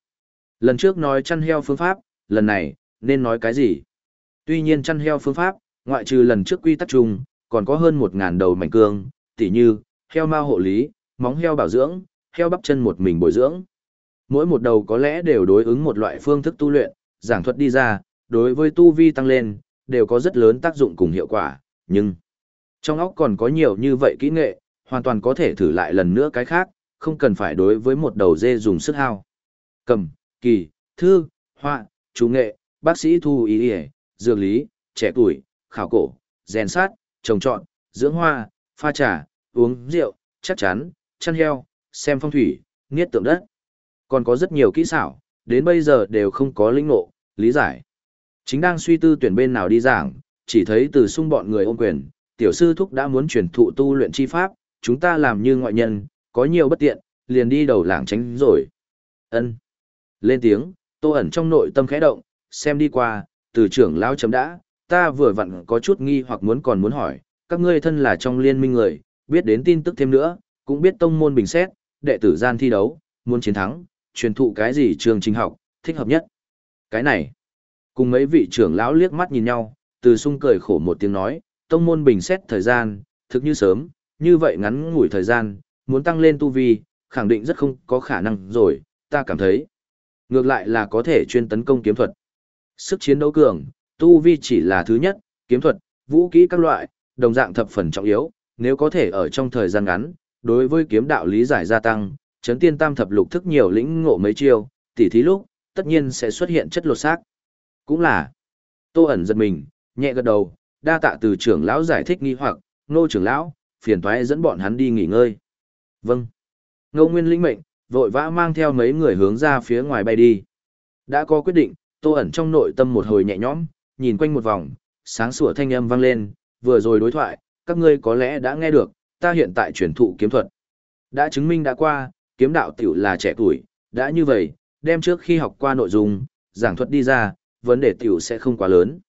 Lần trước nói chăn heo phương pháp, lần này, nên nói cái gì? Tuy nhiên chăn heo phương pháp, ngoại trừ lần trước quy tắc chung, còn có hơn một ngàn đầu mảnh cương, tỉ như, heo ma hộ lý, móng heo bảo dưỡng, heo bắp chân một mình bồi dưỡng. Mỗi một đầu có lẽ đều đối ứng một loại phương thức tu luyện, giảng thuật đi ra, đối với tu vi tăng lên, đều có rất lớn tác dụng cùng hiệu quả, nhưng trong óc còn có nhiều như vậy kỹ nghệ, hoàn toàn có thể thử lại lần nữa cái khác, không cần phải đối với một đầu dê dùng sức hao. Cầm, kỳ, thư, họa, chú nghệ, bác sĩ thu ý y, dược lý, trẻ tuổi, khảo cổ, rèn sát, trồng trọt, dưỡng hoa, pha trà, uống rượu, chắc chắn, chăn heo, xem phong thủy, nghiết tượng đất. Còn có rất nhiều kỹ xảo, đến bây giờ đều không có linh ngộ, lý giải. Chính đang suy tư tuyển bên nào đi giảng, chỉ thấy từ sung bọn người ôm quyền, tiểu sư thúc đã muốn truyền thụ tu luyện chi pháp, chúng ta làm như ngoại nhân, có nhiều bất tiện, liền đi đầu làng tránh rồi. Ân. Lên tiếng, tô ẩn trong nội tâm khẽ động, xem đi qua, từ trưởng lão chấm đã, ta vừa vặn có chút nghi hoặc muốn còn muốn hỏi, các ngươi thân là trong liên minh người, biết đến tin tức thêm nữa, cũng biết tông môn bình xét, đệ tử gian thi đấu, muốn chiến thắng, truyền thụ cái gì trường trình học, thích hợp nhất. Cái này, cùng mấy vị trưởng lão liếc mắt nhìn nhau, từ sung cười khổ một tiếng nói, tông môn bình xét thời gian, thực như sớm, như vậy ngắn ngủi thời gian, muốn tăng lên tu vi, khẳng định rất không có khả năng rồi, ta cảm thấy. Ngược lại là có thể chuyên tấn công kiếm thuật. Sức chiến đấu cường, tu vi chỉ là thứ nhất, kiếm thuật, vũ kỹ các loại, đồng dạng thập phần trọng yếu, nếu có thể ở trong thời gian ngắn, đối với kiếm đạo lý giải gia tăng, chấn tiên tam thập lục thức nhiều lĩnh ngộ mấy chiêu, tỉ thí lúc, tất nhiên sẽ xuất hiện chất lột xác. Cũng là, tô ẩn giật mình, nhẹ gật đầu, đa tạ từ trưởng lão giải thích nghi hoặc, nô trưởng lão, phiền thoái dẫn bọn hắn đi nghỉ ngơi. Vâng. Ngô Nguyên lĩnh mệnh, vội vã mang theo mấy người hướng ra phía ngoài bay đi. Đã có quyết định, tô ẩn trong nội tâm một hồi nhẹ nhõm, nhìn quanh một vòng, sáng sủa thanh âm vang lên, vừa rồi đối thoại, các ngươi có lẽ đã nghe được, ta hiện tại truyền thụ kiếm thuật. Đã chứng minh đã qua, kiếm đạo tiểu là trẻ tuổi, đã như vậy, đem trước khi học qua nội dung, giảng thuật đi ra, vấn đề tiểu sẽ không quá lớn.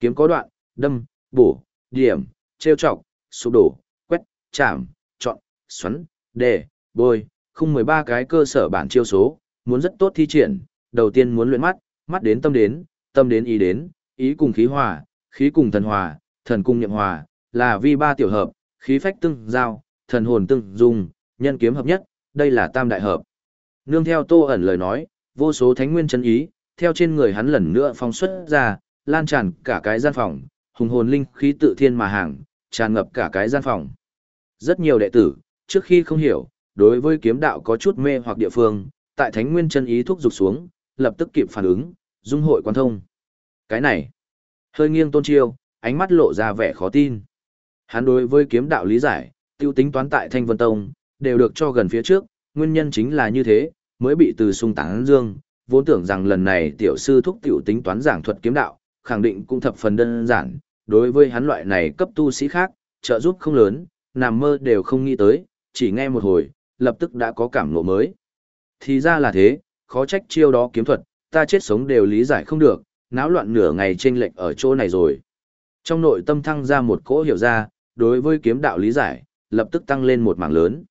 Kiếm có đoạn, đâm, bổ, điểm, treo chọc, sụp đổ, quét, chạm, chọn, xoắn, đề, bôi, Không 13 cái cơ sở bản chiêu số, muốn rất tốt thi triển, đầu tiên muốn luyện mắt, mắt đến tâm đến, tâm đến ý đến, ý cùng khí hòa, khí cùng thần hòa, thần cùng nhậm hòa, là vi ba tiểu hợp, khí phách tương giao, thần hồn tương dung, nhân kiếm hợp nhất, đây là tam đại hợp. Nương theo Tô ẩn lời nói, vô số thánh nguyên chân ý, theo trên người hắn lần nữa phong xuất ra, lan tràn cả cái gian phòng, hùng hồn linh khí tự thiên mà hàng, tràn ngập cả cái gian phòng. Rất nhiều đệ tử, trước khi không hiểu, đối với kiếm đạo có chút mê hoặc địa phương, tại thánh nguyên chân ý thúc dục xuống, lập tức kịp phản ứng, dung hội quan thông. Cái này, hơi nghiêng tôn chiêu, ánh mắt lộ ra vẻ khó tin. Hắn đối với kiếm đạo lý giải, tiêu tính toán tại Thanh Vân Tông, đều được cho gần phía trước, nguyên nhân chính là như thế, mới bị từ sung tán dương, vốn tưởng rằng lần này tiểu sư thúc tiểu tính toán giảng thuật kiếm đạo, khẳng định cũng thập phần đơn giản, đối với hắn loại này cấp tu sĩ khác, trợ giúp không lớn, nằm mơ đều không nghĩ tới, chỉ nghe một hồi, lập tức đã có cảm ngộ mới. Thì ra là thế, khó trách chiêu đó kiếm thuật, ta chết sống đều lý giải không được, náo loạn nửa ngày chênh lệch ở chỗ này rồi. Trong nội tâm thăng ra một cỗ hiểu ra, đối với kiếm đạo lý giải, lập tức tăng lên một mảng lớn.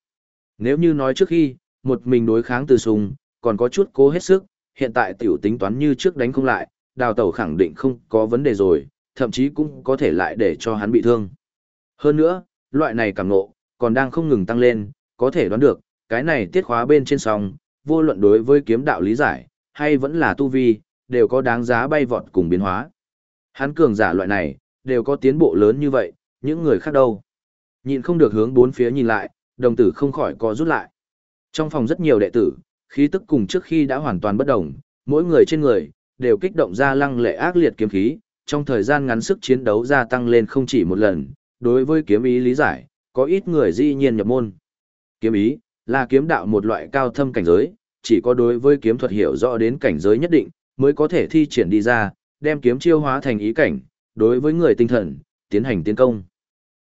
Nếu như nói trước khi, một mình đối kháng từ sùng, còn có chút cố hết sức, hiện tại tiểu tính toán như trước đánh không lại, đào tẩu khẳng định không có vấn đề rồi, thậm chí cũng có thể lại để cho hắn bị thương. Hơn nữa, loại này cảm ngộ, còn đang không ngừng tăng lên, có thể đoán được, cái này tiết khóa bên trên song, vô luận đối với kiếm đạo lý giải, hay vẫn là tu vi, đều có đáng giá bay vọt cùng biến hóa. Hắn cường giả loại này, đều có tiến bộ lớn như vậy, những người khác đâu. Nhìn không được hướng bốn phía nhìn lại, đồng tử không khỏi co rút lại. Trong phòng rất nhiều đệ tử, khí tức cùng trước khi đã hoàn toàn bất đồng, mỗi người trên người, đều kích động ra lăng lệ ác liệt kiếm khí, trong thời gian ngắn sức chiến đấu gia tăng lên không chỉ một lần, đối với kiếm ý lý giải, có ít người dĩ nhiên nhập môn. Kiếm ý, là kiếm đạo một loại cao thâm cảnh giới, chỉ có đối với kiếm thuật hiểu rõ đến cảnh giới nhất định, mới có thể thi triển đi ra, đem kiếm chiêu hóa thành ý cảnh, đối với người tinh thần, tiến hành tiến công.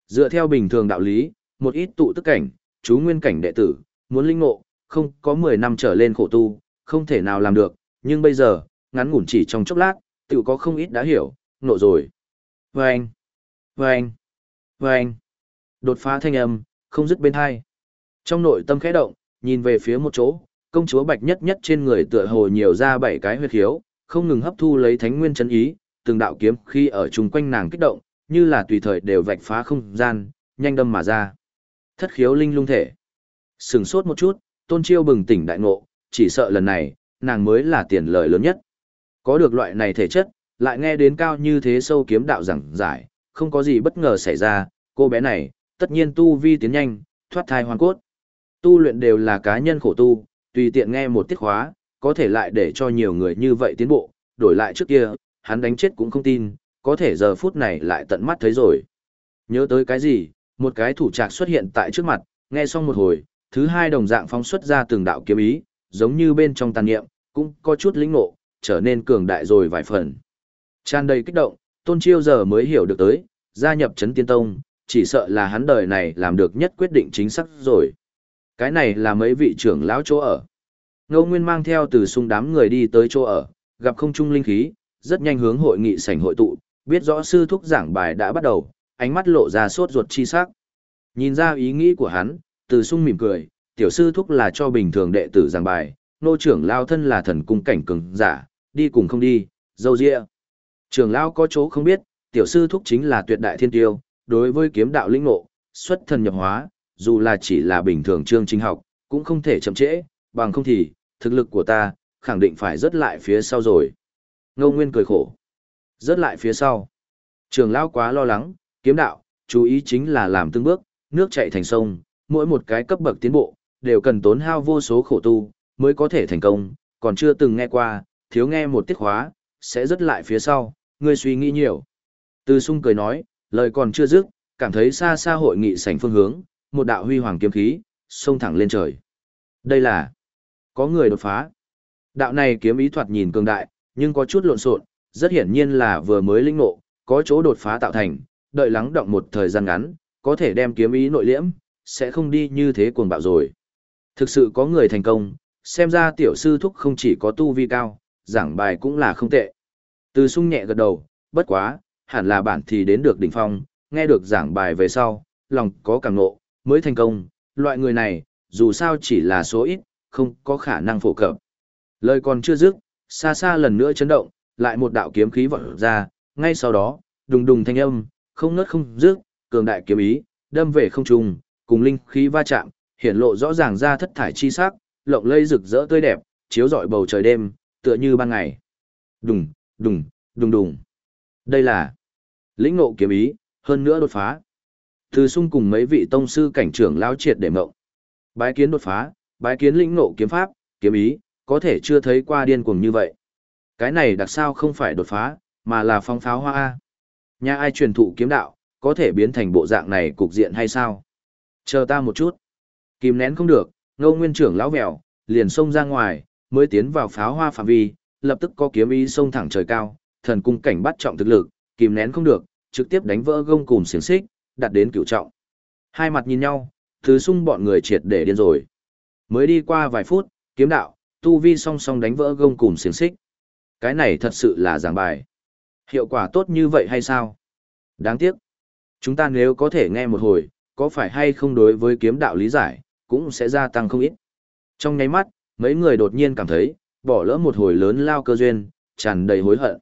Dựa theo bình thường đạo lý, một ít tụ tức cảnh, chú nguyên cảnh đệ tử, muốn linh ngộ, không có 10 năm trở lên khổ tu, không thể nào làm được, nhưng bây giờ, ngắn ngủn chỉ trong chốc lát, tự có không ít đã hiểu, nộ rồi. Vâng! Vâng! Vâng! Đột phá thanh âm, không dứt bên hai. Trong nội tâm khẽ động, nhìn về phía một chỗ, công chúa bạch nhất nhất trên người tựa hồ nhiều ra bảy cái huyết khiếu, không ngừng hấp thu lấy thánh nguyên chân ý, từng đạo kiếm khi ở chung quanh nàng kích động, như là tùy thời đều vạch phá không gian, nhanh đâm mà ra. Thất khiếu linh lung thể. Sừng sốt một chút, tôn chiêu bừng tỉnh đại ngộ, chỉ sợ lần này, nàng mới là tiền lợi lớn nhất. Có được loại này thể chất, lại nghe đến cao như thế sâu kiếm đạo giảng giải, không có gì bất ngờ xảy ra, cô bé này, tất nhiên tu vi tiến nhanh, thoát thai hoàn cốt. Tu luyện đều là cá nhân khổ tu, tùy tiện nghe một tiết khóa, có thể lại để cho nhiều người như vậy tiến bộ, đổi lại trước kia, hắn đánh chết cũng không tin, có thể giờ phút này lại tận mắt thấy rồi. Nhớ tới cái gì, một cái thủ trạc xuất hiện tại trước mặt, nghe xong một hồi, thứ hai đồng dạng phóng xuất ra từng đạo kiếm ý, giống như bên trong tàn niệm, cũng có chút lĩnh ngộ, trở nên cường đại rồi vài phần. Tràn đầy kích động, Tôn Chiêu giờ mới hiểu được tới, gia nhập chấn tiên tông, chỉ sợ là hắn đời này làm được nhất quyết định chính xác rồi. Cái này là mấy vị trưởng lão chỗ ở. Ngô Nguyên mang theo từ sung đám người đi tới chỗ ở, gặp không trung linh khí, rất nhanh hướng hội nghị sảnh hội tụ, biết rõ sư thúc giảng bài đã bắt đầu, ánh mắt lộ ra sốt ruột chi sắc. Nhìn ra ý nghĩ của hắn, từ sung mỉm cười, tiểu sư thúc là cho bình thường đệ tử giảng bài, nô trưởng lao thân là thần cung cảnh cường giả, đi cùng không đi, dâu dịa. Trưởng Lão có chỗ không biết, tiểu sư thúc chính là tuyệt đại thiên tiêu, đối với kiếm đạo linh ngộ, xuất thần nhập hóa, dù là chỉ là bình thường chương trình học, cũng không thể chậm trễ, bằng không thì, thực lực của ta, khẳng định phải rớt lại phía sau rồi. Ngô Nguyên cười khổ. Rớt lại phía sau. Trường lão quá lo lắng, kiếm đạo, chú ý chính là làm từng bước, nước chảy thành sông, mỗi một cái cấp bậc tiến bộ, đều cần tốn hao vô số khổ tu, mới có thể thành công, còn chưa từng nghe qua, thiếu nghe một tiết khóa, sẽ rớt lại phía sau, ngươi suy nghĩ nhiều. Từ sung cười nói, lời còn chưa dứt, cảm thấy xa xa hội nghị sảnh phương hướng, một đạo huy hoàng kiếm khí, xông thẳng lên trời. Đây là có người đột phá. Đạo này kiếm ý thoạt nhìn cường đại, nhưng có chút lộn xộn, rất hiển nhiên là vừa mới linh ngộ, có chỗ đột phá tạo thành, đợi lắng động một thời gian ngắn, có thể đem kiếm ý nội liễm, sẽ không đi như thế cuồng bạo rồi. Thực sự có người thành công, xem ra tiểu sư thúc không chỉ có tu vi cao, giảng bài cũng là không tệ. Từ sung nhẹ gật đầu, bất quá, hẳn là bản thì đến được đỉnh phong, nghe được giảng bài về sau, lòng có càng ngộ, mới thành công, loại người này, dù sao chỉ là số ít, không có khả năng phổ cập. Lời còn chưa dứt, xa xa lần nữa chấn động, lại một đạo kiếm khí vọt ra, ngay sau đó, đùng đùng thanh âm, không ngớt không dứt, cường đại kiếm ý, đâm về không trung, cùng linh khí va chạm, hiện lộ rõ ràng ra thất thải chi sắc, lộng lây rực rỡ tươi đẹp, chiếu rọi bầu trời đêm, tựa như ban ngày. Đùng, đùng, đùng đùng. Đây là lĩnh ngộ kiếm ý, hơn nữa đột phá. Từ sung cùng mấy vị tông sư cảnh trưởng lao triệt để mộng. Bái kiến đột phá, bái kiến lĩnh ngộ kiếm pháp, kiếm ý, có thể chưa thấy qua điên cuồng như vậy. Cái này đặc sao không phải đột phá, mà là phong pháo hoa. Nhà ai truyền thụ kiếm đạo, có thể biến thành bộ dạng này cục diện hay sao? Chờ ta một chút. Kìm nén không được, ngô nguyên trưởng lão mèo, liền xông ra ngoài, mới tiến vào pháo hoa phạm vi, lập tức có kiếm ý xông thẳng trời cao, thần cung cảnh bắt trọng thực lực, kìm nén không được, trực tiếp đánh vỡ gông cùm xiềng xích, đạt đến cửu trọng. Hai mặt nhìn nhau, thứ sung bọn người triệt để điên rồi. Mới đi qua vài phút, kiếm đạo, tu vi song song đánh vỡ gông cùm xiềng xích. Cái này thật sự là giảng bài. Hiệu quả tốt như vậy hay sao? Đáng tiếc. Chúng ta nếu có thể nghe một hồi, có phải hay không đối với kiếm đạo lý giải, cũng sẽ gia tăng không ít. Trong nháy mắt, mấy người đột nhiên cảm thấy, bỏ lỡ một hồi lớn lao cơ duyên, tràn đầy hối hận.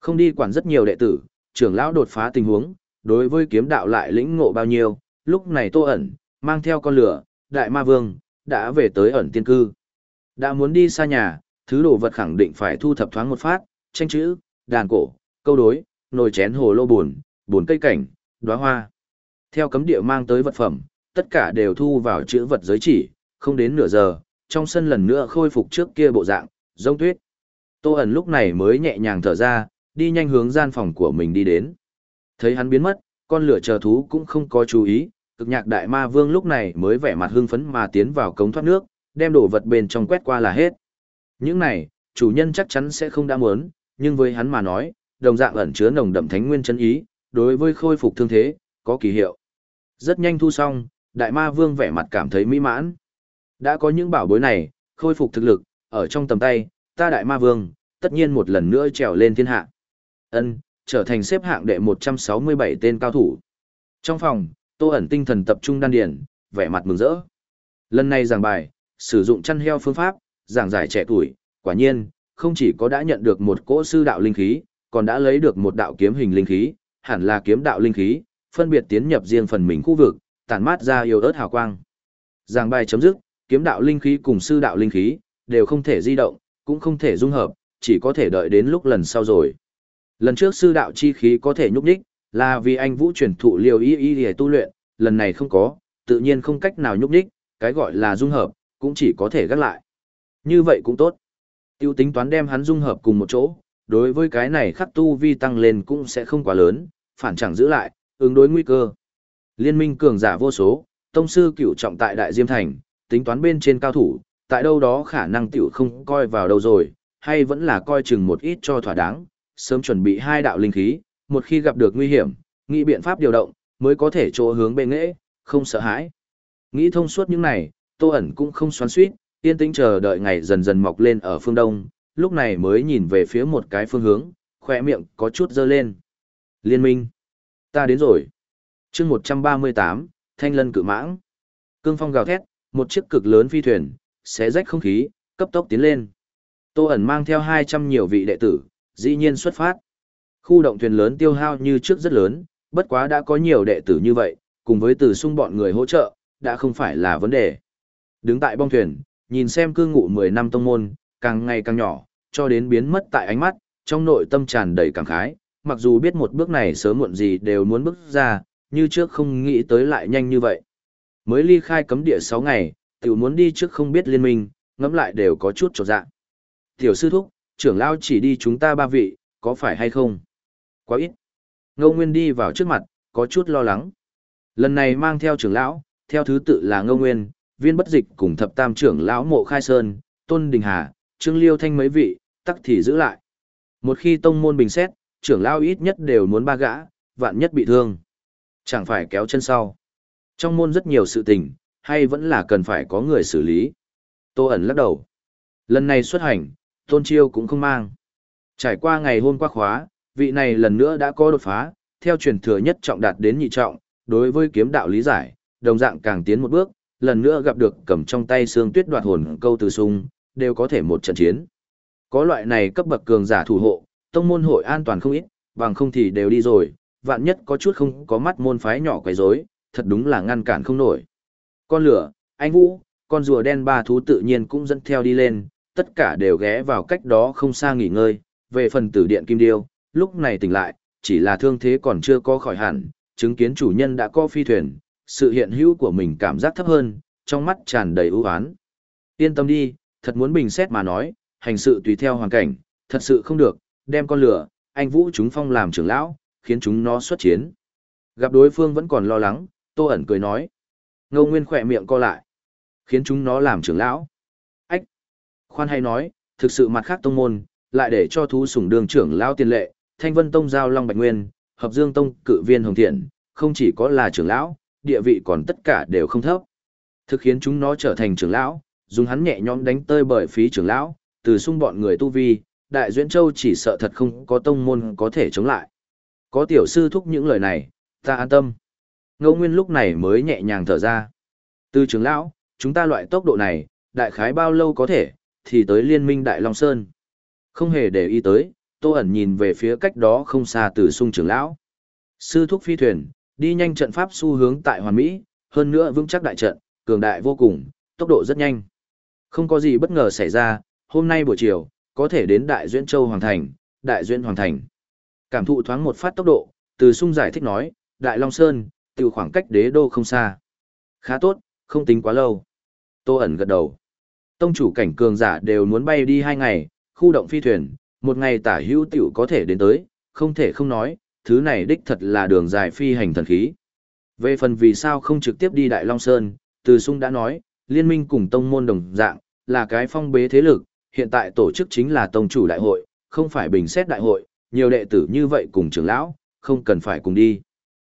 Không đi quản rất nhiều đệ tử, trưởng lão đột phá tình huống, đối với kiếm đạo lại lĩnh ngộ bao nhiêu, lúc này Tô ẩn, mang theo con lửa, đại ma vương, đã về tới ẩn tiên cư. Đã muốn đi xa nhà, thứ đồ vật khẳng định phải thu thập thoáng một phát, tranh chữ, đàn cổ, câu đối, nồi chén hồ lô buồn, buồn cây cảnh, đóa hoa. Theo cấm địa mang tới vật phẩm, tất cả đều thu vào chữ vật giới chỉ, không đến nửa giờ, trong sân lần nữa khôi phục trước kia bộ dạng, rông tuyết. Tô ẩn lúc này mới nhẹ nhàng thở ra, đi nhanh hướng gian phòng của mình đi đến. Thấy hắn biến mất, con lửa chờ thú cũng không có chú ý, cực nhạc đại ma vương lúc này mới vẻ mặt hưng phấn mà tiến vào cống thoát nước, đem đồ vật bên trong quét qua là hết. Những này, chủ nhân chắc chắn sẽ không đã muốn, nhưng với hắn mà nói, đồng dạng ẩn chứa nồng đậm thánh nguyên chân ý, đối với khôi phục thương thế, có kỳ hiệu. Rất nhanh thu xong, đại ma vương vẻ mặt cảm thấy mỹ mãn. Đã có những bảo bối này, khôi phục thực lực, ở trong tầm tay, ta đại ma vương, tất nhiên một lần nữa trèo lên thiên hạ. Ân, trở thành xếp hạng đệ 167 tên cao thủ. Trong phòng, Tô ẩn tinh thần tập trung đan điền, vẻ mặt mừng rỡ. Lần này giảng bài, sử dụng chăn heo phương pháp, giảng giải trẻ tuổi, quả nhiên, không chỉ có đã nhận được một cỗ sư đạo linh khí, còn đã lấy được một đạo kiếm hình linh khí, hẳn là kiếm đạo linh khí, phân biệt tiến nhập riêng phần mình khu vực, tản mát ra yêu ớt hào quang. Giảng bài chấm dứt, kiếm đạo linh khí cùng sư đạo linh khí đều không thể di động, cũng không thể dung hợp, chỉ có thể đợi đến lúc lần sau rồi. Lần trước sư đạo chi khí có thể nhúc nhích, là vì anh Vũ truyền thụ liều ý ý để tu luyện, lần này không có, tự nhiên không cách nào nhúc nhích, cái gọi là dung hợp, cũng chỉ có thể gác lại. Như vậy cũng tốt. Tiêu tính toán đem hắn dung hợp cùng một chỗ, đối với cái này khắc tu vi tăng lên cũng sẽ không quá lớn, phản chẳng giữ lại, ứng đối nguy cơ. Liên minh cường giả vô số, tông sư cửu trọng tại Đại Diêm Thành, tính toán bên trên cao thủ, tại đâu đó khả năng tiểu không coi vào đâu rồi, hay vẫn là coi chừng một ít cho thỏa đáng, sớm chuẩn bị hai đạo linh khí, một khi gặp được nguy hiểm, nghĩ biện pháp điều động, mới có thể chỗ hướng bên nghệ, không sợ hãi. Nghĩ thông suốt những này, Tô ẩn cũng không xoắn suýt, yên tĩnh chờ đợi ngày dần dần mọc lên ở phương đông, lúc này mới nhìn về phía một cái phương hướng, khỏe miệng có chút dơ lên. Liên minh. Ta đến rồi. chương 138, Thanh Lân cự mãng. Cương phong gào thét, một chiếc cực lớn phi thuyền, xé rách không khí, cấp tốc tiến lên. Tô ẩn mang theo 200 nhiều vị đệ tử, dĩ nhiên xuất phát. Khu động thuyền lớn tiêu hao như trước rất lớn, bất quá đã có nhiều đệ tử như vậy, cùng với từ sung bọn người hỗ trợ, đã không phải là vấn đề. Đứng tại bong thuyền, nhìn xem cư ngụ 10 năm tông môn, càng ngày càng nhỏ, cho đến biến mất tại ánh mắt, trong nội tâm tràn đầy cảm khái, mặc dù biết một bước này sớm muộn gì đều muốn bước ra, như trước không nghĩ tới lại nhanh như vậy. Mới ly khai cấm địa 6 ngày, tiểu muốn đi trước không biết liên minh, ngẫm lại đều có chút trột dạ. Tiểu sư thúc, trưởng lao chỉ đi chúng ta ba vị, có phải hay không? Quá ít. Ngô Nguyên đi vào trước mặt, có chút lo lắng. Lần này mang theo trưởng lão, theo thứ tự là Ngô Nguyên, viên bất dịch cùng thập tam trưởng lão mộ khai sơn, tôn đình hà, trương liêu thanh mấy vị, tắc thì giữ lại. Một khi tông môn bình xét, trưởng lão ít nhất đều muốn ba gã, vạn nhất bị thương. Chẳng phải kéo chân sau. Trong môn rất nhiều sự tình, hay vẫn là cần phải có người xử lý. Tô ẩn lắc đầu. Lần này xuất hành, tôn chiêu cũng không mang. Trải qua ngày hôm qua khóa, vị này lần nữa đã có đột phá, theo truyền thừa nhất trọng đạt đến nhị trọng, đối với kiếm đạo lý giải, đồng dạng càng tiến một bước, lần nữa gặp được cầm trong tay xương tuyết đoạt hồn câu từ sung, đều có thể một trận chiến. Có loại này cấp bậc cường giả thủ hộ, tông môn hội an toàn không ít, bằng không thì đều đi rồi, vạn nhất có chút không có mắt môn phái nhỏ quấy rối, thật đúng là ngăn cản không nổi. Con lửa, anh Vũ, con rùa đen ba thú tự nhiên cũng dẫn theo đi lên, tất cả đều ghé vào cách đó không xa nghỉ ngơi, về phần tử điện kim điêu, lúc này tỉnh lại, chỉ là thương thế còn chưa có khỏi hẳn, chứng kiến chủ nhân đã có phi thuyền, sự hiện hữu của mình cảm giác thấp hơn, trong mắt tràn đầy ưu ái. Yên tâm đi, thật muốn bình xét mà nói, hành sự tùy theo hoàn cảnh, thật sự không được, đem con lửa, anh Vũ chúng phong làm trưởng lão, khiến chúng nó xuất chiến. Gặp đối phương vẫn còn lo lắng, Tô ẩn cười nói. Ngô Nguyên khỏe miệng co lại. Khiến chúng nó làm trưởng lão. Ách! Khoan hay nói, thực sự mặt khác tông môn, lại để cho thú sủng đường trưởng lão tiền lệ, Thanh Vân Tông giao Long Bạch Nguyên, Hợp Dương Tông cự viên Hồng Thiện, không chỉ có là trưởng lão, địa vị còn tất cả đều không thấp. Thực khiến chúng nó trở thành trưởng lão, dùng hắn nhẹ nhõm đánh tơi bởi phí trưởng lão, từ xung bọn người tu vi, Đại Duyễn Châu chỉ sợ thật không có tông môn có thể chống lại. Có tiểu sư thúc những lời này, ta an tâm. Ngô Nguyên lúc này mới nhẹ nhàng thở ra. Từ trưởng lão, chúng ta loại tốc độ này, đại khái bao lâu có thể, thì tới liên minh Đại Long Sơn. Không hề để ý tới, Tô ẩn nhìn về phía cách đó không xa từ sung trưởng lão. Sư thúc phi thuyền, đi nhanh trận pháp xu hướng tại hoàn mỹ, hơn nữa vững chắc đại trận, cường đại vô cùng, tốc độ rất nhanh. Không có gì bất ngờ xảy ra, hôm nay buổi chiều, có thể đến Đại Duyên Châu Hoàng Thành, Đại Duyên Hoàng Thành. Cảm thụ thoáng một phát tốc độ, từ sung giải thích nói, Đại Long Sơn, từ khoảng cách đế đô không xa. Khá tốt, không tính quá lâu. Tô ẩn gật đầu. Tông chủ cảnh cường giả đều muốn bay đi hai ngày, khu động phi thuyền, một ngày tả hữu tiểu có thể đến tới, không thể không nói, thứ này đích thật là đường dài phi hành thần khí. Về phần vì sao không trực tiếp đi Đại Long Sơn, Từ Sung đã nói, liên minh cùng tông môn đồng dạng, là cái phong bế thế lực, hiện tại tổ chức chính là tông chủ đại hội, không phải bình xét đại hội, nhiều đệ tử như vậy cùng trưởng lão, không cần phải cùng đi.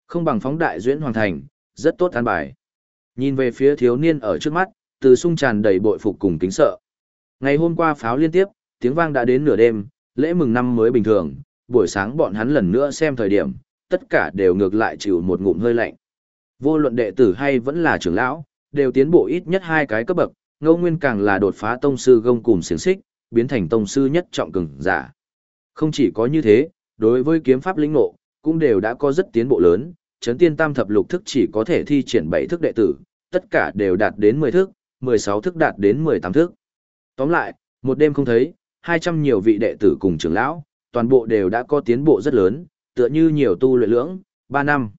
Không bằng phóng đại duyễn hoàn thành, rất tốt an bài. Nhìn về phía thiếu niên ở trước mắt, từ sung tràn đầy bội phục cùng kính sợ. Ngày hôm qua pháo liên tiếp, tiếng vang đã đến nửa đêm, lễ mừng năm mới bình thường, buổi sáng bọn hắn lần nữa xem thời điểm, tất cả đều ngược lại chịu một ngụm hơi lạnh. Vô luận đệ tử hay vẫn là trưởng lão, đều tiến bộ ít nhất hai cái cấp bậc, ngô nguyên càng là đột phá tông sư gông cùng xiềng xích, biến thành tông sư nhất trọng cường giả. Không chỉ có như thế, đối với kiếm pháp lĩnh ngộ, cũng đều đã có rất tiến bộ lớn, chấn tiên tam thập lục thức chỉ có thể thi triển bảy thức đệ tử, tất cả đều đạt đến 10 thức, 16 thức đạt đến 18 thức. Tóm lại, một đêm không thấy, 200 nhiều vị đệ tử cùng trưởng lão, toàn bộ đều đã có tiến bộ rất lớn, tựa như nhiều tu luyện lưỡng, 3 năm.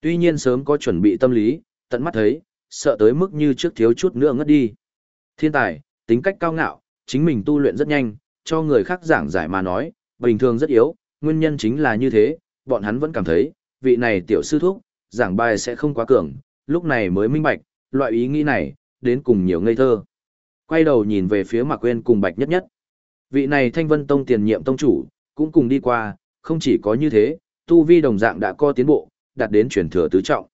Tuy nhiên sớm có chuẩn bị tâm lý, tận mắt thấy, sợ tới mức như trước thiếu chút nữa ngất đi. Thiên tài, tính cách cao ngạo, chính mình tu luyện rất nhanh, cho người khác giảng giải mà nói, bình thường rất yếu, nguyên nhân chính là như thế, bọn hắn vẫn cảm thấy, vị này tiểu sư thúc, giảng bài sẽ không quá cường, lúc này mới minh bạch, loại ý nghĩ này, đến cùng nhiều ngây thơ. Quay đầu nhìn về phía Mạc Quyên cùng Bạch Nhất Nhất. Vị này Thanh Vân Tông tiền nhiệm tông chủ, cũng cùng đi qua, không chỉ có như thế, tu vi đồng dạng đã có tiến bộ, đạt đến chuyển thừa tứ trọng.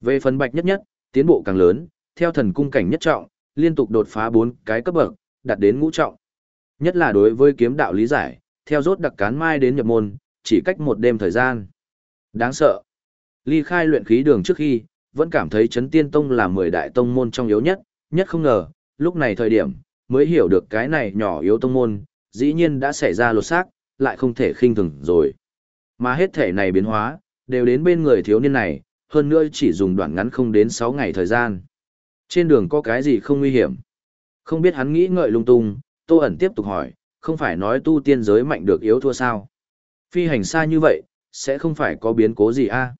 Về phần Bạch Nhất Nhất, tiến bộ càng lớn, theo thần cung cảnh nhất trọng, liên tục đột phá bốn cái cấp bậc, đạt đến ngũ trọng. Nhất là đối với kiếm đạo lý giải, theo rốt đặc cán mai đến nhập môn, chỉ cách một đêm thời gian. Đáng sợ. Ly khai luyện khí đường trước khi, vẫn cảm thấy chấn tiên tông là mười đại tông môn trong yếu nhất, nhất không ngờ, lúc này thời điểm, mới hiểu được cái này nhỏ yếu tông môn, dĩ nhiên đã xảy ra lột xác, lại không thể khinh thường rồi. Mà hết thể này biến hóa, đều đến bên người thiếu niên này, hơn nữa chỉ dùng đoạn ngắn không đến 6 ngày thời gian. Trên đường có cái gì không nguy hiểm? Không biết hắn nghĩ ngợi lung tung, Tô ẩn tiếp tục hỏi, không phải nói tu tiên giới mạnh được yếu thua sao? Phi hành xa như vậy, sẽ không phải có biến cố gì a?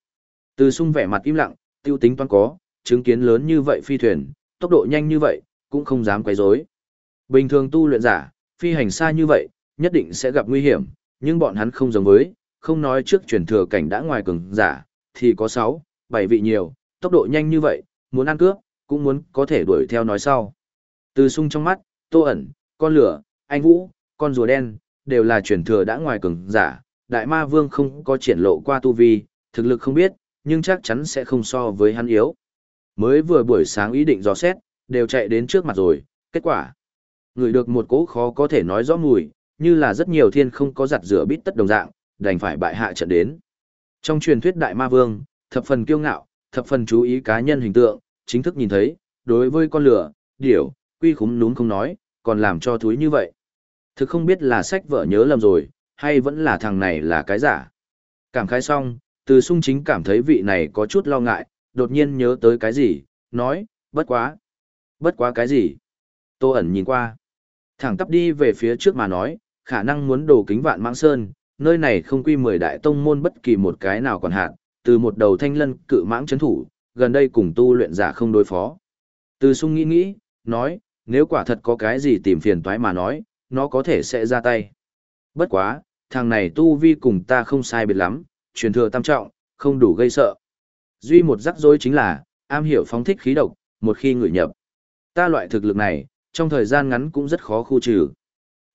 Từ sung vẻ mặt im lặng, tiêu tính toán có, chứng kiến lớn như vậy phi thuyền, tốc độ nhanh như vậy, cũng không dám quấy rối. Bình thường tu luyện giả, phi hành xa như vậy, nhất định sẽ gặp nguy hiểm, nhưng bọn hắn không giống với, không nói trước chuyển thừa cảnh đã ngoài cường giả, thì có 6, 7 vị nhiều, tốc độ nhanh như vậy, muốn ăn cướp, cũng muốn có thể đuổi theo nói sau. Từ sung trong mắt, tô ẩn, con lửa, anh vũ, con rùa đen, đều là chuyển thừa đã ngoài cường giả, đại ma vương không có triển lộ qua tu vi, thực lực không biết, nhưng chắc chắn sẽ không so với hắn yếu. Mới vừa buổi sáng ý định dò xét, đều chạy đến trước mặt rồi, kết quả. Người được một cỗ khó có thể nói rõ mùi, như là rất nhiều thiên không có giặt rửa bít tất đồng dạng, đành phải bại hạ trận đến. Trong truyền thuyết Đại Ma Vương, thập phần kiêu ngạo, thập phần chú ý cá nhân hình tượng, chính thức nhìn thấy, đối với con lửa, điểu, quy khúm núm không nói, còn làm cho thúi như vậy. Thực không biết là sách vợ nhớ lầm rồi, hay vẫn là thằng này là cái giả. Cảm khái xong, từ sung chính cảm thấy vị này có chút lo ngại, đột nhiên nhớ tới cái gì, nói, bất quá. Bất quá cái gì? Tô ẩn nhìn qua. Thẳng tắp đi về phía trước mà nói, khả năng muốn đổ kính vạn mãng sơn, nơi này không quy mười đại tông môn bất kỳ một cái nào còn hạn, từ một đầu thanh lân cự mãng chấn thủ, gần đây cùng tu luyện giả không đối phó. Từ sung nghĩ nghĩ, nói, nếu quả thật có cái gì tìm phiền toái mà nói, nó có thể sẽ ra tay. Bất quá, thằng này tu vi cùng ta không sai biệt lắm, truyền thừa tam trọng, không đủ gây sợ. Duy một rắc rối chính là, am hiểu phóng thích khí độc, một khi ngửi nhập. Ta loại thực lực này, trong thời gian ngắn cũng rất khó khu trừ.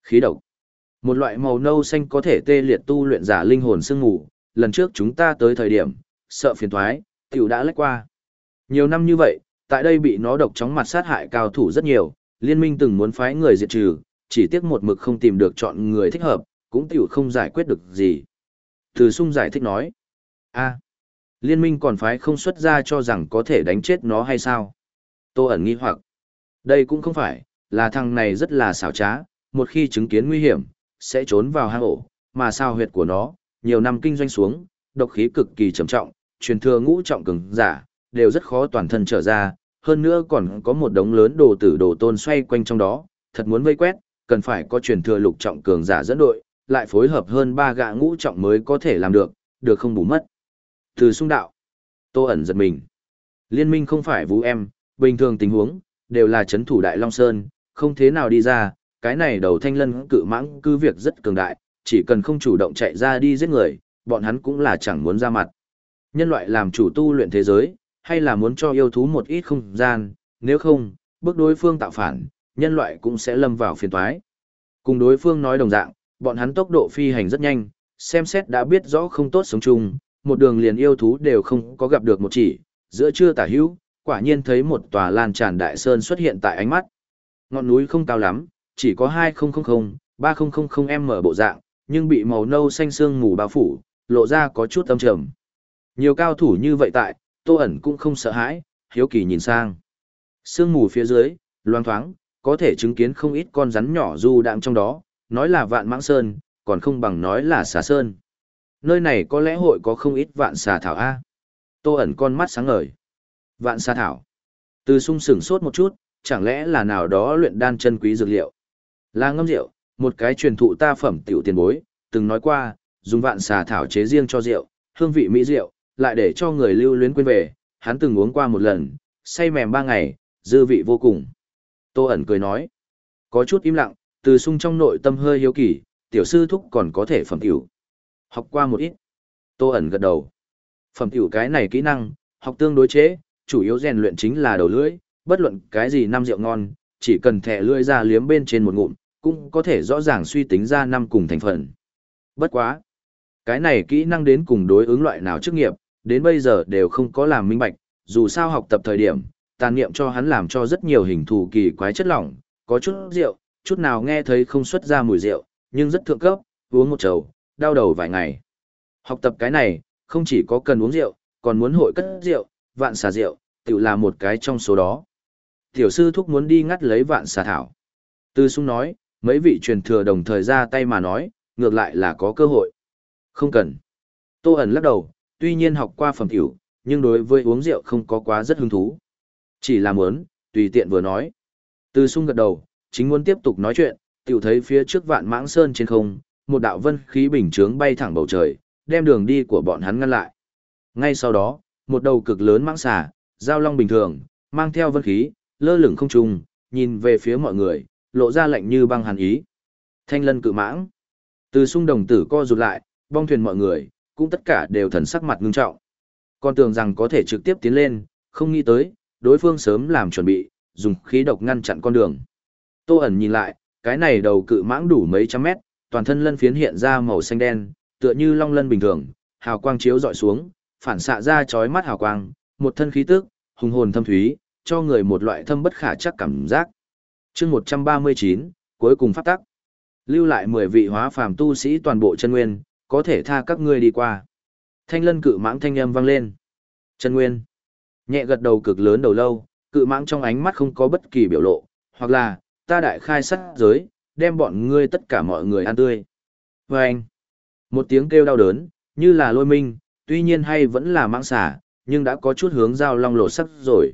Khí độc. Một loại màu nâu xanh có thể tê liệt tu luyện giả linh hồn sương ngủ, lần trước chúng ta tới thời điểm, sợ phiền thoái, tiểu đã lách qua. Nhiều năm như vậy, tại đây bị nó độc chóng mặt sát hại cao thủ rất nhiều, liên minh từng muốn phái người diệt trừ, chỉ tiếc một mực không tìm được chọn người thích hợp, cũng tiểu không giải quyết được gì. Từ sung giải thích nói, a liên minh còn phái không xuất ra cho rằng có thể đánh chết nó hay sao? Tô ẩn nghi hoặc, đây cũng không phải, là thằng này rất là xảo trá, một khi chứng kiến nguy hiểm, sẽ trốn vào hang ổ, mà sao huyệt của nó, nhiều năm kinh doanh xuống, độc khí cực kỳ trầm trọng, truyền thừa ngũ trọng cường giả, đều rất khó toàn thân trở ra, hơn nữa còn có một đống lớn đồ tử đồ tôn xoay quanh trong đó, thật muốn vây quét, cần phải có truyền thừa lục trọng cường giả dẫn đội, lại phối hợp hơn ba gã ngũ trọng mới có thể làm được, được không bù mất. Từ sung đạo, tô ẩn giật mình. Liên minh không phải vũ em, bình thường tình huống, đều là chấn thủ Đại Long Sơn, không thế nào đi ra, cái này đầu thanh lân cự mãng cứ việc rất cường đại, chỉ cần không chủ động chạy ra đi giết người, bọn hắn cũng là chẳng muốn ra mặt. Nhân loại làm chủ tu luyện thế giới, hay là muốn cho yêu thú một ít không gian, nếu không, bước đối phương tạo phản, nhân loại cũng sẽ lâm vào phiền toái. Cùng đối phương nói đồng dạng, bọn hắn tốc độ phi hành rất nhanh, xem xét đã biết rõ không tốt sống chung, một đường liền yêu thú đều không có gặp được một chỉ, giữa trưa tả hữu, quả nhiên thấy một tòa lan tràn đại sơn xuất hiện tại ánh mắt. Ngọn núi không cao lắm, chỉ có 2000, 3000m bộ dạng, nhưng bị màu nâu xanh sương mù bao phủ, lộ ra có chút âm trầm. Nhiều cao thủ như vậy tại, Tô ẩn cũng không sợ hãi, hiếu kỳ nhìn sang. Sương mù phía dưới, loang thoáng, có thể chứng kiến không ít con rắn nhỏ du đạm trong đó, nói là vạn mãng sơn, còn không bằng nói là xà sơn. Nơi này có lẽ hội có không ít vạn xà thảo A. Tô ẩn con mắt sáng ngời. Vạn xà thảo. Từ sung sửng sốt một chút, chẳng lẽ là nào đó luyện đan chân quý dược liệu. Là ngâm rượu, một cái truyền thụ ta phẩm tiểu tiền bối, từng nói qua, dùng vạn xà thảo chế riêng cho rượu, hương vị mỹ rượu, lại để cho người lưu luyến quên về, hắn từng uống qua một lần, say mềm ba ngày, dư vị vô cùng. Tô ẩn cười nói, có chút im lặng, từ sung trong nội tâm hơi hiếu kỳ, tiểu sư thúc còn có thể phẩm tiểu. Học qua một ít. Tô ẩn gật đầu. Phẩm tiểu cái này kỹ năng, học tương đối chế, chủ yếu rèn luyện chính là đầu lưỡi, bất luận cái gì năm rượu ngon, chỉ cần thẻ lưỡi ra liếm bên trên một ngụm, cũng có thể rõ ràng suy tính ra năm cùng thành phần. Bất quá. Cái này kỹ năng đến cùng đối ứng loại nào chức nghiệp, đến bây giờ đều không có làm minh bạch, dù sao học tập thời điểm, tàn niệm cho hắn làm cho rất nhiều hình thù kỳ quái chất lỏng, có chút rượu, chút nào nghe thấy không xuất ra mùi rượu, nhưng rất thượng cấp, uống một chầu, đau đầu vài ngày. Học tập cái này, không chỉ có cần uống rượu, còn muốn hội cất rượu, vạn xà rượu, tự là một cái trong số đó. Tiểu sư thúc muốn đi ngắt lấy vạn xà thảo. Tư sung nói, mấy vị truyền thừa đồng thời ra tay mà nói, ngược lại là có cơ hội. Không cần. Tô ẩn lắc đầu, tuy nhiên học qua phẩm tiểu, nhưng đối với uống rượu không có quá rất hứng thú. Chỉ là muốn, tùy tiện vừa nói. Tư sung gật đầu, chính muốn tiếp tục nói chuyện, tiểu thấy phía trước vạn mãng sơn trên không, một đạo vân khí bình chướng bay thẳng bầu trời, đem đường đi của bọn hắn ngăn lại. Ngay sau đó, một đầu cực lớn mãng xà, giao long bình thường, mang theo vân khí, lơ lửng không trung, nhìn về phía mọi người, lộ ra lạnh như băng hàn ý. Thanh lân cự mãng. Từ sung đồng tử co rụt lại, bong thuyền mọi người, cũng tất cả đều thần sắc mặt ngưng trọng. Con tưởng rằng có thể trực tiếp tiến lên, không nghĩ tới, đối phương sớm làm chuẩn bị, dùng khí độc ngăn chặn con đường. Tô ẩn nhìn lại, cái này đầu cự mãng đủ mấy trăm mét, toàn thân lân phiến hiện ra màu xanh đen, tựa như long lân bình thường, hào quang chiếu dọi xuống, phản xạ ra chói mắt hào quang, một thân khí tức, hùng hồn thâm thúy, cho người một loại thâm bất khả chắc cảm giác. Chương 139, cuối cùng phát tắc. Lưu lại 10 vị hóa phàm tu sĩ toàn bộ chân nguyên, có thể tha các ngươi đi qua. Thanh lân cự mãng thanh âm vang lên. Chân nguyên. Nhẹ gật đầu cực lớn đầu lâu, Cự mãng trong ánh mắt không có bất kỳ biểu lộ, hoặc là, ta đại khai sát giới, đem bọn ngươi tất cả mọi người ăn tươi. Và anh, một tiếng kêu đau đớn, như là lôi minh, tuy nhiên hay vẫn là mạng xả, nhưng đã có chút hướng dao long lộ sắc rồi.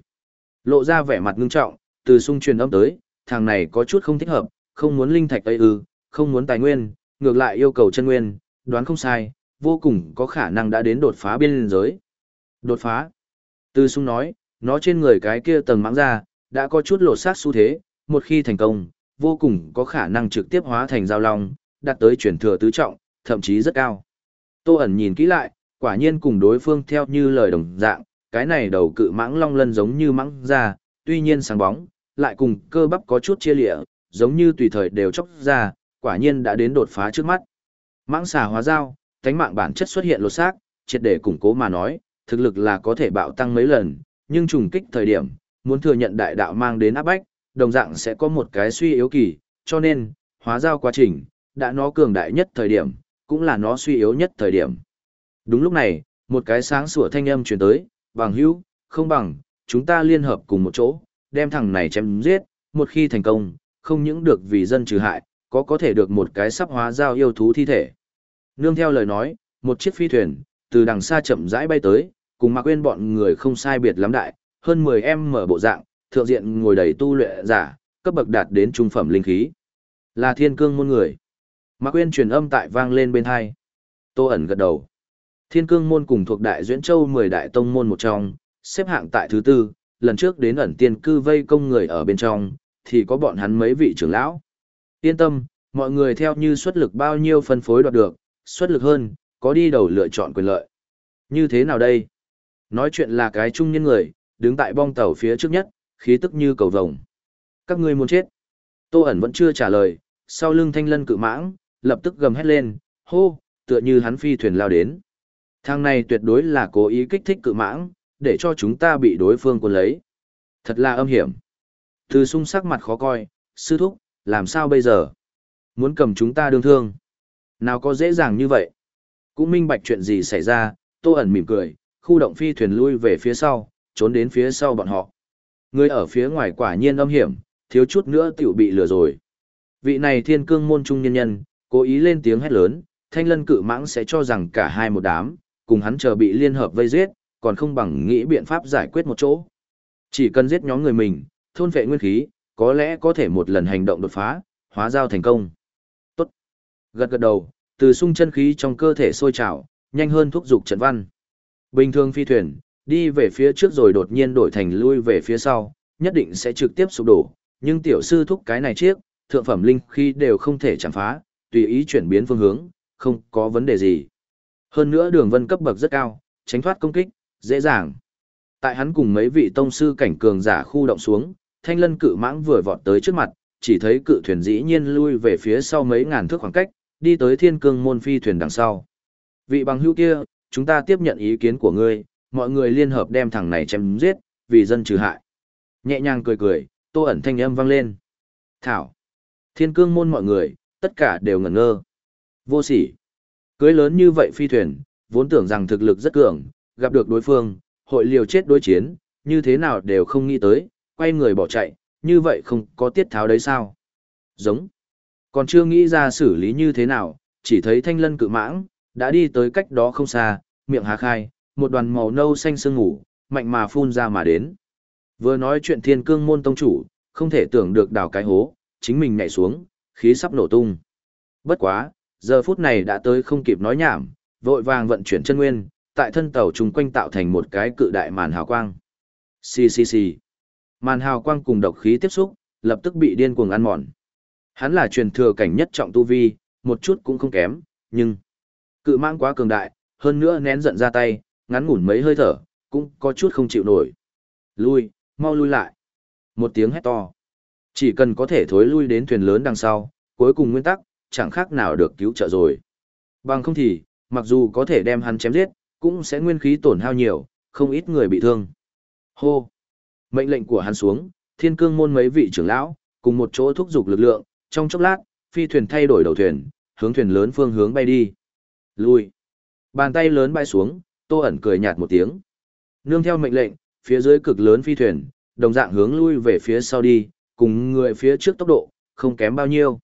Lộ ra vẻ mặt ngưng trọng, từ sung truyền âm tới, thằng này có chút không thích hợp, không muốn linh thạch ấy ư, không muốn tài nguyên, ngược lại yêu cầu chân nguyên, đoán không sai, vô cùng có khả năng đã đến đột phá biên giới. Đột phá. Từ sung nói, nó trên người cái kia tầng mãng ra, đã có chút lột xác xu thế, một khi thành công, vô cùng có khả năng trực tiếp hóa thành giao long, đạt tới chuyển thừa tứ trọng, thậm chí rất cao. Tô ẩn nhìn kỹ lại, quả nhiên cùng đối phương theo như lời đồng dạng, cái này đầu cự mãng long lân giống như mãng ra, tuy nhiên sáng bóng, lại cùng cơ bắp có chút chia lịa, giống như tùy thời đều chóc ra, quả nhiên đã đến đột phá trước mắt. Mãng xà hóa dao, cánh mạng bản chất xuất hiện lột xác, triệt để củng cố mà nói, thực lực là có thể bạo tăng mấy lần, nhưng trùng kích thời điểm, muốn thừa nhận đại đạo mang đến áp bách, đồng dạng sẽ có một cái suy yếu kỳ, cho nên, hóa giao quá trình, đã nó cường đại nhất thời điểm, cũng là nó suy yếu nhất thời điểm. Đúng lúc này, một cái sáng sủa thanh âm truyền tới, bằng hữu, không bằng, chúng ta liên hợp cùng một chỗ, đem thằng này chém giết, một khi thành công, không những được vì dân trừ hại, có có thể được một cái sắp hóa giao yêu thú thi thể. Nương theo lời nói, một chiếc phi thuyền, từ đằng xa chậm rãi bay tới, cùng mặc quên bọn người không sai biệt lắm đại, hơn 10 em mở bộ dạng, thượng diện ngồi đầy tu luyện giả, cấp bậc đạt đến trung phẩm linh khí. Là thiên cương môn người. Mạc Quyên truyền âm tại vang lên bên hai. Tô ẩn gật đầu. Thiên cương môn cùng thuộc đại duyễn châu 10 đại tông môn một trong, xếp hạng tại thứ tư, lần trước đến ẩn tiên cư vây công người ở bên trong, thì có bọn hắn mấy vị trưởng lão. Yên tâm, mọi người theo như xuất lực bao nhiêu phân phối đoạt được, xuất lực hơn, có đi đầu lựa chọn quyền lợi. Như thế nào đây? Nói chuyện là cái trung nhân người, đứng tại bong tàu phía trước nhất, khí tức như cầu vồng. Các ngươi muốn chết. Tô ẩn vẫn chưa trả lời, sau lưng thanh lân cự mãng, lập tức gầm hét lên, hô, tựa như hắn phi thuyền lao đến. Thang này tuyệt đối là cố ý kích thích cự mãng, để cho chúng ta bị đối phương quân lấy. Thật là âm hiểm. Từ sung sắc mặt khó coi, sư thúc, làm sao bây giờ? Muốn cầm chúng ta đương thương. Nào có dễ dàng như vậy? Cũng minh bạch chuyện gì xảy ra, tô ẩn mỉm cười, khu động phi thuyền lui về phía sau, trốn đến phía sau bọn họ. Người ở phía ngoài quả nhiên âm hiểm, thiếu chút nữa tiểu bị lừa rồi. Vị này thiên cương môn trung nhân nhân, cố ý lên tiếng hét lớn, thanh lân cự mãng sẽ cho rằng cả hai một đám, cùng hắn chờ bị liên hợp vây giết, còn không bằng nghĩ biện pháp giải quyết một chỗ. Chỉ cần giết nhóm người mình, thôn vệ nguyên khí, có lẽ có thể một lần hành động đột phá, hóa giao thành công. Tốt. Gật gật đầu, từ sung chân khí trong cơ thể sôi trào, nhanh hơn thúc dục trận văn. Bình thường phi thuyền, đi về phía trước rồi đột nhiên đổi thành lui về phía sau, nhất định sẽ trực tiếp sụp đổ, nhưng tiểu sư thúc cái này chiếc, thượng phẩm linh khi đều không thể chạm phá, tùy ý chuyển biến phương hướng, không có vấn đề gì. Hơn nữa đường vân cấp bậc rất cao, tránh thoát công kích, dễ dàng. Tại hắn cùng mấy vị tông sư cảnh cường giả khu động xuống, thanh lân cự mãng vừa vọt tới trước mặt, chỉ thấy cự thuyền dĩ nhiên lui về phía sau mấy ngàn thước khoảng cách, đi tới thiên cương môn phi thuyền đằng sau. Vị bằng hữu kia, chúng ta tiếp nhận ý kiến của ngươi, mọi người liên hợp đem thằng này chém giết, vì dân trừ hại. Nhẹ nhàng cười cười, tô ẩn thanh âm vang lên. Thảo. Thiên cương môn mọi người, tất cả đều ngẩn ngơ. Vô sỉ. Cưới lớn như vậy phi thuyền, vốn tưởng rằng thực lực rất cường, gặp được đối phương, hội liều chết đối chiến, như thế nào đều không nghĩ tới, quay người bỏ chạy, như vậy không có tiết tháo đấy sao? Giống. Còn chưa nghĩ ra xử lý như thế nào, chỉ thấy thanh lân cự mãng, đã đi tới cách đó không xa, miệng há khai, một đoàn màu nâu xanh sương ngủ, mạnh mà phun ra mà đến. Vừa nói chuyện thiên cương môn tông chủ, không thể tưởng được đào cái hố, chính mình nhảy xuống, khí sắp nổ tung. Bất quá, giờ phút này đã tới không kịp nói nhảm, vội vàng vận chuyển chân nguyên, tại thân tàu chung quanh tạo thành một cái cự đại màn hào quang. Xì xì xì. Màn hào quang cùng độc khí tiếp xúc, lập tức bị điên cuồng ăn mòn. Hắn là truyền thừa cảnh nhất trọng tu vi, một chút cũng không kém, nhưng cự mang quá cường đại, hơn nữa nén giận ra tay, ngắn ngủn mấy hơi thở, cũng có chút không chịu nổi. Lui, mau lui lại. Một tiếng hét to. Chỉ cần có thể thối lui đến thuyền lớn đằng sau, cuối cùng nguyên tắc, chẳng khác nào được cứu trợ rồi. Bằng không thì, mặc dù có thể đem hắn chém giết, cũng sẽ nguyên khí tổn hao nhiều, không ít người bị thương. Hô! Mệnh lệnh của hắn xuống, thiên cương môn mấy vị trưởng lão, cùng một chỗ thúc giục lực lượng, trong chốc lát, phi thuyền thay đổi đầu thuyền, hướng thuyền lớn phương hướng bay đi. Lui! Bàn tay lớn bay xuống, tô ẩn cười nhạt một tiếng. Nương theo mệnh lệnh, phía dưới cực lớn phi thuyền, đồng dạng hướng lui về phía sau đi, cùng người phía trước tốc độ, không kém bao nhiêu.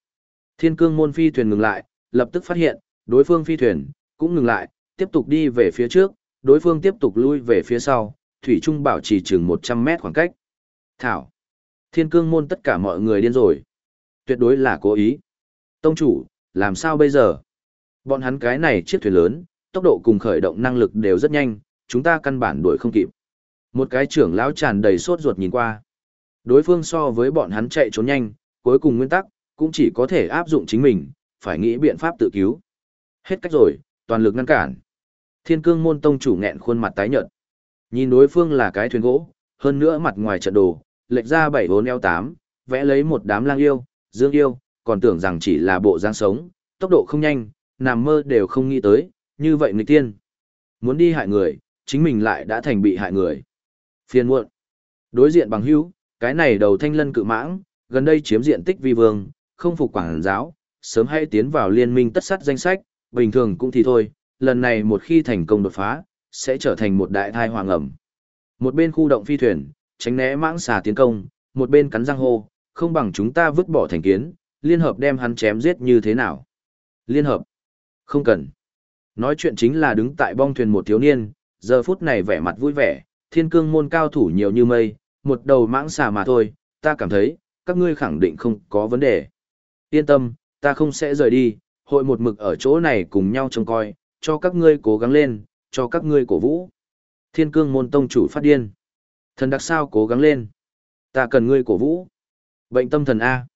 Thiên cương môn phi thuyền ngừng lại, lập tức phát hiện, đối phương phi thuyền, cũng ngừng lại, tiếp tục đi về phía trước, đối phương tiếp tục lui về phía sau, thủy trung bảo trì chừng 100 mét khoảng cách. Thảo. Thiên cương môn tất cả mọi người điên rồi. Tuyệt đối là cố ý. Tông chủ, làm sao bây giờ? Bọn hắn cái này chiếc thuyền lớn, tốc độ cùng khởi động năng lực đều rất nhanh, chúng ta căn bản đuổi không kịp. Một cái trưởng lão tràn đầy sốt ruột nhìn qua. Đối phương so với bọn hắn chạy trốn nhanh, cuối cùng nguyên tắc, cũng chỉ có thể áp dụng chính mình, phải nghĩ biện pháp tự cứu. Hết cách rồi, toàn lực ngăn cản. Thiên cương môn tông chủ nghẹn khuôn mặt tái nhợt. Nhìn đối phương là cái thuyền gỗ, hơn nữa mặt ngoài trận đồ, lệch ra bảy bốn eo tám, vẽ lấy một đám lang yêu, dương yêu, còn tưởng rằng chỉ là bộ dáng sống, tốc độ không nhanh, nằm mơ đều không nghĩ tới, như vậy người tiên. Muốn đi hại người, chính mình lại đã thành bị hại người. Phiền muộn. Đối diện bằng hữu, cái này đầu thanh lân cự mãng, gần đây chiếm diện tích vi vương, không phục quảng giáo, sớm hay tiến vào liên minh tất sắt danh sách, bình thường cũng thì thôi, lần này một khi thành công đột phá, sẽ trở thành một đại thai hoàng ẩm. Một bên khu động phi thuyền, tránh né mãng xà tiến công, một bên cắn răng hô, không bằng chúng ta vứt bỏ thành kiến, liên hợp đem hắn chém giết như thế nào. Liên hợp? Không cần. Nói chuyện chính là đứng tại bong thuyền một thiếu niên, giờ phút này vẻ mặt vui vẻ, thiên cương môn cao thủ nhiều như mây, một đầu mãng xà mà thôi, ta cảm thấy, các ngươi khẳng định không có vấn đề. Yên tâm, ta không sẽ rời đi, hội một mực ở chỗ này cùng nhau trông coi, cho các ngươi cố gắng lên, cho các ngươi cổ vũ. Thiên cương môn tông chủ phát điên. Thần đặc sao cố gắng lên. Ta cần ngươi cổ vũ. Bệnh tâm thần A.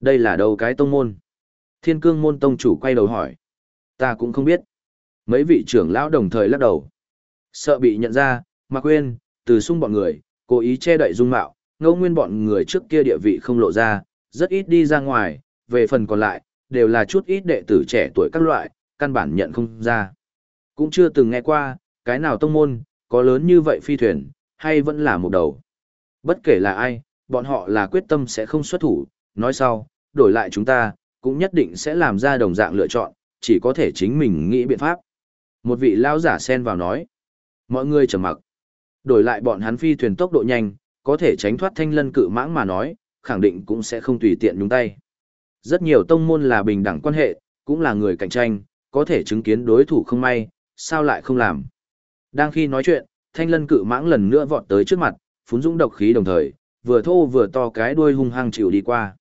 Đây là đầu cái tông môn? Thiên cương môn tông chủ quay đầu hỏi. Ta cũng không biết. Mấy vị trưởng lão đồng thời lắc đầu. Sợ bị nhận ra, mà quên, từ sung bọn người, cố ý che đậy dung mạo, ngẫu nguyên bọn người trước kia địa vị không lộ ra, rất ít đi ra ngoài, về phần còn lại, đều là chút ít đệ tử trẻ tuổi các loại, căn bản nhận không ra. Cũng chưa từng nghe qua, cái nào tông môn, có lớn như vậy phi thuyền, hay vẫn là một đầu. Bất kể là ai, bọn họ là quyết tâm sẽ không xuất thủ, nói sau, đổi lại chúng ta, cũng nhất định sẽ làm ra đồng dạng lựa chọn, chỉ có thể chính mình nghĩ biện pháp. Một vị lao giả xen vào nói. Mọi người trầm mặc. Đổi lại bọn hắn phi thuyền tốc độ nhanh, có thể tránh thoát thanh lân cự mãng mà nói, khẳng định cũng sẽ không tùy tiện nhúng tay. Rất nhiều tông môn là bình đẳng quan hệ, cũng là người cạnh tranh, có thể chứng kiến đối thủ không may, sao lại không làm. Đang khi nói chuyện, thanh lân cự mãng lần nữa vọt tới trước mặt, phún dũng độc khí đồng thời, vừa thô vừa to cái đuôi hung hăng chịu đi qua.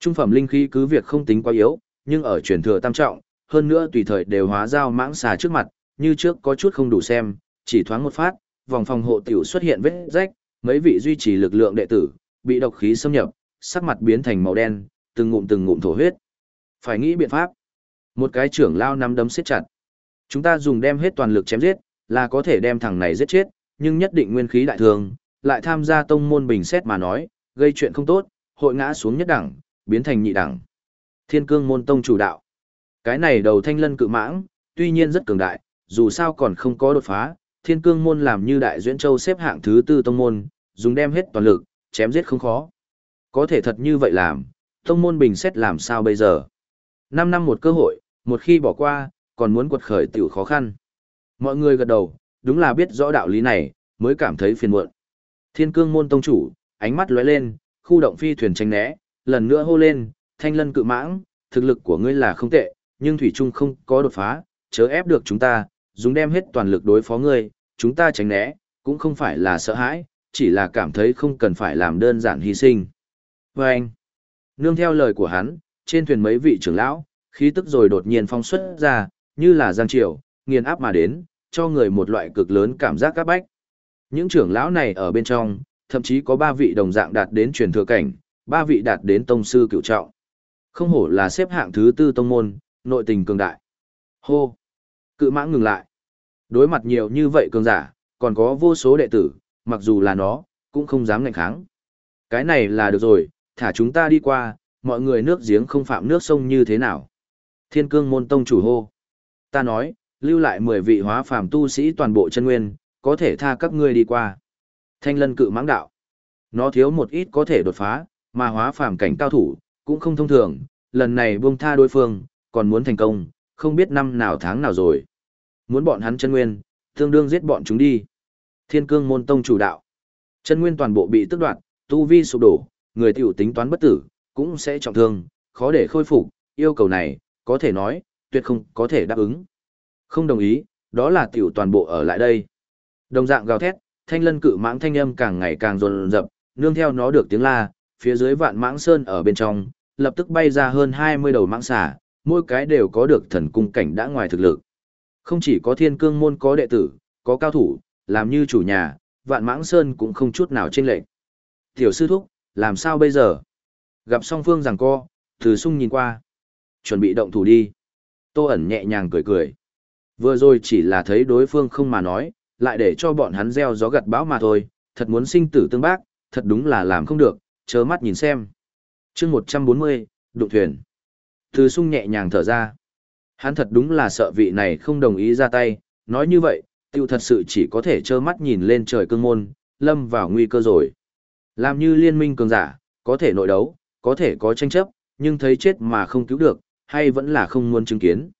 Trung phẩm linh khí cứ việc không tính quá yếu, nhưng ở truyền thừa tam trọng, hơn nữa tùy thời đều hóa giao mãng xà trước mặt, như trước có chút không đủ xem, chỉ thoáng một phát, vòng phòng hộ tiểu xuất hiện vết rách, mấy vị duy trì lực lượng đệ tử, bị độc khí xâm nhập, sắc mặt biến thành màu đen, từng ngụm từng ngụm thổ huyết. Phải nghĩ biện pháp. Một cái trưởng lao nắm đấm siết chặt. Chúng ta dùng đem hết toàn lực chém giết, là có thể đem thằng này giết chết, nhưng nhất định nguyên khí đại thường, lại tham gia tông môn bình xét mà nói, gây chuyện không tốt, hội ngã xuống nhất đẳng, biến thành nhị đẳng. Thiên cương môn tông chủ đạo. Cái này đầu thanh lân cự mãng, tuy nhiên rất cường đại, dù sao còn không có đột phá, thiên cương môn làm như đại duyễn châu xếp hạng thứ tư tông môn, dùng đem hết toàn lực, chém giết không khó. Có thể thật như vậy làm, tông môn bình xét làm sao bây giờ? Năm năm một cơ hội, một khi bỏ qua, còn muốn quật khởi tiểu khó khăn. Mọi người gật đầu, đúng là biết rõ đạo lý này, mới cảm thấy phiền muộn. Thiên cương môn tông chủ, ánh mắt lóe lên, khu động phi thuyền tránh né, lần nữa hô lên, thanh lân cự mãng, thực lực của ngươi là không tệ, nhưng thủy trung không có đột phá, chớ ép được chúng ta, dùng đem hết toàn lực đối phó ngươi, chúng ta tránh né, cũng không phải là sợ hãi, chỉ là cảm thấy không cần phải làm đơn giản hy sinh. Và anh, nương theo lời của hắn, trên thuyền mấy vị trưởng lão, khí tức rồi đột nhiên phong xuất ra, như là giang triều, nghiền áp mà đến, cho người một loại cực lớn cảm giác các bách. Những trưởng lão này ở bên trong, thậm chí có ba vị đồng dạng đạt đến truyền thừa cảnh, ba vị đạt đến tông sư cựu trọng. Không hổ là xếp hạng thứ tư tông môn, nội tình cường đại. Hô! Cự mãng ngừng lại. Đối mặt nhiều như vậy cường giả, còn có vô số đệ tử, mặc dù là nó, cũng không dám ngạnh kháng. Cái này là được rồi, thả chúng ta đi qua, mọi người nước giếng không phạm nước sông như thế nào. Thiên cương môn tông chủ hô. Ta nói, lưu lại 10 vị hóa phàm tu sĩ toàn bộ chân nguyên, có thể tha các ngươi đi qua. Thanh lân cự mãng đạo. Nó thiếu một ít có thể đột phá, mà hóa phàm cảnh cao thủ, cũng không thông thường, lần này buông tha đối phương, còn muốn thành công, không biết năm nào tháng nào rồi. Muốn bọn hắn chân nguyên, tương đương giết bọn chúng đi. Thiên cương môn tông chủ đạo. Chân nguyên toàn bộ bị tức đoạt, tu vi sụp đổ, người tiểu tính toán bất tử, cũng sẽ trọng thương, khó để khôi phục, yêu cầu này, có thể nói, tuyệt không có thể đáp ứng. Không đồng ý, đó là tiểu toàn bộ ở lại đây. Đồng dạng gào thét, thanh lân cự mãng thanh âm càng ngày càng rồn rập, nương theo nó được tiếng la, phía dưới vạn mãng sơn ở bên trong, lập tức bay ra hơn 20 đầu mãng xà, mỗi cái đều có được thần cung cảnh đã ngoài thực lực. Không chỉ có thiên cương môn có đệ tử, có cao thủ, làm như chủ nhà, vạn mãng sơn cũng không chút nào chênh lệch. Tiểu sư thúc, làm sao bây giờ? Gặp song phương rằng co, từ sung nhìn qua. Chuẩn bị động thủ đi. Tô ẩn nhẹ nhàng cười cười. Vừa rồi chỉ là thấy đối phương không mà nói, lại để cho bọn hắn gieo gió gặt bão mà thôi, thật muốn sinh tử tương bác, thật đúng là làm không được, chớ mắt nhìn xem. chương 140, đụng thuyền. Từ sung nhẹ nhàng thở ra. Hắn thật đúng là sợ vị này không đồng ý ra tay, nói như vậy, tiêu thật sự chỉ có thể trơ mắt nhìn lên trời cương môn, lâm vào nguy cơ rồi. Làm như liên minh cường giả, có thể nội đấu, có thể có tranh chấp, nhưng thấy chết mà không cứu được, hay vẫn là không muốn chứng kiến.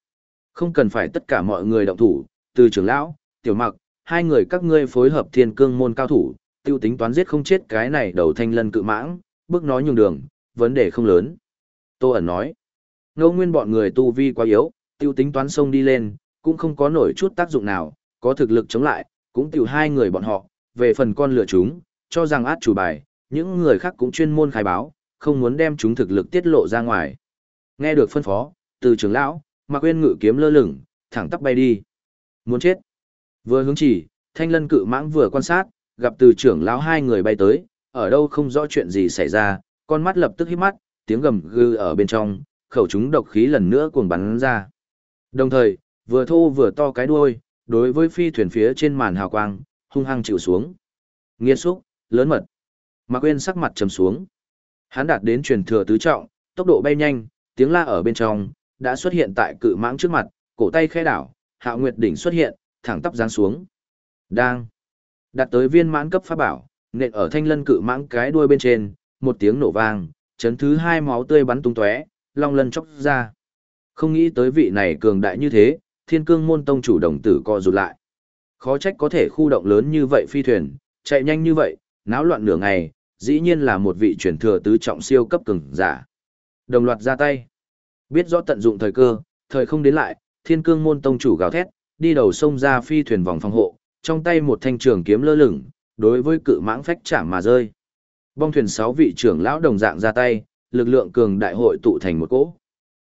Không cần phải tất cả mọi người động thủ, từ trưởng lão, tiểu mặc, hai người các ngươi phối hợp thiên cương môn cao thủ, tiêu tính toán giết không chết cái này đầu thanh lân cự mãng, bước nói nhường đường, vấn đề không lớn. Tô ẩn nói, ngô nguyên bọn người tu vi quá yếu, tiêu tính toán sông đi lên, cũng không có nổi chút tác dụng nào, có thực lực chống lại, cũng tiểu hai người bọn họ, về phần con lửa chúng, cho rằng át chủ bài, những người khác cũng chuyên môn khai báo, không muốn đem chúng thực lực tiết lộ ra ngoài. Nghe được phân phó, từ trưởng lão, Mạc Uyên ngự kiếm lơ lửng, thẳng tắp bay đi. Muốn chết. Vừa hướng chỉ, Thanh Lân cự mãng vừa quan sát, gặp từ trưởng lão hai người bay tới, ở đâu không rõ chuyện gì xảy ra, con mắt lập tức hít mắt, tiếng gầm gừ ở bên trong, khẩu chúng độc khí lần nữa cuồng bắn ra. Đồng thời, vừa thô vừa to cái đuôi, đối với phi thuyền phía trên màn hào quang, hung hăng chịu xuống. Nghiên xúc, lớn mật. Mạc Uyên sắc mặt trầm xuống. Hắn đạt đến truyền thừa tứ trọng, tốc độ bay nhanh, tiếng la ở bên trong, đã xuất hiện tại cự mãng trước mặt, cổ tay khẽ đảo, Hạo Nguyệt đỉnh xuất hiện, thẳng tắp giáng xuống. Đang đạt tới viên mãn cấp pháp bảo, nện ở thanh lân cự mãng cái đuôi bên trên, một tiếng nổ vang, chấn thứ hai máu tươi bắn tung tóe, long lân chóc ra. Không nghĩ tới vị này cường đại như thế, Thiên Cương môn tông chủ đồng tử co rụt lại. Khó trách có thể khu động lớn như vậy phi thuyền, chạy nhanh như vậy, náo loạn nửa ngày, dĩ nhiên là một vị truyền thừa tứ trọng siêu cấp cường giả. Đồng loạt ra tay. Biết rõ tận dụng thời cơ, thời không đến lại, thiên cương môn tông chủ gào thét, đi đầu sông ra phi thuyền vòng phòng hộ, trong tay một thanh trường kiếm lơ lửng, đối với cự mãng phách chạm mà rơi. Bong thuyền sáu vị trưởng lão đồng dạng ra tay, lực lượng cường đại hội tụ thành một cỗ.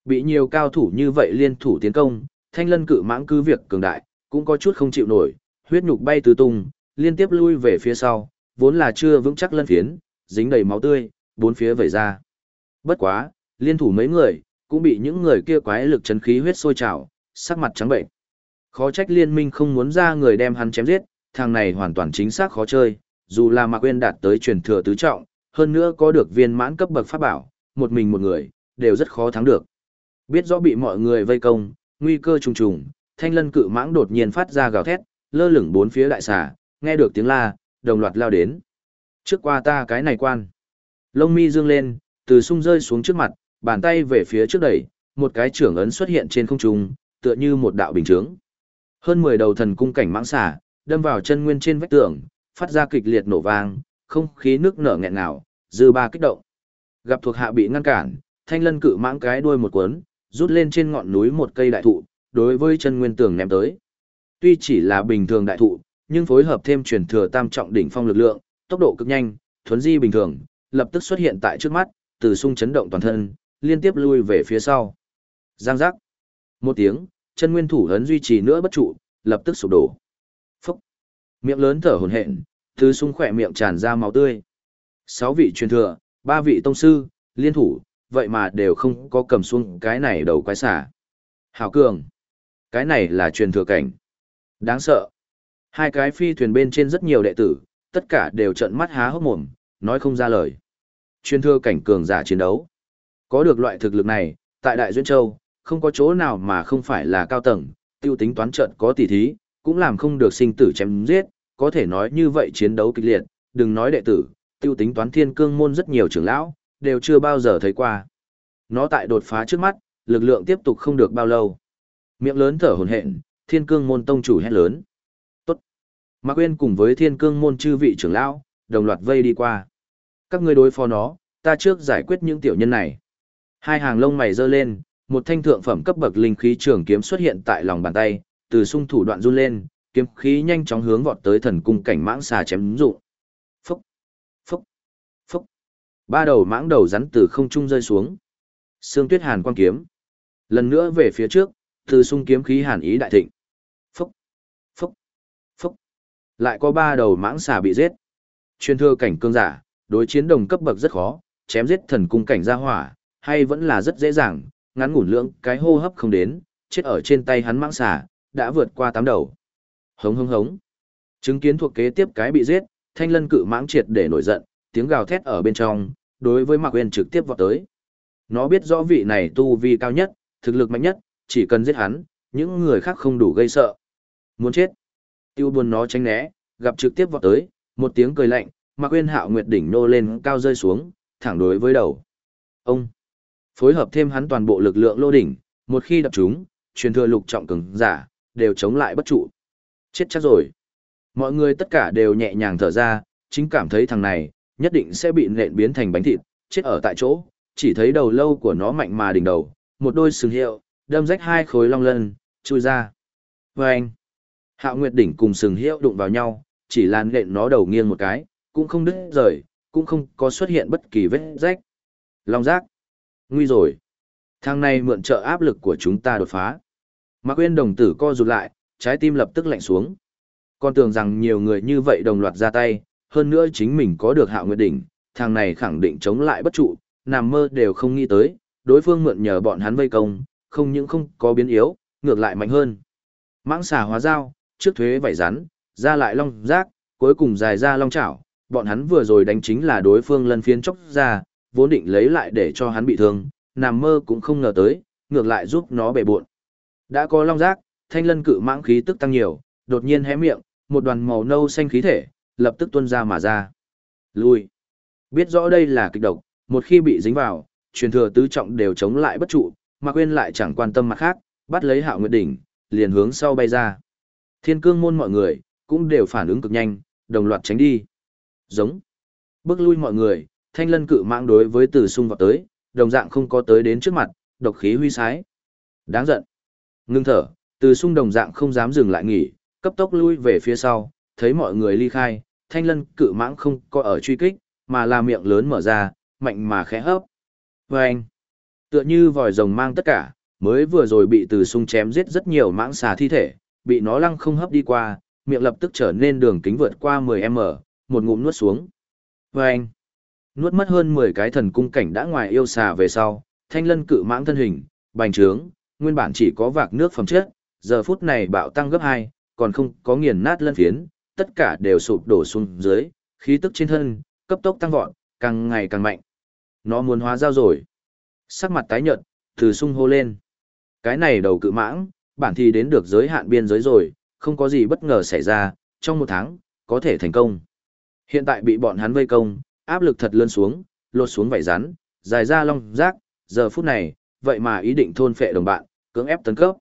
Bị nhiều cao thủ như vậy liên thủ tiến công, thanh lân cự mãng cứ việc cường đại, cũng có chút không chịu nổi, huyết nhục bay tứ tung, liên tiếp lui về phía sau, vốn là chưa vững chắc lân phiến, dính đầy máu tươi, bốn phía vẩy ra. Bất quá, liên thủ mấy người, cũng bị những người kia quái lực chấn khí huyết sôi trào, sắc mặt trắng bệnh. Khó trách liên minh không muốn ra người đem hắn chém giết, thằng này hoàn toàn chính xác khó chơi, dù là Mạc Quyên đạt tới truyền thừa tứ trọng, hơn nữa có được viên mãn cấp bậc pháp bảo, một mình một người, đều rất khó thắng được. Biết rõ bị mọi người vây công, nguy cơ trùng trùng, thanh lân cự mãng đột nhiên phát ra gào thét, lơ lửng bốn phía đại xà, nghe được tiếng la, đồng loạt lao đến. Trước qua ta cái này quan. Lông mi dương lên, từ sung rơi xuống trước mặt, bàn tay về phía trước đẩy, một cái trưởng ấn xuất hiện trên không trung, tựa như một đạo bình chướng. Hơn 10 đầu thần cung cảnh mãng xà, đâm vào chân nguyên trên vách tường, phát ra kịch liệt nổ vang, không khí nước nở nghẹn ngào, dư ba kích động. Gặp thuộc hạ bị ngăn cản, thanh lân cự mãng cái đuôi một cuốn, rút lên trên ngọn núi một cây đại thụ, đối với chân nguyên tường ném tới. Tuy chỉ là bình thường đại thụ, nhưng phối hợp thêm truyền thừa tam trọng đỉnh phong lực lượng, tốc độ cực nhanh, thuấn di bình thường, lập tức xuất hiện tại trước mắt, từ sung chấn động toàn thân, liên tiếp lui về phía sau. Giang giác. Một tiếng, chân nguyên thủ hấn duy trì nữa bất trụ, lập tức sụp đổ. Phúc. Miệng lớn thở hổn hển, từ sung khỏe miệng tràn ra máu tươi. Sáu vị truyền thừa, ba vị tông sư, liên thủ, vậy mà đều không có cầm xuống cái này đầu quái xả. Hảo cường. Cái này là truyền thừa cảnh. Đáng sợ. Hai cái phi thuyền bên trên rất nhiều đệ tử, tất cả đều trợn mắt há hốc mồm, nói không ra lời. Truyền thừa cảnh cường giả chiến đấu. Có được loại thực lực này, tại Đại Duyên Châu, không có chỗ nào mà không phải là cao tầng, tiêu tính toán trận có tỷ thí, cũng làm không được sinh tử chém giết, có thể nói như vậy chiến đấu kịch liệt, đừng nói đệ tử, tiêu tính toán thiên cương môn rất nhiều trưởng lão, đều chưa bao giờ thấy qua. Nó tại đột phá trước mắt, lực lượng tiếp tục không được bao lâu. Miệng lớn thở hổn hển, thiên cương môn tông chủ hét lớn. Tốt. Mạc Quyên cùng với thiên cương môn chư vị trưởng lão, đồng loạt vây đi qua. Các ngươi đối phó nó, ta trước giải quyết những tiểu nhân này. Hai hàng lông mày giơ lên, một thanh thượng phẩm cấp bậc linh khí trường kiếm xuất hiện tại lòng bàn tay, từ sung thủ đoạn run lên, kiếm khí nhanh chóng hướng vọt tới thần cung cảnh mãng xà chém dụng. Phúc, phúc, phúc. Ba đầu mãng đầu rắn từ không trung rơi xuống. Sương Tuyết Hàn quang kiếm. Lần nữa về phía trước, từ sung kiếm khí hàn ý đại thịnh. Phúc, phúc, phúc. Lại có ba đầu mãng xà bị giết. Chuyên thưa cảnh cương giả, đối chiến đồng cấp bậc rất khó, chém giết thần cung cảnh gia hỏa, hay vẫn là rất dễ dàng, ngắn ngủn lượng cái hô hấp không đến, chết ở trên tay hắn mãng xà, đã vượt qua tám đầu. Hống hống hống. Chứng kiến thuộc kế tiếp cái bị giết, thanh lân cự mãng triệt để nổi giận, tiếng gào thét ở bên trong, đối với Mạc Uyên trực tiếp vọt tới. Nó biết rõ vị này tu vi cao nhất, thực lực mạnh nhất, chỉ cần giết hắn, những người khác không đủ gây sợ. Muốn chết. Tiêu buồn nó tránh né, gặp trực tiếp vọt tới, một tiếng cười lạnh, Mạc Uyên Hạo Nguyệt đỉnh nô lên cao rơi xuống, thẳng đối với đầu. Ông phối hợp thêm hắn toàn bộ lực lượng lô đỉnh, một khi đập chúng, truyền thừa lục trọng cường giả, đều chống lại bất trụ. Chết chắc rồi. Mọi người tất cả đều nhẹ nhàng thở ra, chính cảm thấy thằng này, nhất định sẽ bị nện biến thành bánh thịt, chết ở tại chỗ, chỉ thấy đầu lâu của nó mạnh mà đỉnh đầu, một đôi sừng hiệu, đâm rách hai khối long lân, chui ra. Vâng! anh, Hạo Nguyệt đỉnh cùng sừng hiệu đụng vào nhau, chỉ là nện nó đầu nghiêng một cái, cũng không đứt rời, cũng không có xuất hiện bất kỳ vết rách. Long giác. Nguy rồi. Thằng này mượn trợ áp lực của chúng ta đột phá. Mạc Quyên đồng tử co rụt lại, trái tim lập tức lạnh xuống. Con tưởng rằng nhiều người như vậy đồng loạt ra tay, hơn nữa chính mình có được hạo nguyệt đỉnh, thằng này khẳng định chống lại bất trụ, nằm mơ đều không nghĩ tới, đối phương mượn nhờ bọn hắn vây công, không những không có biến yếu, ngược lại mạnh hơn. Mãng xà hóa dao, trước thuế vảy rắn, ra lại long rác cuối cùng dài ra long chảo, bọn hắn vừa rồi đánh chính là đối phương lân phiến chốc ra, vốn định lấy lại để cho hắn bị thương, nằm mơ cũng không ngờ tới, ngược lại giúp nó bể buộn. Đã có long rác thanh lân cự mãng khí tức tăng nhiều, đột nhiên hé miệng, một đoàn màu nâu xanh khí thể, lập tức tuôn ra mà ra. Lui. Biết rõ đây là kịch độc, một khi bị dính vào, truyền thừa tứ trọng đều chống lại bất trụ, mà quên lại chẳng quan tâm mặt khác, bắt lấy hạo nguyệt đỉnh, liền hướng sau bay ra. Thiên cương môn mọi người, cũng đều phản ứng cực nhanh, đồng loạt tránh đi. Giống. Bước lui mọi người, thanh lân cự mạng đối với tử sung vào tới, đồng dạng không có tới đến trước mặt, độc khí huy sái. Đáng giận. Ngưng thở, từ sung đồng dạng không dám dừng lại nghỉ, cấp tốc lui về phía sau, thấy mọi người ly khai, thanh lân cự mãng không có ở truy kích, mà là miệng lớn mở ra, mạnh mà khẽ hấp. Và anh, tựa như vòi rồng mang tất cả, mới vừa rồi bị từ sung chém giết rất nhiều mãng xà thi thể, bị nó lăng không hấp đi qua, miệng lập tức trở nên đường kính vượt qua 10m, một ngụm nuốt xuống. Và anh, nuốt mất hơn 10 cái thần cung cảnh đã ngoài yêu xà về sau, thanh lân cự mãng thân hình, bành trướng, nguyên bản chỉ có vạc nước phẩm chất, giờ phút này bạo tăng gấp 2, còn không có nghiền nát lân phiến, tất cả đều sụp đổ xuống dưới, khí tức trên thân, cấp tốc tăng vọt, càng ngày càng mạnh. Nó muốn hóa giao rồi. Sắc mặt tái nhợt, từ sung hô lên. Cái này đầu cự mãng, bản thì đến được giới hạn biên giới rồi, không có gì bất ngờ xảy ra, trong một tháng, có thể thành công. Hiện tại bị bọn hắn vây công, áp lực thật lớn xuống, lột xuống vảy rắn, dài ra long rác, giờ phút này, vậy mà ý định thôn phệ đồng bạn, cưỡng ép tấn cấp.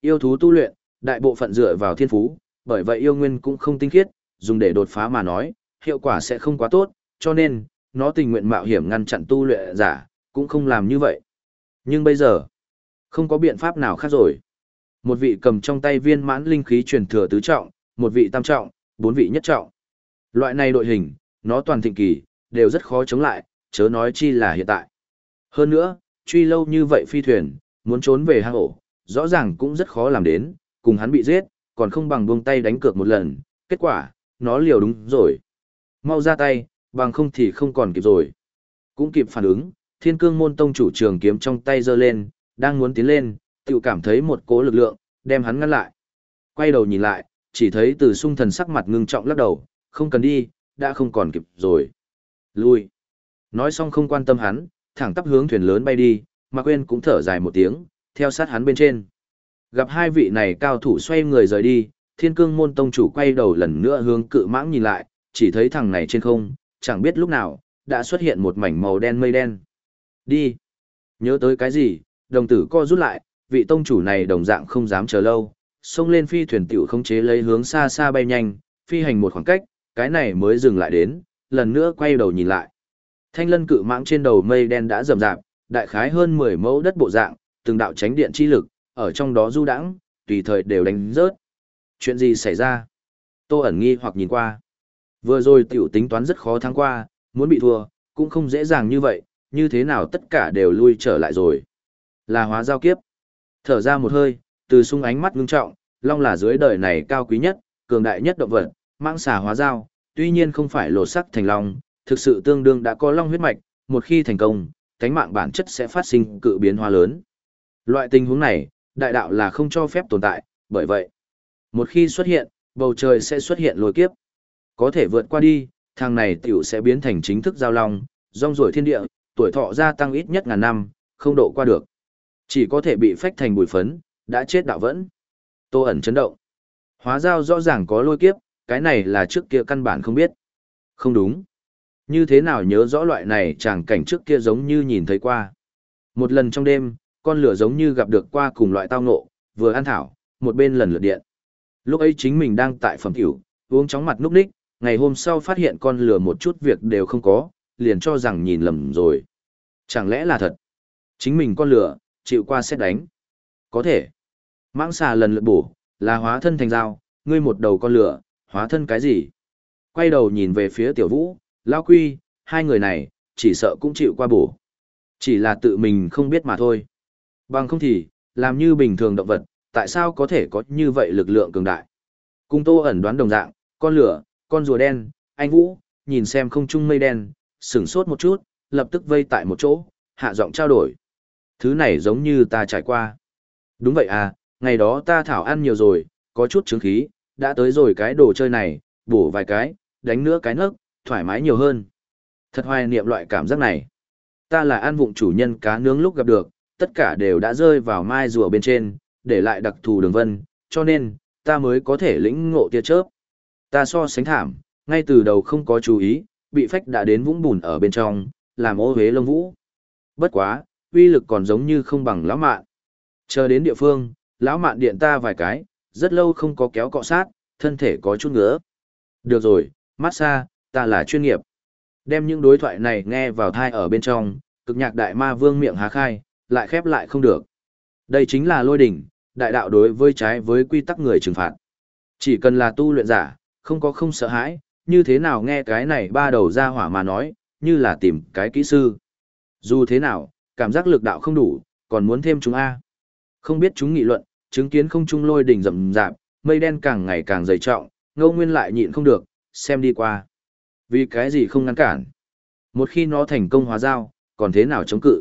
Yêu thú tu luyện, đại bộ phận dựa vào thiên phú, bởi vậy yêu nguyên cũng không tinh khiết, dùng để đột phá mà nói, hiệu quả sẽ không quá tốt, cho nên, nó tình nguyện mạo hiểm ngăn chặn tu luyện giả, cũng không làm như vậy. Nhưng bây giờ, không có biện pháp nào khác rồi. Một vị cầm trong tay viên mãn linh khí truyền thừa tứ trọng, một vị tam trọng, bốn vị nhất trọng. Loại này đội hình, nó toàn thịnh kỳ, đều rất khó chống lại, chớ nói chi là hiện tại. Hơn nữa, truy lâu như vậy phi thuyền, muốn trốn về hang ổ, rõ ràng cũng rất khó làm đến, cùng hắn bị giết, còn không bằng buông tay đánh cược một lần, kết quả, nó liều đúng rồi. Mau ra tay, bằng không thì không còn kịp rồi. Cũng kịp phản ứng, thiên cương môn tông chủ trường kiếm trong tay giơ lên, đang muốn tiến lên, tự cảm thấy một cố lực lượng, đem hắn ngăn lại. Quay đầu nhìn lại, chỉ thấy từ sung thần sắc mặt ngưng trọng lắc đầu, không cần đi, đã không còn kịp rồi. Lui. Nói xong không quan tâm hắn, thẳng tắp hướng thuyền lớn bay đi, mà quên cũng thở dài một tiếng, theo sát hắn bên trên. Gặp hai vị này cao thủ xoay người rời đi, thiên cương môn tông chủ quay đầu lần nữa hướng cự mãng nhìn lại, chỉ thấy thằng này trên không, chẳng biết lúc nào, đã xuất hiện một mảnh màu đen mây đen. Đi! Nhớ tới cái gì, đồng tử co rút lại, vị tông chủ này đồng dạng không dám chờ lâu, xông lên phi thuyền tiểu không chế lấy hướng xa xa bay nhanh, phi hành một khoảng cách, cái này mới dừng lại đến, lần nữa quay đầu nhìn lại. Thanh lân cự mãng trên đầu mây đen đã rầm rạp, đại khái hơn 10 mẫu đất bộ dạng, từng đạo tránh điện chi lực, ở trong đó du đãng, tùy thời đều đánh rớt. Chuyện gì xảy ra? Tô ẩn nghi hoặc nhìn qua. Vừa rồi tiểu tính toán rất khó thắng qua, muốn bị thua, cũng không dễ dàng như vậy, như thế nào tất cả đều lui trở lại rồi. Là hóa giao kiếp. Thở ra một hơi, từ sung ánh mắt ngưng trọng, long là dưới đời này cao quý nhất, cường đại nhất động vật, mang xà hóa giao, tuy nhiên không phải lột sắc thành long, thực sự tương đương đã có long huyết mạch, một khi thành công, cánh mạng bản chất sẽ phát sinh cự biến hóa lớn. Loại tình huống này, đại đạo là không cho phép tồn tại, bởi vậy, một khi xuất hiện, bầu trời sẽ xuất hiện lôi kiếp. Có thể vượt qua đi, thằng này tiểu sẽ biến thành chính thức giao long, rong ruổi thiên địa, tuổi thọ gia tăng ít nhất ngàn năm, không độ qua được. Chỉ có thể bị phách thành bụi phấn, đã chết đạo vẫn. Tô ẩn chấn động. Hóa giao rõ ràng có lôi kiếp, cái này là trước kia căn bản không biết. Không đúng. Như thế nào nhớ rõ loại này chàng cảnh trước kia giống như nhìn thấy qua. Một lần trong đêm, con lửa giống như gặp được qua cùng loại tao ngộ, vừa ăn thảo, một bên lần lượt điện. Lúc ấy chính mình đang tại phẩm tiểu, uống chóng mặt núp ních, ngày hôm sau phát hiện con lửa một chút việc đều không có, liền cho rằng nhìn lầm rồi. Chẳng lẽ là thật? Chính mình con lửa, chịu qua xét đánh. Có thể. Mãng xà lần lượt bổ, là hóa thân thành dao, ngươi một đầu con lửa, hóa thân cái gì? Quay đầu nhìn về phía tiểu vũ, lao quy, hai người này, chỉ sợ cũng chịu qua bổ. Chỉ là tự mình không biết mà thôi. Bằng không thì, làm như bình thường động vật, tại sao có thể có như vậy lực lượng cường đại? Cung tô ẩn đoán đồng dạng, con lửa, con rùa đen, anh Vũ, nhìn xem không trung mây đen, sửng sốt một chút, lập tức vây tại một chỗ, hạ giọng trao đổi. Thứ này giống như ta trải qua. Đúng vậy à, ngày đó ta thảo ăn nhiều rồi, có chút chứng khí, đã tới rồi cái đồ chơi này, bổ vài cái, đánh nữa cái nấc, thoải mái nhiều hơn. Thật hoài niệm loại cảm giác này. Ta là ăn vụng chủ nhân cá nướng lúc gặp được, tất cả đều đã rơi vào mai rùa bên trên, để lại đặc thù đường vân, cho nên, ta mới có thể lĩnh ngộ tia chớp. Ta so sánh thảm, ngay từ đầu không có chú ý, bị phách đã đến vũng bùn ở bên trong, làm ô hế lông vũ. Bất quá, uy lực còn giống như không bằng lão mạn. Chờ đến địa phương, lão mạn điện ta vài cái, rất lâu không có kéo cọ sát, thân thể có chút ngứa. Được rồi, massage, ta là chuyên nghiệp. Đem những đối thoại này nghe vào thai ở bên trong, cực nhạc đại ma vương miệng há khai, lại khép lại không được. Đây chính là lôi đỉnh, đại đạo đối với trái với quy tắc người trừng phạt. Chỉ cần là tu luyện giả, không có không sợ hãi, như thế nào nghe cái này ba đầu ra hỏa mà nói, như là tìm cái kỹ sư. Dù thế nào, cảm giác lực đạo không đủ, còn muốn thêm chúng A. Không biết chúng nghị luận, chứng kiến không trung lôi đỉnh rầm rạp, mây đen càng ngày càng dày trọng, ngâu nguyên lại nhịn không được, xem đi qua. Vì cái gì không ngăn cản? Một khi nó thành công hóa giao, còn thế nào chống cự?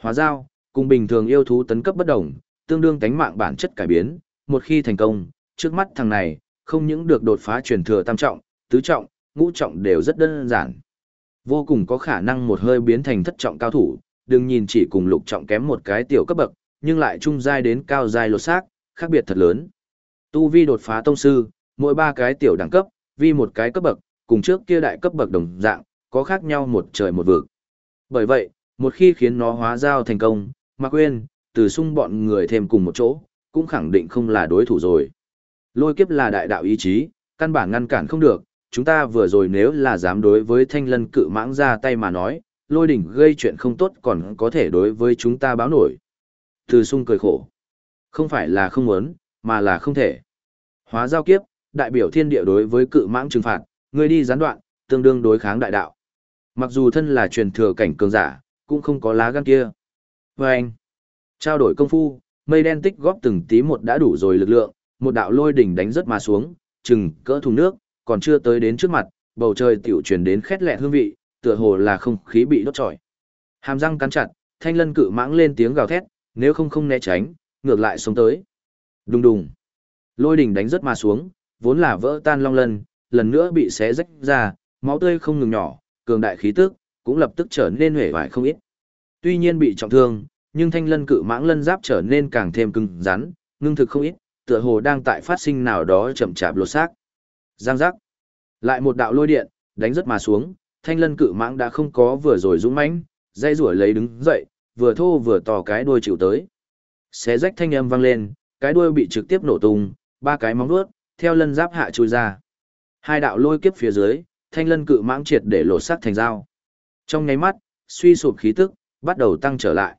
Hóa giao, cùng bình thường yêu thú tấn cấp bất đồng, tương đương tánh mạng bản chất cải biến, một khi thành công, trước mắt thằng này, không những được đột phá truyền thừa tam trọng, tứ trọng, ngũ trọng đều rất đơn giản. Vô cùng có khả năng một hơi biến thành thất trọng cao thủ, đừng nhìn chỉ cùng lục trọng kém một cái tiểu cấp bậc, nhưng lại trung giai đến cao giai lột xác, khác biệt thật lớn. Tu vi đột phá tông sư, mỗi ba cái tiểu đẳng cấp, vi một cái cấp bậc, cùng trước kia đại cấp bậc đồng dạng, có khác nhau một trời một vực. Bởi vậy, một khi khiến nó hóa giao thành công, mà quên từ sung bọn người thêm cùng một chỗ, cũng khẳng định không là đối thủ rồi. Lôi kiếp là đại đạo ý chí, căn bản ngăn cản không được, chúng ta vừa rồi nếu là dám đối với thanh lân cự mãng ra tay mà nói, lôi đỉnh gây chuyện không tốt còn có thể đối với chúng ta báo nổi. Từ sung cười khổ. Không phải là không muốn, mà là không thể. Hóa giao kiếp, đại biểu thiên địa đối với cự mãng trừng phạt, người đi gián đoạn, tương đương đối kháng đại đạo. Mặc dù thân là truyền thừa cảnh cường giả, cũng không có lá gan kia. Và anh, trao đổi công phu, mây đen tích góp từng tí một đã đủ rồi lực lượng, một đạo lôi đỉnh đánh rất mà xuống, chừng cỡ thùng nước, còn chưa tới đến trước mặt, bầu trời tiểu truyền đến khét lẹ hương vị, tựa hồ là không khí bị đốt trọi. Hàm răng cắn chặt, thanh lân cự mãng lên tiếng gào thét, nếu không không né tránh, ngược lại sống tới. Đùng đùng. Lôi đỉnh đánh rất mà xuống, vốn là vỡ tan long lân, lần nữa bị xé rách ra, máu tươi không ngừng nhỏ, cường đại khí tức, cũng lập tức trở nên huệ vải không ít. Tuy nhiên bị trọng thương, nhưng thanh lân cự mãng lân giáp trở nên càng thêm cứng rắn, ngưng thực không ít, tựa hồ đang tại phát sinh nào đó chậm chạp lột xác. Giang giác. Lại một đạo lôi điện, đánh rất mà xuống, thanh lân cự mãng đã không có vừa rồi dũng mãnh, dây rủa lấy đứng dậy, vừa thô vừa to cái đuôi chịu tới. Xé rách thanh âm vang lên, cái đuôi bị trực tiếp nổ tung, ba cái móng vuốt theo lân giáp hạ chui ra. Hai đạo lôi kiếp phía dưới, thanh lân cự mãng triệt để lột xác thành dao. Trong nháy mắt, suy sụp khí tức, bắt đầu tăng trở lại.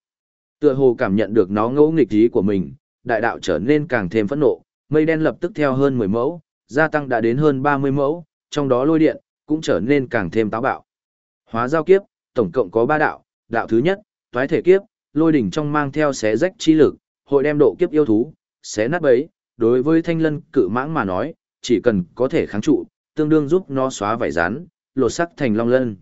Tựa hồ cảm nhận được nó ngẫu nghịch ý của mình, đại đạo trở nên càng thêm phẫn nộ, mây đen lập tức theo hơn 10 mẫu, gia tăng đã đến hơn 30 mẫu, trong đó lôi điện, cũng trở nên càng thêm táo bạo. Hóa giao kiếp, tổng cộng có 3 đạo, đạo thứ nhất, toái thể kiếp, lôi đỉnh trong mang theo xé rách chi lực, hội đem độ kiếp yêu thú, xé nát bấy, đối với thanh lân cự mãng mà nói, chỉ cần có thể kháng trụ, tương đương giúp nó xóa vảy rán, lột sắc thành long lân.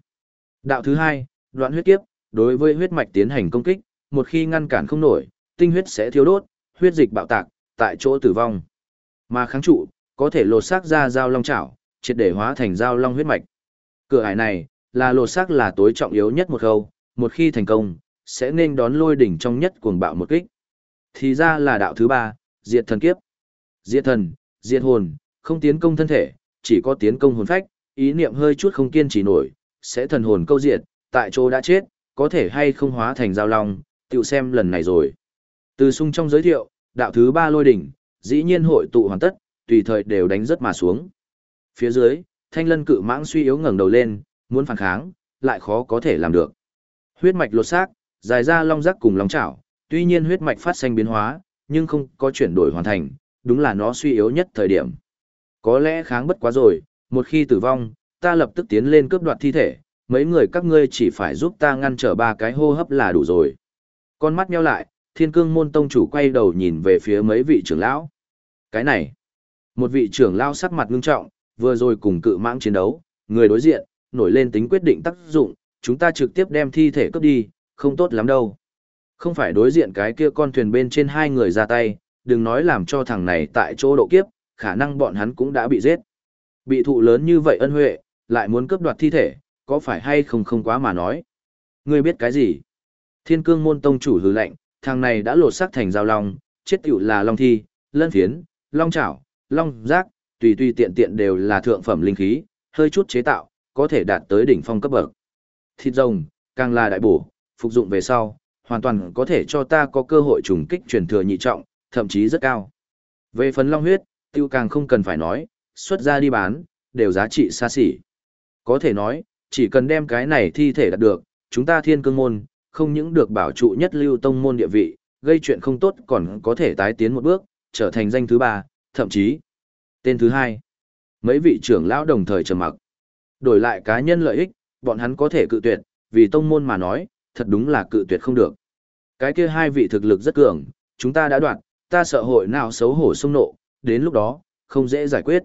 Đạo thứ hai, đoạn huyết kiếp, đối với huyết mạch tiến hành công kích, một khi ngăn cản không nổi, tinh huyết sẽ thiếu đốt, huyết dịch bạo tạc, tại chỗ tử vong. Mà kháng trụ, có thể lột xác ra dao long chảo, triệt để hóa thành dao long huyết mạch. Cửa ải này, là lột xác là tối trọng yếu nhất một khâu, một khi thành công, sẽ nên đón lôi đỉnh trong nhất cuồng bạo một kích. Thì ra là đạo thứ ba, diệt thần kiếp. Diệt thần, diệt hồn, không tiến công thân thể, chỉ có tiến công hồn phách, ý niệm hơi chút không kiên trì nổi, sẽ thần hồn câu diệt, tại chỗ đã chết, có thể hay không hóa thành dao long, tiểu xem lần này rồi. Từ sung trong giới thiệu, đạo thứ ba lôi đỉnh, dĩ nhiên hội tụ hoàn tất, tùy thời đều đánh rất mà xuống. Phía dưới, thanh lân cự mãng suy yếu ngẩng đầu lên, muốn phản kháng, lại khó có thể làm được. Huyết mạch lột xác, dài ra long giác cùng long chảo, tuy nhiên huyết mạch phát sinh biến hóa, nhưng không có chuyển đổi hoàn thành, đúng là nó suy yếu nhất thời điểm. Có lẽ kháng bất quá rồi, một khi tử vong, ta lập tức tiến lên cướp đoạt thi thể, mấy người các ngươi chỉ phải giúp ta ngăn trở ba cái hô hấp là đủ rồi. Con mắt nheo lại, thiên cương môn tông chủ quay đầu nhìn về phía mấy vị trưởng lão. Cái này, một vị trưởng lão sắc mặt ngưng trọng, vừa rồi cùng cự mãng chiến đấu, người đối diện, nổi lên tính quyết định tác dụng, chúng ta trực tiếp đem thi thể cướp đi, không tốt lắm đâu. Không phải đối diện cái kia con thuyền bên trên hai người ra tay, đừng nói làm cho thằng này tại chỗ độ kiếp, khả năng bọn hắn cũng đã bị giết. Bị thụ lớn như vậy ân huệ, lại muốn cướp đoạt thi thể, có phải hay không không quá mà nói. Ngươi biết cái gì? Thiên cương môn tông chủ hứ lệnh, thằng này đã lột xác thành giao long, chết tiểu là long thi, lân phiến, long chảo, long giác, tùy tùy tiện tiện đều là thượng phẩm linh khí, hơi chút chế tạo, có thể đạt tới đỉnh phong cấp bậc. Thịt rồng, càng là đại bổ, phục dụng về sau, hoàn toàn có thể cho ta có cơ hội trùng kích truyền thừa nhị trọng, thậm chí rất cao. Về phần long huyết, tiêu càng không cần phải nói, xuất ra đi bán, đều giá trị xa xỉ. Có thể nói, chỉ cần đem cái này thi thể đạt được, chúng ta thiên cương môn, không những được bảo trụ nhất lưu tông môn địa vị, gây chuyện không tốt còn có thể tái tiến một bước, trở thành danh thứ ba, thậm chí tên thứ hai. Mấy vị trưởng lão đồng thời trầm mặc. Đổi lại cá nhân lợi ích, bọn hắn có thể cự tuyệt, vì tông môn mà nói, thật đúng là cự tuyệt không được. Cái kia hai vị thực lực rất cường, chúng ta đã đoạn, ta sợ hội nào xấu hổ xung nộ, đến lúc đó, không dễ giải quyết.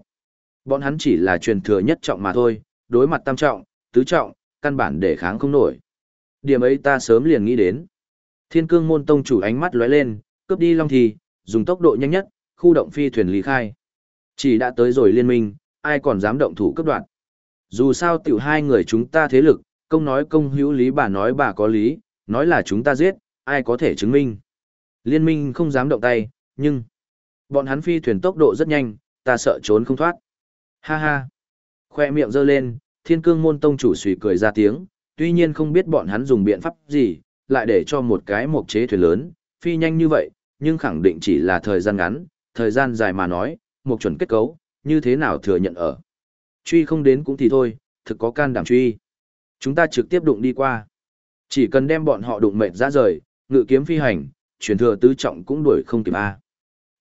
Bọn hắn chỉ là truyền thừa nhất trọng mà thôi, đối mặt tam trọng, tứ trọng, căn bản để kháng không nổi. Điểm ấy ta sớm liền nghĩ đến. Thiên cương môn tông chủ ánh mắt lóe lên, cướp đi long thì, dùng tốc độ nhanh nhất, khu động phi thuyền lý khai. Chỉ đã tới rồi liên minh, ai còn dám động thủ cấp đoạn. Dù sao tiểu hai người chúng ta thế lực, công nói công hữu lý bà nói bà có lý, nói là chúng ta giết, ai có thể chứng minh. Liên minh không dám động tay, nhưng bọn hắn phi thuyền tốc độ rất nhanh, ta sợ trốn không thoát. Ha ha. Khoe miệng giơ lên, thiên cương môn tông chủ suy cười ra tiếng, tuy nhiên không biết bọn hắn dùng biện pháp gì, lại để cho một cái mộc chế thuyền lớn, phi nhanh như vậy, nhưng khẳng định chỉ là thời gian ngắn, thời gian dài mà nói, một chuẩn kết cấu, như thế nào thừa nhận ở. Truy không đến cũng thì thôi, thực có can đảm truy. Chúng ta trực tiếp đụng đi qua. Chỉ cần đem bọn họ đụng mệt ra rời, ngự kiếm phi hành, truyền thừa tứ trọng cũng đuổi không kịp A.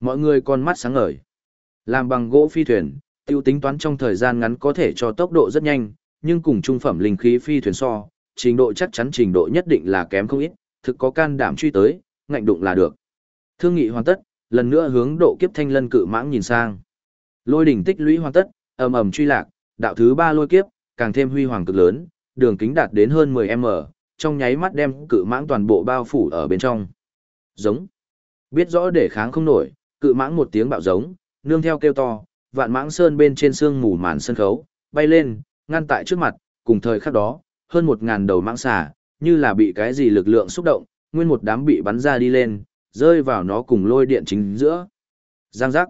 Mọi người con mắt sáng ngời. Làm bằng gỗ phi thuyền, tiêu tính toán trong thời gian ngắn có thể cho tốc độ rất nhanh, nhưng cùng trung phẩm linh khí phi thuyền so, trình độ chắc chắn trình độ nhất định là kém không ít, thực có can đảm truy tới, ngạnh đụng là được. Thương nghị hoàn tất, lần nữa hướng độ kiếp thanh lân cự mãng nhìn sang. Lôi đỉnh tích lũy hoàn tất, ầm ầm truy lạc, đạo thứ ba lôi kiếp, càng thêm huy hoàng cực lớn, đường kính đạt đến hơn 10m, trong nháy mắt đem cự mãng toàn bộ bao phủ ở bên trong. Giống. Biết rõ để kháng không nổi, cự mãng một tiếng bạo giống, nương theo kêu to, vạn mãng sơn bên trên xương mù màn sân khấu, bay lên, ngăn tại trước mặt, cùng thời khắc đó, hơn một ngàn đầu mãng xà, như là bị cái gì lực lượng xúc động, nguyên một đám bị bắn ra đi lên, rơi vào nó cùng lôi điện chính giữa. Giang giác.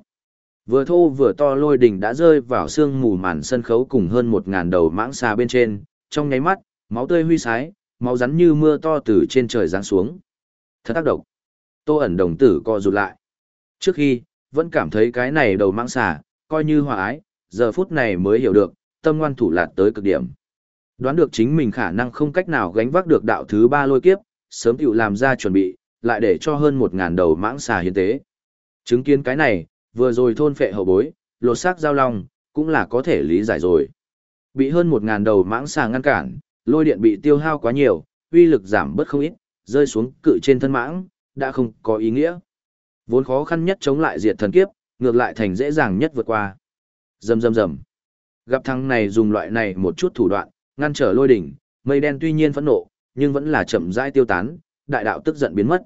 Vừa thô vừa to lôi đỉnh đã rơi vào xương mù màn sân khấu cùng hơn một ngàn đầu mãng xà bên trên, trong nháy mắt, máu tươi huy sái, máu rắn như mưa to từ trên trời giáng xuống. Thật tác động. Tô ẩn đồng tử co rụt lại. Trước khi, vẫn cảm thấy cái này đầu mãng xà, coi như hòa ái, giờ phút này mới hiểu được, tâm ngoan thủ lạt tới cực điểm. Đoán được chính mình khả năng không cách nào gánh vác được đạo thứ ba lôi kiếp, sớm tiểu làm ra chuẩn bị, lại để cho hơn một ngàn đầu mãng xà hiến tế. Chứng kiến cái này, vừa rồi thôn phệ hậu bối, lột xác giao long, cũng là có thể lý giải rồi. Bị hơn một ngàn đầu mãng xà ngăn cản, lôi điện bị tiêu hao quá nhiều, uy lực giảm bớt không ít, rơi xuống cự trên thân mãng, đã không có ý nghĩa. Vốn khó khăn nhất chống lại diệt thần kiếp, ngược lại thành dễ dàng nhất vượt qua. Rầm rầm rầm. Gặp thằng này dùng loại này một chút thủ đoạn, ngăn trở lôi đỉnh, mây đen tuy nhiên phẫn nộ, nhưng vẫn là chậm rãi tiêu tán, đại đạo tức giận biến mất.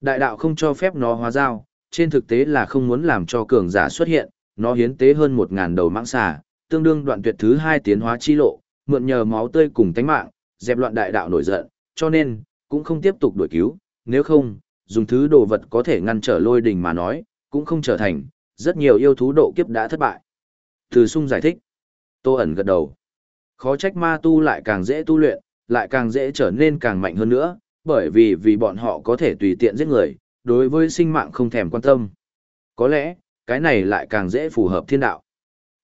Đại đạo không cho phép nó hóa giao, trên thực tế là không muốn làm cho cường giả xuất hiện, nó hiến tế hơn một ngàn đầu mãng xà, tương đương đoạn tuyệt thứ hai tiến hóa chi lộ, mượn nhờ máu tươi cùng tánh mạng, dẹp loạn đại đạo nổi giận, cho nên, cũng không tiếp tục đuổi cứu, nếu không, dùng thứ đồ vật có thể ngăn trở lôi đỉnh mà nói, cũng không trở thành, rất nhiều yêu thú độ kiếp đã thất bại. Từ sung giải thích, tô ẩn gật đầu. Khó trách ma tu lại càng dễ tu luyện, lại càng dễ trở nên càng mạnh hơn nữa, bởi vì vì bọn họ có thể tùy tiện giết người, đối với sinh mạng không thèm quan tâm. Có lẽ, cái này lại càng dễ phù hợp thiên đạo.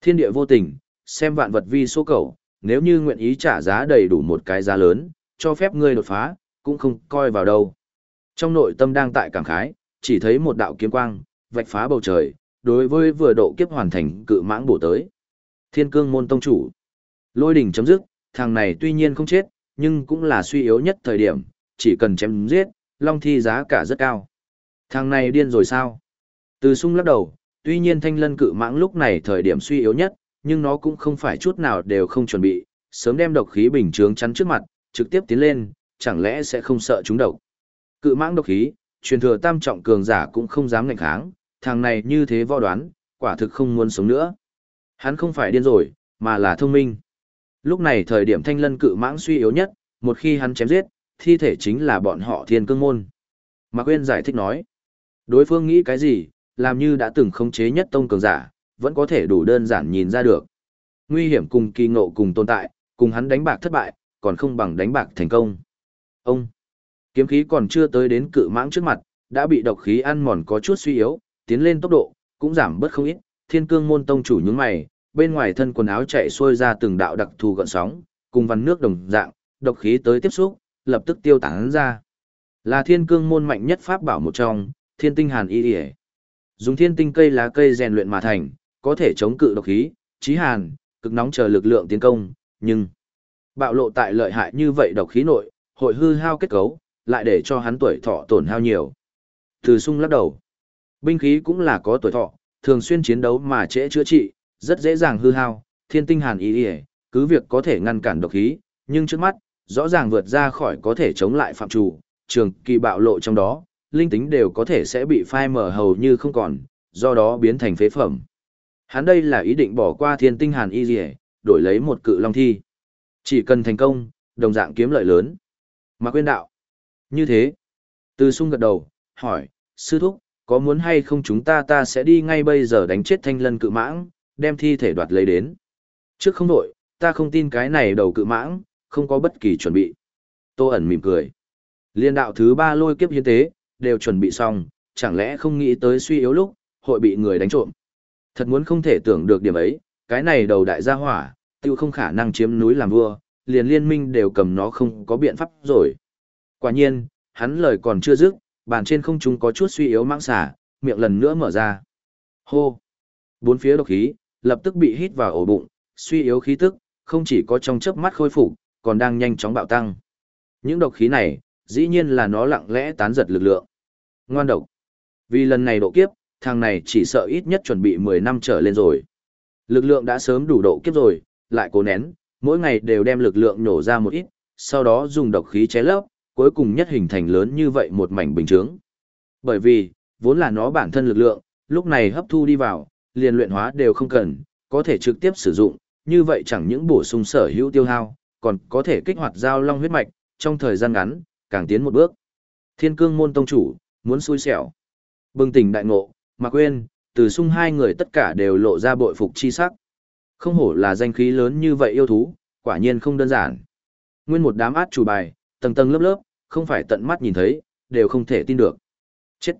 Thiên địa vô tình, xem vạn vật vi số cầu, nếu như nguyện ý trả giá đầy đủ một cái giá lớn, cho phép ngươi đột phá, cũng không coi vào đâu. Trong nội tâm đang tại cảm khái, chỉ thấy một đạo kiếm quang, vạch phá bầu trời, đối với vừa độ kiếp hoàn thành cự mãng bổ tới. Thiên cương môn tông chủ. Lôi đỉnh chấm dứt, thằng này tuy nhiên không chết, nhưng cũng là suy yếu nhất thời điểm, chỉ cần chém giết, long thi giá cả rất cao. Thằng này điên rồi sao? Từ sung lắc đầu, tuy nhiên thanh lân cự mãng lúc này thời điểm suy yếu nhất, nhưng nó cũng không phải chút nào đều không chuẩn bị, sớm đem độc khí bình chướng chắn trước mặt, trực tiếp tiến lên, chẳng lẽ sẽ không sợ chúng độc. Cự mãng độc khí, truyền thừa tam trọng cường giả cũng không dám ngạnh kháng, thằng này như thế võ đoán, quả thực không muốn sống nữa. Hắn không phải điên rồi, mà là thông minh. Lúc này thời điểm thanh lân cự mãng suy yếu nhất, một khi hắn chém giết, thi thể chính là bọn họ thiên cương môn. Mạc Quyên giải thích nói, đối phương nghĩ cái gì, làm như đã từng khống chế nhất tông cường giả, vẫn có thể đủ đơn giản nhìn ra được. Nguy hiểm cùng kỳ ngộ cùng tồn tại, cùng hắn đánh bạc thất bại, còn không bằng đánh bạc thành công. Ông, kiếm khí còn chưa tới đến cự mãng trước mặt, đã bị độc khí ăn mòn có chút suy yếu, tiến lên tốc độ, cũng giảm bớt không ít, thiên cương môn tông chủ nhún mày, bên ngoài thân quần áo chạy xuôi ra từng đạo đặc thù gợn sóng, cùng văn nước đồng dạng, độc khí tới tiếp xúc, lập tức tiêu tán ra. Là thiên cương môn mạnh nhất pháp bảo một trong, thiên tinh hàn y y Dùng thiên tinh cây lá cây rèn luyện mà thành, có thể chống cự độc khí, trí hàn, cực nóng chờ lực lượng tiến công, nhưng bạo lộ tại lợi hại như vậy độc khí nội, hội hư hao kết cấu, lại để cho hắn tuổi thọ tổn hao nhiều. Từ sung lắc đầu. Binh khí cũng là có tuổi thọ, thường xuyên chiến đấu mà trễ chữa trị, rất dễ dàng hư hao, thiên tinh hàn ý ý, cứ việc có thể ngăn cản độc khí, nhưng trước mắt, rõ ràng vượt ra khỏi có thể chống lại phạm chủ, trường kỳ bạo lộ trong đó, linh tính đều có thể sẽ bị phai mở hầu như không còn, do đó biến thành phế phẩm. Hắn đây là ý định bỏ qua thiên tinh hàn y dì đổi lấy một cự long thi. Chỉ cần thành công, đồng dạng kiếm lợi lớn. mà quên đạo. Như thế. Từ sung gật đầu, hỏi, sư thúc, có muốn hay không chúng ta ta sẽ đi ngay bây giờ đánh chết thanh lân cự mãng, đem thi thể đoạt lấy đến. Trước không đổi, ta không tin cái này đầu cự mãng, không có bất kỳ chuẩn bị. Tô ẩn mỉm cười. Liên đạo thứ ba lôi kiếp hiến tế, đều chuẩn bị xong, chẳng lẽ không nghĩ tới suy yếu lúc, hội bị người đánh trộm. Thật muốn không thể tưởng được điểm ấy, cái này đầu đại gia hỏa, tiêu không khả năng chiếm núi làm vua, liền liên minh đều cầm nó không có biện pháp rồi. Quả nhiên, hắn lời còn chưa dứt, bàn trên không trung có chút suy yếu mãng xả, miệng lần nữa mở ra. Hô! Bốn phía độc khí, lập tức bị hít vào ổ bụng, suy yếu khí tức, không chỉ có trong chớp mắt khôi phục, còn đang nhanh chóng bạo tăng. Những độc khí này, dĩ nhiên là nó lặng lẽ tán giật lực lượng. Ngoan độc. Vì lần này độ kiếp, thằng này chỉ sợ ít nhất chuẩn bị 10 năm trở lên rồi. Lực lượng đã sớm đủ độ kiếp rồi, lại cố nén, mỗi ngày đều đem lực lượng nổ ra một ít, sau đó dùng độc khí chế lấp, cuối cùng nhất hình thành lớn như vậy một mảnh bình chướng. Bởi vì, vốn là nó bản thân lực lượng, lúc này hấp thu đi vào, liền luyện hóa đều không cần, có thể trực tiếp sử dụng, như vậy chẳng những bổ sung sở hữu tiêu hao, còn có thể kích hoạt giao long huyết mạch, trong thời gian ngắn, càng tiến một bước. Thiên cương môn tông chủ, muốn xui xẻo. Bừng tỉnh đại ngộ, mà quên, từ sung hai người tất cả đều lộ ra bội phục chi sắc. Không hổ là danh khí lớn như vậy yêu thú, quả nhiên không đơn giản. Nguyên một đám át chủ bài, tầng tầng lớp lớp, không phải tận mắt nhìn thấy, đều không thể tin được. Chết!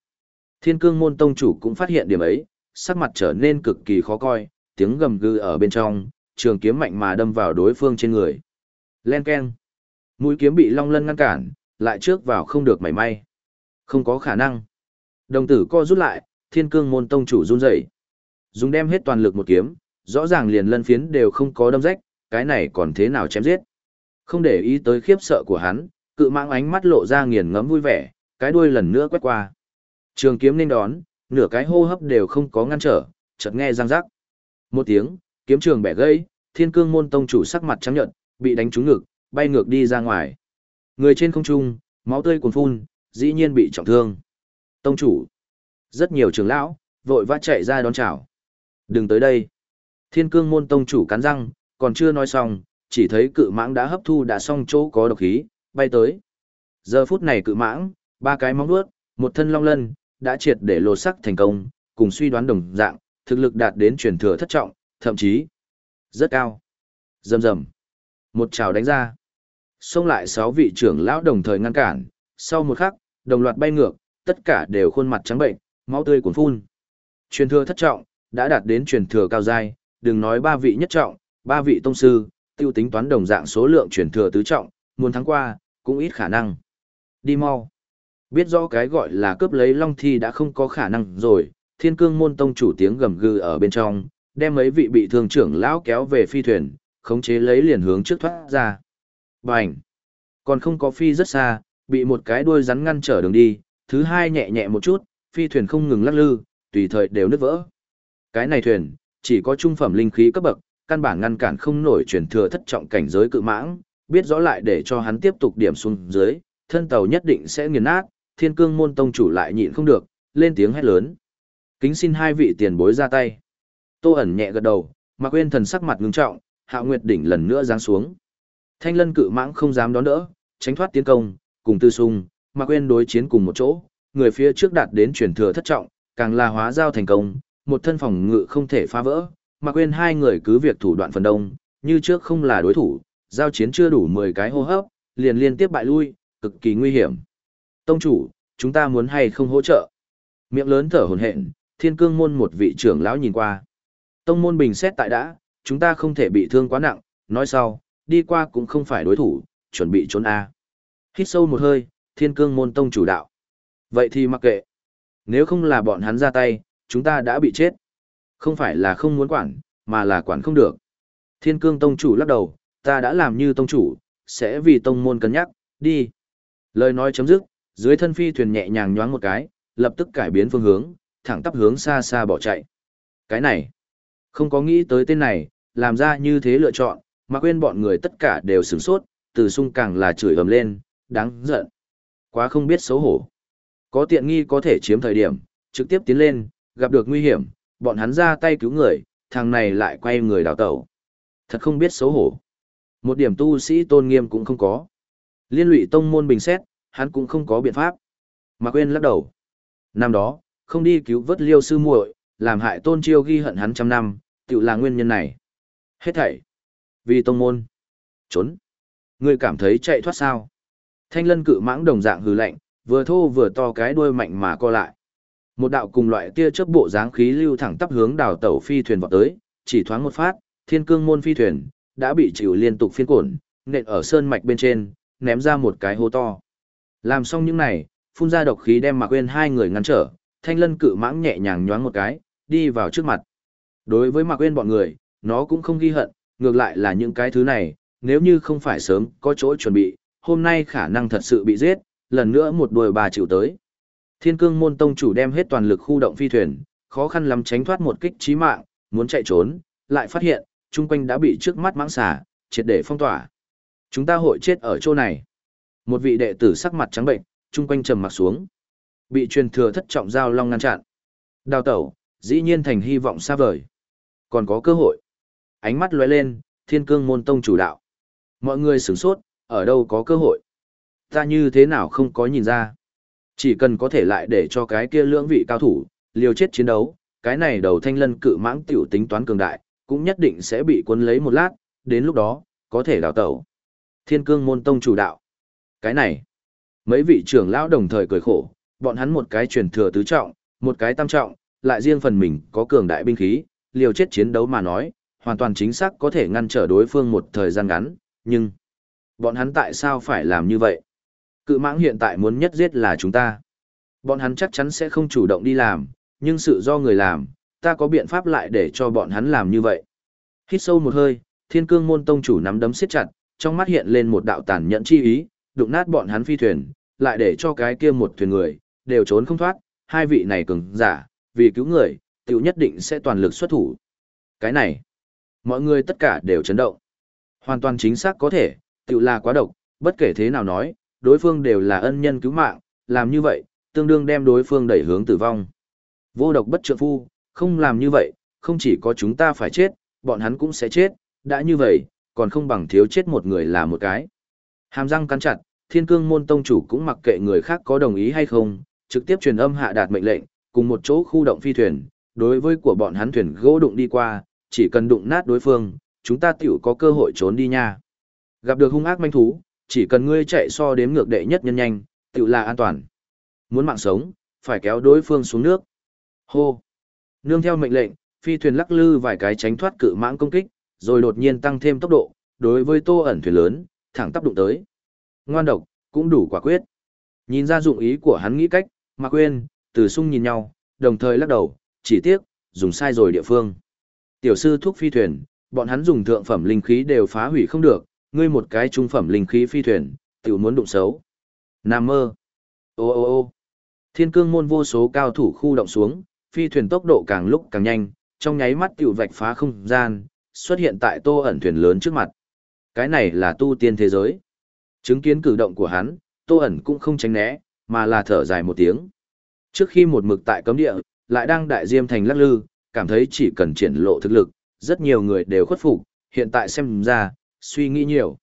Thiên cương môn tông chủ cũng phát hiện điểm ấy, sắc mặt trở nên cực kỳ khó coi, tiếng gầm gừ ở bên trong, trường kiếm mạnh mà đâm vào đối phương trên người. Len keng. Mũi kiếm bị Long Lân ngăn cản, lại trước vào không được mảy may. Không có khả năng. Đồng tử co rút lại, thiên cương môn tông chủ run rẩy. Dùng đem hết toàn lực một kiếm, rõ ràng liền lân phiến đều không có đâm rách, cái này còn thế nào chém giết. Không để ý tới khiếp sợ của hắn, cự mãng ánh mắt lộ ra nghiền ngẫm vui vẻ, cái đuôi lần nữa quét qua. Trường kiếm nên đón, nửa cái hô hấp đều không có ngăn trở, chợt nghe răng rắc. Một tiếng, kiếm trường bẻ gãy, Thiên Cương môn tông chủ sắc mặt trắng nhợt, bị đánh trúng ngực, bay ngược đi ra ngoài. Người trên không trung, máu tươi cuồn phun, dĩ nhiên bị trọng thương. Tông chủ, rất nhiều trưởng lão vội vã chạy ra đón chào. Đừng tới đây. Thiên Cương môn tông chủ cắn răng, còn chưa nói xong, chỉ thấy cự mãng đã hấp thu đã xong chỗ có độc khí, bay tới. Giờ phút này cự mãng, ba cái móng vuốt, một thân long lân, đã triệt để lột sắc thành công, cùng suy đoán đồng dạng, thực lực đạt đến truyền thừa thất trọng, thậm chí rất cao. Rầm rầm. Một trào đánh ra. Xông lại sáu vị trưởng lão đồng thời ngăn cản, sau một khắc, đồng loạt bay ngược, tất cả đều khuôn mặt trắng bệnh, máu tươi cuồn phun. Truyền thừa thất trọng, đã đạt đến truyền thừa cao giai, đừng nói ba vị nhất trọng, ba vị tông sư, tiêu tính toán đồng dạng số lượng truyền thừa tứ trọng, muốn thắng qua, cũng ít khả năng. Đi mau. Biết rõ cái gọi là cướp lấy long thi đã không có khả năng rồi, thiên cương môn tông chủ tiếng gầm gừ ở bên trong, đem mấy vị bị thương trưởng lão kéo về phi thuyền, khống chế lấy liền hướng trước thoát ra. Bành! Còn không có phi rất xa, bị một cái đuôi rắn ngăn trở đường đi, thứ hai nhẹ nhẹ một chút, phi thuyền không ngừng lắc lư, tùy thời đều nứt vỡ. Cái này thuyền, chỉ có trung phẩm linh khí cấp bậc, căn bản ngăn cản không nổi truyền thừa thất trọng cảnh giới cự mãng, biết rõ lại để cho hắn tiếp tục điểm xuống dưới, thân tàu nhất định sẽ nghiền nát, thiên cương môn tông chủ lại nhịn không được, lên tiếng hét lớn. Kính xin hai vị tiền bối ra tay. Tô ẩn nhẹ gật đầu, mà quên thần sắc mặt ngưng trọng, hạ nguyệt đỉnh lần nữa giáng xuống. Thanh lân cự mãng không dám đón đỡ, tránh thoát tiến công, cùng tư sung, mà quên đối chiến cùng một chỗ, người phía trước đạt đến truyền thừa thất trọng, càng là hóa giao thành công, một thân phòng ngự không thể phá vỡ, mà quên hai người cứ việc thủ đoạn phần đông, như trước không là đối thủ, giao chiến chưa đủ 10 cái hô hấp, liền liên tiếp bại lui, cực kỳ nguy hiểm. Tông chủ, chúng ta muốn hay không hỗ trợ? Miệng lớn thở hổn hển, thiên cương môn một vị trưởng lão nhìn qua. Tông môn bình xét tại đã, chúng ta không thể bị thương quá nặng, nói sau, đi qua cũng không phải đối thủ, chuẩn bị trốn A. Hít sâu một hơi, thiên cương môn tông chủ đạo. Vậy thì mặc kệ. Nếu không là bọn hắn ra tay, chúng ta đã bị chết. Không phải là không muốn quản, mà là quản không được. Thiên cương tông chủ lắc đầu, ta đã làm như tông chủ, sẽ vì tông môn cân nhắc, đi. Lời nói chấm dứt, dưới thân phi thuyền nhẹ nhàng nhoáng một cái, lập tức cải biến phương hướng, thẳng tắp hướng xa xa bỏ chạy. Cái này, không có nghĩ tới tên này, làm ra như thế lựa chọn, mà quên bọn người tất cả đều sửng sốt, từ sung càng là chửi ầm lên, đáng giận. Quá không biết xấu hổ. Có tiện nghi có thể chiếm thời điểm, trực tiếp tiến lên, gặp được nguy hiểm, bọn hắn ra tay cứu người, thằng này lại quay người đào tẩu. Thật không biết xấu hổ. Một điểm tu sĩ tôn nghiêm cũng không có. Liên lụy tông môn bình xét, hắn cũng không có biện pháp. Mà quên lắc đầu. Năm đó, không đi cứu vớt liêu sư muội, làm hại tôn chiêu ghi hận hắn trăm năm, tự là nguyên nhân này. Hết thảy. Vì tông môn. Trốn. Người cảm thấy chạy thoát sao. Thanh lân cự mãng đồng dạng hừ lạnh, vừa thô vừa to cái đuôi mạnh mà co lại. Một đạo cùng loại tia chớp bộ dáng khí lưu thẳng tắp hướng đào tẩu phi thuyền vọt tới, chỉ thoáng một phát, thiên cương môn phi thuyền đã bị chịu liên tục phiên cổn, nện ở sơn mạch bên trên, ném ra một cái hố to. Làm xong những này, phun ra độc khí đem Mạc Uyên hai người ngăn trở, Thanh Lân cự mãng nhẹ nhàng nhoáng một cái, đi vào trước mặt. Đối với Mạc Uyên bọn người, nó cũng không ghi hận, ngược lại là những cái thứ này, nếu như không phải sớm có chỗ chuẩn bị, hôm nay khả năng thật sự bị giết, lần nữa một đuổi bà chịu tới. Thiên Cương môn tông chủ đem hết toàn lực khu động phi thuyền, khó khăn lắm tránh thoát một kích chí mạng, muốn chạy trốn, lại phát hiện, chung quanh đã bị trước mắt mãng xà, triệt để phong tỏa. Chúng ta hội chết ở chỗ này. Một vị đệ tử sắc mặt trắng bệnh, chung quanh trầm mặt xuống. Bị truyền thừa thất trọng giao long ngăn chặn. Đào tẩu, dĩ nhiên thành hy vọng xa vời. Còn có cơ hội. Ánh mắt lóe lên, thiên cương môn tông chủ đạo. Mọi người sửng sốt, ở đâu có cơ hội. Ta như thế nào không có nhìn ra. Chỉ cần có thể lại để cho cái kia lưỡng vị cao thủ, liều chết chiến đấu, cái này đầu thanh lân cự mãng tiểu tính toán cường đại, cũng nhất định sẽ bị cuốn lấy một lát, đến lúc đó, có thể đào tẩu. Thiên cương môn tông chủ đạo. Cái này, mấy vị trưởng lão đồng thời cười khổ, bọn hắn một cái truyền thừa tứ trọng, một cái tam trọng, lại riêng phần mình có cường đại binh khí, liều chết chiến đấu mà nói, hoàn toàn chính xác có thể ngăn trở đối phương một thời gian ngắn, nhưng bọn hắn tại sao phải làm như vậy? Cự mãng hiện tại muốn nhất giết là chúng ta. Bọn hắn chắc chắn sẽ không chủ động đi làm, nhưng sự do người làm, ta có biện pháp lại để cho bọn hắn làm như vậy. Hít sâu một hơi, thiên cương môn tông chủ nắm đấm siết chặt, trong mắt hiện lên một đạo tàn nhẫn chi ý, đụng nát bọn hắn phi thuyền, lại để cho cái kia một thuyền người, đều trốn không thoát, hai vị này cường giả, vì cứu người, tiểu nhất định sẽ toàn lực xuất thủ. Cái này, mọi người tất cả đều chấn động. Hoàn toàn chính xác có thể, tiểu là quá độc, bất kể thế nào nói, đối phương đều là ân nhân cứu mạng, làm như vậy, tương đương đem đối phương đẩy hướng tử vong. Vô độc bất trượng phu, không làm như vậy, không chỉ có chúng ta phải chết, bọn hắn cũng sẽ chết, đã như vậy, còn không bằng thiếu chết một người là một cái. Hàm răng cắn chặt, thiên cương môn tông chủ cũng mặc kệ người khác có đồng ý hay không, trực tiếp truyền âm hạ đạt mệnh lệnh, cùng một chỗ khu động phi thuyền, đối với của bọn hắn thuyền gỗ đụng đi qua, chỉ cần đụng nát đối phương, chúng ta tiểu có cơ hội trốn đi nha. Gặp được hung ác manh thú, chỉ cần ngươi chạy so đếm ngược đệ nhất nhân nhanh, tiểu là an toàn. Muốn mạng sống, phải kéo đối phương xuống nước. Hô! Nương theo mệnh lệnh, phi thuyền lắc lư vài cái tránh thoát cự mãng công kích, rồi đột nhiên tăng thêm tốc độ, đối với tô ẩn thuyền lớn, thẳng tắp đụng tới. Ngoan độc, cũng đủ quả quyết. Nhìn ra dụng ý của hắn nghĩ cách, mà quên, từ sung nhìn nhau, đồng thời lắc đầu, chỉ tiếc, dùng sai rồi địa phương. Tiểu sư thuốc phi thuyền, bọn hắn dùng thượng phẩm linh khí đều phá hủy không được, ngươi một cái trung phẩm linh khí phi thuyền, tiểu muốn đụng xấu. Nam mơ. Ô ô ô Thiên cương môn vô số cao thủ khu động xuống, phi thuyền tốc độ càng lúc càng nhanh, trong nháy mắt tiểu vạch phá không gian, xuất hiện tại tô ẩn thuyền lớn trước mặt. Cái này là tu tiên thế giới. Chứng kiến cử động của hắn, tô ẩn cũng không tránh né, mà là thở dài một tiếng. Trước khi một mực tại cấm địa, lại đang đại diêm thành lắc lư, cảm thấy chỉ cần triển lộ thực lực, rất nhiều người đều khuất phục, hiện tại xem ra, suy nghĩ nhiều.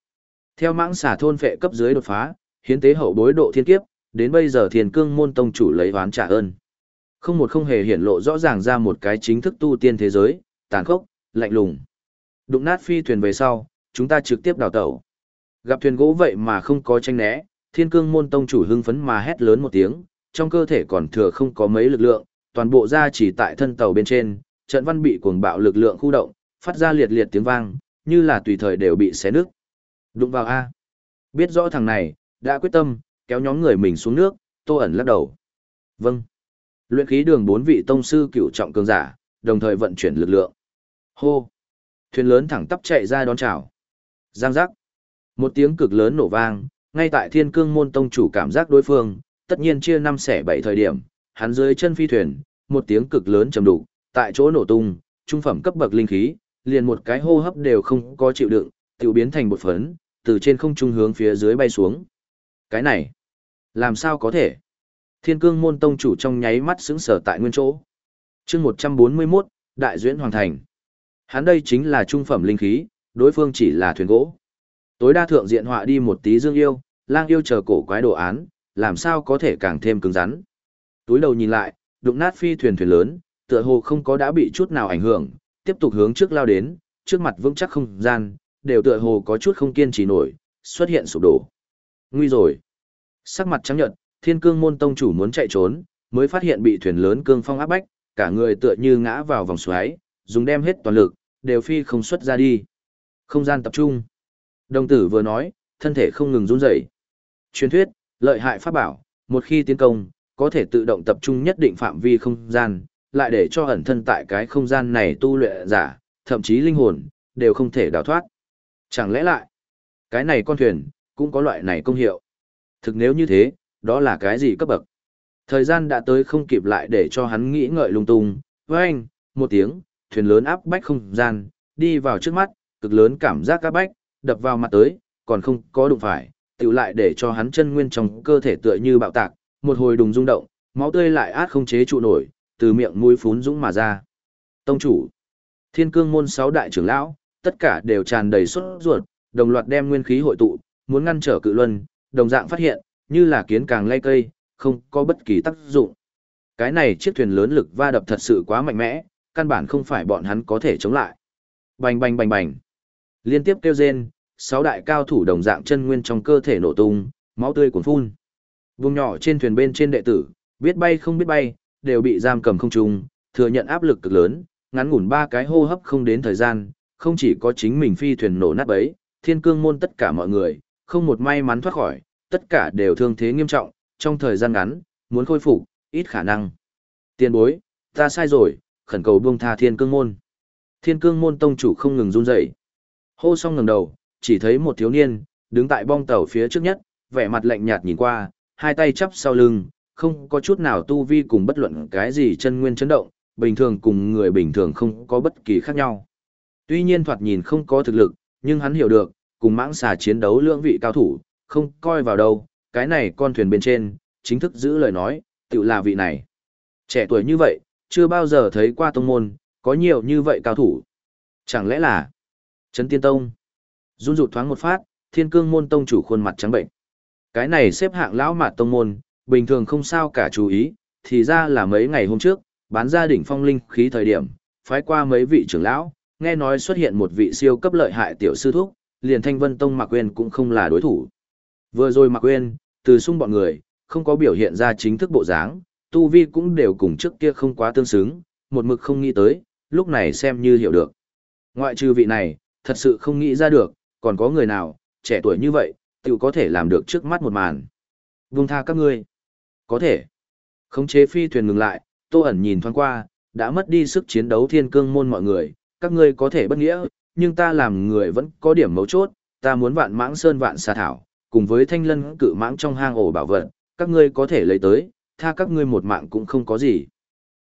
Theo mãng xả thôn phệ cấp dưới đột phá, hiến tế hậu bối độ thiên kiếp, đến bây giờ thiền cương môn tông chủ lấy oán trả ơn. Không một không hề hiển lộ rõ ràng ra một cái chính thức tu tiên thế giới, tàn khốc, lạnh lùng. Đụng nát phi thuyền về sau, chúng ta trực tiếp đào tẩu. Gặp thuyền gỗ vậy mà không có tranh né, thiên cương môn tông chủ hưng phấn mà hét lớn một tiếng, trong cơ thể còn thừa không có mấy lực lượng, toàn bộ ra chỉ tại thân tàu bên trên, trận văn bị cuồng bạo lực lượng khu động, phát ra liệt liệt tiếng vang, như là tùy thời đều bị xé nước. Đụng vào A. Biết rõ thằng này, đã quyết tâm, kéo nhóm người mình xuống nước, tô ẩn lắc đầu. Vâng. Luyện khí đường bốn vị tông sư cựu trọng cường giả, đồng thời vận chuyển lực lượng. Hô. Thuyền lớn thẳng tắp chạy ra đón chào. Giang giác. Một tiếng cực lớn nổ vang, ngay tại thiên cương môn tông chủ cảm giác đối phương, tất nhiên chia năm xẻ bảy thời điểm, hắn dưới chân phi thuyền, một tiếng cực lớn trầm đủ, tại chỗ nổ tung, trung phẩm cấp bậc linh khí, liền một cái hô hấp đều không có chịu đựng, tiểu biến thành một phấn, từ trên không trung hướng phía dưới bay xuống. Cái này, làm sao có thể? Thiên cương môn tông chủ trong nháy mắt sững sờ tại nguyên chỗ. chương 141, Đại Duyễn Hoàng Thành. Hắn đây chính là trung phẩm linh khí, đối phương chỉ là thuyền gỗ. Tối đa thượng diện họa đi một tí dương yêu, lang yêu chờ cổ quái đồ án, làm sao có thể càng thêm cứng rắn. Túi đầu nhìn lại, đụng nát phi thuyền thuyền lớn, tựa hồ không có đã bị chút nào ảnh hưởng, tiếp tục hướng trước lao đến, trước mặt vững chắc không gian, đều tựa hồ có chút không kiên trì nổi, xuất hiện sụp đổ. Nguy rồi. Sắc mặt trắng nhợt, Thiên Cương môn tông chủ muốn chạy trốn, mới phát hiện bị thuyền lớn cương phong áp bách, cả người tựa như ngã vào vòng xoáy, dùng đem hết toàn lực, đều phi không xuất ra đi. Không gian tập trung. Đồng tử vừa nói, thân thể không ngừng run rẩy. Truyền thuyết, lợi hại pháp bảo, một khi tiến công, có thể tự động tập trung nhất định phạm vi không gian, lại để cho ẩn thân tại cái không gian này tu luyện giả, thậm chí linh hồn, đều không thể đào thoát. Chẳng lẽ lại, cái này con thuyền, cũng có loại này công hiệu. Thực nếu như thế, đó là cái gì cấp bậc? Thời gian đã tới không kịp lại để cho hắn nghĩ ngợi lung tung, với anh, một tiếng, thuyền lớn áp bách không gian, đi vào trước mắt, cực lớn cảm giác áp bách, đập vào mặt tới, còn không có đụng phải, tự lại để cho hắn chân nguyên trong cơ thể tựa như bạo tạc, một hồi đùng rung động, máu tươi lại át không chế trụ nổi, từ miệng mũi phún dũng mà ra. Tông chủ, thiên cương môn sáu đại trưởng lão, tất cả đều tràn đầy sốt ruột, đồng loạt đem nguyên khí hội tụ, muốn ngăn trở cự luân, đồng dạng phát hiện, như là kiến càng lay cây, không có bất kỳ tác dụng. Cái này chiếc thuyền lớn lực va đập thật sự quá mạnh mẽ, căn bản không phải bọn hắn có thể chống lại. Bành bành bành bành. Liên tiếp kêu rên, sáu đại cao thủ đồng dạng chân nguyên trong cơ thể nổ tung, máu tươi cuồn phun. Vùng nhỏ trên thuyền bên trên đệ tử, biết bay không biết bay, đều bị giam cầm không trung, thừa nhận áp lực cực lớn, ngắn ngủn ba cái hô hấp không đến thời gian, không chỉ có chính mình phi thuyền nổ nát bấy, thiên cương môn tất cả mọi người, không một may mắn thoát khỏi, tất cả đều thương thế nghiêm trọng, trong thời gian ngắn, muốn khôi phục, ít khả năng. Tiền bối, ta sai rồi, khẩn cầu buông tha thiên cương môn. Thiên cương môn tông chủ không ngừng run rẩy. Hô xong ngẩng đầu, chỉ thấy một thiếu niên, đứng tại bong tàu phía trước nhất, vẻ mặt lạnh nhạt nhìn qua, hai tay chắp sau lưng, không có chút nào tu vi cùng bất luận cái gì chân nguyên chấn động, bình thường cùng người bình thường không có bất kỳ khác nhau. Tuy nhiên thoạt nhìn không có thực lực, nhưng hắn hiểu được, cùng mãng xà chiến đấu lưỡng vị cao thủ, không coi vào đâu, cái này con thuyền bên trên, chính thức giữ lời nói, tự là vị này. Trẻ tuổi như vậy, chưa bao giờ thấy qua tông môn, có nhiều như vậy cao thủ. Chẳng lẽ là Trấn Tiên Tông? Run rụt thoáng một phát, thiên cương môn tông chủ khuôn mặt trắng bệnh. Cái này xếp hạng lão mạt tông môn, bình thường không sao cả chú ý, thì ra là mấy ngày hôm trước, bán gia đỉnh phong linh khí thời điểm, phái qua mấy vị trưởng lão, nghe nói xuất hiện một vị siêu cấp lợi hại tiểu sư thúc, liền thanh vân tông Mạc Quyên cũng không là đối thủ. Vừa rồi Mạc Quyên, từ xung bọn người, không có biểu hiện ra chính thức bộ dáng, tu vi cũng đều cùng trước kia không quá tương xứng, một mực không nghĩ tới, lúc này xem như hiểu được. Ngoại trừ vị này, thật sự không nghĩ ra được, còn có người nào, trẻ tuổi như vậy, tự có thể làm được trước mắt một màn. Vung tha các ngươi. Có thể. Khống chế phi thuyền ngừng lại, tô ẩn nhìn thoáng qua, đã mất đi sức chiến đấu thiên cương môn mọi người, các ngươi có thể bất nghĩa, nhưng ta làm người vẫn có điểm mấu chốt, ta muốn vạn mãng sơn vạn xà thảo, cùng với thanh lân cự mãng trong hang ổ bảo vật, các ngươi có thể lấy tới, tha các ngươi một mạng cũng không có gì.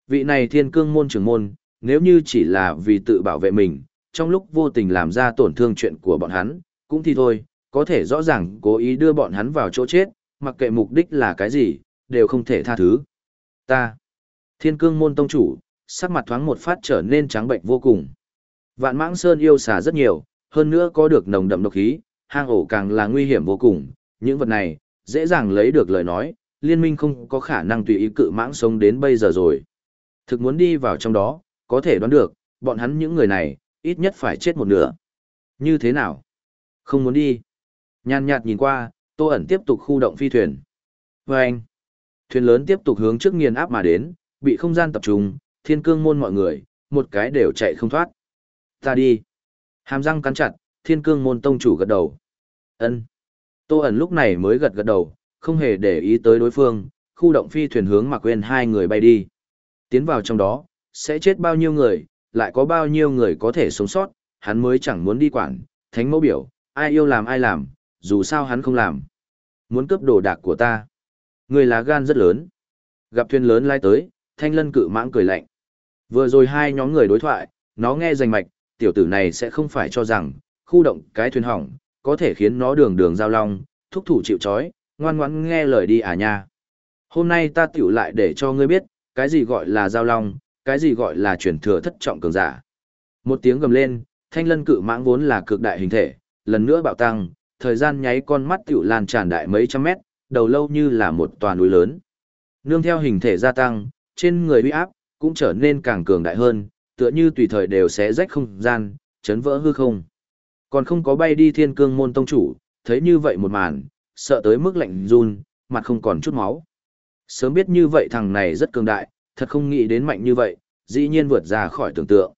Vị này thiên cương môn trưởng môn, nếu như chỉ là vì tự bảo vệ mình, trong lúc vô tình làm ra tổn thương chuyện của bọn hắn, cũng thì thôi, có thể rõ ràng cố ý đưa bọn hắn vào chỗ chết, mặc kệ mục đích là cái gì, đều không thể tha thứ. Ta, thiên cương môn tông chủ, sắc mặt thoáng một phát trở nên trắng bệnh vô cùng. Vạn mãng sơn yêu xà rất nhiều, hơn nữa có được nồng đậm độc khí, hang ổ càng là nguy hiểm vô cùng, những vật này, dễ dàng lấy được lời nói, liên minh không có khả năng tùy ý cự mãng sống đến bây giờ rồi. Thực muốn đi vào trong đó, có thể đoán được, bọn hắn những người này, ít nhất phải chết một nửa. Như thế nào? Không muốn đi. Nhàn nhạt nhìn qua, Tô ẩn tiếp tục khu động phi thuyền. Và anh, thuyền lớn tiếp tục hướng trước nghiền áp mà đến, bị không gian tập trung, thiên cương môn mọi người, một cái đều chạy không thoát. Ta đi. Hàm răng cắn chặt, thiên cương môn tông chủ gật đầu ân Tô ẩn lúc này mới gật gật đầu, không hề để ý tới đối phương, khu động phi thuyền hướng mặc quên hai người bay đi. Tiến vào trong đó, sẽ chết bao nhiêu người, lại có bao nhiêu người có thể sống sót, hắn mới chẳng muốn đi quản, thánh mẫu biểu, ai yêu làm ai làm, dù sao hắn không làm. Muốn cướp đồ đạc của ta. Người lá gan rất lớn. Gặp thuyền lớn lai tới, thanh lân cự mãng cười lạnh. Vừa rồi hai nhóm người đối thoại, nó nghe rành mạch, tiểu tử này sẽ không phải cho rằng, khu động cái thuyền hỏng, có thể khiến nó đường đường giao long, thúc thủ chịu chói, ngoan ngoãn nghe lời đi à nha. Hôm nay ta tiểu lại để cho ngươi biết, cái gì gọi là giao long, cái gì gọi là truyền thừa thất trọng cường giả. Một tiếng gầm lên, thanh lân cự mãng vốn là cực đại hình thể, lần nữa bạo tăng, thời gian nháy con mắt tiểu lan tràn đại mấy trăm mét, đầu lâu như là một tòa núi lớn. Nương theo hình thể gia tăng, trên người uy áp cũng trở nên càng cường đại hơn, tựa như tùy thời đều sẽ rách không gian, chấn vỡ hư không. Còn không có bay đi thiên cương môn tông chủ, thấy như vậy một màn, sợ tới mức lạnh run, mặt không còn chút máu. Sớm biết như vậy thằng này rất cường đại, thật không nghĩ đến mạnh như vậy, dĩ nhiên vượt ra khỏi tưởng tượng.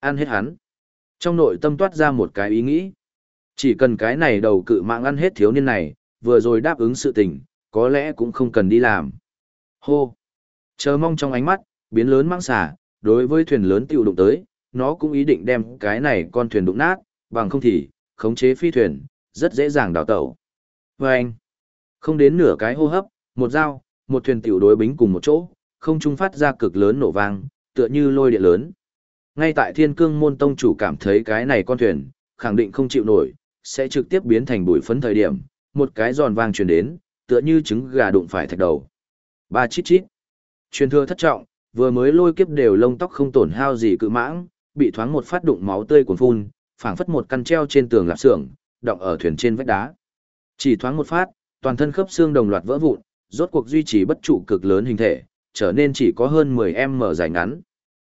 Ăn hết hắn. Trong nội tâm toát ra một cái ý nghĩ. Chỉ cần cái này đầu cự mạng ăn hết thiếu niên này, vừa rồi đáp ứng sự tình, có lẽ cũng không cần đi làm. Hô! Chờ mong trong ánh mắt, biến lớn mang xả, đối với thuyền lớn tiêu đụng tới, nó cũng ý định đem cái này con thuyền đụng nát, bằng không thì, khống chế phi thuyền, rất dễ dàng đào tẩu. Và anh, không đến nửa cái hô hấp, một dao, một thuyền tiểu đối bính cùng một chỗ, không trung phát ra cực lớn nổ vang, tựa như lôi điện lớn. Ngay tại thiên cương môn tông chủ cảm thấy cái này con thuyền, khẳng định không chịu nổi, sẽ trực tiếp biến thành bụi phấn thời điểm, một cái giòn vang truyền đến, tựa như trứng gà đụng phải thạch đầu. Ba chít chít. Truyền thừa thất trọng, vừa mới lôi kiếp đều lông tóc không tổn hao gì cự mãng, bị thoáng một phát đụng máu tươi cuồn phun, phảng phất một căn treo trên tường lạp xưởng, động ở thuyền trên vách đá. Chỉ thoáng một phát, toàn thân khớp xương đồng loạt vỡ vụn, rốt cuộc duy trì bất trụ cực lớn hình thể, trở nên chỉ có hơn 10m dài ngắn.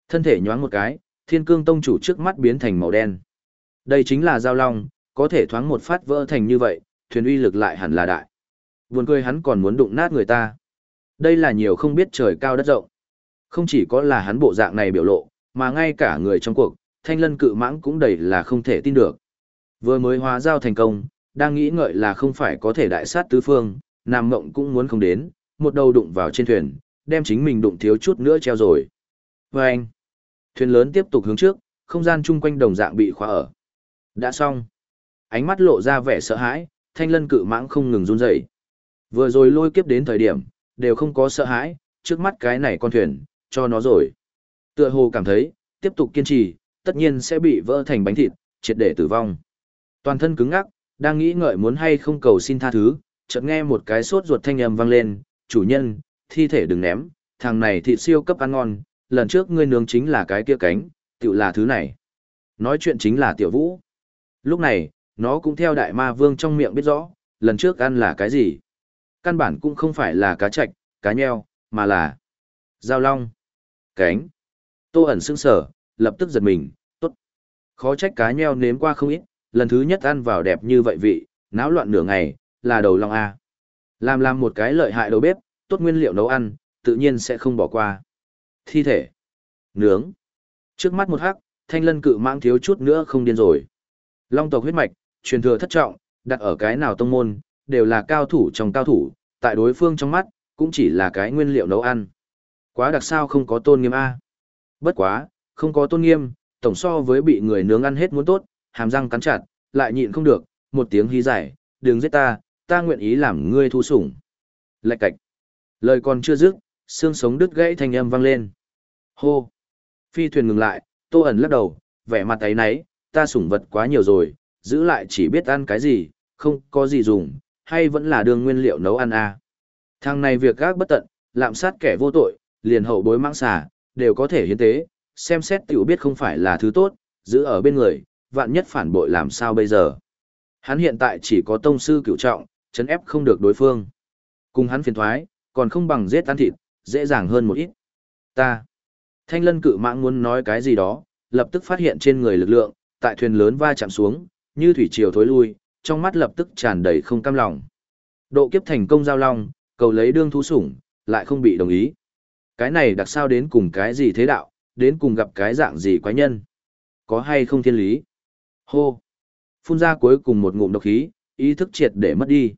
Thân thể nhoáng một cái, Thiên Cương Tông chủ trước mắt biến thành màu đen. Đây chính là giao long, có thể thoáng một phát vỡ thành như vậy, thuyền uy lực lại hẳn là đại. Buồn cười hắn còn muốn đụng nát người ta. Đây là nhiều không biết trời cao đất rộng. Không chỉ có là hắn bộ dạng này biểu lộ, mà ngay cả người trong cuộc, thanh lân cự mãng cũng đầy là không thể tin được. Vừa mới hóa giao thành công, đang nghĩ ngợi là không phải có thể đại sát tứ phương, Nam Mộng cũng muốn không đến, một đầu đụng vào trên thuyền, đem chính mình đụng thiếu chút nữa treo rồi. Và anh, thuyền lớn tiếp tục hướng trước, không gian chung quanh đồng dạng bị khóa ở. Đã xong. Ánh mắt lộ ra vẻ sợ hãi, thanh lân cự mãng không ngừng run rẩy. Vừa rồi lôi kiếp đến thời điểm, đều không có sợ hãi, trước mắt cái này con thuyền, cho nó rồi. Tựa hồ cảm thấy, tiếp tục kiên trì, tất nhiên sẽ bị vỡ thành bánh thịt, triệt để tử vong. Toàn thân cứng ngắc, đang nghĩ ngợi muốn hay không cầu xin tha thứ, chợt nghe một cái sốt ruột thanh âm vang lên, chủ nhân, thi thể đừng ném, thằng này thịt siêu cấp ăn ngon, lần trước ngươi nướng chính là cái kia cánh, tựu là thứ này. Nói chuyện chính là tiểu vũ. Lúc này, nó cũng theo đại ma vương trong miệng biết rõ, lần trước ăn là cái gì. Căn bản cũng không phải là cá chạch, cá nheo, mà là giao long, cánh. Tô ẩn sững sở, lập tức giật mình, tốt. Khó trách cá nheo nếm qua không ít, lần thứ nhất ăn vào đẹp như vậy vị, náo loạn nửa ngày, là đầu long A. Làm làm một cái lợi hại đầu bếp, tốt nguyên liệu nấu ăn, tự nhiên sẽ không bỏ qua. Thi thể. Nướng. Trước mắt một hắc, thanh lân cự mãng thiếu chút nữa không điên rồi. Long tộc huyết mạch, truyền thừa thất trọng, đặt ở cái nào tông môn, đều là cao thủ trong cao thủ, tại đối phương trong mắt, cũng chỉ là cái nguyên liệu nấu ăn. Quá đặc sao không có tôn nghiêm A. Bất quá, không có tôn nghiêm, tổng so với bị người nướng ăn hết muốn tốt, hàm răng cắn chặt, lại nhịn không được, một tiếng hí giải, đừng giết ta, ta nguyện ý làm ngươi thu sủng. Lạch cạch. Lời còn chưa dứt, xương sống đứt gãy thanh âm vang lên. Hô. Phi thuyền ngừng lại, tô ẩn lắc đầu, vẻ mặt ấy nấy, ta sủng vật quá nhiều rồi, giữ lại chỉ biết ăn cái gì, không có gì dùng, hay vẫn là đường nguyên liệu nấu ăn à. Thằng này việc gác bất tận, lạm sát kẻ vô tội, liền hậu bối mãng xà, đều có thể hiến tế, xem xét tiểu biết không phải là thứ tốt, giữ ở bên người, vạn nhất phản bội làm sao bây giờ. Hắn hiện tại chỉ có tông sư cửu trọng, chấn ép không được đối phương. Cùng hắn phiền thoái, còn không bằng giết tan thịt, dễ dàng hơn một ít. Ta. Thanh lân cự mạng muốn nói cái gì đó, lập tức phát hiện trên người lực lượng, tại thuyền lớn va chạm xuống, như thủy triều thối lui, trong mắt lập tức tràn đầy không cam lòng. Độ kiếp thành công giao long, cầu lấy đương thú sủng, lại không bị đồng ý. Cái này đặc sao đến cùng cái gì thế đạo, đến cùng gặp cái dạng gì quái nhân. Có hay không thiên lý? Hô! Phun ra cuối cùng một ngụm độc khí, ý thức triệt để mất đi.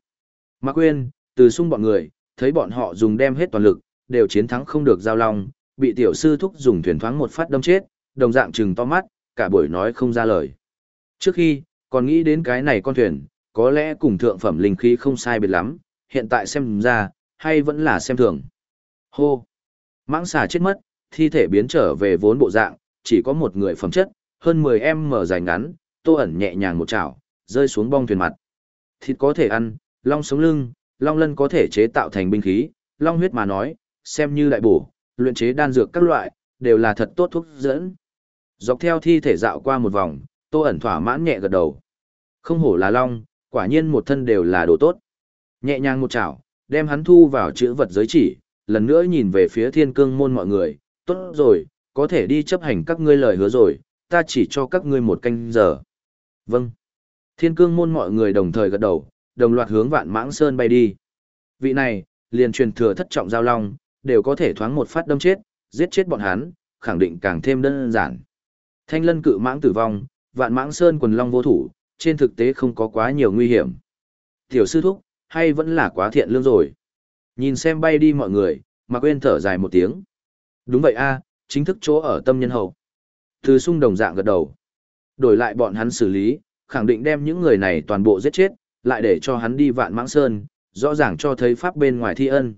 Mạc quên, từ sung bọn người, thấy bọn họ dùng đem hết toàn lực, đều chiến thắng không được giao long, bị tiểu sư thúc dùng thuyền thoáng một phát đâm chết, đồng dạng trừng to mắt, cả buổi nói không ra lời. Trước khi, còn nghĩ đến cái này con thuyền, có lẽ cùng thượng phẩm linh khí không sai biệt lắm, hiện tại xem ra, hay vẫn là xem thường. Hô! Mãng xà chết mất, thi thể biến trở về vốn bộ dạng, chỉ có một người phẩm chất, hơn 10 em mở dài ngắn, tô ẩn nhẹ nhàng một chảo, rơi xuống bong thuyền mặt. Thịt có thể ăn, long sống lưng, long lân có thể chế tạo thành binh khí, long huyết mà nói, xem như đại bổ, luyện chế đan dược các loại, đều là thật tốt thuốc dẫn. Dọc theo thi thể dạo qua một vòng, tô ẩn thỏa mãn nhẹ gật đầu. Không hổ là long, quả nhiên một thân đều là đồ tốt. Nhẹ nhàng một chảo, đem hắn thu vào chữ vật giới chỉ, lần nữa nhìn về phía thiên cương môn mọi người, tốt rồi, có thể đi chấp hành các ngươi lời hứa rồi, ta chỉ cho các ngươi một canh giờ. Vâng. Thiên cương môn mọi người đồng thời gật đầu, đồng loạt hướng vạn mãng sơn bay đi. Vị này, liền truyền thừa thất trọng giao long, đều có thể thoáng một phát đâm chết, giết chết bọn hắn, khẳng định càng thêm đơn giản. Thanh lân cự mãng tử vong, vạn mãng sơn quần long vô thủ, trên thực tế không có quá nhiều nguy hiểm. Tiểu sư thúc, hay vẫn là quá thiện lương rồi. Nhìn xem bay đi mọi người, mà quên thở dài một tiếng. Đúng vậy a, chính thức chỗ ở tâm nhân hậu. Từ sung đồng dạng gật đầu. Đổi lại bọn hắn xử lý, khẳng định đem những người này toàn bộ giết chết, lại để cho hắn đi vạn mãng sơn, rõ ràng cho thấy pháp bên ngoài thi ân.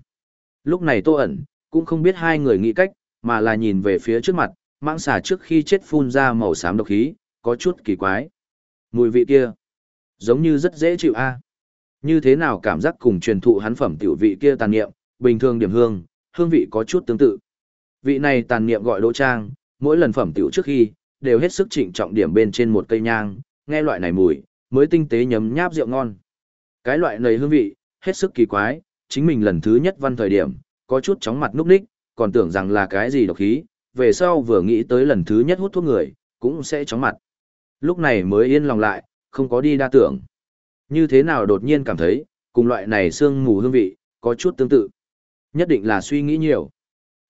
Lúc này tô ẩn, cũng không biết hai người nghĩ cách, mà là nhìn về phía trước mặt, mãng xà trước khi chết phun ra màu xám độc khí, có chút kỳ quái. Mùi vị kia, giống như rất dễ chịu a. Như thế nào cảm giác cùng truyền thụ hắn phẩm tiểu vị kia tàn niệm, bình thường điểm hương, hương vị có chút tương tự. Vị này tàn niệm gọi Đỗ Trang, mỗi lần phẩm tiểu trước khi, đều hết sức trịnh trọng điểm bên trên một cây nhang, nghe loại này mùi, mới tinh tế nhấm nháp rượu ngon. Cái loại này hương vị, hết sức kỳ quái, chính mình lần thứ nhất văn thời điểm, có chút chóng mặt núp ních, còn tưởng rằng là cái gì độc khí, về sau vừa nghĩ tới lần thứ nhất hút thuốc người, cũng sẽ chóng mặt. Lúc này mới yên lòng lại, không có đi đa tưởng. Như thế nào đột nhiên cảm thấy, cùng loại này sương mù hương vị, có chút tương tự. Nhất định là suy nghĩ nhiều.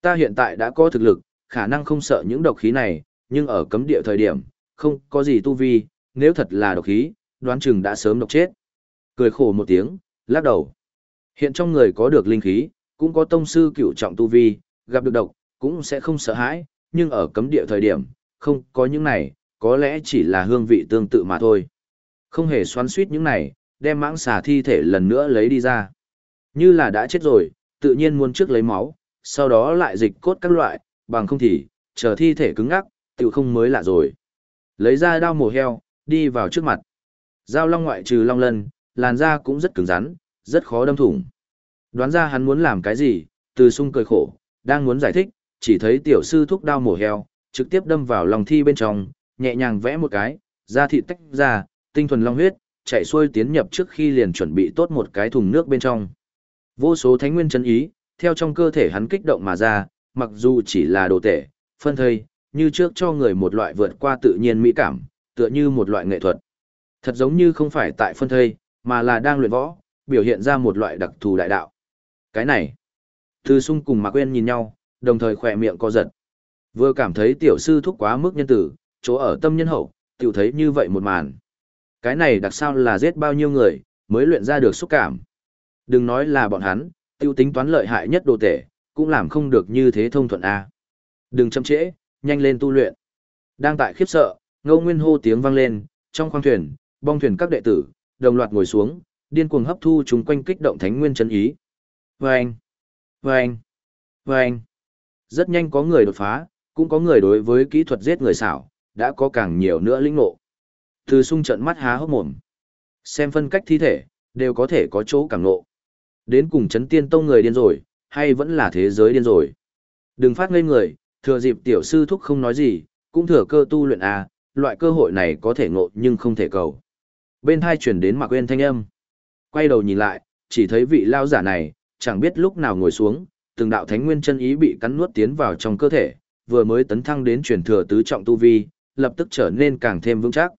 Ta hiện tại đã có thực lực, khả năng không sợ những độc khí này, nhưng ở cấm địa thời điểm, không có gì tu vi, nếu thật là độc khí, đoán chừng đã sớm độc chết. Cười khổ một tiếng, lắc đầu. Hiện trong người có được linh khí, cũng có tông sư cựu trọng tu vi, gặp được độc, cũng sẽ không sợ hãi, nhưng ở cấm địa thời điểm, không có những này, có lẽ chỉ là hương vị tương tự mà thôi. Không hề xoắn suýt những này, đem mãng xà thi thể lần nữa lấy đi ra. Như là đã chết rồi, tự nhiên muốn trước lấy máu, sau đó lại dịch cốt các loại, bằng không thì, chờ thi thể cứng ngắc, tự không mới lạ rồi. Lấy ra đao mổ heo, đi vào trước mặt. Dao long ngoại trừ long lân, làn da cũng rất cứng rắn, rất khó đâm thủng. Đoán ra hắn muốn làm cái gì, từ sung cười khổ, đang muốn giải thích, chỉ thấy tiểu sư thúc đao mổ heo, trực tiếp đâm vào lòng thi bên trong, nhẹ nhàng vẽ một cái, da thịt tách ra, tinh thuần long huyết, chạy xuôi tiến nhập trước khi liền chuẩn bị tốt một cái thùng nước bên trong. Vô số thánh nguyên chân ý, theo trong cơ thể hắn kích động mà ra, mặc dù chỉ là đồ tể, phân thây, như trước cho người một loại vượt qua tự nhiên mỹ cảm, tựa như một loại nghệ thuật. Thật giống như không phải tại phân thây, mà là đang luyện võ, biểu hiện ra một loại đặc thù đại đạo. Cái này, Từ Sung cùng Mạc Quyên nhìn nhau, đồng thời khỏe miệng co giật. Vừa cảm thấy tiểu sư thúc quá mức nhân tử, chỗ ở tâm nhân hậu, tiểu thấy như vậy một màn. Cái này đặc sao là giết bao nhiêu người, mới luyện ra được xúc cảm. Đừng nói là bọn hắn, tiêu tính toán lợi hại nhất đồ tể, cũng làm không được như thế thông thuận A. Đừng chậm trễ, nhanh lên tu luyện. Đang tại khiếp sợ, ngô nguyên hô tiếng vang lên, trong khoang thuyền, bong thuyền các đệ tử, đồng loạt ngồi xuống, điên cuồng hấp thu chúng quanh kích động thánh nguyên chân ý. Vâng! Vâng! Vâng! Rất nhanh có người đột phá, cũng có người đối với kỹ thuật giết người xảo, đã có càng nhiều nữa lĩnh ngộ. Từ sung trận mắt há hốc mồm. Xem phân cách thi thể, đều có thể có chỗ càng ngộ. Đến cùng chấn tiên tông người điên rồi, hay vẫn là thế giới điên rồi. Đừng phát ngây người, thừa dịp tiểu sư thúc không nói gì, cũng thừa cơ tu luyện à, loại cơ hội này có thể ngộ nhưng không thể cầu. Bên hai chuyển đến mặc quên thanh âm. Quay đầu nhìn lại, chỉ thấy vị lao giả này, chẳng biết lúc nào ngồi xuống, từng đạo thánh nguyên chân ý bị cắn nuốt tiến vào trong cơ thể, vừa mới tấn thăng đến truyền thừa tứ trọng tu vi, lập tức trở nên càng thêm vững chắc.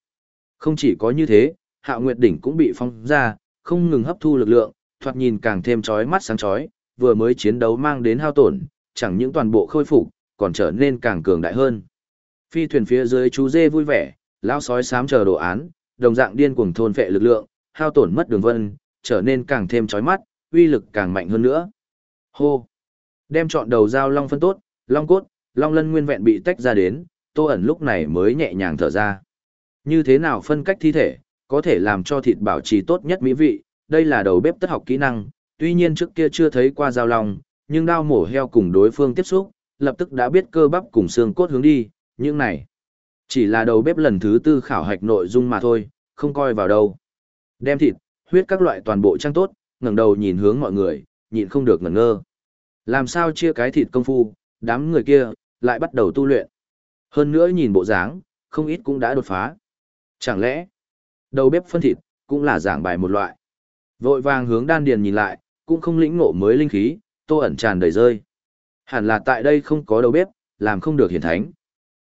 Không chỉ có như thế, Hạo Nguyệt đỉnh cũng bị phong ra, không ngừng hấp thu lực lượng, thoạt nhìn càng thêm chói mắt sáng chói, vừa mới chiến đấu mang đến hao tổn, chẳng những toàn bộ khôi phục, còn trở nên càng cường đại hơn. Phi thuyền phía dưới chú dê vui vẻ, lão sói sám chờ đồ án, đồng dạng điên cuồng thôn phệ lực lượng, hao tổn mất đường vân, trở nên càng thêm chói mắt, uy lực càng mạnh hơn nữa. Hô! Đem chọn đầu dao long phân tốt, long cốt, long lân nguyên vẹn bị tách ra đến, tô ẩn lúc này mới nhẹ nhàng thở ra. Như thế nào phân cách thi thể, có thể làm cho thịt bảo trì tốt nhất mỹ vị, đây là đầu bếp tất học kỹ năng, tuy nhiên trước kia chưa thấy qua giao long, nhưng đao mổ heo cùng đối phương tiếp xúc, lập tức đã biết cơ bắp cùng xương cốt hướng đi, những này. Chỉ là đầu bếp lần thứ tư khảo hạch nội dung mà thôi, không coi vào đâu. Đem thịt, huyết các loại toàn bộ trang tốt, ngẩng đầu nhìn hướng mọi người, nhịn không được ngẩn ngơ. Làm sao chia cái thịt công phu, đám người kia, lại bắt đầu tu luyện. Hơn nữa nhìn bộ dáng, không ít cũng đã đột phá. Chẳng lẽ, đầu bếp phân thịt, cũng là giảng bài một loại. Vội vàng hướng đan điền nhìn lại, cũng không lĩnh ngộ mới linh khí, tô ẩn tràn đầy rơi. Hẳn là tại đây không có đầu bếp, làm không được hiển thánh.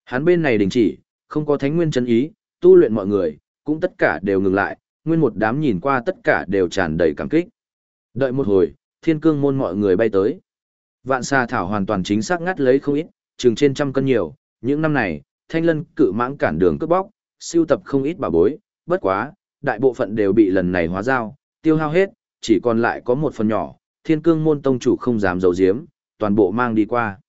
Hắn bên này đình chỉ, không có thánh nguyên chân ý, tu luyện mọi người, cũng tất cả đều ngừng lại, nguyên một đám nhìn qua tất cả đều tràn đầy cảm kích. Đợi một hồi, thiên cương môn mọi người bay tới. Vạn xà thảo hoàn toàn chính xác ngắt lấy không ít, chừng trên trăm cân nhiều, những năm này, thanh lân cự mãng cản đường cướp bóc, siêu tập không ít bà bối, bất quá, đại bộ phận đều bị lần này hóa giao, tiêu hao hết, chỉ còn lại có một phần nhỏ, thiên cương môn tông chủ không dám giấu giếm, toàn bộ mang đi qua.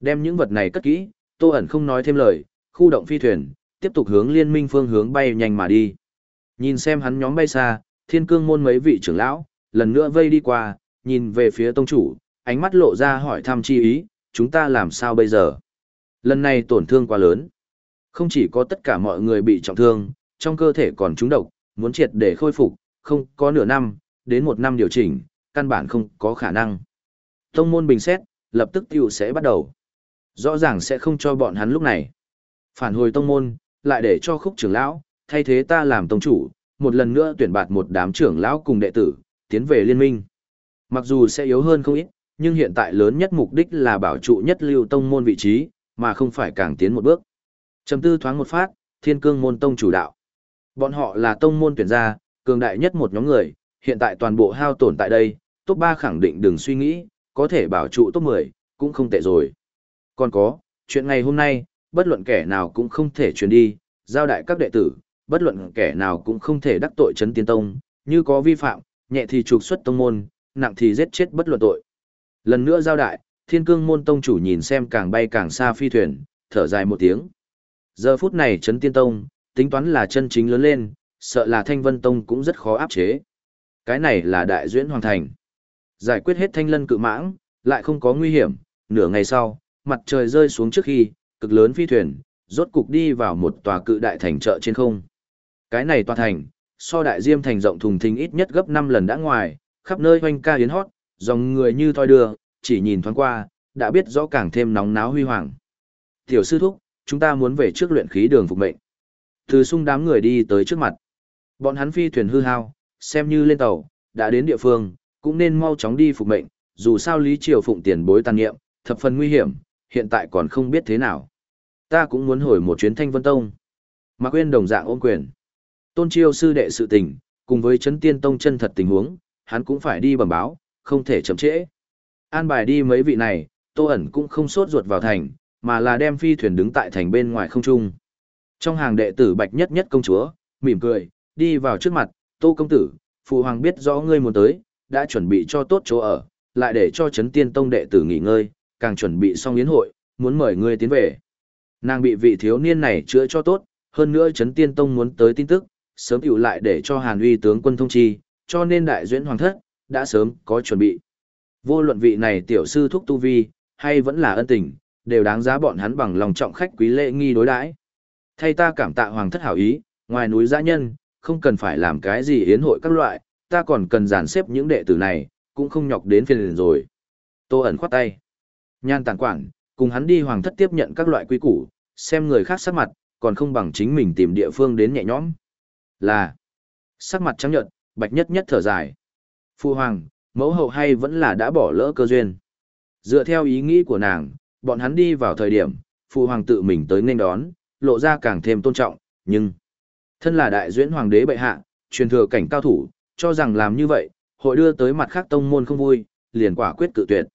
Đem những vật này cất kỹ, tô ẩn không nói thêm lời, khu động phi thuyền, tiếp tục hướng liên minh phương hướng bay nhanh mà đi. Nhìn xem hắn nhóm bay xa, thiên cương môn mấy vị trưởng lão, lần nữa vây đi qua, nhìn về phía tông chủ, ánh mắt lộ ra hỏi thăm chi ý, chúng ta làm sao bây giờ? Lần này tổn thương quá lớn. Không chỉ có tất cả mọi người bị trọng thương, trong cơ thể còn trúng độc, muốn triệt để khôi phục, không có nửa năm, đến một năm điều chỉnh, căn bản không có khả năng. Tông môn bình xét, lập tức tiêu sẽ bắt đầu. Rõ ràng sẽ không cho bọn hắn lúc này. Phản hồi tông môn, lại để cho khúc trưởng lão, thay thế ta làm tông chủ, một lần nữa tuyển bạt một đám trưởng lão cùng đệ tử, tiến về liên minh. Mặc dù sẽ yếu hơn không ít, nhưng hiện tại lớn nhất mục đích là bảo trụ nhất lưu tông môn vị trí, mà không phải càng tiến một bước. Trầm tư thoáng một phát, thiên cương môn tông chủ đạo. Bọn họ là tông môn tuyển gia, cường đại nhất một nhóm người, hiện tại toàn bộ hao tổn tại đây, top 3 khẳng định đừng suy nghĩ, có thể bảo trụ top 10, cũng không tệ rồi. Còn có, chuyện ngày hôm nay, bất luận kẻ nào cũng không thể truyền đi, giao đại các đệ tử, bất luận kẻ nào cũng không thể đắc tội chấn tiên tông, như có vi phạm, nhẹ thì trục xuất tông môn, nặng thì giết chết bất luận tội. Lần nữa giao đại, thiên cương môn tông chủ nhìn xem càng bay càng xa phi thuyền, thở dài một tiếng. Giờ phút này chấn tiên tông, tính toán là chân chính lớn lên, sợ là thanh vân tông cũng rất khó áp chế. Cái này là đại duyễn hoàn thành. Giải quyết hết thanh lân cự mãng, lại không có nguy hiểm, nửa ngày sau, mặt trời rơi xuống trước khi, cực lớn phi thuyền, rốt cục đi vào một tòa cự đại thành chợ trên không. Cái này tòa thành, so đại diêm thành rộng thùng thình ít nhất gấp 5 lần đã ngoài, khắp nơi hoanh ca hiến hót, dòng người như thoi đưa, chỉ nhìn thoáng qua, đã biết rõ càng thêm nóng náo huy hoàng. Tiểu sư thúc, chúng ta muốn về trước luyện khí đường phục mệnh. Từ sung đám người đi tới trước mặt. Bọn hắn phi thuyền hư hao, xem như lên tàu, đã đến địa phương, cũng nên mau chóng đi phục mệnh, dù sao Lý Triều Phụng tiền bối tàn nghiệm, thập phần nguy hiểm, hiện tại còn không biết thế nào. Ta cũng muốn hồi một chuyến Thanh Vân Tông. Mạc Quyên đồng dạng ôm quyền. Tôn Chiêu sư đệ sự tình, cùng với chấn tiên tông chân thật tình huống, hắn cũng phải đi bẩm báo, không thể chậm trễ. An bài đi mấy vị này, Tô ẩn cũng không sốt ruột vào thành, mà là đem phi thuyền đứng tại thành bên ngoài không trung. Trong hàng đệ tử Bạch Nhất Nhất công chúa, mỉm cười, đi vào trước mặt, Tô công tử, phụ hoàng biết rõ ngươi muốn tới, đã chuẩn bị cho tốt chỗ ở, lại để cho chấn tiên tông đệ tử nghỉ ngơi, càng chuẩn bị xong yến hội, muốn mời ngươi tiến về. Nàng bị vị thiếu niên này chữa cho tốt, hơn nữa chấn tiên tông muốn tới tin tức, sớm hữu lại để cho Hàn uy tướng quân thông chi, cho nên đại duyễn hoàng thất, đã sớm có chuẩn bị. Vô luận vị này tiểu sư thúc tu vi, hay vẫn là ân tình, đều đáng giá bọn hắn bằng lòng trọng khách quý lễ nghi đối đãi. Thay ta cảm tạ hoàng thất hảo ý, ngoài núi giã nhân, không cần phải làm cái gì hiến hội các loại, ta còn cần dàn xếp những đệ tử này, cũng không nhọc đến phiền rồi. Tô ẩn khoát tay. Nhan tàng quản, cùng hắn đi hoàng thất tiếp nhận các loại quy củ, xem người khác sắc mặt, còn không bằng chính mình tìm địa phương đến nhẹ nhõm. Là, sắc mặt trắng nhợt, bạch nhất nhất thở dài. Phu hoàng, mẫu hậu hay vẫn là đã bỏ lỡ cơ duyên. Dựa theo ý nghĩ của nàng, bọn hắn đi vào thời điểm, phụ hoàng tự mình tới nên đón, lộ ra càng thêm tôn trọng, nhưng thân là đại duyễn hoàng đế bệ hạ, truyền thừa cảnh cao thủ, cho rằng làm như vậy, hội đưa tới mặt khác tông môn không vui, liền quả quyết cự tuyệt.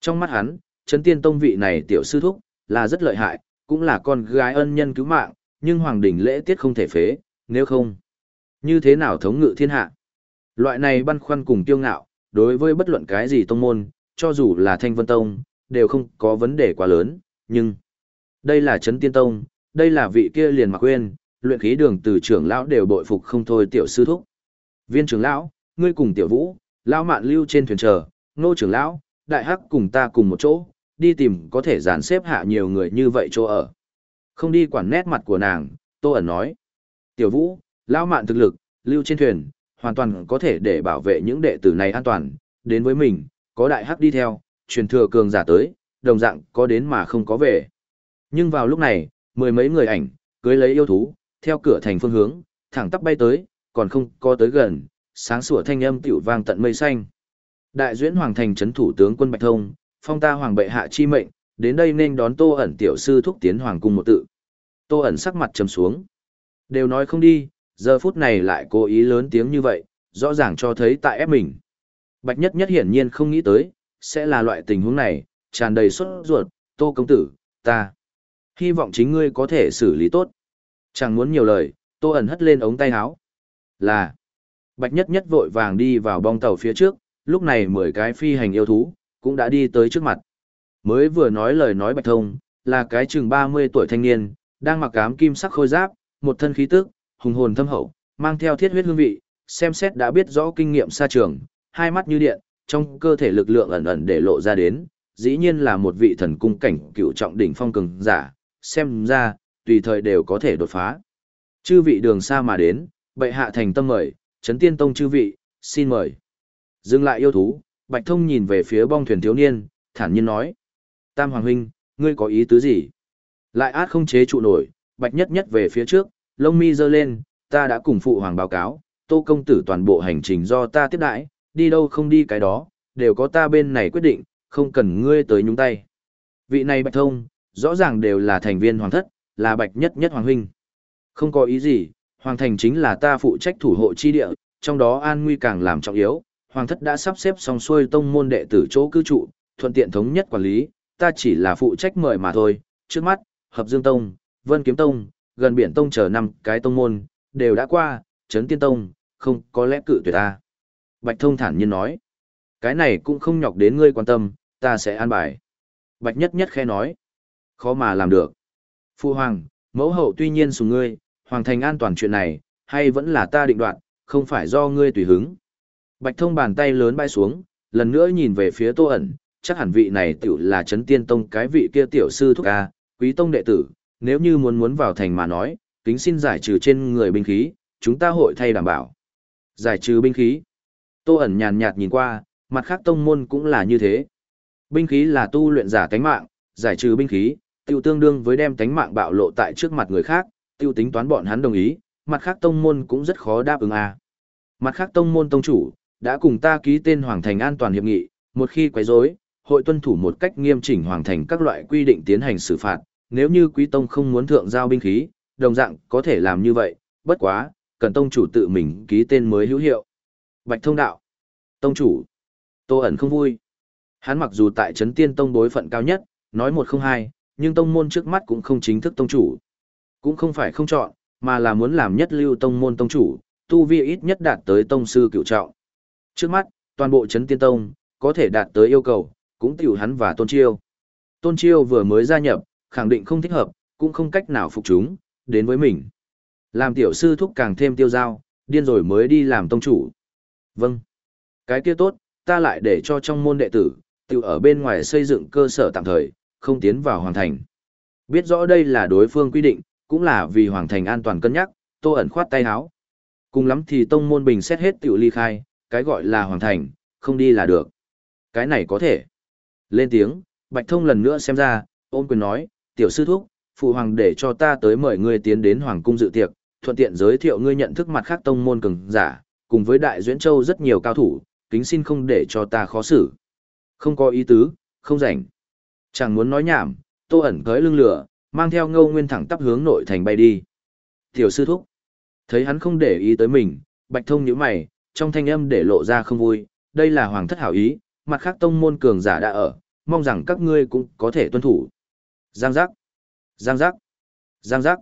Trong mắt hắn, chấn tiên tông vị này tiểu sư thúc, là rất lợi hại, cũng là con gái ân nhân cứu mạng, nhưng hoàng đỉnh lễ tiết không thể phế, nếu không, như thế nào thống ngự thiên hạ. Loại này băn khoăn cùng kiêu ngạo, đối với bất luận cái gì tông môn, cho dù là thanh vân tông, đều không có vấn đề quá lớn, nhưng đây là chấn tiên tông, đây là vị kia liền mặc quên, luyện khí đường từ trưởng lão đều bội phục không thôi tiểu sư thúc. Viên trưởng lão, ngươi cùng tiểu vũ, lão mạn lưu trên thuyền chờ, nô trưởng lão, đại hắc cùng ta cùng một chỗ, đi tìm có thể dàn xếp hạ nhiều người như vậy chỗ ở. Không đi quản nét mặt của nàng, Tô ẩn nói. Tiểu vũ, lão mạn thực lực, lưu trên thuyền, hoàn toàn có thể để bảo vệ những đệ tử này an toàn, đến với mình, có đại hắc đi theo, truyền thừa cường giả tới, đồng dạng có đến mà không có về. Nhưng vào lúc này, mười mấy người ảnh, cưới lấy yêu thú, theo cửa thành phương hướng, thẳng tắp bay tới, còn không có tới gần, sáng sủa thanh âm tiểu vang tận mây xanh. Đại duyễn hoàng thành trấn thủ tướng quân Bạch Thông, phong ta hoàng bệ hạ chi mệnh, đến đây nên đón Tô ẩn tiểu sư thúc tiến hoàng cung một tự. Tô ẩn sắc mặt trầm xuống. Đều nói không đi, giờ phút này lại cố ý lớn tiếng như vậy, rõ ràng cho thấy tại ép mình. Bạch nhất nhất hiển nhiên không nghĩ tới, sẽ là loại tình huống này, tràn đầy sốt ruột, Tô công tử, ta. Hy vọng chính ngươi có thể xử lý tốt. Chẳng muốn nhiều lời, Tô ẩn hất lên ống tay áo. Là. Bạch nhất nhất vội vàng đi vào bong tàu phía trước, lúc này mười cái phi hành yêu thú, cũng đã đi tới trước mặt. Mới vừa nói lời nói bạch thông, là cái chừng 30 tuổi thanh niên, đang mặc ám kim sắc khôi giáp, một thân khí tức, hùng hồn thâm hậu, mang theo thiết huyết hương vị, xem xét đã biết rõ kinh nghiệm xa trường, hai mắt như điện, trong cơ thể lực lượng ẩn ẩn để lộ ra đến, dĩ nhiên là một vị thần cung cảnh cựu trọng đỉnh phong cường giả, xem ra, tùy thời đều có thể đột phá. Chư vị đường xa mà đến, bệ hạ thành tâm mời, chấn tiên tông chư vị, xin mời. Dừng lại yêu thú, Bạch Thông nhìn về phía bong thuyền thiếu niên, thản nhiên nói. Tam Hoàng Huynh, ngươi có ý tứ gì? Lại át không chế trụ nổi, Bạch Nhất Nhất về phía trước, lông mi dơ lên, ta đã cùng phụ hoàng báo cáo, tô công tử toàn bộ hành trình do ta tiếp đãi, đi đâu không đi cái đó, đều có ta bên này quyết định, không cần ngươi tới nhúng tay. Vị này Bạch Thông, rõ ràng đều là thành viên hoàng thất, là Bạch Nhất Nhất Hoàng Huynh. Không có ý gì, Hoàng thành chính là ta phụ trách thủ hộ chi địa, trong đó an nguy càng làm trọng yếu, hoàng thất đã sắp xếp xong xuôi tông môn đệ tử chỗ cư trụ, thuận tiện thống nhất quản lý, ta chỉ là phụ trách mời mà thôi, trước mắt, Hợp Dương Tông, Vân Kiếm Tông, gần biển Tông chờ năm cái tông môn, đều đã qua, Trấn Tiên Tông, không có lẽ cự tuyệt ta. Bạch Thông thản nhiên nói, cái này cũng không nhọc đến ngươi quan tâm, ta sẽ an bài. Bạch Nhất Nhất khe nói, khó mà làm được. Phu Hoàng, mẫu hậu tuy nhiên sùng ngươi, Hoàng thành an toàn chuyện này, hay vẫn là ta định đoạt, không phải do ngươi tùy hứng. Bạch Thông bàn tay lớn bay xuống, lần nữa nhìn về phía Tô ẩn, chắc hẳn vị này tiểu là chấn Tiên Tông cái vị kia tiểu sư thúc ca, quý tông đệ tử, nếu như muốn muốn vào thành mà nói, kính xin giải trừ trên người binh khí, chúng ta hội thay đảm bảo. Giải trừ binh khí. Tô ẩn nhàn nhạt nhìn qua, mặt khác tông môn cũng là như thế. Binh khí là tu luyện giả tánh mạng, giải trừ binh khí, tiêu tương đương với đem tánh mạng bạo lộ tại trước mặt người khác, tiêu tính toán bọn hắn đồng ý, mặt khác tông môn cũng rất khó đáp ứng à. Mặt khác tông môn tông chủ, đã cùng ta ký tên Hoàng Thành An toàn hiệp nghị, một khi quấy rối, hội tuân thủ một cách nghiêm chỉnh Hoàng Thành các loại quy định tiến hành xử phạt, nếu như quý tông không muốn thượng giao binh khí, đồng dạng có thể làm như vậy, bất quá, cần tông chủ tự mình ký tên mới hữu hiệu. Bạch thông đạo. Tông chủ. Tô ẩn không vui. Hắn mặc dù tại Trấn Tiên Tông đối phận cao nhất, nói một không hai, nhưng tông môn trước mắt cũng không chính thức tông chủ. Cũng không phải không chọn, mà là muốn làm nhất lưu tông môn tông chủ, tu vi ít nhất đạt tới tông sư cựu trọng. Trước mắt, toàn bộ chấn Tiên Tông, có thể đạt tới yêu cầu, cũng tiểu hắn và Tôn Chiêu. Tôn Chiêu vừa mới gia nhập, khẳng định không thích hợp, cũng không cách nào phục chúng, đến với mình. Làm tiểu sư thúc càng thêm tiêu dao, điên rồi mới đi làm tông chủ. Vâng. Cái kia tốt, ta lại để cho trong môn đệ tử, tự ở bên ngoài xây dựng cơ sở tạm thời, không tiến vào hoàng thành. Biết rõ đây là đối phương quy định, cũng là vì hoàng thành an toàn cân nhắc, tô ẩn khoát tay áo. Cùng lắm thì tông môn bình xét hết tiểu ly khai, cái gọi là hoàng thành, không đi là được. Cái này có thể. Lên tiếng, Bạch Thông lần nữa xem ra, ôm quyền nói, tiểu sư thúc, phụ hoàng để cho ta tới mời ngươi tiến đến hoàng cung dự tiệc, thuận tiện giới thiệu ngươi nhận thức mặt khác tông môn cường giả, cùng với đại duyễn châu rất nhiều cao thủ, kính xin không để cho ta khó xử. Không có ý tứ, không rảnh. Chẳng muốn nói nhảm, tô ẩn cưới lưng lửa, mang theo ngâu nguyên thẳng tắp hướng nội thành bay đi. Tiểu sư thúc, thấy hắn không để ý tới mình, bạch thông nhíu mày, trong thanh âm để lộ ra không vui, đây là hoàng thất hảo ý, mặt khác tông môn cường giả đã ở, mong rằng các ngươi cũng có thể tuân thủ. Giang giác, giang giác, giang giác.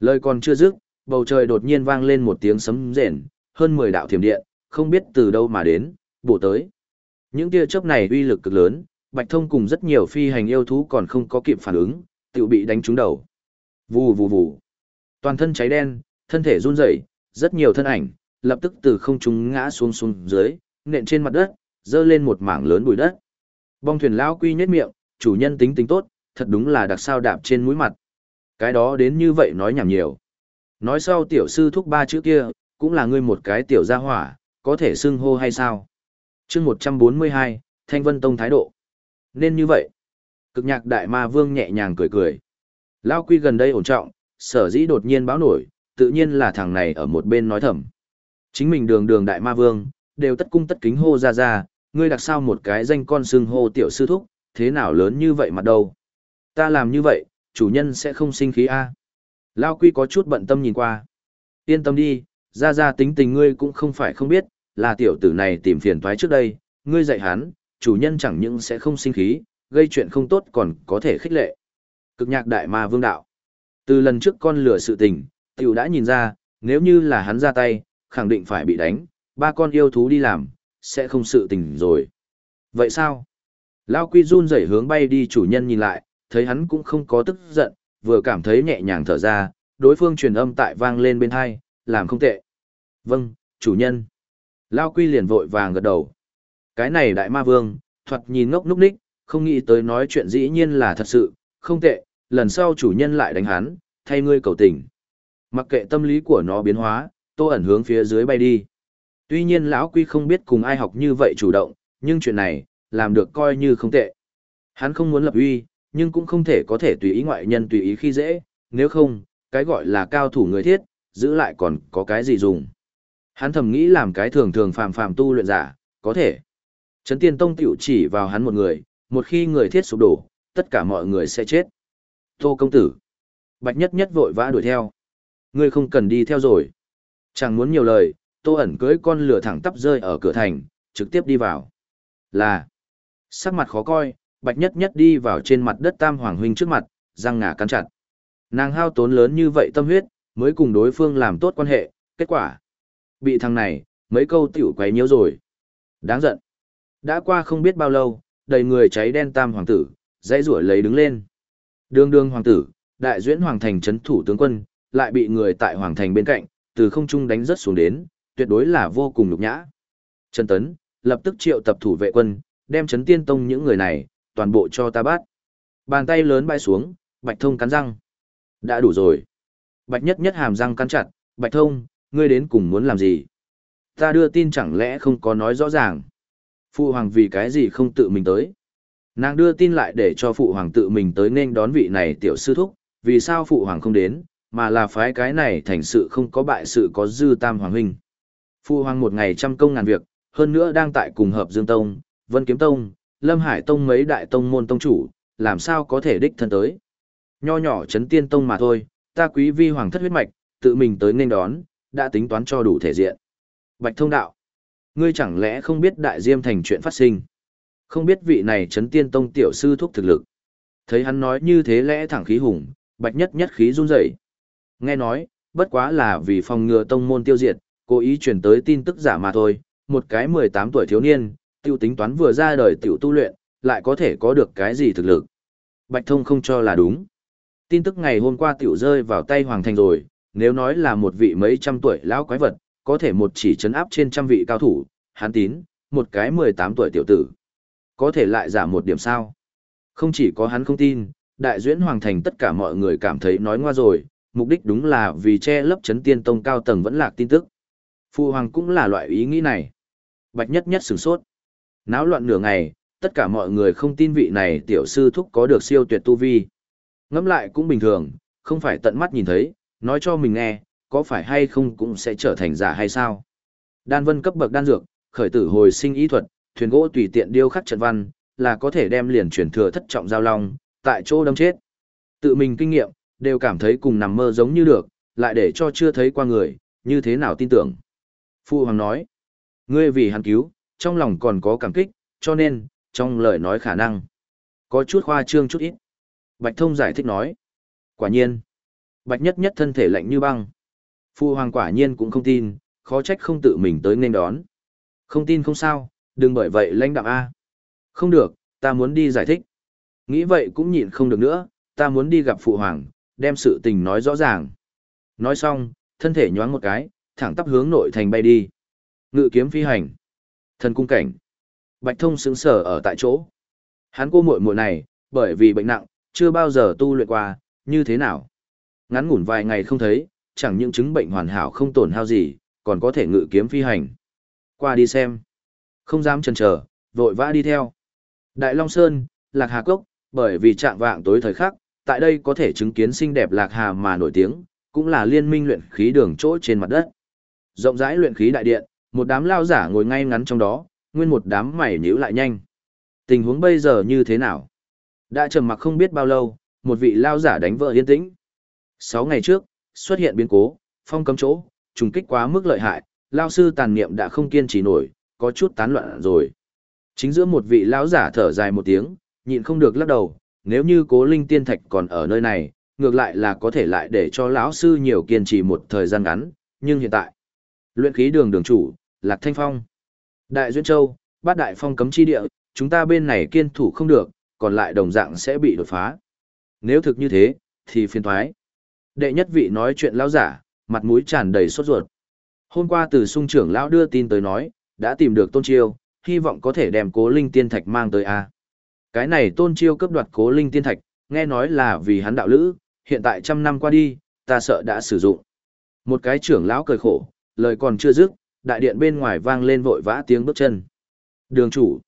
Lời còn chưa dứt, bầu trời đột nhiên vang lên một tiếng sấm rền, hơn 10 đạo thiểm điện, không biết từ đâu mà đến, bổ tới. Những tia chớp này uy lực cực lớn, Bạch Thông cùng rất nhiều phi hành yêu thú còn không có kịp phản ứng, tự bị đánh trúng đầu. Vù vù vù. Toàn thân cháy đen, thân thể run rẩy, rất nhiều thân ảnh, lập tức từ không trung ngã xuống xuống dưới, nện trên mặt đất, dơ lên một mảng lớn bụi đất. Bong thuyền lão quy nhếch miệng, chủ nhân tính tính tốt, thật đúng là đặc sao đạp trên mũi mặt. Cái đó đến như vậy nói nhảm nhiều. Nói sau tiểu sư thúc ba chữ kia, cũng là ngươi một cái tiểu gia hỏa, có thể xưng hô hay sao? chương 142, Thanh Vân Tông thái độ. Nên như vậy. Cực nhạc đại ma vương nhẹ nhàng cười cười. Lao quy gần đây ổn trọng, sở dĩ đột nhiên báo nổi, tự nhiên là thằng này ở một bên nói thầm. Chính mình đường đường đại ma vương, đều tất cung tất kính hô ra ra, ngươi đặc sao một cái danh con xưng hô tiểu sư thúc, thế nào lớn như vậy mà đâu. Ta làm như vậy, chủ nhân sẽ không sinh khí a Lao quy có chút bận tâm nhìn qua. Yên tâm đi, ra ra tính tình ngươi cũng không phải không biết, là tiểu tử này tìm phiền toái trước đây, ngươi dạy hắn, chủ nhân chẳng những sẽ không sinh khí, gây chuyện không tốt còn có thể khích lệ. Cực nhạc đại ma vương đạo. Từ lần trước con lửa sự tình, tiểu đã nhìn ra, nếu như là hắn ra tay, khẳng định phải bị đánh, ba con yêu thú đi làm, sẽ không sự tình rồi. Vậy sao? Lao Quy run rẩy hướng bay đi chủ nhân nhìn lại, thấy hắn cũng không có tức giận, vừa cảm thấy nhẹ nhàng thở ra, đối phương truyền âm tại vang lên bên hai, làm không tệ. Vâng, chủ nhân. Lao Quy liền vội vàng gật đầu. Cái này đại ma vương, thoạt nhìn ngốc núc ních, không nghĩ tới nói chuyện dĩ nhiên là thật sự, không tệ, lần sau chủ nhân lại đánh hắn, thay ngươi cầu tình. Mặc kệ tâm lý của nó biến hóa, tô ẩn hướng phía dưới bay đi. Tuy nhiên lão quy không biết cùng ai học như vậy chủ động, nhưng chuyện này, làm được coi như không tệ. Hắn không muốn lập uy, nhưng cũng không thể có thể tùy ý ngoại nhân tùy ý khi dễ, nếu không, cái gọi là cao thủ người thiết, giữ lại còn có cái gì dùng. Hắn thầm nghĩ làm cái thường thường phàm phàm tu luyện giả, có thể. Trấn Tiên Tông tiểu chỉ vào hắn một người, một khi người thiết sụp đổ, tất cả mọi người sẽ chết. Tô công tử. Bạch nhất nhất vội vã đuổi theo. Ngươi không cần đi theo rồi. Chẳng muốn nhiều lời, tô ẩn cưới con lửa thẳng tắp rơi ở cửa thành, trực tiếp đi vào. Là. Sắc mặt khó coi, bạch nhất nhất đi vào trên mặt đất tam hoàng huynh trước mặt, răng ngà cắn chặt. Nàng hao tốn lớn như vậy tâm huyết, mới cùng đối phương làm tốt quan hệ, kết quả. Bị thằng này, mấy câu tiểu quấy nhiễu rồi. Đáng giận. Đã qua không biết bao lâu, đầy người cháy đen tam hoàng tử, dãy rủa lấy đứng lên. Đường đường hoàng tử, đại duyễn hoàng thành chấn thủ tướng quân, lại bị người tại hoàng thành bên cạnh, từ không trung đánh rất xuống đến, tuyệt đối là vô cùng nhục nhã. Trần Tấn, lập tức triệu tập thủ vệ quân, đem chấn tiên tông những người này, toàn bộ cho ta bắt. Bàn tay lớn bay xuống, Bạch Thông cắn răng. Đã đủ rồi. Bạch Nhất Nhất hàm răng cắn chặt, Bạch Thông, ngươi đến cùng muốn làm gì? Ta đưa tin chẳng lẽ không có nói rõ ràng. Phụ hoàng vì cái gì không tự mình tới? Nàng đưa tin lại để cho phụ hoàng tự mình tới nên đón vị này tiểu sư thúc, vì sao phụ hoàng không đến, mà là phái cái này thành sự không có bại sự có dư tam hoàng huynh. Phụ hoàng một ngày trăm công ngàn việc, hơn nữa đang tại cùng hợp Dương Tông, Vân Kiếm Tông, Lâm Hải Tông mấy đại tông môn tông chủ, làm sao có thể đích thân tới. Nho nhỏ chấn tiên tông mà thôi, ta quý vi hoàng thất huyết mạch, tự mình tới nên đón, đã tính toán cho đủ thể diện. Bạch thông đạo, ngươi chẳng lẽ không biết đại diêm thành chuyện phát sinh. Không biết vị này chấn tiên tông tiểu sư thúc thực lực. Thấy hắn nói như thế lẽ thẳng khí hùng, bạch nhất nhất khí run rẩy. Nghe nói, bất quá là vì phòng ngừa tông môn tiêu diệt, cố ý truyền tới tin tức giả mà thôi, một cái 18 tuổi thiếu niên, tiêu tính toán vừa ra đời tiểu tu luyện, lại có thể có được cái gì thực lực. Bạch thông không cho là đúng. Tin tức ngày hôm qua tiểu rơi vào tay Hoàng Thành rồi, nếu nói là một vị mấy trăm tuổi lão quái vật, có thể một chỉ chấn áp trên trăm vị cao thủ, hắn tín, một cái 18 tuổi tiểu tử. Có thể lại giả một điểm sao? Không chỉ có hắn không tin, đại duyễn hoàng thành tất cả mọi người cảm thấy nói ngoa rồi, mục đích đúng là vì che lấp chấn tiên tông cao tầng vẫn lạc tin tức. Phu hoàng cũng là loại ý nghĩ này. Bạch nhất nhất sửng sốt. Náo loạn nửa ngày, tất cả mọi người không tin vị này tiểu sư thúc có được siêu tuyệt tu vi. Ngẫm lại cũng bình thường, không phải tận mắt nhìn thấy, nói cho mình nghe, có phải hay không cũng sẽ trở thành giả hay sao. Đan vân cấp bậc đan dược, khởi tử hồi sinh ý thuật, thuyền gỗ tùy tiện điêu khắc trận văn, là có thể đem liền truyền thừa thất trọng giao long, tại chỗ đâm chết. Tự mình kinh nghiệm, đều cảm thấy cùng nằm mơ giống như được, lại để cho chưa thấy qua người, như thế nào tin tưởng. Phu Hoàng nói, ngươi vì hắn cứu, trong lòng còn có cảm kích, cho nên, trong lời nói khả năng, có chút khoa trương chút ít. Bạch Thông giải thích nói, quả nhiên, Bạch Nhất Nhất thân thể lạnh như băng. Phu Hoàng quả nhiên cũng không tin, khó trách không tự mình tới nên đón. Không tin không sao, đừng bởi vậy lãnh đạm A. Không được, ta muốn đi giải thích. Nghĩ vậy cũng nhịn không được nữa, ta muốn đi gặp Phụ Hoàng, đem sự tình nói rõ ràng. Nói xong, thân thể nhoáng một cái, thẳng tắp hướng nội thành bay đi. Ngự kiếm phi hành. Thần cung cảnh. Bạch thông sững sở ở tại chỗ. Hắn cô muội muội này, bởi vì bệnh nặng, chưa bao giờ tu luyện qua, như thế nào? Ngắn ngủn vài ngày không thấy, chẳng những chứng bệnh hoàn hảo không tổn hao gì, còn có thể ngự kiếm phi hành. Qua đi xem. Không dám chần chờ, vội vã đi theo. Đại Long Sơn, Lạc Hà Cốc, bởi vì trạng vạng tối thời khắc, tại đây có thể chứng kiến xinh đẹp Lạc Hà mà nổi tiếng, cũng là liên minh luyện khí đường chỗ trên mặt đất. Rộng rãi luyện khí đại điện, một đám lao giả ngồi ngay ngắn trong đó, nguyên một đám mày nhíu lại nhanh. Tình huống bây giờ như thế nào? Đã trầm mặc không biết bao lâu, một vị lao giả đánh vợ yên tĩnh. Sáu ngày trước, xuất hiện biến cố, phong cấm chỗ, trùng kích quá mức lợi hại, lao sư tàn niệm đã không kiên trì nổi, có chút tán loạn rồi. Chính giữa một vị lão giả thở dài một tiếng, nhịn không được lắc đầu, nếu như cố linh tiên thạch còn ở nơi này, ngược lại là có thể lại để cho lão sư nhiều kiên trì một thời gian ngắn, nhưng hiện tại, luyện khí đường đường chủ, Lạc Thanh Phong, Đại Duyên Châu, bát đại phong cấm chi địa, chúng ta bên này kiên thủ không được, còn lại đồng dạng sẽ bị đột phá. Nếu thực như thế, thì phiền thoái. Đệ nhất vị nói chuyện lão giả, mặt mũi tràn đầy sốt ruột. Hôm qua từ sung trưởng lão đưa tin tới nói, đã tìm được tôn chiêu, hy vọng có thể đem cố linh tiên thạch mang tới A. Cái này tôn chiêu cướp đoạt cố linh tiên thạch, nghe nói là vì hắn đạo lữ, hiện tại trăm năm qua đi, ta sợ đã sử dụng. Một cái trưởng lão cười khổ, lời còn chưa dứt, đại điện bên ngoài vang lên vội vã tiếng bước chân. Đường chủ.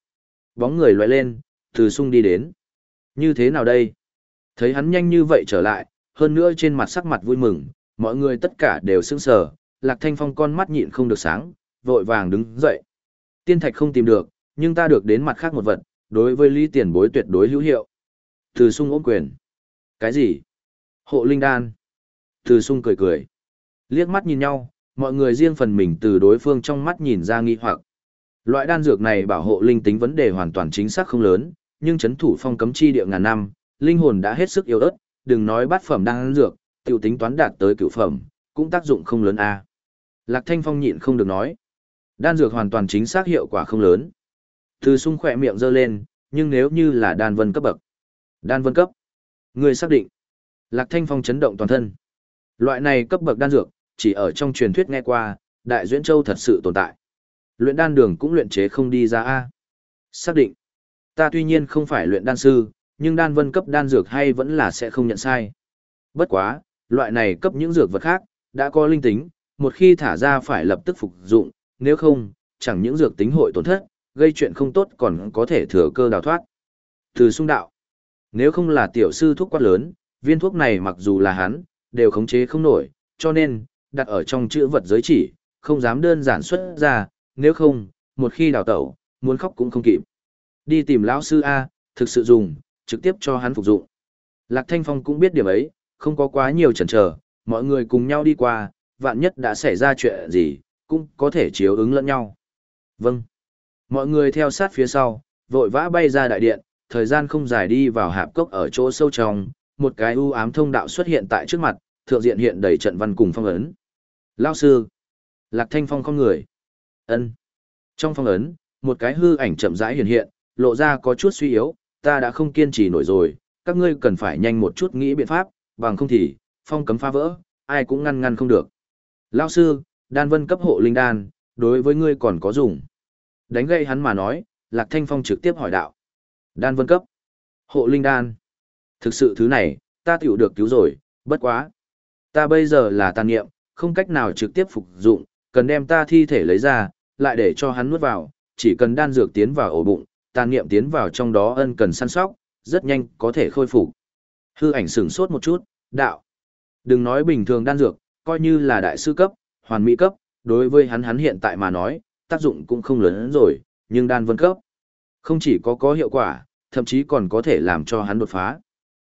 Bóng người loại lên, từ sung đi đến. Như thế nào đây? Thấy hắn nhanh như vậy trở lại, hơn nữa trên mặt sắc mặt vui mừng, mọi người tất cả đều sững sờ, Lạc Thanh Phong con mắt nhịn không được sáng, vội vàng đứng dậy. Tiên thạch không tìm được, nhưng ta được đến mặt khác một vật, đối với Lý Tiền Bối tuyệt đối hữu hiệu. Từ sung ôm quyền. Cái gì? Hộ linh đan. Từ sung cười cười. Liếc mắt nhìn nhau, mọi người riêng phần mình từ đối phương trong mắt nhìn ra nghi hoặc. Loại đan dược này bảo hộ linh tính vấn đề hoàn toàn chính xác không lớn, nhưng chấn thủ phong cấm chi địa ngàn năm, linh hồn đã hết sức yếu ớt, đừng nói bát phẩm đang dược, tiểu tính toán đạt tới cửu phẩm, cũng tác dụng không lớn a. Lạc Thanh Phong nhịn không được nói. Đan dược hoàn toàn chính xác hiệu quả không lớn. Từ sung khỏe miệng giơ lên, nhưng nếu như là đan vân cấp bậc. Đan vân cấp. Người xác định. Lạc Thanh Phong chấn động toàn thân. Loại này cấp bậc đan dược, chỉ ở trong truyền thuyết nghe qua, Đại Duyễn Châu thật sự tồn tại. Luyện đan đường cũng luyện chế không đi ra A. Xác định. Ta tuy nhiên không phải luyện đan sư, nhưng đan vân cấp đan dược hay vẫn là sẽ không nhận sai. Bất quá, loại này cấp những dược vật khác, đã có linh tính, một khi thả ra phải lập tức phục dụng, nếu không, chẳng những dược tính hội tổn thất, gây chuyện không tốt còn có thể thừa cơ đào thoát. Từ sung đạo, nếu không là tiểu sư thuốc quá lớn, viên thuốc này mặc dù là hắn, đều khống chế không nổi, cho nên, đặt ở trong chữ vật giới chỉ, không dám đơn giản xuất ra, nếu không, một khi đào tẩu, muốn khóc cũng không kịp. Đi tìm lão sư A, thực sự dùng, trực tiếp cho hắn phục dụng. Lạc Thanh Phong cũng biết điểm ấy, không có quá nhiều chần chờ, mọi người cùng nhau đi qua, vạn nhất đã xảy ra chuyện gì, cũng có thể chiếu ứng lẫn nhau. Vâng. Mọi người theo sát phía sau, vội vã bay ra đại điện, thời gian không dài đi vào hạp cốc ở chỗ sâu trong, một cái u ám thông đạo xuất hiện tại trước mặt, thượng diện hiện đầy trận văn cùng phong ấn. Lao sư. Lạc Thanh Phong không người. ân Trong phong ấn, một cái hư ảnh chậm rãi hiện hiện, lộ ra có chút suy yếu, ta đã không kiên trì nổi rồi, các ngươi cần phải nhanh một chút nghĩ biện pháp, bằng không thì, phong cấm phá vỡ, ai cũng ngăn ngăn không được. Lao sư, đan vân cấp hộ linh đan, đối với ngươi còn có dùng. Đánh gây hắn mà nói, Lạc Thanh Phong trực tiếp hỏi đạo. Đan vân cấp. Hộ linh đan. Thực sự thứ này, ta tiểu được cứu rồi, bất quá. Ta bây giờ là tàn niệm, không cách nào trực tiếp phục dụng, cần đem ta thi thể lấy ra, lại để cho hắn nuốt vào, chỉ cần đan dược tiến vào ổ bụng, tàn niệm tiến vào trong đó ân cần săn sóc, rất nhanh có thể khôi phục. Hư ảnh sửng sốt một chút, đạo. Đừng nói bình thường đan dược, coi như là đại sư cấp, hoàn mỹ cấp, đối với hắn hắn hiện tại mà nói, tác dụng cũng không lớn hơn rồi, nhưng đan vân cấp. Không chỉ có có hiệu quả, thậm chí còn có thể làm cho hắn đột phá.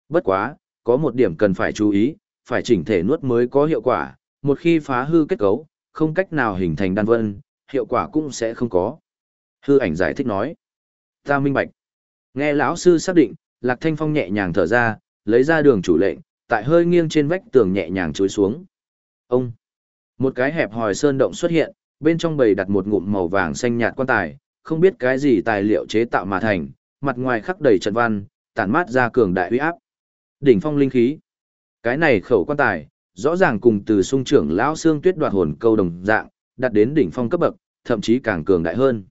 Bất quá, có một điểm cần phải chú ý, phải chỉnh thể nuốt mới có hiệu quả, một khi phá hư kết cấu, không cách nào hình thành đan vân, hiệu quả cũng sẽ không có. Hư ảnh giải thích nói. Ta minh bạch. Nghe lão sư xác định, Lạc Thanh Phong nhẹ nhàng thở ra, lấy ra đường chủ lệnh, tại hơi nghiêng trên vách tường nhẹ nhàng chối xuống. Ông. Một cái hẹp hòi sơn động xuất hiện, bên trong bầy đặt một ngụm màu vàng xanh nhạt quan tài, không biết cái gì tài liệu chế tạo mà thành, mặt ngoài khắc đầy trận văn, tản mát ra cường đại uy áp. Đỉnh phong linh khí. Cái này khẩu quan tài, rõ ràng cùng từ sung trưởng lão xương tuyết đoạt hồn câu đồng dạng, đặt đến đỉnh phong cấp bậc, thậm chí càng cường đại hơn.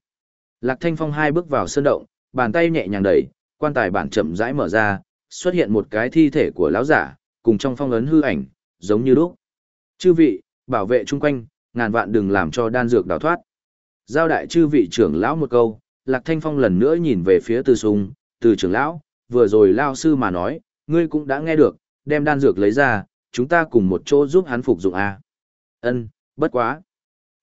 Lạc Thanh Phong hai bước vào sơn động, bàn tay nhẹ nhàng đẩy, quan tài bản chậm rãi mở ra, xuất hiện một cái thi thể của lão giả, cùng trong phong ấn hư ảnh, giống như lúc. Chư vị, bảo vệ chung quanh, ngàn vạn đừng làm cho đan dược đào thoát. Giao đại chư vị trưởng lão một câu, Lạc Thanh Phong lần nữa nhìn về phía Từ Sung, Từ trưởng lão, vừa rồi lao sư mà nói, ngươi cũng đã nghe được, đem đan dược lấy ra, chúng ta cùng một chỗ giúp hắn phục dụng a. Ân, bất quá.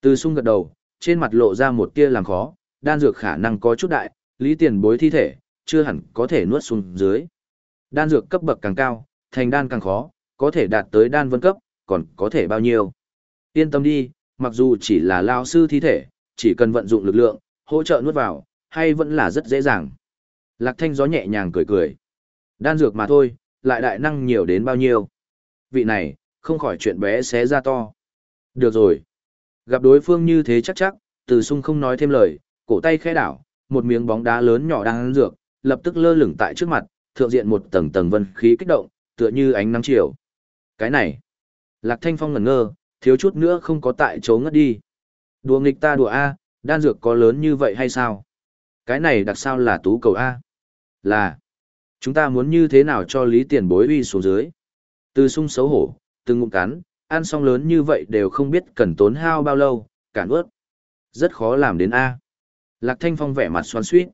Từ Sung gật đầu, trên mặt lộ ra một tia làm khó, đan dược khả năng có chút đại, lý tiền bối thi thể, chưa hẳn có thể nuốt xuống dưới. Đan dược cấp bậc càng cao, thành đan càng khó, có thể đạt tới đan vân cấp, còn có thể bao nhiêu. Yên tâm đi, mặc dù chỉ là lao sư thi thể, chỉ cần vận dụng lực lượng, hỗ trợ nuốt vào, hay vẫn là rất dễ dàng. Lạc thanh gió nhẹ nhàng cười cười. Đan dược mà thôi, lại đại năng nhiều đến bao nhiêu. Vị này, không khỏi chuyện bé xé ra to. Được rồi. Gặp đối phương như thế chắc chắc, từ sung không nói thêm lời, cổ tay khẽ đảo, một miếng bóng đá lớn nhỏ đang ăn dược, lập tức lơ lửng tại trước mặt, thượng diện một tầng tầng vân khí kích động, tựa như ánh nắng chiều. Cái này, Lạc Thanh Phong ngẩn ngơ, thiếu chút nữa không có tại chỗ ngất đi. Đùa nghịch ta đùa A, đan dược có lớn như vậy hay sao? Cái này đặc sao là tú cầu A? Là, chúng ta muốn như thế nào cho lý tiền bối uy xuống dưới? Từ sung xấu hổ, từ ngụm cắn, ăn xong lớn như vậy đều không biết cần tốn hao bao lâu, cản ướt. Rất khó làm đến A. Lạc Thanh Phong vẻ mặt xoan suýt.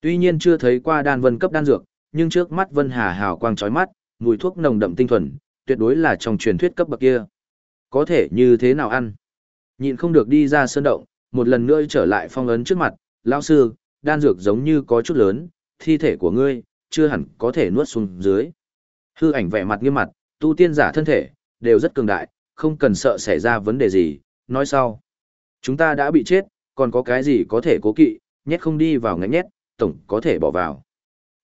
Tuy nhiên chưa thấy qua đan vân cấp đan dược, nhưng trước mắt Vân Hà hào quang chói mắt, mùi thuốc nồng đậm tinh thuần, tuyệt đối là trong truyền thuyết cấp bậc kia. Có thể như thế nào ăn? Nhịn không được đi ra sơn động, một lần nữa trở lại phong ấn trước mặt, lão sư, đan dược giống như có chút lớn, thi thể của ngươi, chưa hẳn có thể nuốt xuống dưới. Hư ảnh vẻ mặt nghiêm mặt, tu tiên giả thân thể, đều rất cường đại, không cần sợ xảy ra vấn đề gì, nói sau. Chúng ta đã bị chết, còn có cái gì có thể cố kỵ, nhét không đi vào ngánh nhét, tổng có thể bỏ vào.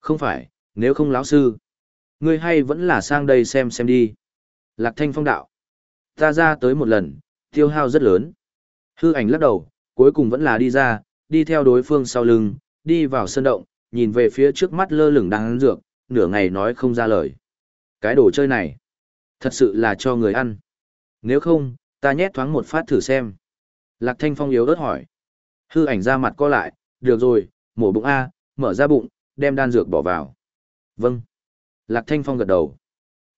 Không phải, nếu không lão sư. Ngươi hay vẫn là sang đây xem xem đi. Lạc Thanh Phong đạo. Ta ra tới một lần, tiêu hao rất lớn. Hư ảnh lắc đầu, cuối cùng vẫn là đi ra, đi theo đối phương sau lưng, đi vào sân động, nhìn về phía trước mắt lơ lửng đang ăn dược, nửa ngày nói không ra lời. Cái đồ chơi này, thật sự là cho người ăn. Nếu không, ta nhét thoáng một phát thử xem. Lạc Thanh Phong yếu ớt hỏi. Hư ảnh ra mặt co lại, được rồi, mổ bụng A, mở ra bụng, đem đan dược bỏ vào. Vâng. Lạc Thanh Phong gật đầu.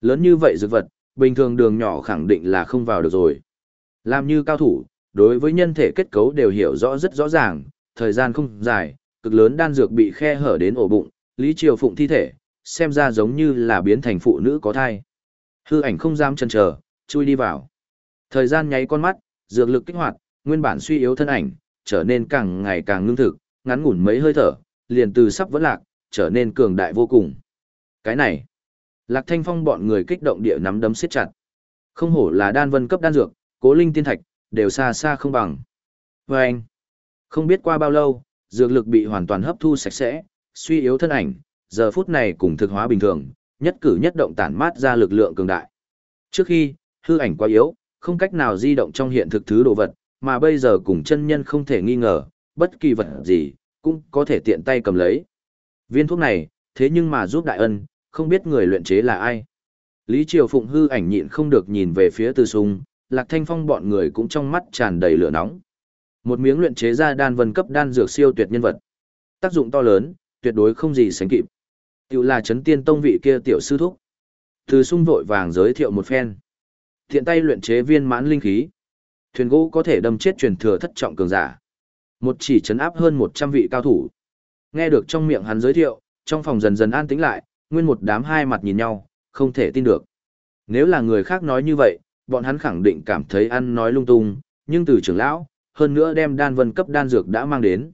Lớn như vậy dược vật, bình thường đường nhỏ khẳng định là không vào được rồi. Làm như cao thủ, đối với nhân thể kết cấu đều hiểu rõ rất rõ ràng, thời gian không dài, cực lớn đan dược bị khe hở đến ổ bụng, Lý Triều Phụng thi thể, xem ra giống như là biến thành phụ nữ có thai. Hư ảnh không dám chần chờ, chui đi vào. Thời gian nháy con mắt, dược lực kích hoạt, nguyên bản suy yếu thân ảnh, trở nên càng ngày càng ngưng thực, ngắn ngủn mấy hơi thở, liền từ sắp vẫn lạc, trở nên cường đại vô cùng. Cái này, Lạc Thanh Phong bọn người kích động địa nắm đấm siết chặt. Không hổ là đan vân cấp đan dược, cố linh tiên thạch, đều xa xa không bằng. Và anh, không biết qua bao lâu, dược lực bị hoàn toàn hấp thu sạch sẽ, suy yếu thân ảnh, giờ phút này cùng thực hóa bình thường, nhất cử nhất động tản mát ra lực lượng cường đại. Trước khi, hư ảnh quá yếu, không cách nào di động trong hiện thực thứ đồ vật, mà bây giờ cùng chân nhân không thể nghi ngờ, bất kỳ vật gì, cũng có thể tiện tay cầm lấy. Viên thuốc này, thế nhưng mà giúp đại ân, không biết người luyện chế là ai. Lý Triều Phụng hư ảnh nhịn không được nhìn về phía Từ Sung, Lạc Thanh Phong bọn người cũng trong mắt tràn đầy lửa nóng. Một miếng luyện chế ra đan vân cấp đan dược siêu tuyệt nhân vật. Tác dụng to lớn, tuyệt đối không gì sánh kịp. Tiểu là chấn tiên tông vị kia tiểu sư thúc. Từ Sung vội vàng giới thiệu một phen. Thiện tay luyện chế viên mãn linh khí. Thuyền gỗ có thể đâm chết truyền thừa thất trọng cường giả. Một chỉ chấn áp hơn 100 vị cao thủ. Nghe được trong miệng hắn giới thiệu, trong phòng dần dần an tĩnh lại, nguyên một đám hai mặt nhìn nhau, không thể tin được. Nếu là người khác nói như vậy, bọn hắn khẳng định cảm thấy ăn nói lung tung, nhưng từ trưởng lão, hơn nữa đem đan vân cấp đan dược đã mang đến.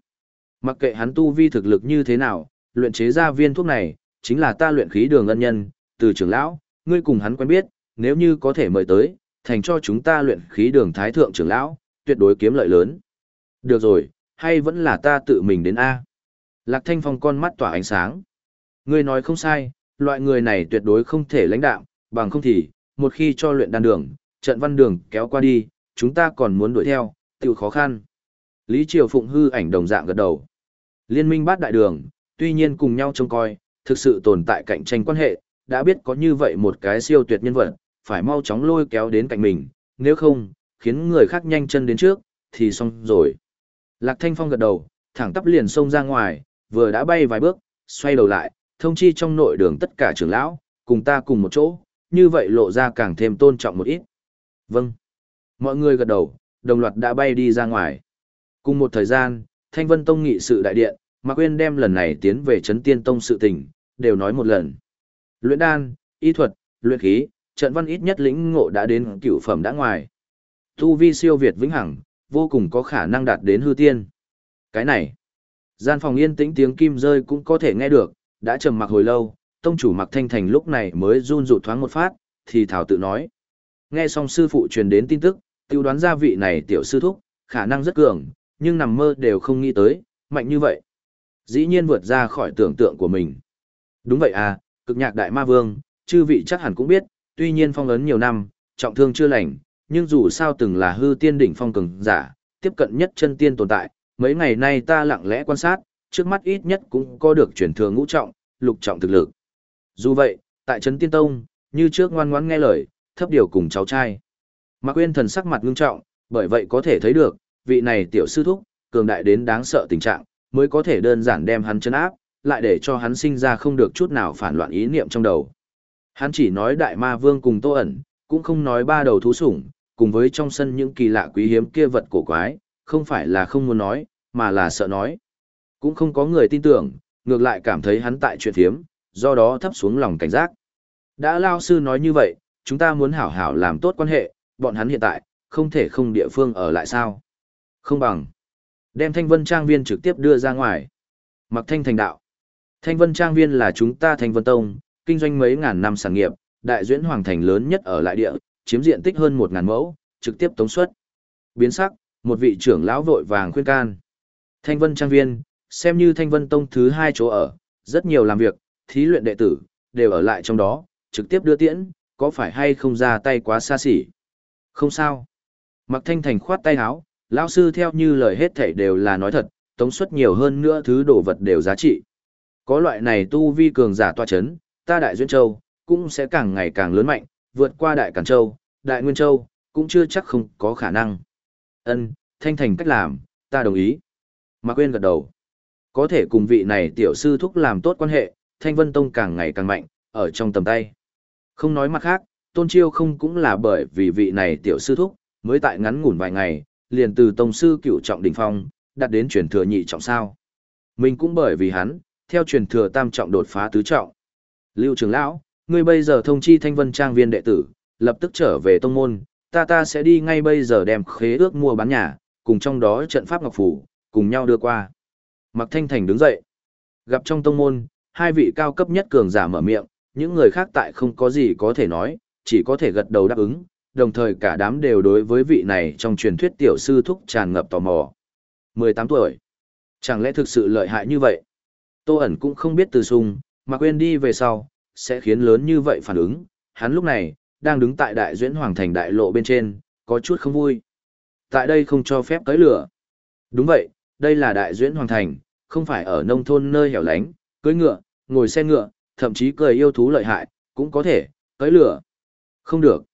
Mặc kệ hắn tu vi thực lực như thế nào, luyện chế ra viên thuốc này, chính là ta luyện khí đường ân nhân, từ trưởng lão, ngươi cùng hắn quen biết, nếu như có thể mời tới, thành cho chúng ta luyện khí đường thái thượng trưởng lão, tuyệt đối kiếm lợi lớn. Được rồi, hay vẫn là ta tự mình đến A. Lạc Thanh Phong con mắt tỏa ánh sáng. Ngươi nói không sai, loại người này tuyệt đối không thể lãnh đạo, bằng không thì, một khi cho luyện đan đường, trận văn đường kéo qua đi, chúng ta còn muốn đuổi theo, tiêu khó khăn. Lý Triều Phụng hư ảnh đồng dạng gật đầu. Liên minh bát đại đường, tuy nhiên cùng nhau trông coi, thực sự tồn tại cạnh tranh quan hệ, đã biết có như vậy một cái siêu tuyệt nhân vật, phải mau chóng lôi kéo đến cạnh mình, nếu không, khiến người khác nhanh chân đến trước, thì xong rồi. Lạc Thanh Phong gật đầu, thẳng tắp liền xông ra ngoài, vừa đã bay vài bước, xoay đầu lại, thông chi trong nội đường tất cả trưởng lão, cùng ta cùng một chỗ, như vậy lộ ra càng thêm tôn trọng một ít. Vâng. Mọi người gật đầu, đồng loạt đã bay đi ra ngoài. Cùng một thời gian, Thanh Vân Tông nghị sự đại điện, Mạc Quyên đem lần này tiến về Trấn Tiên Tông sự tình, đều nói một lần. Luyện đan, y thuật, luyện khí, trận văn ít nhất lĩnh ngộ đã đến cửu phẩm đã ngoài. Tu vi siêu việt vĩnh hằng, vô cùng có khả năng đạt đến hư tiên. Cái này, gian phòng yên tĩnh tiếng kim rơi cũng có thể nghe được, đã trầm mặc hồi lâu, tông chủ mặc thanh thành lúc này mới run rụt thoáng một phát, thì thảo tự nói. Nghe xong sư phụ truyền đến tin tức, tiêu đoán ra vị này tiểu sư thúc, khả năng rất cường, nhưng nằm mơ đều không nghĩ tới, mạnh như vậy. Dĩ nhiên vượt ra khỏi tưởng tượng của mình. Đúng vậy à, cực nhạc đại ma vương, chư vị chắc hẳn cũng biết, tuy nhiên phong ấn nhiều năm, trọng thương chưa lành, nhưng dù sao từng là hư tiên đỉnh phong cường giả, tiếp cận nhất chân tiên tồn tại, mấy ngày nay ta lặng lẽ quan sát, trước mắt ít nhất cũng có được chuyển thừa ngũ trọng, lục trọng thực lực. Dù vậy, tại trấn tiên tông, như trước ngoan ngoãn nghe lời, thấp điều cùng cháu trai. Mạc Quyên thần sắc mặt ngưng trọng, bởi vậy có thể thấy được, vị này tiểu sư thúc, cường đại đến đáng sợ tình trạng, mới có thể đơn giản đem hắn chấn áp, lại để cho hắn sinh ra không được chút nào phản loạn ý niệm trong đầu. Hắn chỉ nói đại ma vương cùng tô ẩn, cũng không nói ba đầu thú sủng, cùng với trong sân những kỳ lạ quý hiếm kia vật cổ quái, không phải là không muốn nói, mà là sợ nói. Cũng không có người tin tưởng, ngược lại cảm thấy hắn tại chuyện thiếm, do đó thấp xuống lòng cảnh giác. Đã lao sư nói như vậy, chúng ta muốn hảo hảo làm tốt quan hệ, bọn hắn hiện tại, không thể không địa phương ở lại sao. Không bằng. Đem thanh vân trang viên trực tiếp đưa ra ngoài. Mặc thanh thành đạo. Thanh vân trang viên là chúng ta thanh vân tông, kinh doanh mấy ngàn năm sản nghiệp, đại duyễn hoàng thành lớn nhất ở lại địa, chiếm diện tích hơn một ngàn mẫu, trực tiếp tống suất. Biến sắc, một vị trưởng lão vội vàng khuyên can. Thanh vân trang viên, xem như thanh vân tông thứ hai chỗ ở, rất nhiều làm việc, thí luyện đệ tử, đều ở lại trong đó, trực tiếp đưa tiễn, có phải hay không ra tay quá xa xỉ? Không sao. Mặc thanh thành khoát tay áo, lão sư theo như lời hết thảy đều là nói thật, tống suất nhiều hơn nữa thứ đồ vật đều giá trị. Có loại này tu vi cường giả tọa chấn, ta đại duyên châu, cũng sẽ càng ngày càng lớn mạnh, vượt qua đại cản châu, đại nguyên châu, cũng chưa chắc không có khả năng. Ân, thanh thành cách làm, ta đồng ý. Mạc Quyên gật đầu. Có thể cùng vị này tiểu sư thúc làm tốt quan hệ, Thanh Vân Tông càng ngày càng mạnh, ở trong tầm tay. Không nói mặt khác, Tôn Chiêu không cũng là bởi vì vị này tiểu sư thúc, mới tại ngắn ngủn vài ngày, liền từ tông sư cựu trọng đỉnh phong, đạt đến truyền thừa nhị trọng sao. Mình cũng bởi vì hắn, theo truyền thừa tam trọng đột phá tứ trọng. Lưu trưởng lão, ngươi bây giờ thông chi Thanh Vân Trang viên đệ tử, lập tức trở về tông môn, ta ta sẽ đi ngay bây giờ đem khế ước mua bán nhà, cùng trong đó trận pháp ngọc phủ, cùng nhau đưa qua. Mặc Thanh Thành đứng dậy. Gặp trong tông môn, hai vị cao cấp nhất cường giả mở miệng, những người khác tại không có gì có thể nói, chỉ có thể gật đầu đáp ứng, đồng thời cả đám đều đối với vị này trong truyền thuyết tiểu sư thúc tràn ngập tò mò. 18 tuổi. Chẳng lẽ thực sự lợi hại như vậy? Tô ẩn cũng không biết từ sung, mà quên đi về sau, sẽ khiến lớn như vậy phản ứng. Hắn lúc này, đang đứng tại đại duyễn hoàng thành đại lộ bên trên, có chút không vui. Tại đây không cho phép tới lửa. Đúng vậy, đây là đại duyễn hoàng thành, không phải ở nông thôn nơi hẻo lánh, cưỡi ngựa, ngồi xe ngựa, thậm chí cười yêu thú lợi hại, cũng có thể, tới lửa. Không được.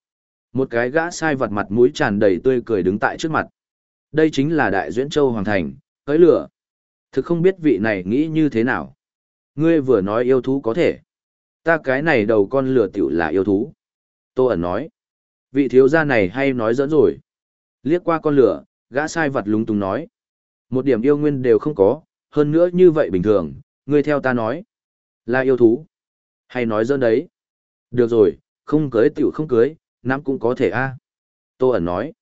Một cái gã sai vật mặt mũi tràn đầy tươi cười đứng tại trước mặt. Đây chính là đại duyễn châu hoàng thành, tới lửa. Thực không biết vị này nghĩ như thế nào. Ngươi vừa nói yêu thú có thể. Ta cái này đầu con lửa tiểu là yêu thú. Tô ẩn nói. Vị thiếu gia này hay nói dẫn rồi. Liếc qua con lửa, gã sai vật lúng túng nói. Một điểm yêu nguyên đều không có, hơn nữa như vậy bình thường, ngươi theo ta nói. Là yêu thú. Hay nói dẫn đấy. Được rồi, không cưới tiểu không cưới, nắm cũng có thể a Tô ẩn nói.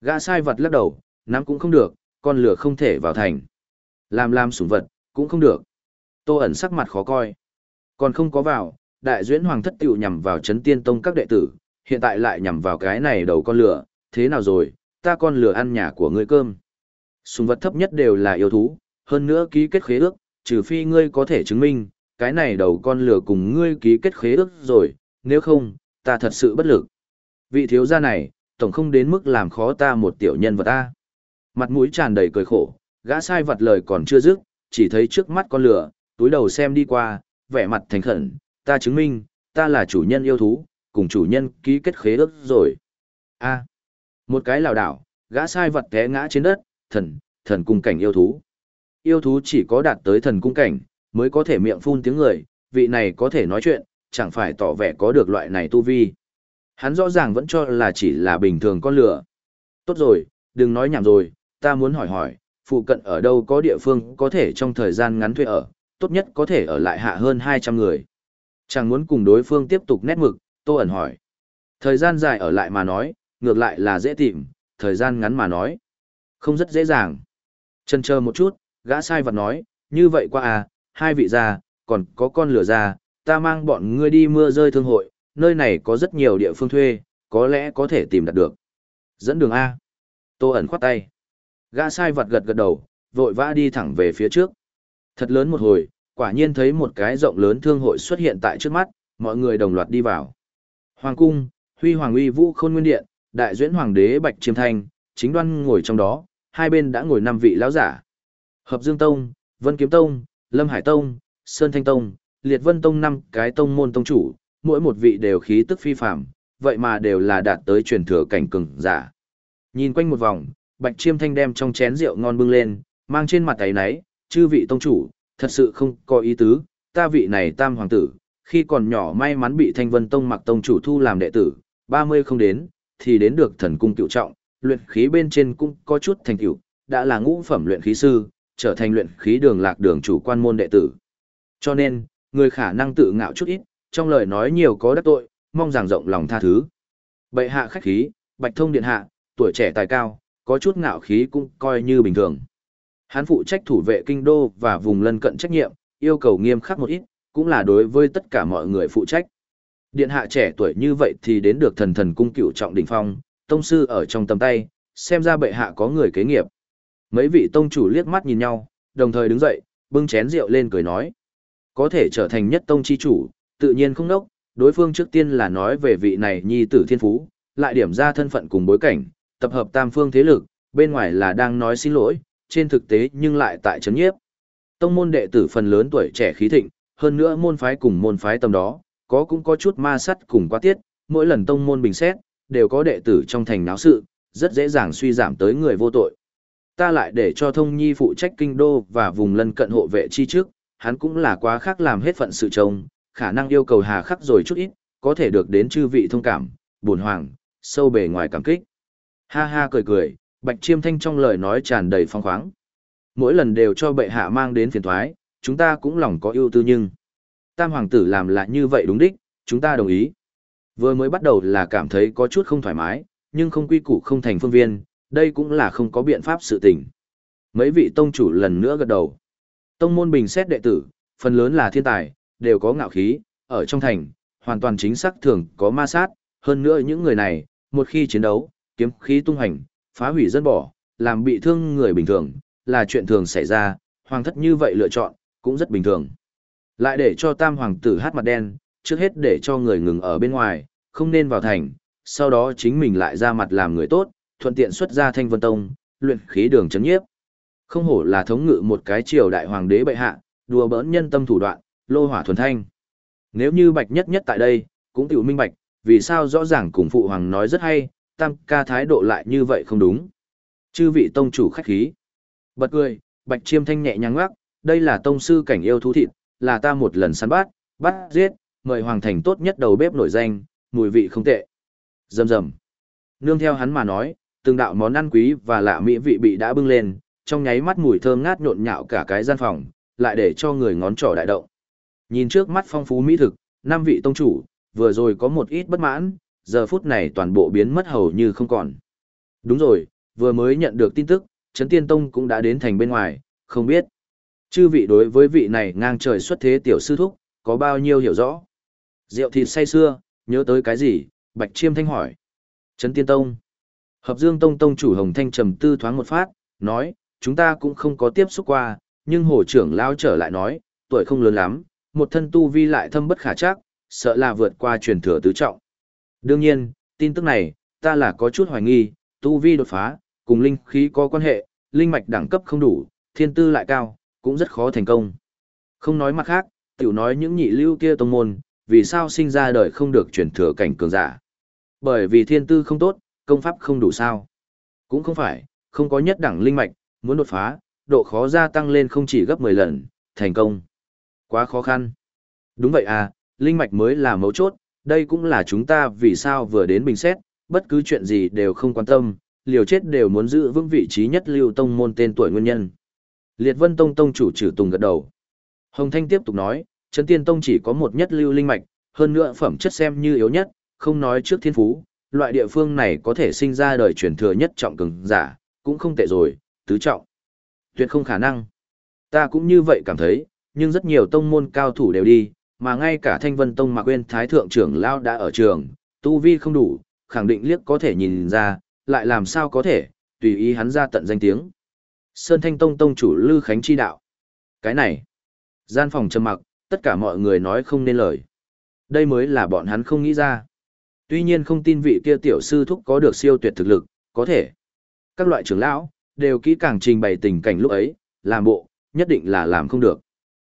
Gã sai vật lắc đầu, nắm cũng không được, con lửa không thể vào thành. Làm làm sủng vật, cũng không được. Tô ẩn sắc mặt khó coi. Còn không có vào, đại duyễn hoàng thất tiểu nhằm vào chấn tiên tông các đệ tử, hiện tại lại nhằm vào cái này đầu con lửa, thế nào rồi, ta con lửa ăn nhà của ngươi cơm. Sùng vật thấp nhất đều là yêu thú, hơn nữa ký kết khế ước, trừ phi ngươi có thể chứng minh, cái này đầu con lửa cùng ngươi ký kết khế ước rồi, nếu không, ta thật sự bất lực. Vị thiếu gia này, tổng không đến mức làm khó ta một tiểu nhân vật ta. Mặt mũi tràn đầy cười khổ, gã sai vật lời còn chưa dứt, chỉ thấy trước mắt con lửa, túi đầu xem đi qua, vẻ mặt thành khẩn, ta chứng minh, ta là chủ nhân yêu thú, cùng chủ nhân ký kết khế ước rồi. A. một cái lảo đảo, gã sai vật té ngã trên đất, thần, thần cung cảnh yêu thú. Yêu thú chỉ có đạt tới thần cung cảnh, mới có thể miệng phun tiếng người, vị này có thể nói chuyện, chẳng phải tỏ vẻ có được loại này tu vi. Hắn rõ ràng vẫn cho là chỉ là bình thường con lửa. Tốt rồi, đừng nói nhảm rồi, ta muốn hỏi hỏi, phụ cận ở đâu có địa phương có thể trong thời gian ngắn thuê ở, tốt nhất có thể ở lại hạ hơn 200 người. Chẳng muốn cùng đối phương tiếp tục nét mực, Tô ẩn hỏi. Thời gian dài ở lại mà nói, ngược lại là dễ tìm, thời gian ngắn mà nói. Không rất dễ dàng. Chân chờ một chút, gã sai vật nói, như vậy qua à, hai vị già, còn có con lửa già, ta mang bọn ngươi đi mưa rơi thương hội, nơi này có rất nhiều địa phương thuê, có lẽ có thể tìm đặt được. Dẫn đường A. Tô ẩn khoát tay. Gã sai vật gật gật đầu, vội vã đi thẳng về phía trước. Thật lớn một hồi, quả nhiên thấy một cái rộng lớn thương hội xuất hiện tại trước mắt, mọi người đồng loạt đi vào. Hoàng cung, huy hoàng uy vũ khôn nguyên điện, đại duyễn hoàng đế Bạch Chiêm Thanh, chính đoan ngồi trong đó, hai bên đã ngồi năm vị lão giả. Hợp Dương Tông, Vân Kiếm Tông, Lâm Hải Tông, Sơn Thanh Tông, Liệt Vân Tông năm cái tông môn tông chủ, mỗi một vị đều khí tức phi phạm, vậy mà đều là đạt tới truyền thừa cảnh cường giả. Nhìn quanh một vòng, Bạch Chiêm Thanh đem trong chén rượu ngon bưng lên, mang trên mặt tay nấy, chư vị tông chủ, thật sự không có ý tứ, ta vị này tam hoàng tử, khi còn nhỏ may mắn bị Thanh Vân Tông mặc tông chủ thu làm đệ tử, 30 không đến, thì đến được thần cung cựu trọng, luyện khí bên trên cũng có chút thành tựu, đã là ngũ phẩm luyện khí sư, trở thành luyện khí đường lạc đường chủ quan môn đệ tử. Cho nên, người khả năng tự ngạo chút ít, trong lời nói nhiều có đắc tội, mong rằng rộng lòng tha thứ. Bệ hạ khách khí, bạch thông điện hạ, tuổi trẻ tài cao, có chút ngạo khí cũng coi như bình thường. Hắn phụ trách thủ vệ kinh đô và vùng lân cận trách nhiệm, yêu cầu nghiêm khắc một ít, cũng là đối với tất cả mọi người phụ trách. Điện hạ trẻ tuổi như vậy thì đến được thần thần cung cựu trọng đỉnh phong, tông sư ở trong tầm tay, xem ra bệ hạ có người kế nghiệp. Mấy vị tông chủ liếc mắt nhìn nhau, đồng thời đứng dậy, bưng chén rượu lên cười nói. Có thể trở thành nhất tông chi chủ, tự nhiên không nốc, đối phương trước tiên là nói về vị này nhi tử thiên phú, lại điểm ra thân phận cùng bối cảnh, tập hợp tam phương thế lực, bên ngoài là đang nói xin lỗi, trên thực tế nhưng lại tại chấn nhiếp. Tông môn đệ tử phần lớn tuổi trẻ khí thịnh, hơn nữa môn phái cùng môn phái tầm đó, có cũng có chút ma sắt cùng quá tiết, mỗi lần tông môn bình xét, đều có đệ tử trong thành náo sự, rất dễ dàng suy giảm tới người vô tội. Ta lại để cho thông nhi phụ trách kinh đô và vùng lân cận hộ vệ chi trước, hắn cũng là quá khác làm hết phận sự trông, khả năng yêu cầu hà khắc rồi chút ít, có thể được đến chư vị thông cảm, buồn hoàng, sâu bề ngoài cảm kích. Ha ha cười cười, bạch chiêm thanh trong lời nói tràn đầy phong khoáng. Mỗi lần đều cho bệ hạ mang đến phiền thoái, chúng ta cũng lòng có ưu tư nhưng. Tam hoàng tử làm lại như vậy đúng đích, chúng ta đồng ý. Vừa mới bắt đầu là cảm thấy có chút không thoải mái, nhưng không quy củ không thành phương viên, đây cũng là không có biện pháp sự tình. Mấy vị tông chủ lần nữa gật đầu. Tông môn bình xét đệ tử, phần lớn là thiên tài, đều có ngạo khí, ở trong thành, hoàn toàn chính xác thường có ma sát, hơn nữa những người này, một khi chiến đấu, kiếm khí tung hành, phá hủy dân bỏ, làm bị thương người bình thường, là chuyện thường xảy ra, hoàng thất như vậy lựa chọn, cũng rất bình thường. Lại để cho tam hoàng tử hát mặt đen, trước hết để cho người ngừng ở bên ngoài, không nên vào thành, sau đó chính mình lại ra mặt làm người tốt, thuận tiện xuất ra thanh vân tông, luyện khí đường chấn nhiếp. Không hổ là thống ngự một cái triều đại hoàng đế bệ hạ, đùa bỡn nhân tâm thủ đoạn, lô hỏa thuần thanh. Nếu như bạch nhất nhất tại đây, cũng tiểu minh bạch, vì sao rõ ràng cùng phụ hoàng nói rất hay, tam ca thái độ lại như vậy không đúng. Chư vị tông chủ khách khí. Bật cười, bạch chiêm thanh nhẹ nhàng ngoác, đây là tông sư cảnh yêu thú thịt, là ta một lần săn bắt, bắt, giết, mời hoàng thành tốt nhất đầu bếp nổi danh, mùi vị không tệ. Dầm dầm. Nương theo hắn mà nói, từng đạo món ăn quý và lạ mỹ vị bị đã bưng lên, trong nháy mắt mùi thơm ngát nhộn nhạo cả cái gian phòng, lại để cho người ngón trỏ đại động. Nhìn trước mắt phong phú mỹ thực, năm vị tông chủ, vừa rồi có một ít bất mãn, giờ phút này toàn bộ biến mất hầu như không còn. Đúng rồi, vừa mới nhận được tin tức, Trấn Tiên Tông cũng đã đến thành bên ngoài, không biết. Chư vị đối với vị này ngang trời xuất thế tiểu sư thúc, có bao nhiêu hiểu rõ. Rượu thịt say xưa, nhớ tới cái gì, Bạch Chiêm Thanh hỏi. Trấn Tiên Tông. Hợp Dương Tông Tông chủ Hồng Thanh trầm tư thoáng một phát, nói, chúng ta cũng không có tiếp xúc qua, nhưng hồ trưởng lao trở lại nói, tuổi không lớn lắm, một thân tu vi lại thâm bất khả chắc, sợ là vượt qua truyền thừa tứ trọng. Đương nhiên, tin tức này, ta là có chút hoài nghi, tu vi đột phá, cùng linh khí có quan hệ, linh mạch đẳng cấp không đủ, thiên tư lại cao, cũng rất khó thành công. Không nói mặt khác, tiểu nói những nhị lưu kia tông môn, vì sao sinh ra đời không được truyền thừa cảnh cường giả. Bởi vì thiên tư không tốt, công pháp không đủ sao. Cũng không phải, không có nhất đẳng linh mạch, muốn đột phá, độ khó gia tăng lên không chỉ gấp 10 lần, thành công. Quá khó khăn. Đúng vậy à, linh mạch mới là mấu chốt, đây cũng là chúng ta vì sao vừa đến bình xét, bất cứ chuyện gì đều không quan tâm, liều chết đều muốn giữ vững vị trí nhất lưu tông môn tên tuổi nguyên nhân. Liệt Vân Tông Tông chủ trừ tùng gật đầu. Hồng Thanh tiếp tục nói, Trấn Tiên Tông chỉ có một nhất lưu linh mạch, hơn nữa phẩm chất xem như yếu nhất, không nói trước thiên phú, loại địa phương này có thể sinh ra đời truyền thừa nhất trọng cường giả, cũng không tệ rồi, tứ trọng. Tuyệt không khả năng. Ta cũng như vậy cảm thấy, nhưng rất nhiều tông môn cao thủ đều đi, mà ngay cả Thanh Vân Tông Mạc quên Thái Thượng trưởng Lao đã ở trường, tu vi không đủ, khẳng định liếc có thể nhìn ra, lại làm sao có thể, tùy ý hắn ra tận danh tiếng. Sơn Thanh Tông Tông chủ Lư Khánh chi đạo. Cái này, gian phòng trầm mặc, tất cả mọi người nói không nên lời. Đây mới là bọn hắn không nghĩ ra. Tuy nhiên không tin vị kia tiểu sư thúc có được siêu tuyệt thực lực, có thể. Các loại trưởng lão, đều kỹ càng trình bày tình cảnh lúc ấy, làm bộ, nhất định là làm không được.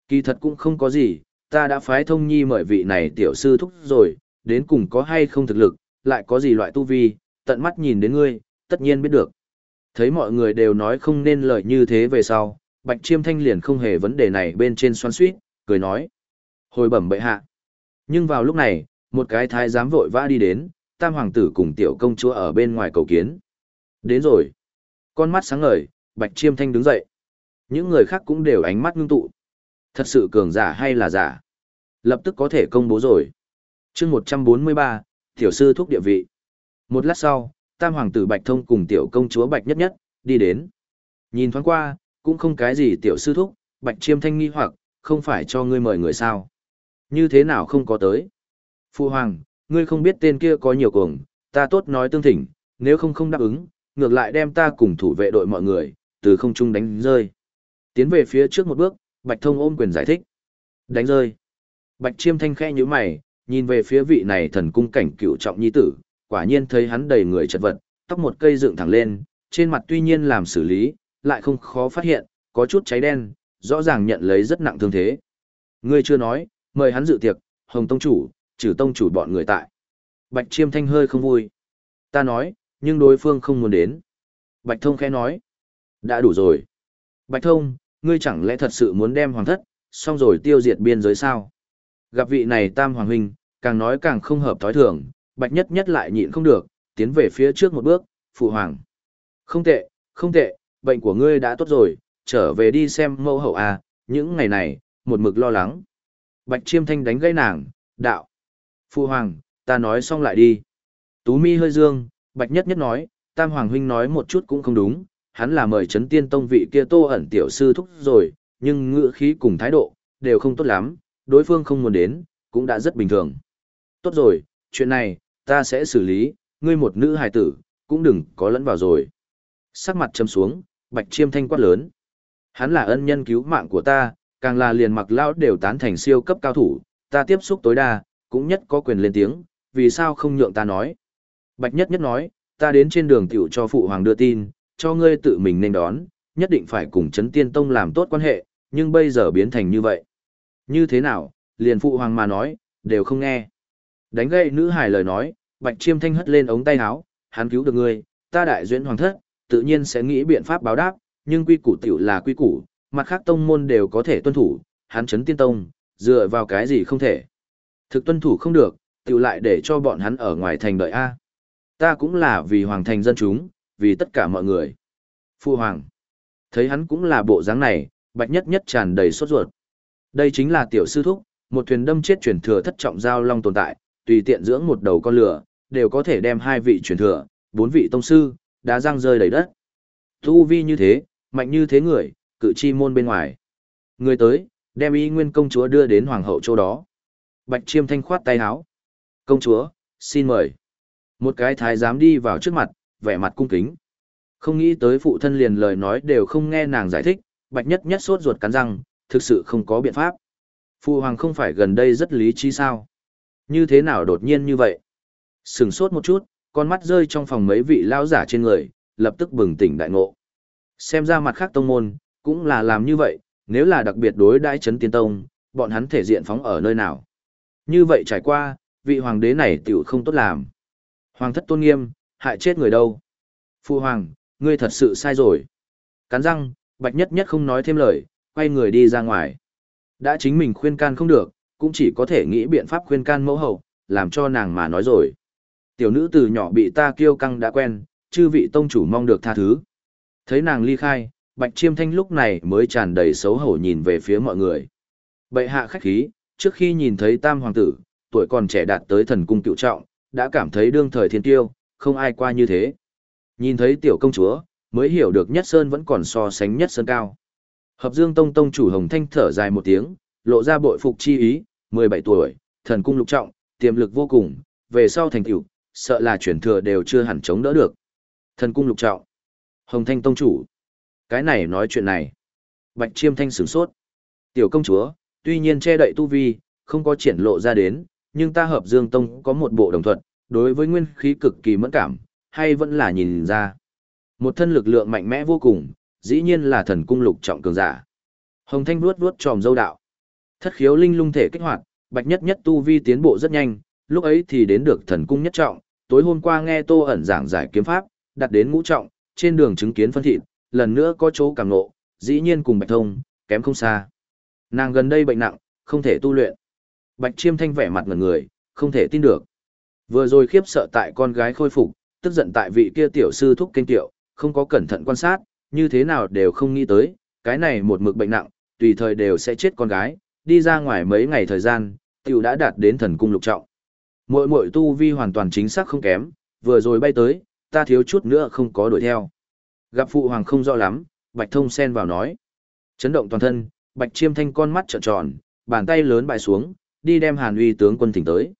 Kỳ thật cũng không có gì, ta đã phái thông nhi mời vị này tiểu sư thúc rồi, đến cùng có hay không thực lực, lại có gì loại tu vi, tận mắt nhìn đến ngươi, tất nhiên biết được. Thấy mọi người đều nói không nên lời như thế về sau, Bạch Chiêm Thanh liền không hề vấn đề này bên trên xoan suýt, cười nói. Hồi bẩm bệ hạ. Nhưng vào lúc này, một cái thái giám vội vã đi đến, tam hoàng tử cùng tiểu công chúa ở bên ngoài cầu kiến. Đến rồi. Con mắt sáng ngời, Bạch Chiêm Thanh đứng dậy. Những người khác cũng đều ánh mắt ngưng tụ. Thật sự cường giả hay là giả? Lập tức có thể công bố rồi. chương 143, tiểu sư thúc địa vị. Một lát sau, tam hoàng tử Bạch Thông cùng tiểu công chúa Bạch Nhất Nhất, đi đến. Nhìn thoáng qua, cũng không cái gì tiểu sư thúc, Bạch Chiêm Thanh nghi hoặc, không phải cho ngươi mời người sao. Như thế nào không có tới? Phu Hoàng, ngươi không biết tên kia có nhiều cuồng, ta tốt nói tương thỉnh, nếu không không đáp ứng, ngược lại đem ta cùng thủ vệ đội mọi người, từ không trung đánh rơi. Tiến về phía trước một bước, Bạch Thông ôm quyền giải thích. Đánh rơi. Bạch Chiêm Thanh khẽ nhíu mày, nhìn về phía vị này thần cung cảnh cựu trọng nhi tử, quả nhiên thấy hắn đầy người chật vật, tóc một cây dựng thẳng lên, trên mặt tuy nhiên làm xử lý, lại không khó phát hiện, có chút cháy đen, rõ ràng nhận lấy rất nặng thương thế. Ngươi chưa nói, mời hắn dự tiệc, Hồng Tông Chủ, trừ Tông Chủ bọn người tại. Bạch Chiêm Thanh hơi không vui. Ta nói, nhưng đối phương không muốn đến. Bạch Thông khẽ nói. Đã đủ rồi. Bạch Thông, ngươi chẳng lẽ thật sự muốn đem hoàng thất, xong rồi tiêu diệt biên giới sao? Gặp vị này tam hoàng huynh, càng nói càng không hợp thói thường, bạch nhất nhất lại nhịn không được, tiến về phía trước một bước, phụ hoàng. Không tệ, không tệ, bệnh của ngươi đã tốt rồi, trở về đi xem mẫu hậu à, những ngày này, một mực lo lắng. Bạch chiêm thanh đánh gãy nàng, đạo. Phụ hoàng, ta nói xong lại đi. Tú mi hơi dương, bạch nhất nhất nói, tam hoàng huynh nói một chút cũng không đúng, hắn là mời chấn tiên tông vị kia tô ẩn tiểu sư thúc rồi, nhưng ngựa khí cùng thái độ, đều không tốt lắm, đối phương không muốn đến, cũng đã rất bình thường. Tốt rồi, chuyện này, ta sẽ xử lý, ngươi một nữ hài tử, cũng đừng có lẫn vào rồi. Sắc mặt châm xuống, bạch chiêm thanh quát lớn. Hắn là ân nhân cứu mạng của ta, càng là liền mặc lão đều tán thành siêu cấp cao thủ, ta tiếp xúc tối đa, cũng nhất có quyền lên tiếng, vì sao không nhượng ta nói. Bạch nhất nhất nói, ta đến trên đường tiểu cho phụ hoàng đưa tin, cho ngươi tự mình nên đón, nhất định phải cùng chấn tiên tông làm tốt quan hệ, nhưng bây giờ biến thành như vậy. Như thế nào, liền phụ hoàng mà nói, đều không nghe. Đánh gậy nữ hài lời nói, bạch chiêm thanh hất lên ống tay áo, hắn cứu được ngươi, ta đại duyên hoàng thất, tự nhiên sẽ nghĩ biện pháp báo đáp, nhưng quy củ tiểu là quy củ, mặt khác tông môn đều có thể tuân thủ, hắn chấn tiên tông, dựa vào cái gì không thể. Thực tuân thủ không được, tiểu lại để cho bọn hắn ở ngoài thành đợi A. Ta cũng là vì hoàng thành dân chúng, vì tất cả mọi người. Phu hoàng. Thấy hắn cũng là bộ dáng này, bạch nhất nhất tràn đầy sốt ruột. Đây chính là tiểu sư thúc, một thuyền đâm chết truyền thừa thất trọng giao long tồn tại, tùy tiện dưỡng một đầu con lửa, đều có thể đem hai vị truyền thừa, bốn vị tông sư, đá răng rơi đầy đất. Tu vi như thế, mạnh như thế người, cự chi môn bên ngoài. Người tới, đem y nguyên công chúa đưa đến hoàng hậu chỗ đó. Bạch chiêm thanh khoát tay áo. Công chúa, xin mời. Một cái thái giám đi vào trước mặt, vẻ mặt cung kính. Không nghĩ tới phụ thân liền lời nói đều không nghe nàng giải thích, bạch nhất nhất sốt ruột cắn răng, thực sự không có biện pháp. Phụ hoàng không phải gần đây rất lý trí sao? Như thế nào đột nhiên như vậy? Sừng sốt một chút, con mắt rơi trong phòng mấy vị lão giả trên người, lập tức bừng tỉnh đại ngộ. Xem ra mặt khác tông môn, cũng là làm như vậy, nếu là đặc biệt đối đãi chấn tiên tông, bọn hắn thể diện phóng ở nơi nào. Như vậy trải qua, vị hoàng đế này tiểu không tốt làm. Hoàng thất tôn nghiêm, hại chết người đâu. Phu hoàng, ngươi thật sự sai rồi. Cắn răng, bạch nhất nhất không nói thêm lời, quay người đi ra ngoài. Đã chính mình khuyên can không được, cũng chỉ có thể nghĩ biện pháp khuyên can mẫu hậu, làm cho nàng mà nói rồi. Tiểu nữ từ nhỏ bị ta kiêu căng đã quen, chư vị tông chủ mong được tha thứ. Thấy nàng ly khai, bạch chiêm thanh lúc này mới tràn đầy xấu hổ nhìn về phía mọi người. Bệ hạ khách khí, trước khi nhìn thấy tam hoàng tử, tuổi còn trẻ đạt tới thần cung cựu trọng, đã cảm thấy đương thời thiên tiêu, không ai qua như thế. Nhìn thấy tiểu công chúa, mới hiểu được nhất sơn vẫn còn so sánh nhất sơn cao. Hợp Dương Tông Tông chủ Hồng Thanh thở dài một tiếng, lộ ra bội phục chi ý, 17 tuổi, thần cung lục trọng, tiềm lực vô cùng, về sau thành tựu, sợ là chuyển thừa đều chưa hẳn chống đỡ được. Thần cung lục trọng. Hồng Thanh Tông chủ. Cái này nói chuyện này. Bạch Chiêm Thanh sửng sốt. Tiểu công chúa, tuy nhiên che đậy tu vi, không có triển lộ ra đến, nhưng ta hợp Dương Tông có một bộ đồng thuận, đối với nguyên khí cực kỳ mẫn cảm, hay vẫn là nhìn ra. Một thân lực lượng mạnh mẽ vô cùng, dĩ nhiên là thần cung lục trọng cường giả. Hồng Thanh vuốt vuốt tròm dâu đạo. Thất khiếu linh lung thể kích hoạt, bạch nhất nhất tu vi tiến bộ rất nhanh, lúc ấy thì đến được thần cung nhất trọng, tối hôm qua nghe Tô ẩn giảng giải kiếm pháp, đặt đến ngũ trọng, trên đường chứng kiến phân thịt, lần nữa có chỗ cảm ngộ, dĩ nhiên cùng Bạch Thông, kém không xa. Nàng gần đây bệnh nặng, không thể tu luyện. Bạch Chiêm Thanh vẻ mặt ngẩn người, không thể tin được. Vừa rồi khiếp sợ tại con gái khôi phục, tức giận tại vị kia tiểu sư thúc kinh tiệu, không có cẩn thận quan sát, như thế nào đều không nghĩ tới, cái này một mực bệnh nặng, tùy thời đều sẽ chết con gái, đi ra ngoài mấy ngày thời gian, tiểu đã đạt đến thần cung lục trọng. Muội muội tu vi hoàn toàn chính xác không kém, vừa rồi bay tới, ta thiếu chút nữa không có đuổi theo. Gặp phụ hoàng không rõ lắm, Bạch Thông xen vào nói. Chấn động toàn thân, Bạch Chiêm Thanh con mắt trợn tròn, bàn tay lớn bại xuống, đi đem Hàn Uy tướng quân thỉnh tới.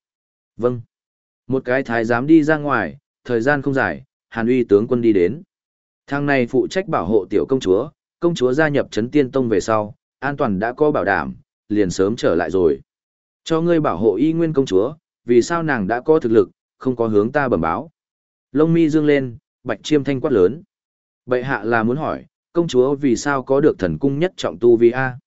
Vâng. Một cái thái giám đi ra ngoài, thời gian không dài, Hàn Uy tướng quân đi đến. Thang này phụ trách bảo hộ tiểu công chúa, công chúa gia nhập chấn tiên tông về sau, an toàn đã có bảo đảm, liền sớm trở lại rồi. Cho ngươi bảo hộ y nguyên công chúa, vì sao nàng đã có thực lực, không có hướng ta bẩm báo. Lông mi dương lên, bạch chiêm thanh quát lớn. Bệ hạ là muốn hỏi, công chúa vì sao có được thần cung nhất trọng tu vi A.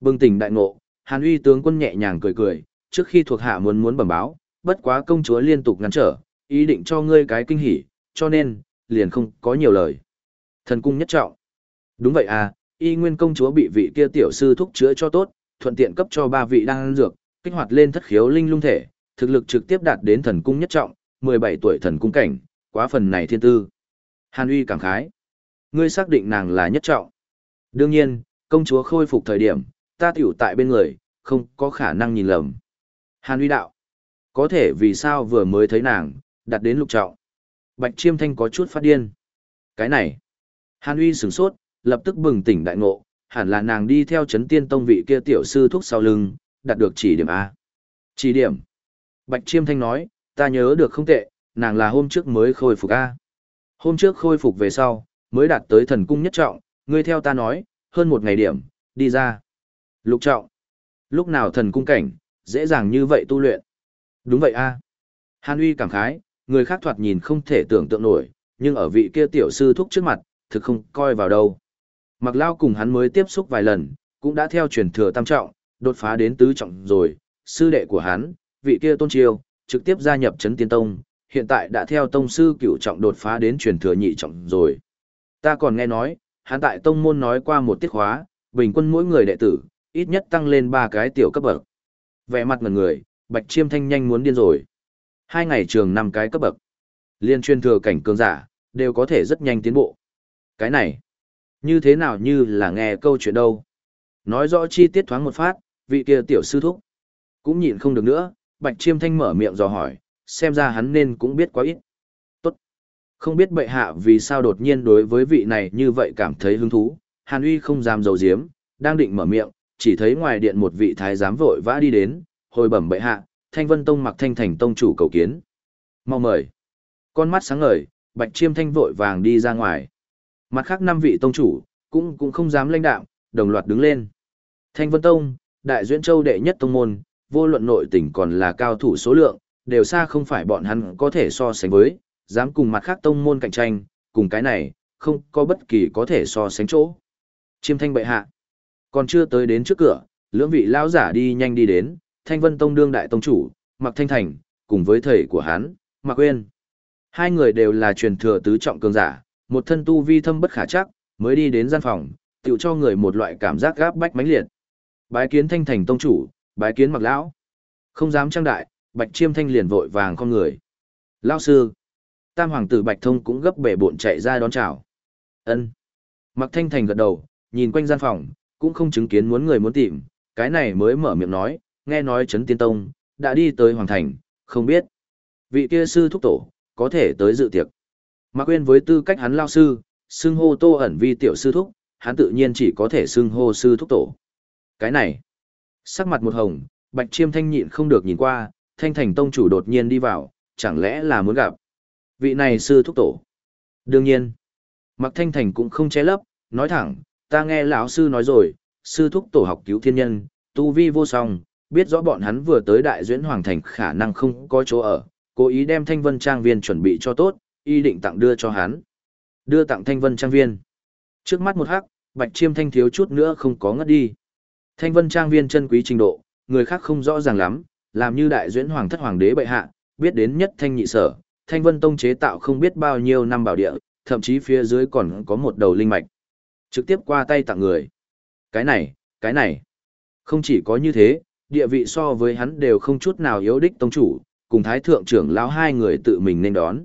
Bừng tỉnh đại ngộ, hàn uy tướng quân nhẹ nhàng cười cười, trước khi thuộc hạ muốn muốn bẩm báo, bất quá công chúa liên tục ngăn trở, ý định cho ngươi cái kinh hỉ, cho nên, liền không có nhiều lời. Thần cung nhất trọng. Đúng vậy à, y nguyên công chúa bị vị kia tiểu sư thúc chữa cho tốt, thuận tiện cấp cho ba vị đang ăn dược, kích hoạt lên thất khiếu linh lung thể, thực lực trực tiếp đạt đến thần cung nhất trọng, 17 tuổi thần cung cảnh, quá phần này thiên tư. Hàn uy cảm khái. Ngươi xác định nàng là nhất trọng. Đương nhiên, công chúa khôi phục thời điểm, ta tiểu tại bên người, không có khả năng nhìn lầm. Hàn uy đạo. Có thể vì sao vừa mới thấy nàng, đặt đến lục trọng. Bạch chiêm thanh có chút phát điên. Cái này. Hàn uy sửng sốt, lập tức bừng tỉnh đại ngộ, hẳn là nàng đi theo chấn tiên tông vị kia tiểu sư thúc sau lưng, đạt được chỉ điểm A. Chỉ điểm. Bạch chiêm thanh nói, ta nhớ được không tệ, nàng là hôm trước mới khôi phục A. Hôm trước khôi phục về sau, mới đạt tới thần cung nhất trọng, ngươi theo ta nói, hơn một ngày điểm, đi ra. Lục trọng. Lúc nào thần cung cảnh, dễ dàng như vậy tu luyện. Đúng vậy a. Hàn uy cảm khái, người khác thoạt nhìn không thể tưởng tượng nổi, nhưng ở vị kia tiểu sư thúc trước mặt, thực không coi vào đâu. Mặc lao cùng hắn mới tiếp xúc vài lần, cũng đã theo truyền thừa tam trọng, đột phá đến tứ trọng rồi, sư đệ của hắn, vị kia tôn triều, trực tiếp gia nhập chấn tiên tông, hiện tại đã theo tông sư cửu trọng đột phá đến truyền thừa nhị trọng rồi. Ta còn nghe nói, hắn tại tông môn nói qua một tiết khóa, bình quân mỗi người đệ tử, ít nhất tăng lên ba cái tiểu cấp bậc. Vẻ mặt ngần người, Bạch Chiêm Thanh nhanh muốn điên rồi. Hai ngày trường năm cái cấp bậc. Liên chuyên thừa cảnh cường giả, đều có thể rất nhanh tiến bộ. Cái này, như thế nào như là nghe câu chuyện đâu. Nói rõ chi tiết thoáng một phát, vị kia tiểu sư thúc. Cũng nhịn không được nữa, Bạch Chiêm Thanh mở miệng dò hỏi, xem ra hắn nên cũng biết quá ít. Tốt. Không biết bệ hạ vì sao đột nhiên đối với vị này như vậy cảm thấy hứng thú, Hàn Uy không dám dầu diếm, đang định mở miệng, chỉ thấy ngoài điện một vị thái giám vội vã đi đến, hồi bẩm bệ hạ, Thanh Vân Tông mặc thanh thành tông chủ cầu kiến. Mau mời. Con mắt sáng ngời, Bạch Chiêm Thanh vội vàng đi ra ngoài. Mặt khác năm vị tông chủ, cũng cũng không dám lãnh đạo, đồng loạt đứng lên. Thanh Vân Tông, Đại Duyễn Châu đệ nhất tông môn, vô luận nội tỉnh còn là cao thủ số lượng, đều xa không phải bọn hắn có thể so sánh với, dám cùng mặt khác tông môn cạnh tranh, cùng cái này, không có bất kỳ có thể so sánh chỗ. Chiêm thanh bệ hạ, còn chưa tới đến trước cửa, lưỡng vị lão giả đi nhanh đi đến, thanh vân tông đương đại tông chủ, mặc thanh thành, cùng với thầy của hắn, mặc Uyên Hai người đều là truyền thừa tứ trọng cường giả, một thân tu vi thâm bất khả chắc, mới đi đến gian phòng, tựu cho người một loại cảm giác gáp bách mãnh liệt. Bái kiến thanh thành tông chủ, bái kiến mặc lão. Không dám trang đại, Bạch Chiêm Thanh liền vội vàng con người. Lão sư. Tam hoàng tử Bạch Thông cũng gấp bể bộn chạy ra đón chào. Ân. Mặc Thanh Thành gật đầu, nhìn quanh gian phòng, cũng không chứng kiến muốn người muốn tìm, cái này mới mở miệng nói, nghe nói Trấn Tiên Tông, đã đi tới Hoàng Thành, không biết. Vị kia sư thúc tổ, có thể tới dự tiệc. Mạc quên với tư cách hắn lao sư, xưng hô tô ẩn vi tiểu sư thúc, hắn tự nhiên chỉ có thể xưng hô sư thúc tổ. Cái này, sắc mặt một hồng, Bạch Chiêm Thanh nhịn không được nhìn qua, thanh thành tông chủ đột nhiên đi vào, chẳng lẽ là muốn gặp vị này sư thúc tổ. Đương nhiên, Mặc Thanh Thành cũng không che lấp, nói thẳng, ta nghe lão sư nói rồi, sư thúc tổ học cứu thiên nhân, tu vi vô song, biết rõ bọn hắn vừa tới đại duyễn hoàng thành khả năng không có chỗ ở, cố ý đem thanh vân trang viên chuẩn bị cho tốt, y định tặng đưa cho hắn. Đưa tặng thanh vân trang viên. Trước mắt một hắc, bạch chiêm thanh thiếu chút nữa không có ngất đi. Thanh vân trang viên chân quý trình độ, người khác không rõ ràng lắm, làm như đại duyễn hoàng thất hoàng đế bệ hạ, biết đến nhất thanh nhị sở, thanh vân tông chế tạo không biết bao nhiêu năm bảo địa, thậm chí phía dưới còn có một đầu linh mạch. Trực tiếp qua tay tặng người. Cái này, cái này. Không chỉ có như thế, địa vị so với hắn đều không chút nào yếu đích tông chủ, cùng thái thượng trưởng lão hai người tự mình nên đón.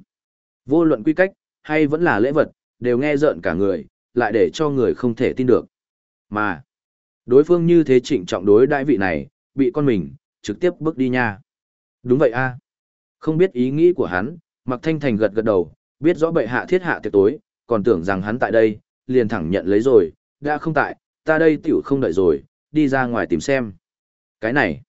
Vô luận quy cách, hay vẫn là lễ vật, đều nghe rợn cả người, lại để cho người không thể tin được. Mà, đối phương như thế trịnh trọng đối đại vị này, bị con mình, trực tiếp bước đi nha. Đúng vậy a Không biết ý nghĩ của hắn, Mặc Thanh Thành gật gật đầu, biết rõ bệ hạ thiết hạ tiệc tối, còn tưởng rằng hắn tại đây, liền thẳng nhận lấy rồi, đã không tại, ta đây tiểu không đợi rồi, đi ra ngoài tìm xem. Cái này,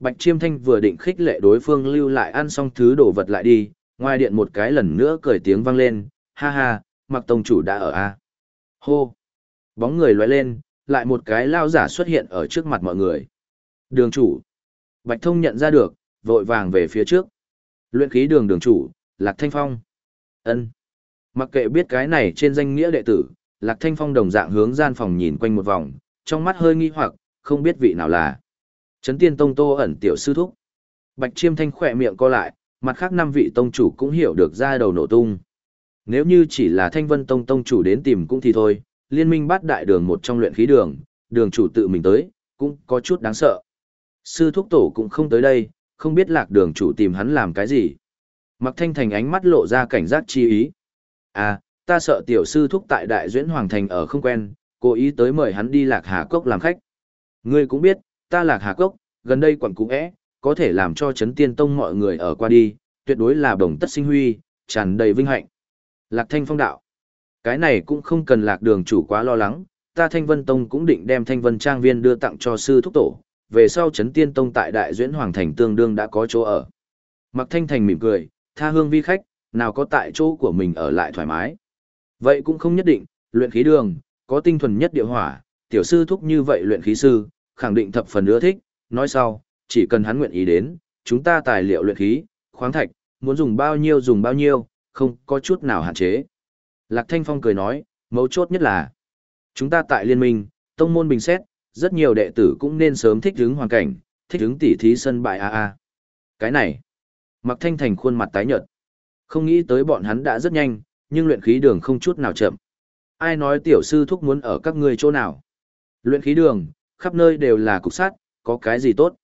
Bạch Chiêm Thanh vừa định khích lệ đối phương lưu lại ăn xong thứ đồ vật lại đi, ngoài điện một cái lần nữa cười tiếng vang lên, ha ha, Mặc Tông Chủ đã ở a Hô! Bóng người lóe lên, lại một cái lao giả xuất hiện ở trước mặt mọi người. Đường chủ! Bạch Thông nhận ra được, vội vàng về phía trước. Luyện khí đường đường chủ, Lạc Thanh Phong. ân Mặc kệ biết cái này trên danh nghĩa đệ tử, Lạc Thanh Phong đồng dạng hướng gian phòng nhìn quanh một vòng, trong mắt hơi nghi hoặc, không biết vị nào là. Trấn Tiên Tông Tô ẩn tiểu sư thúc. Bạch Chiêm Thanh khỏe miệng co lại, mặt khác năm vị tông chủ cũng hiểu được ra đầu nổ tung. Nếu như chỉ là Thanh Vân Tông tông chủ đến tìm cũng thì thôi, liên minh bắt đại đường một trong luyện khí đường, đường chủ tự mình tới, cũng có chút đáng sợ. Sư thúc tổ cũng không tới đây, không biết lạc đường chủ tìm hắn làm cái gì. Mặc thanh thành ánh mắt lộ ra cảnh giác chi ý. À, ta sợ tiểu sư thúc tại đại duyễn hoàng thành ở không quen, cố ý tới mời hắn đi lạc hà cốc làm khách. Ngươi cũng biết, ta lạc hà cốc, gần đây quẩn cũ é, có thể làm cho chấn tiên tông mọi người ở qua đi, tuyệt đối là đồng tất sinh huy, tràn đầy vinh hạnh. Lạc thanh phong đạo. Cái này cũng không cần lạc đường chủ quá lo lắng, ta thanh vân tông cũng định đem thanh vân trang viên đưa tặng cho sư thúc tổ, về sau chấn tiên tông tại đại duyễn hoàng thành tương đương đã có chỗ ở. Mặc thanh thành mỉm cười, tha hương vi khách, nào có tại chỗ của mình ở lại thoải mái. Vậy cũng không nhất định, luyện khí đường, có tinh thuần nhất địa hỏa, tiểu sư thúc như vậy luyện khí sư, khẳng định thập phần ưa thích, nói sau, chỉ cần hắn nguyện ý đến, chúng ta tài liệu luyện khí, khoáng thạch, muốn dùng bao nhiêu dùng bao nhiêu, không có chút nào hạn chế. Lạc Thanh Phong cười nói, mấu chốt nhất là, chúng ta tại liên minh, tông môn bình xét, rất nhiều đệ tử cũng nên sớm thích ứng hoàn cảnh, thích ứng tỉ thí sân bại a Cái này, Mặc Thanh Thành khuôn mặt tái nhợt. Không nghĩ tới bọn hắn đã rất nhanh, nhưng luyện khí đường không chút nào chậm. Ai nói tiểu sư thúc muốn ở các ngươi chỗ nào? Luyện khí đường, khắp nơi đều là cục sát, có cái gì tốt?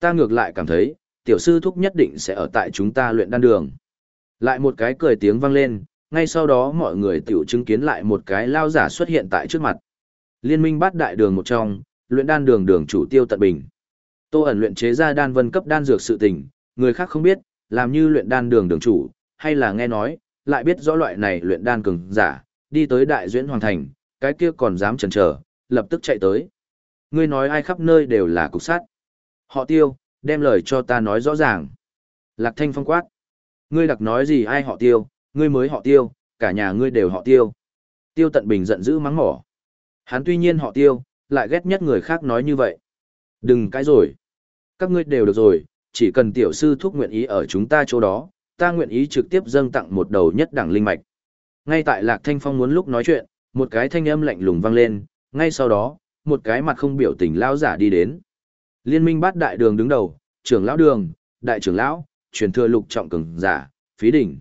Ta ngược lại cảm thấy, tiểu sư thúc nhất định sẽ ở tại chúng ta luyện đan đường. Lại một cái cười tiếng vang lên, ngay sau đó mọi người tiểu chứng kiến lại một cái lao giả xuất hiện tại trước mặt. Liên minh bát đại đường một trong, luyện đan đường đường chủ tiêu tận bình. Tô ẩn luyện chế ra đan vân cấp đan dược sự tình, người khác không biết, làm như luyện đan đường đường chủ, hay là nghe nói, lại biết rõ loại này luyện đan cường giả, đi tới đại duyễn hoàng thành, cái kia còn dám chần chờ, lập tức chạy tới. Ngươi nói ai khắp nơi đều là cục sát. Họ tiêu, đem lời cho ta nói rõ ràng. Lạc thanh phong quát. Ngươi đặc nói gì ai họ tiêu, ngươi mới họ tiêu, cả nhà ngươi đều họ tiêu. Tiêu tận bình giận dữ mắng mỏ. Hắn tuy nhiên họ tiêu, lại ghét nhất người khác nói như vậy. Đừng cái rồi. Các ngươi đều được rồi, chỉ cần tiểu sư thúc nguyện ý ở chúng ta chỗ đó, ta nguyện ý trực tiếp dâng tặng một đầu nhất đẳng linh mạch. Ngay tại Lạc Thanh Phong muốn lúc nói chuyện, một cái thanh âm lạnh lùng vang lên, ngay sau đó, một cái mặt không biểu tình lão giả đi đến. Liên minh bát đại đường đứng đầu, trưởng lão đường, đại trưởng lão, truyền thừa lục trọng cường giả, phí đỉnh.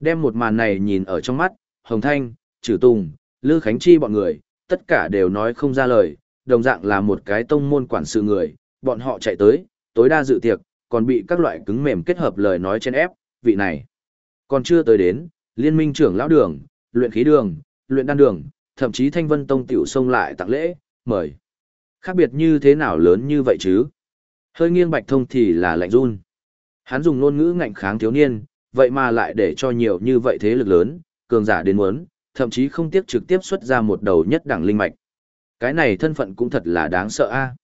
Đem một màn này nhìn ở trong mắt, Hồng Thanh, Trừ Tùng, Lư Khánh Chi bọn người, tất cả đều nói không ra lời, đồng dạng là một cái tông môn quản sự người, bọn họ chạy tới, tối đa dự tiệc, còn bị các loại cứng mềm kết hợp lời nói chen ép, vị này. Còn chưa tới đến, liên minh trưởng lão đường, luyện khí đường, luyện đan đường, thậm chí thanh vân tông tiểu sông lại tặng lễ, mời. Khác biệt như thế nào lớn như vậy chứ? Hơi nghiêng bạch thông thì là lạnh run. Hắn dùng ngôn ngữ ngạnh kháng thiếu niên, vậy mà lại để cho nhiều như vậy thế lực lớn, cường giả đến muốn, thậm chí không tiếc trực tiếp xuất ra một đầu nhất đẳng linh mạch. Cái này thân phận cũng thật là đáng sợ a.